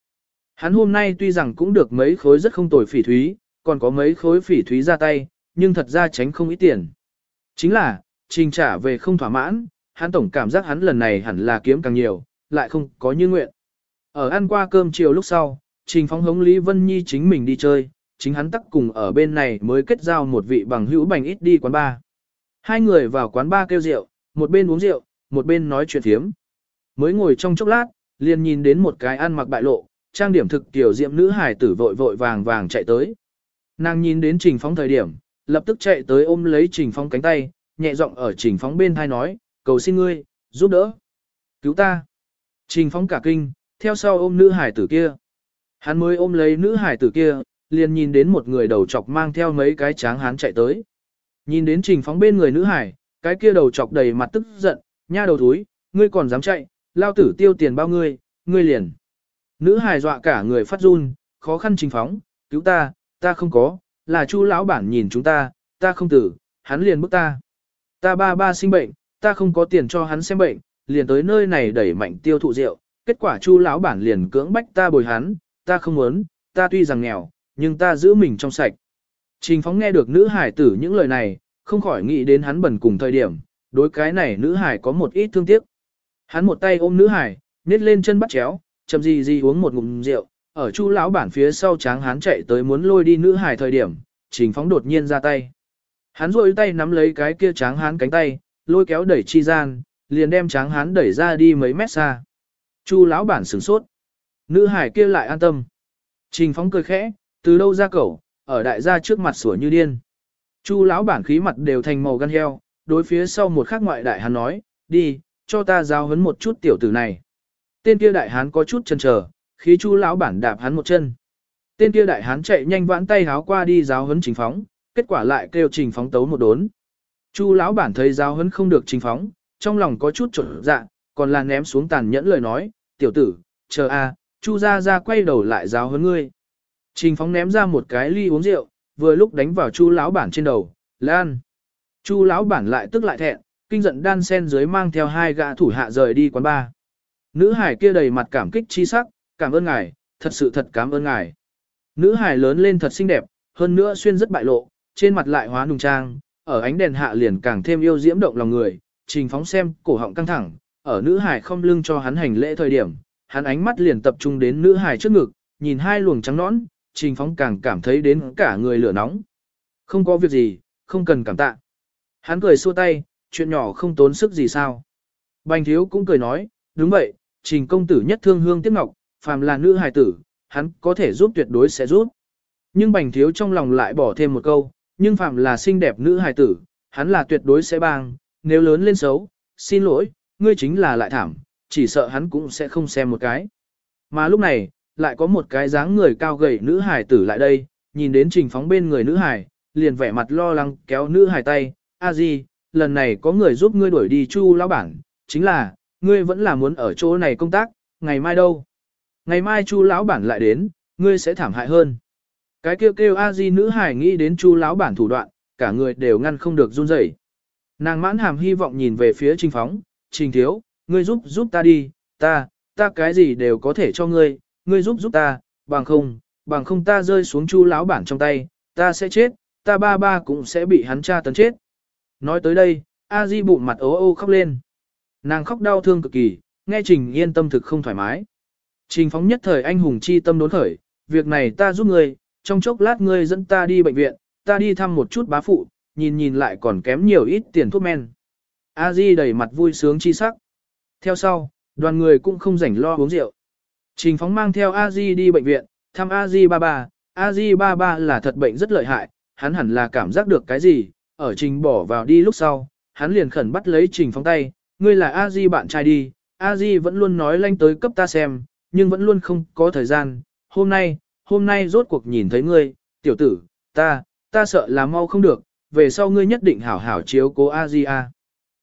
Hắn hôm nay tuy rằng cũng được mấy khối rất không tồi phỉ thúy, còn có mấy khối phỉ thúy ra tay, nhưng thật ra tránh không ít tiền. Chính là, trình trả về không thỏa mãn, hắn tổng cảm giác hắn lần này hẳn là kiếm càng nhiều, lại không có như nguyện. Ở ăn qua cơm chiều lúc sau, trình phóng hống Lý Vân Nhi chính mình đi chơi, chính hắn tắc cùng ở bên này mới kết giao một vị bằng hữu bành ít đi quán bar. Hai người vào quán bar kêu rượu, một bên uống rượu, một bên nói chuyện thiếm. Mới ngồi trong chốc lát, liền nhìn đến một cái ăn mặc bại lộ, trang điểm thực tiểu diệm nữ hải tử vội vội vàng vàng chạy tới. Nàng nhìn đến Trình Phóng thời điểm, lập tức chạy tới ôm lấy Trình Phóng cánh tay, nhẹ giọng ở Trình Phóng bên thai nói, cầu xin ngươi, giúp đỡ. Cứu ta. Trình Phóng cả kinh, theo sau ôm nữ hải tử kia. Hắn mới ôm lấy nữ hải tử kia, liền nhìn đến một người đầu chọc mang theo mấy cái tráng hán chạy tới. Nhìn đến Trình Phóng bên người nữ hải, cái kia đầu chọc đầy mặt tức giận, nha đầu thúi, ngươi còn dám chạy, lao tử tiêu tiền bao ngươi, ngươi liền. Nữ hải dọa cả người phát run, khó khăn trình phóng, cứu ta, ta không có, là chu lão bản nhìn chúng ta, ta không tử, hắn liền bức ta. Ta ba ba sinh bệnh, ta không có tiền cho hắn xem bệnh, liền tới nơi này đẩy mạnh tiêu thụ rượu, kết quả chu lão bản liền cưỡng bách ta bồi hắn, ta không muốn, ta tuy rằng nghèo, nhưng ta giữ mình trong sạch. Trình phóng nghe được nữ hải tử những lời này, không khỏi nghĩ đến hắn bẩn cùng thời điểm, đối cái này nữ hải có một ít thương tiếc. Hắn một tay ôm nữ hải, nết lên chân bắt chéo, chậm gì gì uống một ngụm rượu, ở chu lão bản phía sau tráng hắn chạy tới muốn lôi đi nữ hải thời điểm, trình phóng đột nhiên ra tay. Hắn rôi tay nắm lấy cái kia tráng hắn cánh tay, lôi kéo đẩy chi gian, liền đem tráng hắn đẩy ra đi mấy mét xa. Chu lão bản sửng sốt. Nữ hải kia lại an tâm. Trình phóng cười khẽ, từ đâu ra cẩu, ở đại gia trước mặt sủa như điên. Chu lão bản khí mặt đều thành màu gan heo, đối phía sau một khắc ngoại đại hắn nói, đi, cho ta giao hấn một chút tiểu tử này. Tên kia đại hán có chút chần chờ, khí chu lão bản đạp hắn một chân. Tên kia đại hán chạy nhanh vãn tay háo qua đi giáo huấn trình phóng, kết quả lại kêu trình phóng tấu một đốn. Chu lão bản thấy giáo huấn không được trình phóng, trong lòng có chút trộn dạ, còn là ném xuống tàn nhẫn lời nói, tiểu tử, chờ a, chu ra ra quay đầu lại giáo huấn ngươi. Trình phóng ném ra một cái ly uống rượu, vừa lúc đánh vào chu lão bản trên đầu, lan. Chu lão bản lại tức lại thẹn, kinh giận đan sen dưới mang theo hai gã thủ hạ rời đi quán bar. Nữ hải kia đầy mặt cảm kích chi sắc, cảm ơn ngài, thật sự thật cảm ơn ngài. Nữ hải lớn lên thật xinh đẹp, hơn nữa xuyên rất bại lộ, trên mặt lại hóa nùng trang, ở ánh đèn hạ liền càng thêm yêu diễm động lòng người, trình phóng xem, cổ họng căng thẳng, ở nữ hải không lưng cho hắn hành lễ thời điểm, hắn ánh mắt liền tập trung đến nữ hải trước ngực, nhìn hai luồng trắng nõn, trình phóng càng cảm thấy đến cả người lửa nóng. Không có việc gì, không cần cảm tạ. Hắn cười xua tay, chuyện nhỏ không tốn sức gì sao. Bành thiếu cũng cười nói, đúng vậy, trình công tử nhất thương hương tiếc ngọc, phàm là nữ hài tử, hắn có thể giúp tuyệt đối sẽ giúp. Nhưng bành thiếu trong lòng lại bỏ thêm một câu, nhưng phàm là xinh đẹp nữ hài tử, hắn là tuyệt đối sẽ bang, nếu lớn lên xấu, xin lỗi, ngươi chính là lại thảm, chỉ sợ hắn cũng sẽ không xem một cái. Mà lúc này, lại có một cái dáng người cao gầy nữ hải tử lại đây, nhìn đến trình phóng bên người nữ hải, liền vẻ mặt lo lắng kéo nữ hải tay, a di, lần này có người giúp ngươi đuổi đi chu lão bản, chính là, ngươi vẫn là muốn ở chỗ này công tác, ngày mai đâu? Ngày mai chu lão bản lại đến, ngươi sẽ thảm hại hơn. Cái kêu kêu a di nữ hải nghĩ đến chu lão bản thủ đoạn, cả người đều ngăn không được run rẩy. Nàng mãn hàm hy vọng nhìn về phía trình phóng, trình thiếu, ngươi giúp giúp ta đi, ta, ta cái gì đều có thể cho ngươi, ngươi giúp giúp ta, bằng không, bằng không ta rơi xuống chu lão bản trong tay, ta sẽ chết, ta ba ba cũng sẽ bị hắn cha tấn chết. Nói tới đây, a di bụng mặt ố ô khóc lên. Nàng khóc đau thương cực kỳ, nghe Trình Yên tâm thực không thoải mái. Trình phóng nhất thời anh hùng chi tâm đốn khởi, việc này ta giúp ngươi, trong chốc lát ngươi dẫn ta đi bệnh viện, ta đi thăm một chút bá phụ, nhìn nhìn lại còn kém nhiều ít tiền thuốc men. A Di đầy mặt vui sướng chi sắc. Theo sau, đoàn người cũng không rảnh lo uống rượu. Trình phóng mang theo A Di đi bệnh viện, thăm A Di ba ba. A Di ba ba là thật bệnh rất lợi hại, hắn hẳn là cảm giác được cái gì, ở trình bỏ vào đi lúc sau, hắn liền khẩn bắt lấy trình phóng tay, ngươi là A Di bạn trai đi, A Di vẫn luôn nói lanh tới cấp ta xem, nhưng vẫn luôn không có thời gian, hôm nay, hôm nay rốt cuộc nhìn thấy ngươi, tiểu tử, ta, ta sợ là mau không được, về sau ngươi nhất định hảo hảo chiếu cố A Di A.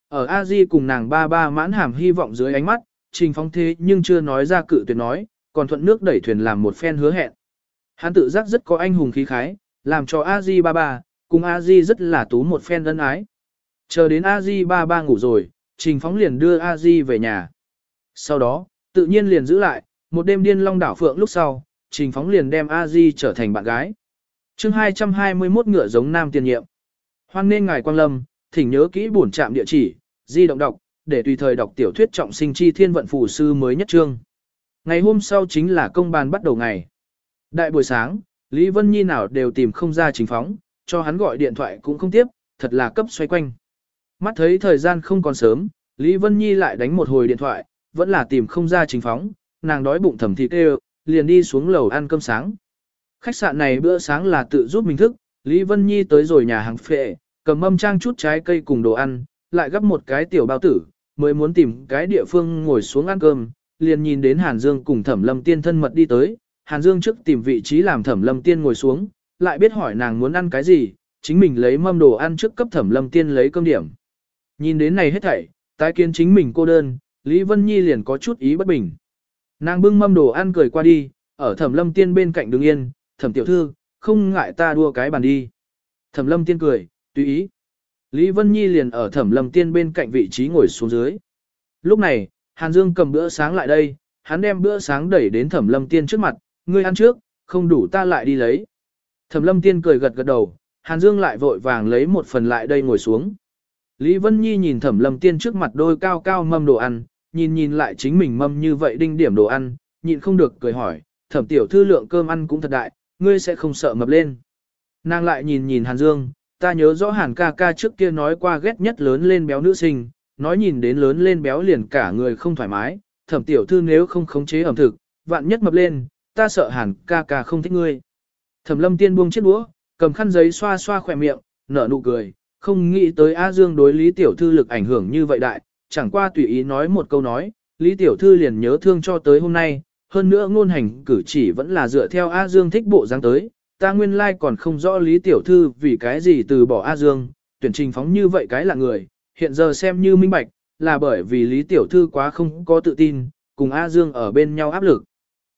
Ở A Di cùng nàng ba ba mãn hàm hy vọng dưới ánh mắt, trình phóng thế nhưng chưa nói ra cự tuyệt nói, còn thuận nước đẩy thuyền làm một phen hứa hẹn. Hắn tự giác rất có anh hùng khí khái, làm cho A Di ba ba, cùng A Di rất là tú một phen ân ái. Chờ đến A Di ba ba ngủ rồi, Trình Phóng liền đưa A Di về nhà. Sau đó, tự nhiên liền giữ lại, một đêm điên long đảo phượng lúc sau, Trình Phóng liền đem A Di trở thành bạn gái. chương 221 ngựa giống nam tiền nhiệm. Hoan nên ngài quang lâm, thỉnh nhớ kỹ bổn trạm địa chỉ, di động đọc, để tùy thời đọc tiểu thuyết trọng sinh chi thiên vận phù sư mới nhất trương. Ngày hôm sau chính là công bàn bắt đầu ngày. Đại buổi sáng, Lý Vân Nhi nào đều tìm không ra Trình Phóng, cho hắn gọi điện thoại cũng không tiếp, thật là cấp xoay quanh. Mắt thấy thời gian không còn sớm, Lý Vân Nhi lại đánh một hồi điện thoại, vẫn là tìm không ra trình phóng, nàng đói bụng thầm thịt kêu, liền đi xuống lầu ăn cơm sáng. Khách sạn này bữa sáng là tự giúp mình thức, Lý Vân Nhi tới rồi nhà hàng phệ, cầm mâm trang chút trái cây cùng đồ ăn, lại gấp một cái tiểu bao tử, mới muốn tìm cái địa phương ngồi xuống ăn cơm, liền nhìn đến Hàn Dương cùng Thẩm Lâm Tiên thân mật đi tới, Hàn Dương trước tìm vị trí làm Thẩm Lâm Tiên ngồi xuống, lại biết hỏi nàng muốn ăn cái gì, chính mình lấy mâm đồ ăn trước cấp Thẩm Lâm Tiên lấy cơm điểm. Nhìn đến này hết thảy, tái kiến chính mình cô đơn, Lý Vân Nhi liền có chút ý bất bình. Nàng bưng mâm đồ ăn cười qua đi, ở thẩm lâm tiên bên cạnh đứng yên, thẩm tiểu thư, không ngại ta đua cái bàn đi. Thẩm lâm tiên cười, tùy ý. Lý Vân Nhi liền ở thẩm lâm tiên bên cạnh vị trí ngồi xuống dưới. Lúc này, Hàn Dương cầm bữa sáng lại đây, hắn đem bữa sáng đẩy đến thẩm lâm tiên trước mặt, ngươi ăn trước, không đủ ta lại đi lấy. Thẩm lâm tiên cười gật gật đầu, Hàn Dương lại vội vàng lấy một phần lại đây ngồi xuống. Lý Vân Nhi nhìn thẩm lâm tiên trước mặt đôi cao cao mâm đồ ăn, nhìn nhìn lại chính mình mâm như vậy đinh điểm đồ ăn, nhịn không được cười hỏi, thẩm tiểu thư lượng cơm ăn cũng thật đại, ngươi sẽ không sợ mập lên. Nàng lại nhìn nhìn Hàn Dương, ta nhớ rõ Hàn ca ca trước kia nói qua ghét nhất lớn lên béo nữ sinh, nói nhìn đến lớn lên béo liền cả người không thoải mái, thẩm tiểu thư nếu không khống chế ẩm thực, vạn nhất mập lên, ta sợ Hàn ca ca không thích ngươi. Thẩm lâm tiên buông chiếc đũa, cầm khăn giấy xoa xoa khỏe miệng, nở nụ cười, không nghĩ tới A Dương đối Lý Tiểu Thư lực ảnh hưởng như vậy đại, chẳng qua tùy ý nói một câu nói, Lý Tiểu Thư liền nhớ thương cho tới hôm nay, hơn nữa ngôn hành cử chỉ vẫn là dựa theo A Dương thích bộ dáng tới, ta nguyên lai like còn không rõ Lý Tiểu Thư vì cái gì từ bỏ A Dương, tuyển trình phóng như vậy cái là người, hiện giờ xem như minh bạch, là bởi vì Lý Tiểu Thư quá không có tự tin, cùng A Dương ở bên nhau áp lực.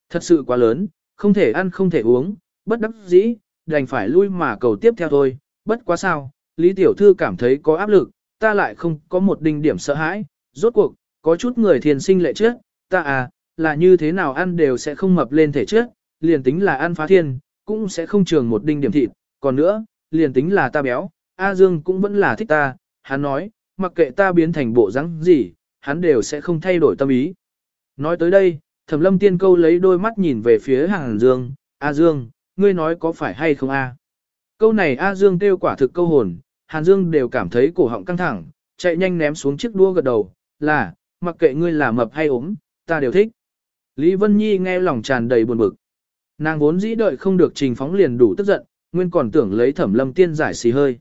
Thật sự quá lớn, không thể ăn không thể uống, bất đắc dĩ, đành phải lui mà cầu tiếp theo thôi, bất quá sao, Lý Tiểu Thư cảm thấy có áp lực, ta lại không có một đinh điểm sợ hãi, rốt cuộc, có chút người thiền sinh lệ trước, ta à, là như thế nào ăn đều sẽ không mập lên thể trước, liền tính là ăn phá thiên, cũng sẽ không trường một đinh điểm thịt, còn nữa, liền tính là ta béo, A Dương cũng vẫn là thích ta, hắn nói, mặc kệ ta biến thành bộ rắn gì, hắn đều sẽ không thay đổi tâm ý. Nói tới đây, Thẩm Lâm Tiên câu lấy đôi mắt nhìn về phía Hàn Dương, A Dương, ngươi nói có phải hay không a? Câu này A Dương kêu quả thực câu hồn, Hàn Dương đều cảm thấy cổ họng căng thẳng, chạy nhanh ném xuống chiếc đua gật đầu, là, mặc kệ ngươi là mập hay ốm, ta đều thích. Lý Vân Nhi nghe lòng tràn đầy buồn bực. Nàng vốn dĩ đợi không được trình phóng liền đủ tức giận, nguyên còn tưởng lấy thẩm lâm tiên giải xì hơi.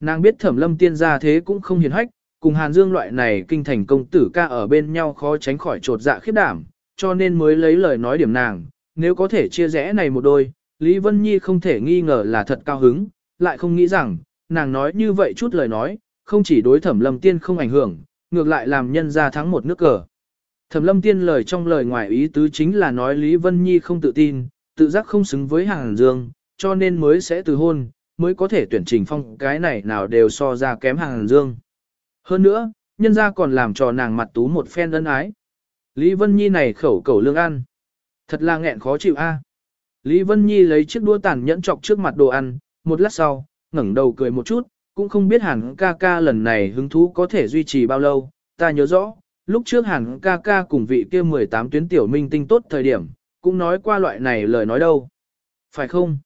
Nàng biết thẩm lâm tiên ra thế cũng không hiền hách, cùng Hàn Dương loại này kinh thành công tử ca ở bên nhau khó tránh khỏi trột dạ khiếp đảm, cho nên mới lấy lời nói điểm nàng, nếu có thể chia rẽ này một đôi, Lý Vân Nhi không thể nghi ngờ là thật cao hứng, lại không nghĩ rằng, nàng nói như vậy chút lời nói, không chỉ đối thẩm lâm tiên không ảnh hưởng, ngược lại làm nhân ra thắng một nước cờ. Thẩm lâm tiên lời trong lời ngoài ý tứ chính là nói Lý Vân Nhi không tự tin, tự giác không xứng với hàng dương, cho nên mới sẽ từ hôn, mới có thể tuyển trình phong cái này nào đều so ra kém hàng dương. Hơn nữa, nhân gia còn làm cho nàng mặt tú một phen ân ái. Lý Vân Nhi này khẩu cầu lương ăn. Thật là nghẹn khó chịu a. À. Lý Vân Nhi lấy chiếc đũa tàn nhẫn chọc trước mặt đồ ăn, một lát sau, ngẩng đầu cười một chút, cũng không biết hẳn ca ca lần này hứng thú có thể duy trì bao lâu, ta nhớ rõ, lúc trước hẳn ca ca cùng vị kia 18 tuyến tiểu minh tinh tốt thời điểm, cũng nói qua loại này lời nói đâu. Phải không?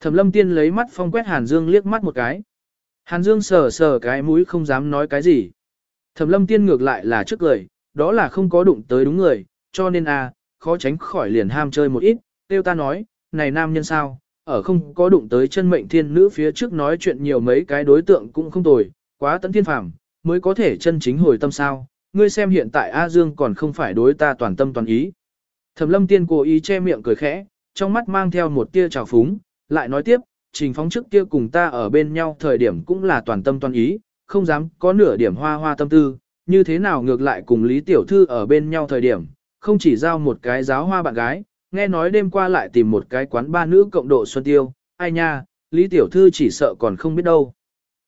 Thẩm lâm tiên lấy mắt phong quét hàn dương liếc mắt một cái. Hàn dương sờ sờ cái mũi không dám nói cái gì. Thẩm lâm tiên ngược lại là trước lời, đó là không có đụng tới đúng người, cho nên a à, khó tránh khỏi liền ham chơi một ít, tiêu ta nói, này nam nhân sao, ở không có đụng tới chân mệnh thiên nữ phía trước nói chuyện nhiều mấy cái đối tượng cũng không tồi, quá tấn thiên phàm, mới có thể chân chính hồi tâm sao, ngươi xem hiện tại A Dương còn không phải đối ta toàn tâm toàn ý. Thẩm lâm tiên cố ý che miệng cười khẽ, trong mắt mang theo một tia trào phúng, lại nói tiếp, trình phóng trước kia cùng ta ở bên nhau thời điểm cũng là toàn tâm toàn ý, không dám có nửa điểm hoa hoa tâm tư, như thế nào ngược lại cùng Lý Tiểu Thư ở bên nhau thời điểm, không chỉ giao một cái giáo hoa bạn gái, nghe nói đêm qua lại tìm một cái quán ba nữ cộng độ xuân tiêu, ai nha, Lý Tiểu Thư chỉ sợ còn không biết đâu.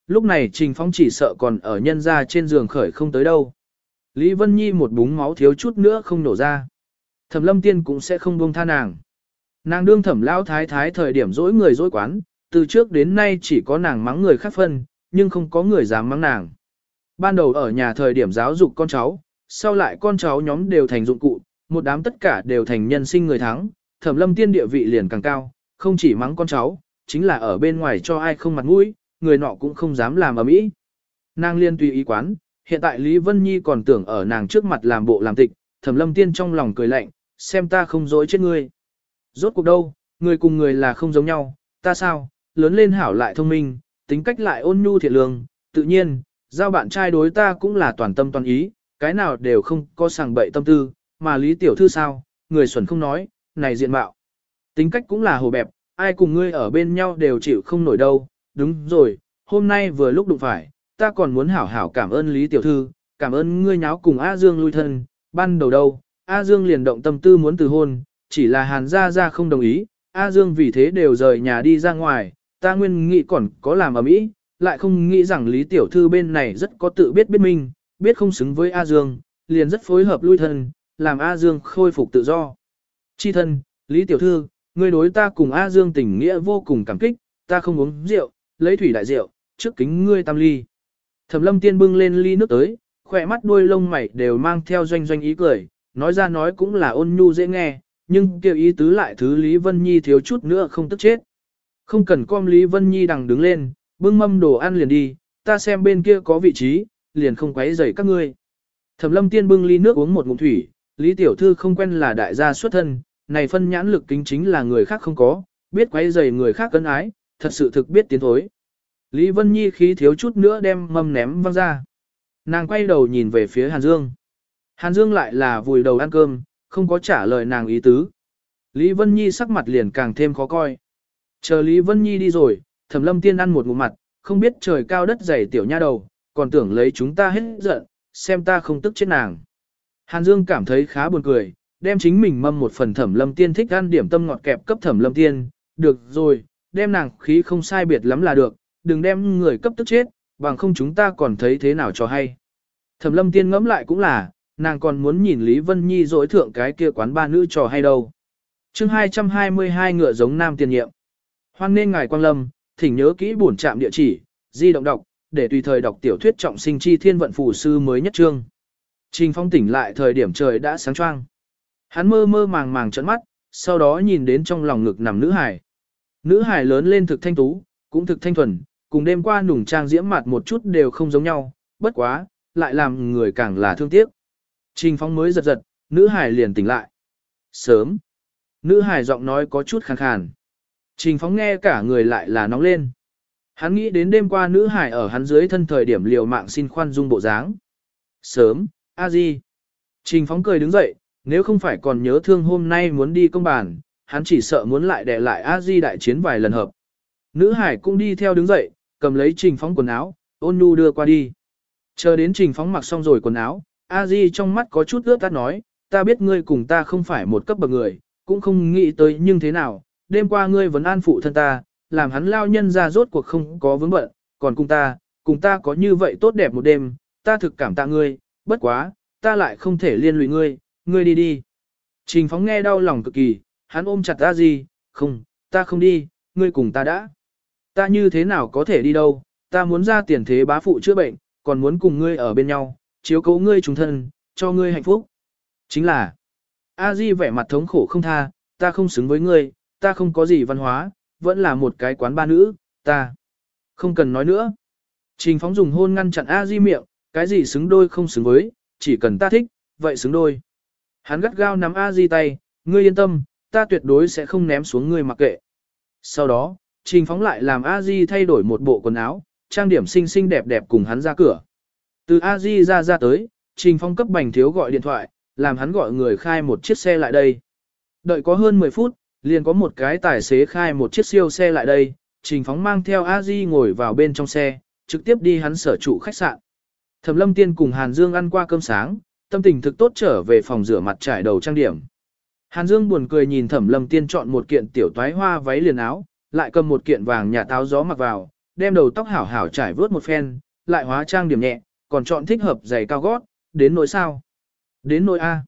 Lúc này Trình Phong chỉ sợ còn ở nhân ra trên giường khởi không tới đâu. Lý Vân Nhi một búng máu thiếu chút nữa không nổ ra. Thẩm lâm tiên cũng sẽ không buông tha nàng. Nàng đương thẩm lão thái thái thời điểm dỗi người dỗi quán, từ trước đến nay chỉ có nàng mắng người khác phân, nhưng không có người dám mắng nàng. Ban đầu ở nhà thời điểm giáo dục con cháu, sau lại con cháu nhóm đều thành dụng cụ, một đám tất cả đều thành nhân sinh người thắng, thẩm lâm tiên địa vị liền càng cao, không chỉ mắng con cháu, chính là ở bên ngoài cho ai không mặt mũi, người nọ cũng không dám làm ở mỹ. Nàng liên tùy ý quán, hiện tại Lý Vân Nhi còn tưởng ở nàng trước mặt làm bộ làm tịch, thẩm lâm tiên trong lòng cười lạnh, xem ta không dối chết ngươi. Rốt cuộc đâu, người cùng người là không giống nhau, ta sao, lớn lên hảo lại thông minh, tính cách lại ôn nhu thiện lương, tự nhiên, giao bạn trai đối ta cũng là toàn tâm toàn ý, cái nào đều không có sàng bậy tâm tư, mà Lý Tiểu Thư sao, người xuẩn không nói, này diện mạo. Tính cách cũng là hồ bẹp, ai cùng ngươi ở bên nhau đều chịu không nổi đâu, đúng rồi, hôm nay vừa lúc đụng phải, ta còn muốn hảo hảo cảm ơn Lý Tiểu Thư, cảm ơn ngươi nháo cùng A Dương lui thân, ban đầu đâu, A Dương liền động tâm tư muốn từ hôn, chỉ là Hàn Gia Gia không đồng ý, A Dương vì thế đều rời nhà đi ra ngoài, ta nguyên nghĩ còn có làm ở mỹ, lại không nghĩ rằng Lý Tiểu Thư bên này rất có tự biết biết mình, biết không xứng với A Dương, liền rất phối hợp lui thân, làm A Dương khôi phục tự do. Chi thân, Lý Tiểu Thư, người đối ta cùng A Dương tình nghĩa vô cùng cảm kích, ta không uống rượu, lấy thủy đại rượu, trước kính ngươi tam ly. Thẩm lâm tiên bưng lên ly nước tới, khỏe mắt đuôi lông mày đều mang theo doanh doanh ý cười, nói ra nói cũng là ôn nhu dễ nghe, nhưng kêu ý tứ lại thứ Lý Vân Nhi thiếu chút nữa không tức chết. Không cần com Lý Vân Nhi đằng đứng lên, bưng mâm đồ ăn liền đi, ta xem bên kia có vị trí, liền không quấy rầy các ngươi. Thẩm lâm tiên bưng ly nước uống một ngụm thủy, Lý Tiểu Thư không quen là đại gia xuất thân, này phân nhãn lực kính chính là người khác không có, biết quấy rầy người khác cân ái, thật sự thực biết tiến thối. Lý Vân Nhi khí thiếu chút nữa đem mâm ném văng ra. Nàng quay đầu nhìn về phía Hàn Dương. Hàn Dương lại là vùi đầu ăn cơm, không có trả lời nàng ý tứ. Lý Vân Nhi sắc mặt liền càng thêm khó coi. Chờ Lý Vân Nhi đi rồi, Thẩm Lâm Tiên ăn một ngụm mặt, không biết trời cao đất dày tiểu nha đầu, còn tưởng lấy chúng ta hết giận, xem ta không tức chết nàng. Hàn Dương cảm thấy khá buồn cười, đem chính mình mâm một phần Thẩm Lâm Tiên thích ăn điểm tâm ngọt kẹp cấp Thẩm Lâm Tiên, được rồi, đem nàng khí không sai biệt lắm là được, đừng đem người cấp tức chết, bằng không chúng ta còn thấy thế nào cho hay. Thẩm lâm tiên ngẫm lại cũng là, nàng còn muốn nhìn Lý Vân Nhi dối thượng cái kia quán ba nữ trò hay đâu. chương 222 ngựa giống nam tiền nhiệm. Hoan nên ngài quang lâm, thỉnh nhớ kỹ bổn trạm địa chỉ, di động đọc, để tùy thời đọc tiểu thuyết trọng sinh chi thiên vận phù sư mới nhất trương. Trình phong tỉnh lại thời điểm trời đã sáng choang. Hắn mơ mơ màng màng trận mắt, sau đó nhìn đến trong lòng ngực nằm nữ hải. Nữ hải lớn lên thực thanh tú, cũng thực thanh thuần, cùng đêm qua nùng trang diễm mặt một chút đều không giống nhau, bất quá, lại làm người càng là thương tiếc. Trình Phong mới giật giật, nữ hải liền tỉnh lại. Sớm. Nữ hải giọng nói có chút khàn khàn. Trình Phong nghe cả người lại là nóng lên. Hắn nghĩ đến đêm qua nữ hải ở hắn dưới thân thời điểm liều mạng xin khoan dung bộ dáng. Sớm, a di. Trình Phong cười đứng dậy, nếu không phải còn nhớ thương hôm nay muốn đi công bản, hắn chỉ sợ muốn lại đè lại a di đại chiến vài lần hợp. Nữ hải cũng đi theo đứng dậy, cầm lấy trình phóng quần áo, ôn nhu đưa qua đi. Chờ đến trình phóng mặc xong rồi quần áo, a di trong mắt có chút ướt tắt nói, ta biết ngươi cùng ta không phải một cấp bậc người, cũng không nghĩ tới nhưng thế nào, đêm qua ngươi vẫn an phụ thân ta, làm hắn lao nhân ra rốt cuộc không có vướng bận, còn cùng ta, cùng ta có như vậy tốt đẹp một đêm, ta thực cảm tạ ngươi, bất quá, ta lại không thể liên lụy ngươi, ngươi đi đi. Trình phóng nghe đau lòng cực kỳ, hắn ôm chặt a di, không, ta không đi, ngươi cùng ta đã. Ta như thế nào có thể đi đâu, ta muốn ra tiền thế bá phụ chữa bệnh, còn muốn cùng ngươi ở bên nhau, chiếu cố ngươi chúng thân, cho ngươi hạnh phúc. Chính là, A Di vẻ mặt thống khổ không tha, ta không xứng với ngươi, ta không có gì văn hóa, vẫn là một cái quán ba nữ, ta. Không cần nói nữa. Trình phóng dùng hôn ngăn chặn A Di miệng, cái gì xứng đôi không xứng với, chỉ cần ta thích, vậy xứng đôi. Hắn gắt gao nắm A Di tay, ngươi yên tâm, ta tuyệt đối sẽ không ném xuống ngươi mặc kệ. Sau đó, Trình phóng lại làm A Di thay đổi một bộ quần áo, trang điểm xinh xinh đẹp đẹp cùng hắn ra cửa. Từ A Di ra ra tới, Trình Phong cấp bành thiếu gọi điện thoại, làm hắn gọi người khai một chiếc xe lại đây. Đợi có hơn 10 phút, liền có một cái tài xế khai một chiếc siêu xe lại đây, Trình Phóng mang theo A Di ngồi vào bên trong xe, trực tiếp đi hắn sở trụ khách sạn. Thẩm Lâm Tiên cùng Hàn Dương ăn qua cơm sáng, tâm tình thực tốt trở về phòng rửa mặt trải đầu trang điểm. Hàn Dương buồn cười nhìn Thẩm Lâm Tiên chọn một kiện tiểu toái hoa váy liền áo, lại cầm một kiện vàng nhà táo gió mặc vào, đem đầu tóc hảo hảo trải vướt một phen, lại hóa trang điểm nhẹ, còn chọn thích hợp giày cao gót, đến nỗi sao? Đến nỗi A.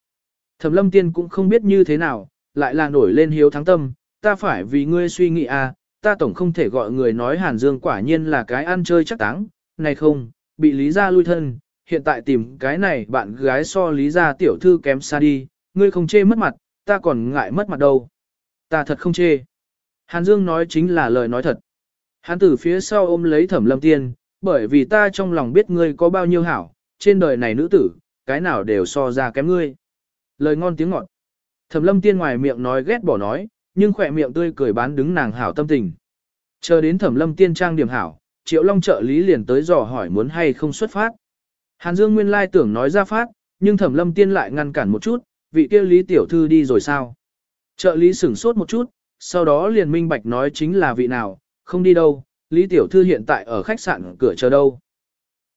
Thẩm lâm tiên cũng không biết như thế nào, lại là nổi lên hiếu thắng tâm, ta phải vì ngươi suy nghĩ A, ta tổng không thể gọi người nói Hàn Dương quả nhiên là cái ăn chơi chắc táng, này không, bị lý gia lui thân, hiện tại tìm cái này bạn gái so lý gia tiểu thư kém xa đi, ngươi không chê mất mặt, ta còn ngại mất mặt đâu. Ta thật không chê. Hàn Dương nói chính là lời nói thật. Hắn từ phía sau ôm lấy thẩm lâm tiên, bởi vì ta trong lòng biết ngươi có bao nhiêu hảo, trên đời này nữ tử, cái nào đều so ra kém ngươi. Lời ngon tiếng ngọt. Thẩm lâm tiên ngoài miệng nói ghét bỏ nói, nhưng khỏe miệng tươi cười bán đứng nàng hảo tâm tình. Chờ đến thẩm lâm tiên trang điểm hảo, triệu long trợ lý liền tới dò hỏi muốn hay không xuất phát. Hàn Dương nguyên lai tưởng nói ra phát, nhưng thẩm lâm tiên lại ngăn cản một chút, vị kia lý tiểu thư đi rồi sao. Trợ lý sửng sốt một chút, sau đó liền minh bạch nói chính là vị nào, không đi đâu, Lý Tiểu Thư hiện tại ở khách sạn cửa chờ đâu.